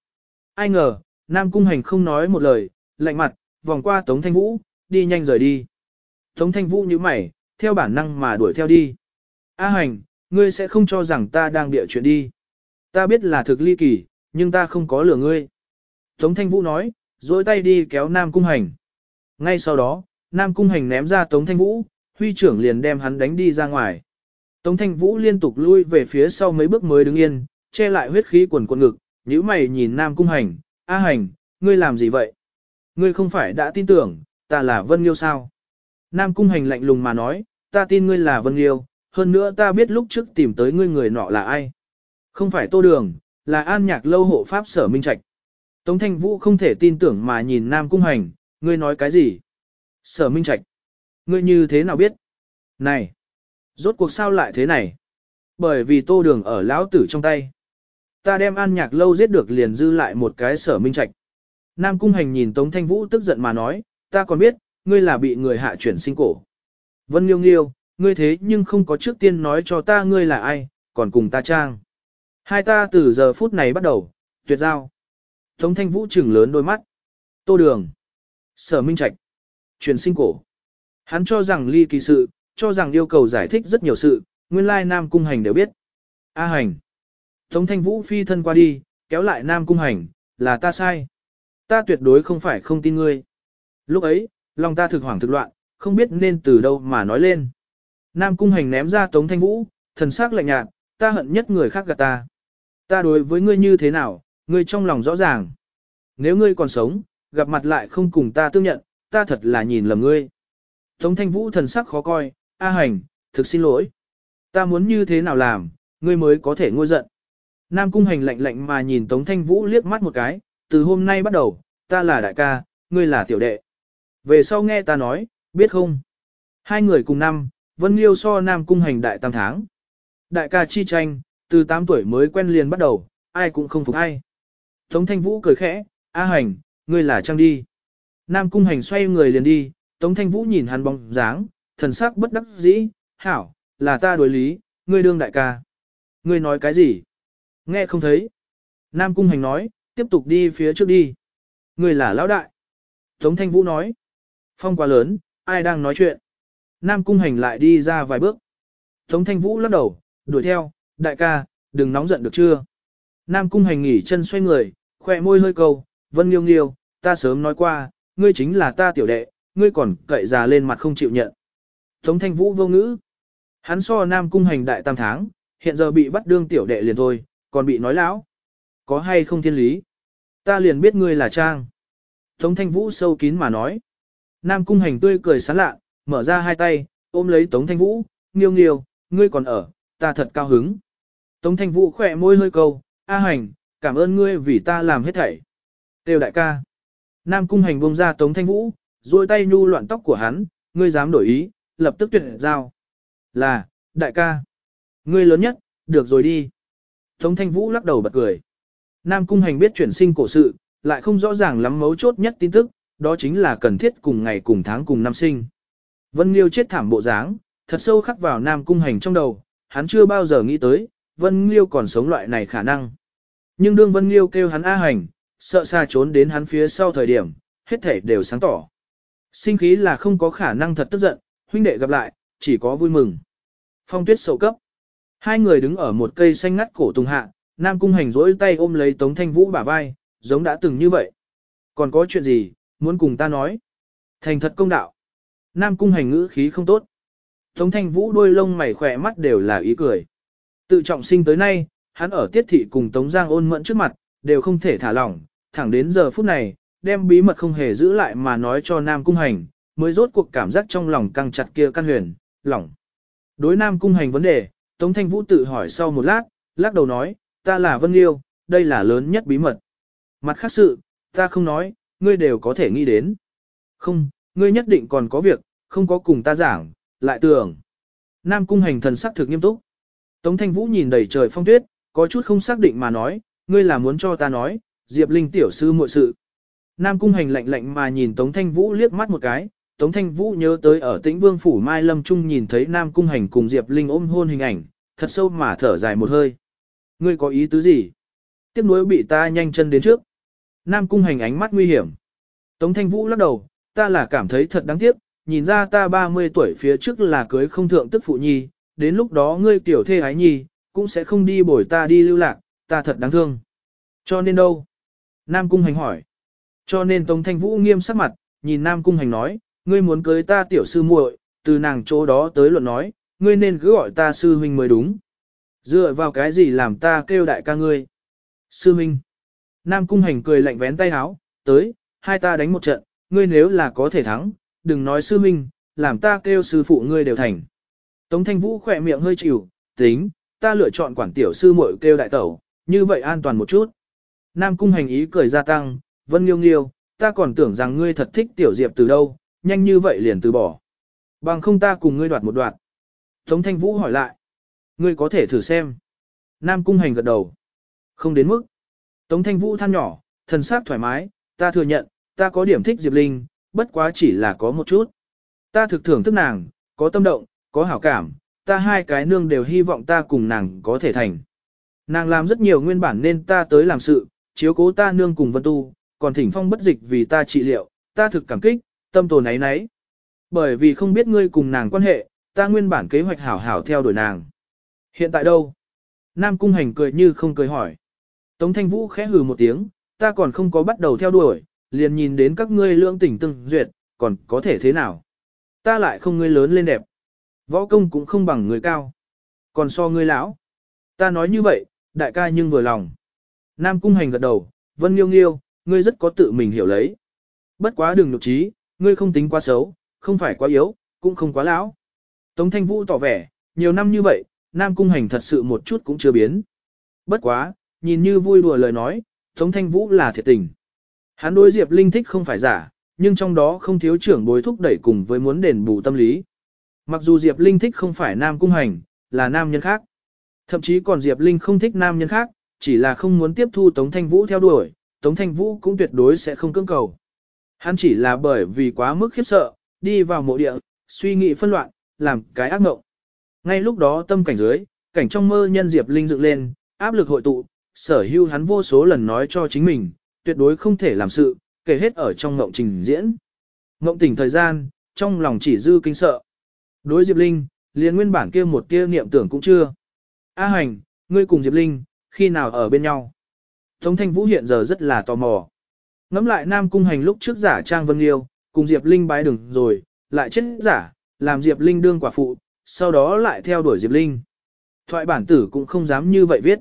Ai ngờ, Nam Cung Hành không nói một lời, lạnh mặt, vòng qua Tống Thanh Vũ, đi nhanh rời đi. Tống Thanh Vũ như mày, theo bản năng mà đuổi theo đi. A Hành, ngươi sẽ không cho rằng ta đang địa chuyện đi. Ta biết là thực ly kỳ, nhưng ta không có lừa ngươi. Tống Thanh Vũ nói, dối tay đi kéo Nam Cung Hành. Ngay sau đó, Nam Cung Hành ném ra Tống Thanh Vũ, huy trưởng liền đem hắn đánh đi ra ngoài. Tống Thanh Vũ liên tục lui về phía sau mấy bước mới đứng yên, che lại huyết khí quần quần ngực, nhíu mày nhìn Nam Cung Hành, A Hành, ngươi làm gì vậy? Ngươi không phải đã tin tưởng, ta là Vân Liêu sao? Nam Cung Hành lạnh lùng mà nói, ta tin ngươi là Vân Liêu, hơn nữa ta biết lúc trước tìm tới ngươi người nọ là ai. Không phải Tô Đường, là An Nhạc Lâu hộ pháp sở Minh Trạch. Tống Thanh Vũ không thể tin tưởng mà nhìn Nam Cung Hành, ngươi nói cái gì? Sở Minh Trạch. Ngươi như thế nào biết? Này! Rốt cuộc sao lại thế này? Bởi vì tô đường ở lão tử trong tay. Ta đem an nhạc lâu giết được liền dư lại một cái sở minh trạch. Nam Cung Hành nhìn Tống Thanh Vũ tức giận mà nói, ta còn biết, ngươi là bị người hạ chuyển sinh cổ. Vân Nghiêu Nghiêu, ngươi thế nhưng không có trước tiên nói cho ta ngươi là ai, còn cùng ta trang. Hai ta từ giờ phút này bắt đầu, tuyệt giao. Tống Thanh Vũ trừng lớn đôi mắt. Tô Đường. Sở Minh Trạch. Truyền sinh cổ. Hắn cho rằng ly kỳ sự, cho rằng yêu cầu giải thích rất nhiều sự, nguyên lai Nam Cung Hành đều biết. A Hành. Tống Thanh Vũ phi thân qua đi, kéo lại Nam Cung Hành, là ta sai. Ta tuyệt đối không phải không tin ngươi. Lúc ấy, lòng ta thực hoảng thực loạn, không biết nên từ đâu mà nói lên. Nam Cung Hành ném ra Tống Thanh Vũ, thần sắc lạnh nhạt, ta hận nhất người khác gạt ta. Ta đối với ngươi như thế nào, ngươi trong lòng rõ ràng. Nếu ngươi còn sống, gặp mặt lại không cùng ta tương nhận, ta thật là nhìn lầm ngươi. Tống Thanh Vũ thần sắc khó coi, A Hành, thực xin lỗi. Ta muốn như thế nào làm, ngươi mới có thể ngôi giận. Nam Cung Hành lạnh lạnh mà nhìn Tống Thanh Vũ liếc mắt một cái, từ hôm nay bắt đầu, ta là đại ca, ngươi là tiểu đệ. Về sau nghe ta nói, biết không? Hai người cùng năm, Vân Liêu so Nam Cung Hành đại tam tháng. Đại ca chi tranh, từ 8 tuổi mới quen liền bắt đầu, ai cũng không phục ai. Tống Thanh Vũ cười khẽ, A Hành, ngươi là trang đi. Nam Cung Hành xoay người liền đi, Tống Thanh Vũ nhìn hắn bóng dáng, thần sắc bất đắc dĩ, hảo, là ta đối lý, ngươi đương đại ca. Ngươi nói cái gì? Nghe không thấy. Nam Cung Hành nói, tiếp tục đi phía trước đi. Ngươi là lão đại. Tống Thanh Vũ nói, phong quá lớn, ai đang nói chuyện? Nam Cung Hành lại đi ra vài bước. Tống Thanh Vũ lắc đầu, đuổi theo, đại ca, đừng nóng giận được chưa? Nam Cung Hành nghỉ chân xoay người, khỏe môi hơi cầu, vân nghiêu nghiêu, ta sớm nói qua, ngươi chính là ta tiểu đệ, ngươi còn cậy già lên mặt không chịu nhận. Tống thanh vũ vô ngữ. Hắn so nam cung hành đại tam tháng, hiện giờ bị bắt đương tiểu đệ liền thôi, còn bị nói lão. Có hay không thiên lý? Ta liền biết ngươi là Trang. Tống thanh vũ sâu kín mà nói. Nam cung hành tươi cười sán lạ, mở ra hai tay, ôm lấy Tống thanh vũ, nghiêu nghiêu, ngươi còn ở, ta thật cao hứng. Tống thanh vũ khỏe môi hơi câu, A hành, cảm ơn ngươi vì ta làm hết thảy. Têu đại ca. Nam cung hành buông ra Tống thanh vũ, duỗi tay nhu loạn tóc của hắn, ngươi dám đổi ý, lập tức tuyệt giao. Là, đại ca. Ngươi lớn nhất, được rồi đi. Tống thanh vũ lắc đầu bật cười. Nam cung hành biết chuyển sinh cổ sự, lại không rõ ràng lắm mấu chốt nhất tin tức, đó chính là cần thiết cùng ngày cùng tháng cùng năm sinh. Vân Liêu chết thảm bộ dáng, thật sâu khắc vào Nam cung hành trong đầu, hắn chưa bao giờ nghĩ tới, Vân Liêu còn sống loại này khả năng. Nhưng đương Vân Liêu kêu hắn A hành, sợ xa trốn đến hắn phía sau thời điểm, hết thể đều sáng tỏ. Sinh khí là không có khả năng thật tức giận, huynh đệ gặp lại, chỉ có vui mừng. Phong tuyết sầu cấp. Hai người đứng ở một cây xanh ngắt cổ tùng hạ, Nam Cung Hành rỗi tay ôm lấy Tống Thanh Vũ bả vai, giống đã từng như vậy. Còn có chuyện gì, muốn cùng ta nói? Thành thật công đạo. Nam Cung Hành ngữ khí không tốt. Tống Thanh Vũ đôi lông mày khỏe mắt đều là ý cười. Tự trọng sinh tới nay, hắn ở tiết thị cùng Tống Giang ôn mẫn trước mặt, đều không thể thả lỏng, thẳng đến giờ phút này, đem bí mật không hề giữ lại mà nói cho Nam Cung Hành, mới rốt cuộc cảm giác trong lòng căng chặt kia căn huyền, lỏng. Đối Nam Cung Hành vấn đề, Tống Thanh Vũ tự hỏi sau một lát, lắc đầu nói, ta là Vân Liêu, đây là lớn nhất bí mật. Mặt khác sự, ta không nói, ngươi đều có thể nghĩ đến. Không, ngươi nhất định còn có việc, không có cùng ta giảng, lại tưởng. Nam cung hành thần sắc thực nghiêm túc. Tống Thanh Vũ nhìn đầy trời phong tuyết, có chút không xác định mà nói, ngươi là muốn cho ta nói, Diệp Linh tiểu sư muội sự. Nam cung hành lạnh lạnh mà nhìn Tống Thanh Vũ liếc mắt một cái, Tống Thanh Vũ nhớ tới ở tĩnh vương phủ Mai Lâm Trung nhìn thấy Nam cung hành cùng Diệp Linh ôm hôn hình ảnh, thật sâu mà thở dài một hơi. Ngươi có ý tứ gì? Tiếp nối bị ta nhanh chân đến trước. Nam cung hành ánh mắt nguy hiểm. Tống Thanh Vũ lắc đầu, ta là cảm thấy thật đáng tiếc, nhìn ra ta 30 tuổi phía trước là cưới không thượng tức phụ nhi, đến lúc đó ngươi tiểu thê ái nhi, cũng sẽ không đi bồi ta đi lưu lạc, ta thật đáng thương. Cho nên đâu? Nam Cung Hành hỏi. Cho nên Tống Thanh Vũ nghiêm sắc mặt, nhìn Nam Cung Hành nói, ngươi muốn cưới ta tiểu sư muội, từ nàng chỗ đó tới luận nói, ngươi nên cứ gọi ta sư huynh mới đúng. Dựa vào cái gì làm ta kêu đại ca ngươi? Sư huynh. Nam Cung Hành cười lạnh vén tay áo, tới, hai ta đánh một trận, ngươi nếu là có thể thắng, đừng nói sư huynh, làm ta kêu sư phụ ngươi đều thành. Tống Thanh Vũ khỏe miệng hơi chịu, tính, ta lựa chọn quản tiểu sư muội kêu đại tẩu, như vậy an toàn một chút. Nam cung hành ý cười gia tăng, vân nghiêu nghiêu, ta còn tưởng rằng ngươi thật thích tiểu diệp từ đâu, nhanh như vậy liền từ bỏ. Bằng không ta cùng ngươi đoạt một đoạn. Tống thanh vũ hỏi lại, ngươi có thể thử xem. Nam cung hành gật đầu. Không đến mức. Tống thanh vũ than nhỏ, thần sắc thoải mái, ta thừa nhận, ta có điểm thích diệp linh, bất quá chỉ là có một chút. Ta thực thưởng thức nàng, có tâm động, có hảo cảm, ta hai cái nương đều hy vọng ta cùng nàng có thể thành. Nàng làm rất nhiều nguyên bản nên ta tới làm sự, chiếu cố ta nương cùng vân tu, còn thỉnh phong bất dịch vì ta trị liệu, ta thực cảm kích, tâm tồn ấy nấy. Bởi vì không biết ngươi cùng nàng quan hệ, ta nguyên bản kế hoạch hảo hảo theo đuổi nàng. Hiện tại đâu? Nam cung hành cười như không cười hỏi. Tống thanh vũ khẽ hừ một tiếng, ta còn không có bắt đầu theo đuổi, liền nhìn đến các ngươi lương tỉnh từng duyệt, còn có thể thế nào? Ta lại không ngươi lớn lên đẹp. Võ công cũng không bằng người cao. Còn so ngươi lão. Ta nói như vậy, đại ca nhưng vừa lòng. Nam cung hành gật đầu, vân nghiêu nghiêu, ngươi rất có tự mình hiểu lấy. Bất quá đừng nhục trí, ngươi không tính quá xấu, không phải quá yếu, cũng không quá lão. Tống thanh vũ tỏ vẻ, nhiều năm như vậy, Nam cung hành thật sự một chút cũng chưa biến. Bất quá, nhìn như vui đùa lời nói, Tống thanh vũ là thiệt tình. Hắn đối Diệp Linh thích không phải giả, nhưng trong đó không thiếu trưởng bối thúc đẩy cùng với muốn đền bù tâm lý. Mặc dù Diệp Linh thích không phải nam cung hành, là nam nhân khác. Thậm chí còn Diệp Linh không thích nam nhân khác, chỉ là không muốn tiếp thu Tống Thanh Vũ theo đuổi, Tống Thanh Vũ cũng tuyệt đối sẽ không cưỡng cầu. Hắn chỉ là bởi vì quá mức khiếp sợ, đi vào mộ địa, suy nghĩ phân loạn, làm cái ác mộng. Ngay lúc đó tâm cảnh dưới, cảnh trong mơ nhân Diệp Linh dựng lên, áp lực hội tụ, sở hưu hắn vô số lần nói cho chính mình, tuyệt đối không thể làm sự, kể hết ở trong ngộng trình diễn. Ngộng tỉnh thời gian, trong lòng chỉ dư kinh sợ. Đối Diệp Linh, liền nguyên bản kia một tia niệm tưởng cũng chưa. A hành, ngươi cùng Diệp Linh, khi nào ở bên nhau? Tống Thanh Vũ hiện giờ rất là tò mò. Ngắm lại Nam Cung Hành lúc trước giả Trang Vân Liêu, cùng Diệp Linh bái đường rồi, lại chết giả, làm Diệp Linh đương quả phụ, sau đó lại theo đuổi Diệp Linh. Thoại bản tử cũng không dám như vậy viết.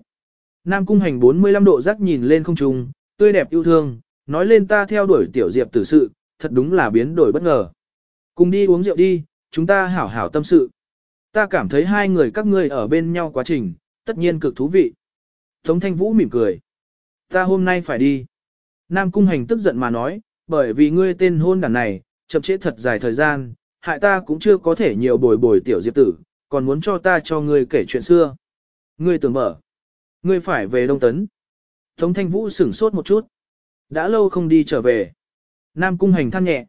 Nam Cung Hành 45 độ rắc nhìn lên không trung, tươi đẹp yêu thương, nói lên ta theo đuổi tiểu Diệp tử sự, thật đúng là biến đổi bất ngờ. Cùng đi uống rượu đi, chúng ta hảo hảo tâm sự. Ta cảm thấy hai người các ngươi ở bên nhau quá trình, tất nhiên cực thú vị. Tống Thanh Vũ mỉm cười. Ta hôm nay phải đi. Nam Cung Hành tức giận mà nói, bởi vì ngươi tên hôn đàn này, chậm trễ thật dài thời gian, hại ta cũng chưa có thể nhiều bồi bồi tiểu diệp tử, còn muốn cho ta cho ngươi kể chuyện xưa. Ngươi tưởng mở. Ngươi phải về Đông Tấn. Tống Thanh Vũ sửng sốt một chút. Đã lâu không đi trở về. Nam Cung Hành than nhẹ.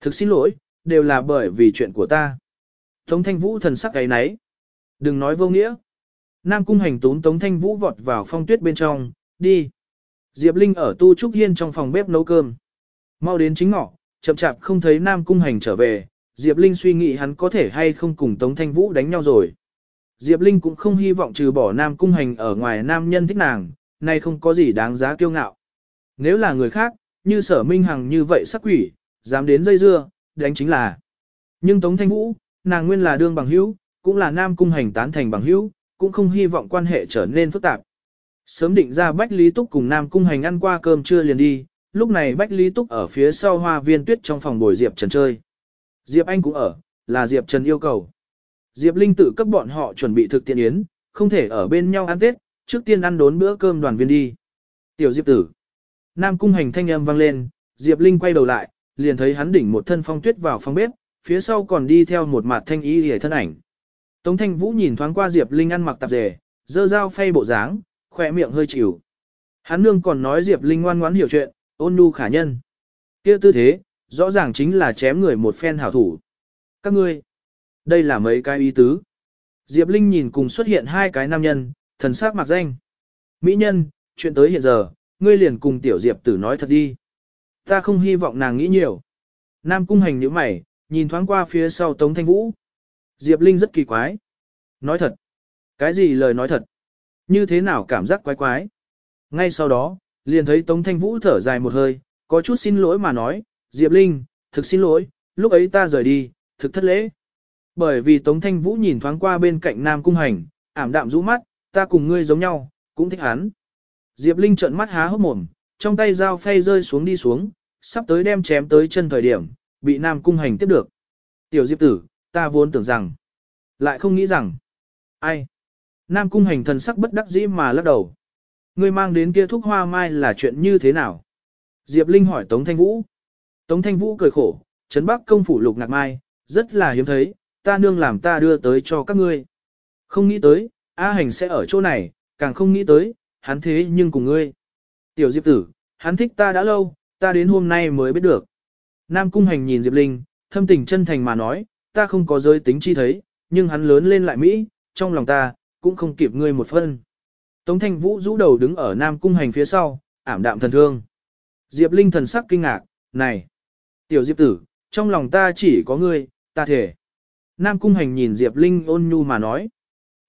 Thực xin lỗi, đều là bởi vì chuyện của ta. Tống Thanh Vũ thần sắc cái nấy. Đừng nói vô nghĩa. Nam Cung Hành tún Tống Thanh Vũ vọt vào phong tuyết bên trong, đi. Diệp Linh ở tu trúc hiên trong phòng bếp nấu cơm. Mau đến chính ngọ, chậm chạp không thấy Nam Cung Hành trở về, Diệp Linh suy nghĩ hắn có thể hay không cùng Tống Thanh Vũ đánh nhau rồi. Diệp Linh cũng không hy vọng trừ bỏ Nam Cung Hành ở ngoài nam nhân thích nàng, nay không có gì đáng giá kiêu ngạo. Nếu là người khác, như sở minh hằng như vậy sắc quỷ, dám đến dây dưa, đánh chính là. Nhưng Tống Thanh Vũ, nàng nguyên là đương bằng hữu, cũng là Nam Cung Hành tán thành bằng hữu, cũng không hy vọng quan hệ trở nên phức tạp. Sớm định ra Bách Lý Túc cùng Nam Cung Hành ăn qua cơm trưa liền đi, lúc này Bách Lý Túc ở phía sau hoa viên tuyết trong phòng bồi Diệp Trần chơi. Diệp Anh cũng ở, là Diệp Trần yêu cầu. Diệp Linh tự cấp bọn họ chuẩn bị thực tiện yến, không thể ở bên nhau ăn Tết, trước tiên ăn đốn bữa cơm đoàn viên đi. Tiểu Diệp tử. Nam cung hành thanh âm vang lên, Diệp Linh quay đầu lại, liền thấy hắn đỉnh một thân phong tuyết vào phòng bếp, phía sau còn đi theo một mặt thanh y hề thân ảnh. Tống thanh vũ nhìn thoáng qua Diệp Linh ăn mặc tạp dề, dơ dao phay bộ dáng, khỏe miệng hơi chịu. Hắn nương còn nói Diệp Linh ngoan ngoãn hiểu chuyện, ôn nhu khả nhân. kia tư thế, rõ ràng chính là chém người một phen hảo thủ. Các ngươi, đây là mấy cái ý tứ. Diệp Linh nhìn cùng xuất hiện hai cái nam nhân, thần sắc mặc danh. Mỹ nhân, chuyện tới hiện giờ, ngươi liền cùng tiểu Diệp tử nói thật đi. Ta không hy vọng nàng nghĩ nhiều. Nam cung hành nhíu mày, nhìn thoáng qua phía sau Tống Thanh Vũ. Diệp Linh rất kỳ quái. Nói thật. Cái gì lời nói thật? Như thế nào cảm giác quái quái? Ngay sau đó, liền thấy Tống Thanh Vũ thở dài một hơi, có chút xin lỗi mà nói, Diệp Linh, thực xin lỗi, lúc ấy ta rời đi, thực thất lễ. Bởi vì Tống Thanh Vũ nhìn thoáng qua bên cạnh Nam Cung Hành, ảm đạm rũ mắt, ta cùng ngươi giống nhau, cũng thích hắn. Diệp Linh trợn mắt há hốc mồm, trong tay dao phay rơi xuống đi xuống, sắp tới đem chém tới chân thời điểm, bị Nam Cung Hành tiếp được. Tiểu Diệp tử, ta vốn tưởng rằng, lại không nghĩ rằng, ai. Nam Cung Hành thần sắc bất đắc dĩ mà lắc đầu. Ngươi mang đến kia thuốc hoa mai là chuyện như thế nào? Diệp Linh hỏi Tống Thanh Vũ. Tống Thanh Vũ cười khổ, Trấn Bắc công phủ lục ngạc mai, rất là hiếm thấy, ta nương làm ta đưa tới cho các ngươi. Không nghĩ tới, A Hành sẽ ở chỗ này, càng không nghĩ tới, hắn thế nhưng cùng ngươi. Tiểu Diệp tử, hắn thích ta đã lâu, ta đến hôm nay mới biết được. Nam Cung Hành nhìn Diệp Linh, thâm tình chân thành mà nói, ta không có giới tính chi thấy, nhưng hắn lớn lên lại Mỹ, trong lòng ta, cũng không kịp ngươi một phân. Tống Thanh Vũ rũ đầu đứng ở Nam Cung Hành phía sau, ảm đạm thần thương. Diệp Linh thần sắc kinh ngạc, này, tiểu Diệp tử, trong lòng ta chỉ có ngươi, ta thể. Nam Cung Hành nhìn Diệp Linh ôn nhu mà nói.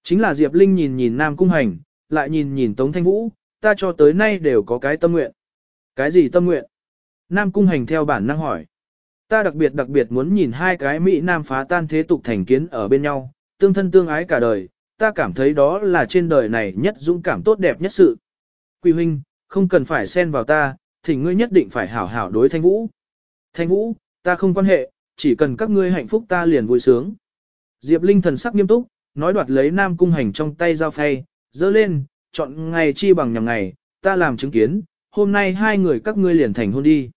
Chính là Diệp Linh nhìn nhìn Nam Cung Hành, lại nhìn nhìn Tống Thanh Vũ, ta cho tới nay đều có cái tâm nguyện. Cái gì tâm nguyện? Nam Cung Hành theo bản năng hỏi. Ta đặc biệt đặc biệt muốn nhìn hai cái Mỹ Nam phá tan thế tục thành kiến ở bên nhau, tương thân tương ái cả đời, ta cảm thấy đó là trên đời này nhất dũng cảm tốt đẹp nhất sự. Quỳ huynh, không cần phải xen vào ta, thì ngươi nhất định phải hảo hảo đối Thanh Vũ. Thanh Vũ, ta không quan hệ, chỉ cần các ngươi hạnh phúc ta liền vui sướng. Diệp Linh thần sắc nghiêm túc, nói đoạt lấy Nam Cung Hành trong tay dao phay, dơ lên, chọn ngày chi bằng nhằm ngày, ta làm chứng kiến, hôm nay hai người các ngươi liền thành hôn đi.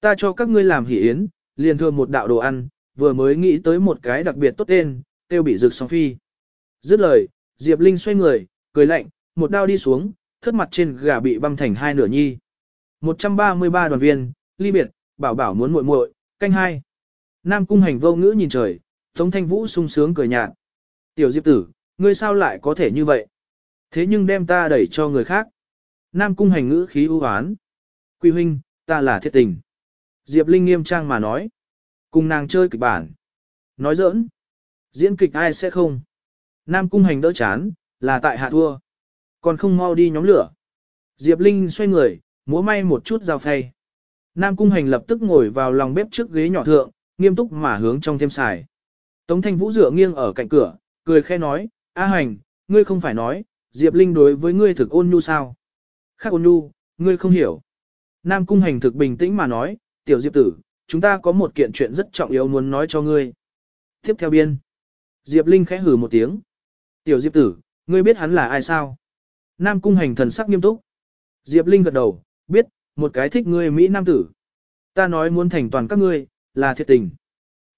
Ta cho các ngươi làm hỷ yến, liền thừa một đạo đồ ăn, vừa mới nghĩ tới một cái đặc biệt tốt tên, tiêu bị rực song phi. Dứt lời, Diệp Linh xoay người, cười lạnh, một đao đi xuống, thất mặt trên gà bị băm thành hai nửa nhi. 133 đoàn viên, ly biệt, bảo bảo muốn muội muội, canh hai. Nam cung hành vô ngữ nhìn trời, Tống Thanh Vũ sung sướng cười nhạt. Tiểu Diệp tử, ngươi sao lại có thể như vậy? Thế nhưng đem ta đẩy cho người khác. Nam cung hành ngữ khí ưu hoán. Quy huynh, ta là thiết tình. Diệp Linh nghiêm trang mà nói. Cùng nàng chơi kịch bản. Nói giỡn. Diễn kịch ai sẽ không. Nam cung hành đỡ chán, là tại hạ thua. Còn không mau đi nhóm lửa. Diệp Linh xoay người, múa may một chút dao phay. Nam cung hành lập tức ngồi vào lòng bếp trước ghế nhỏ thượng, nghiêm túc mà hướng trong thêm xài. Tống thanh vũ dựa nghiêng ở cạnh cửa, cười khẽ nói, A hành, ngươi không phải nói, Diệp Linh đối với ngươi thực ôn nhu sao? Khác ôn nhu, ngươi không hiểu. Nam cung hành thực bình tĩnh mà nói, tiểu Diệp tử, chúng ta có một kiện chuyện rất trọng yếu muốn nói cho ngươi. Tiếp theo biên. Diệp Linh khẽ hử một tiếng. Tiểu Diệp tử, ngươi biết hắn là ai sao? Nam cung hành thần sắc nghiêm túc. Diệp Linh gật đầu, biết, một cái thích ngươi Mỹ Nam tử. Ta nói muốn thành toàn các ngươi, là thiệt tình.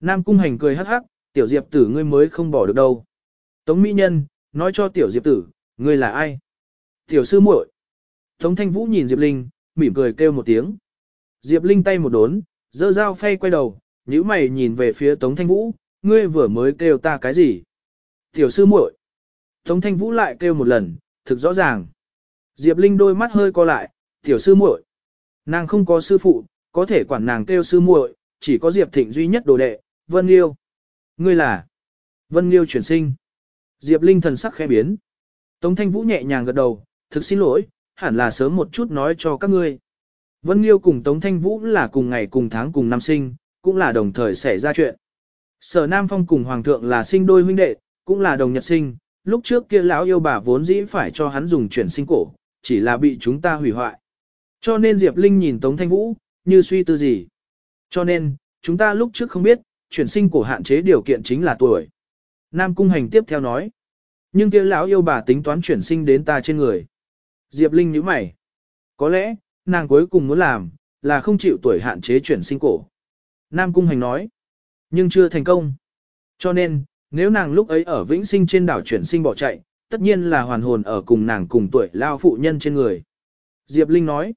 Nam cung hành cười hắc hắc, tiểu Diệp tử ngươi mới không bỏ được đâu. Tống Mỹ Nhân, nói cho tiểu Diệp tử, ngươi là ai? Tiểu sư muội. Tống Thanh Vũ nhìn Diệp Linh, mỉm cười kêu một tiếng. Diệp Linh tay một đốn, dơ dao phay quay đầu, nhíu mày nhìn về phía Tống Thanh Vũ, ngươi vừa mới kêu ta cái gì? Tiểu sư muội. Tống Thanh Vũ lại kêu một lần, thực rõ ràng. Diệp Linh đôi mắt hơi co lại, tiểu sư muội. Nàng không có sư phụ, có thể quản nàng kêu sư muội, chỉ có Diệp Thịnh duy nhất đồ đệ, Vân Liêu. Ngươi là Vân Liêu chuyển sinh. Diệp Linh thần sắc khẽ biến. Tống Thanh Vũ nhẹ nhàng gật đầu, thực xin lỗi, hẳn là sớm một chút nói cho các ngươi. Vân Liêu cùng Tống Thanh Vũ là cùng ngày cùng tháng cùng năm sinh, cũng là đồng thời xảy ra chuyện. Sở Nam Phong cùng Hoàng thượng là sinh đôi huynh đệ, cũng là đồng nhật sinh, lúc trước kia lão yêu bà vốn dĩ phải cho hắn dùng chuyển sinh cổ, chỉ là bị chúng ta hủy hoại. Cho nên Diệp Linh nhìn Tống Thanh Vũ, như suy tư gì. Cho nên, chúng ta lúc trước không biết, chuyển sinh cổ hạn chế điều kiện chính là tuổi. Nam Cung Hành tiếp theo nói. Nhưng kia lão yêu bà tính toán chuyển sinh đến ta trên người. Diệp Linh nhíu mày. Có lẽ, nàng cuối cùng muốn làm, là không chịu tuổi hạn chế chuyển sinh cổ. Nam Cung Hành nói. Nhưng chưa thành công. Cho nên, nếu nàng lúc ấy ở vĩnh sinh trên đảo chuyển sinh bỏ chạy, tất nhiên là hoàn hồn ở cùng nàng cùng tuổi lao phụ nhân trên người. Diệp Linh nói.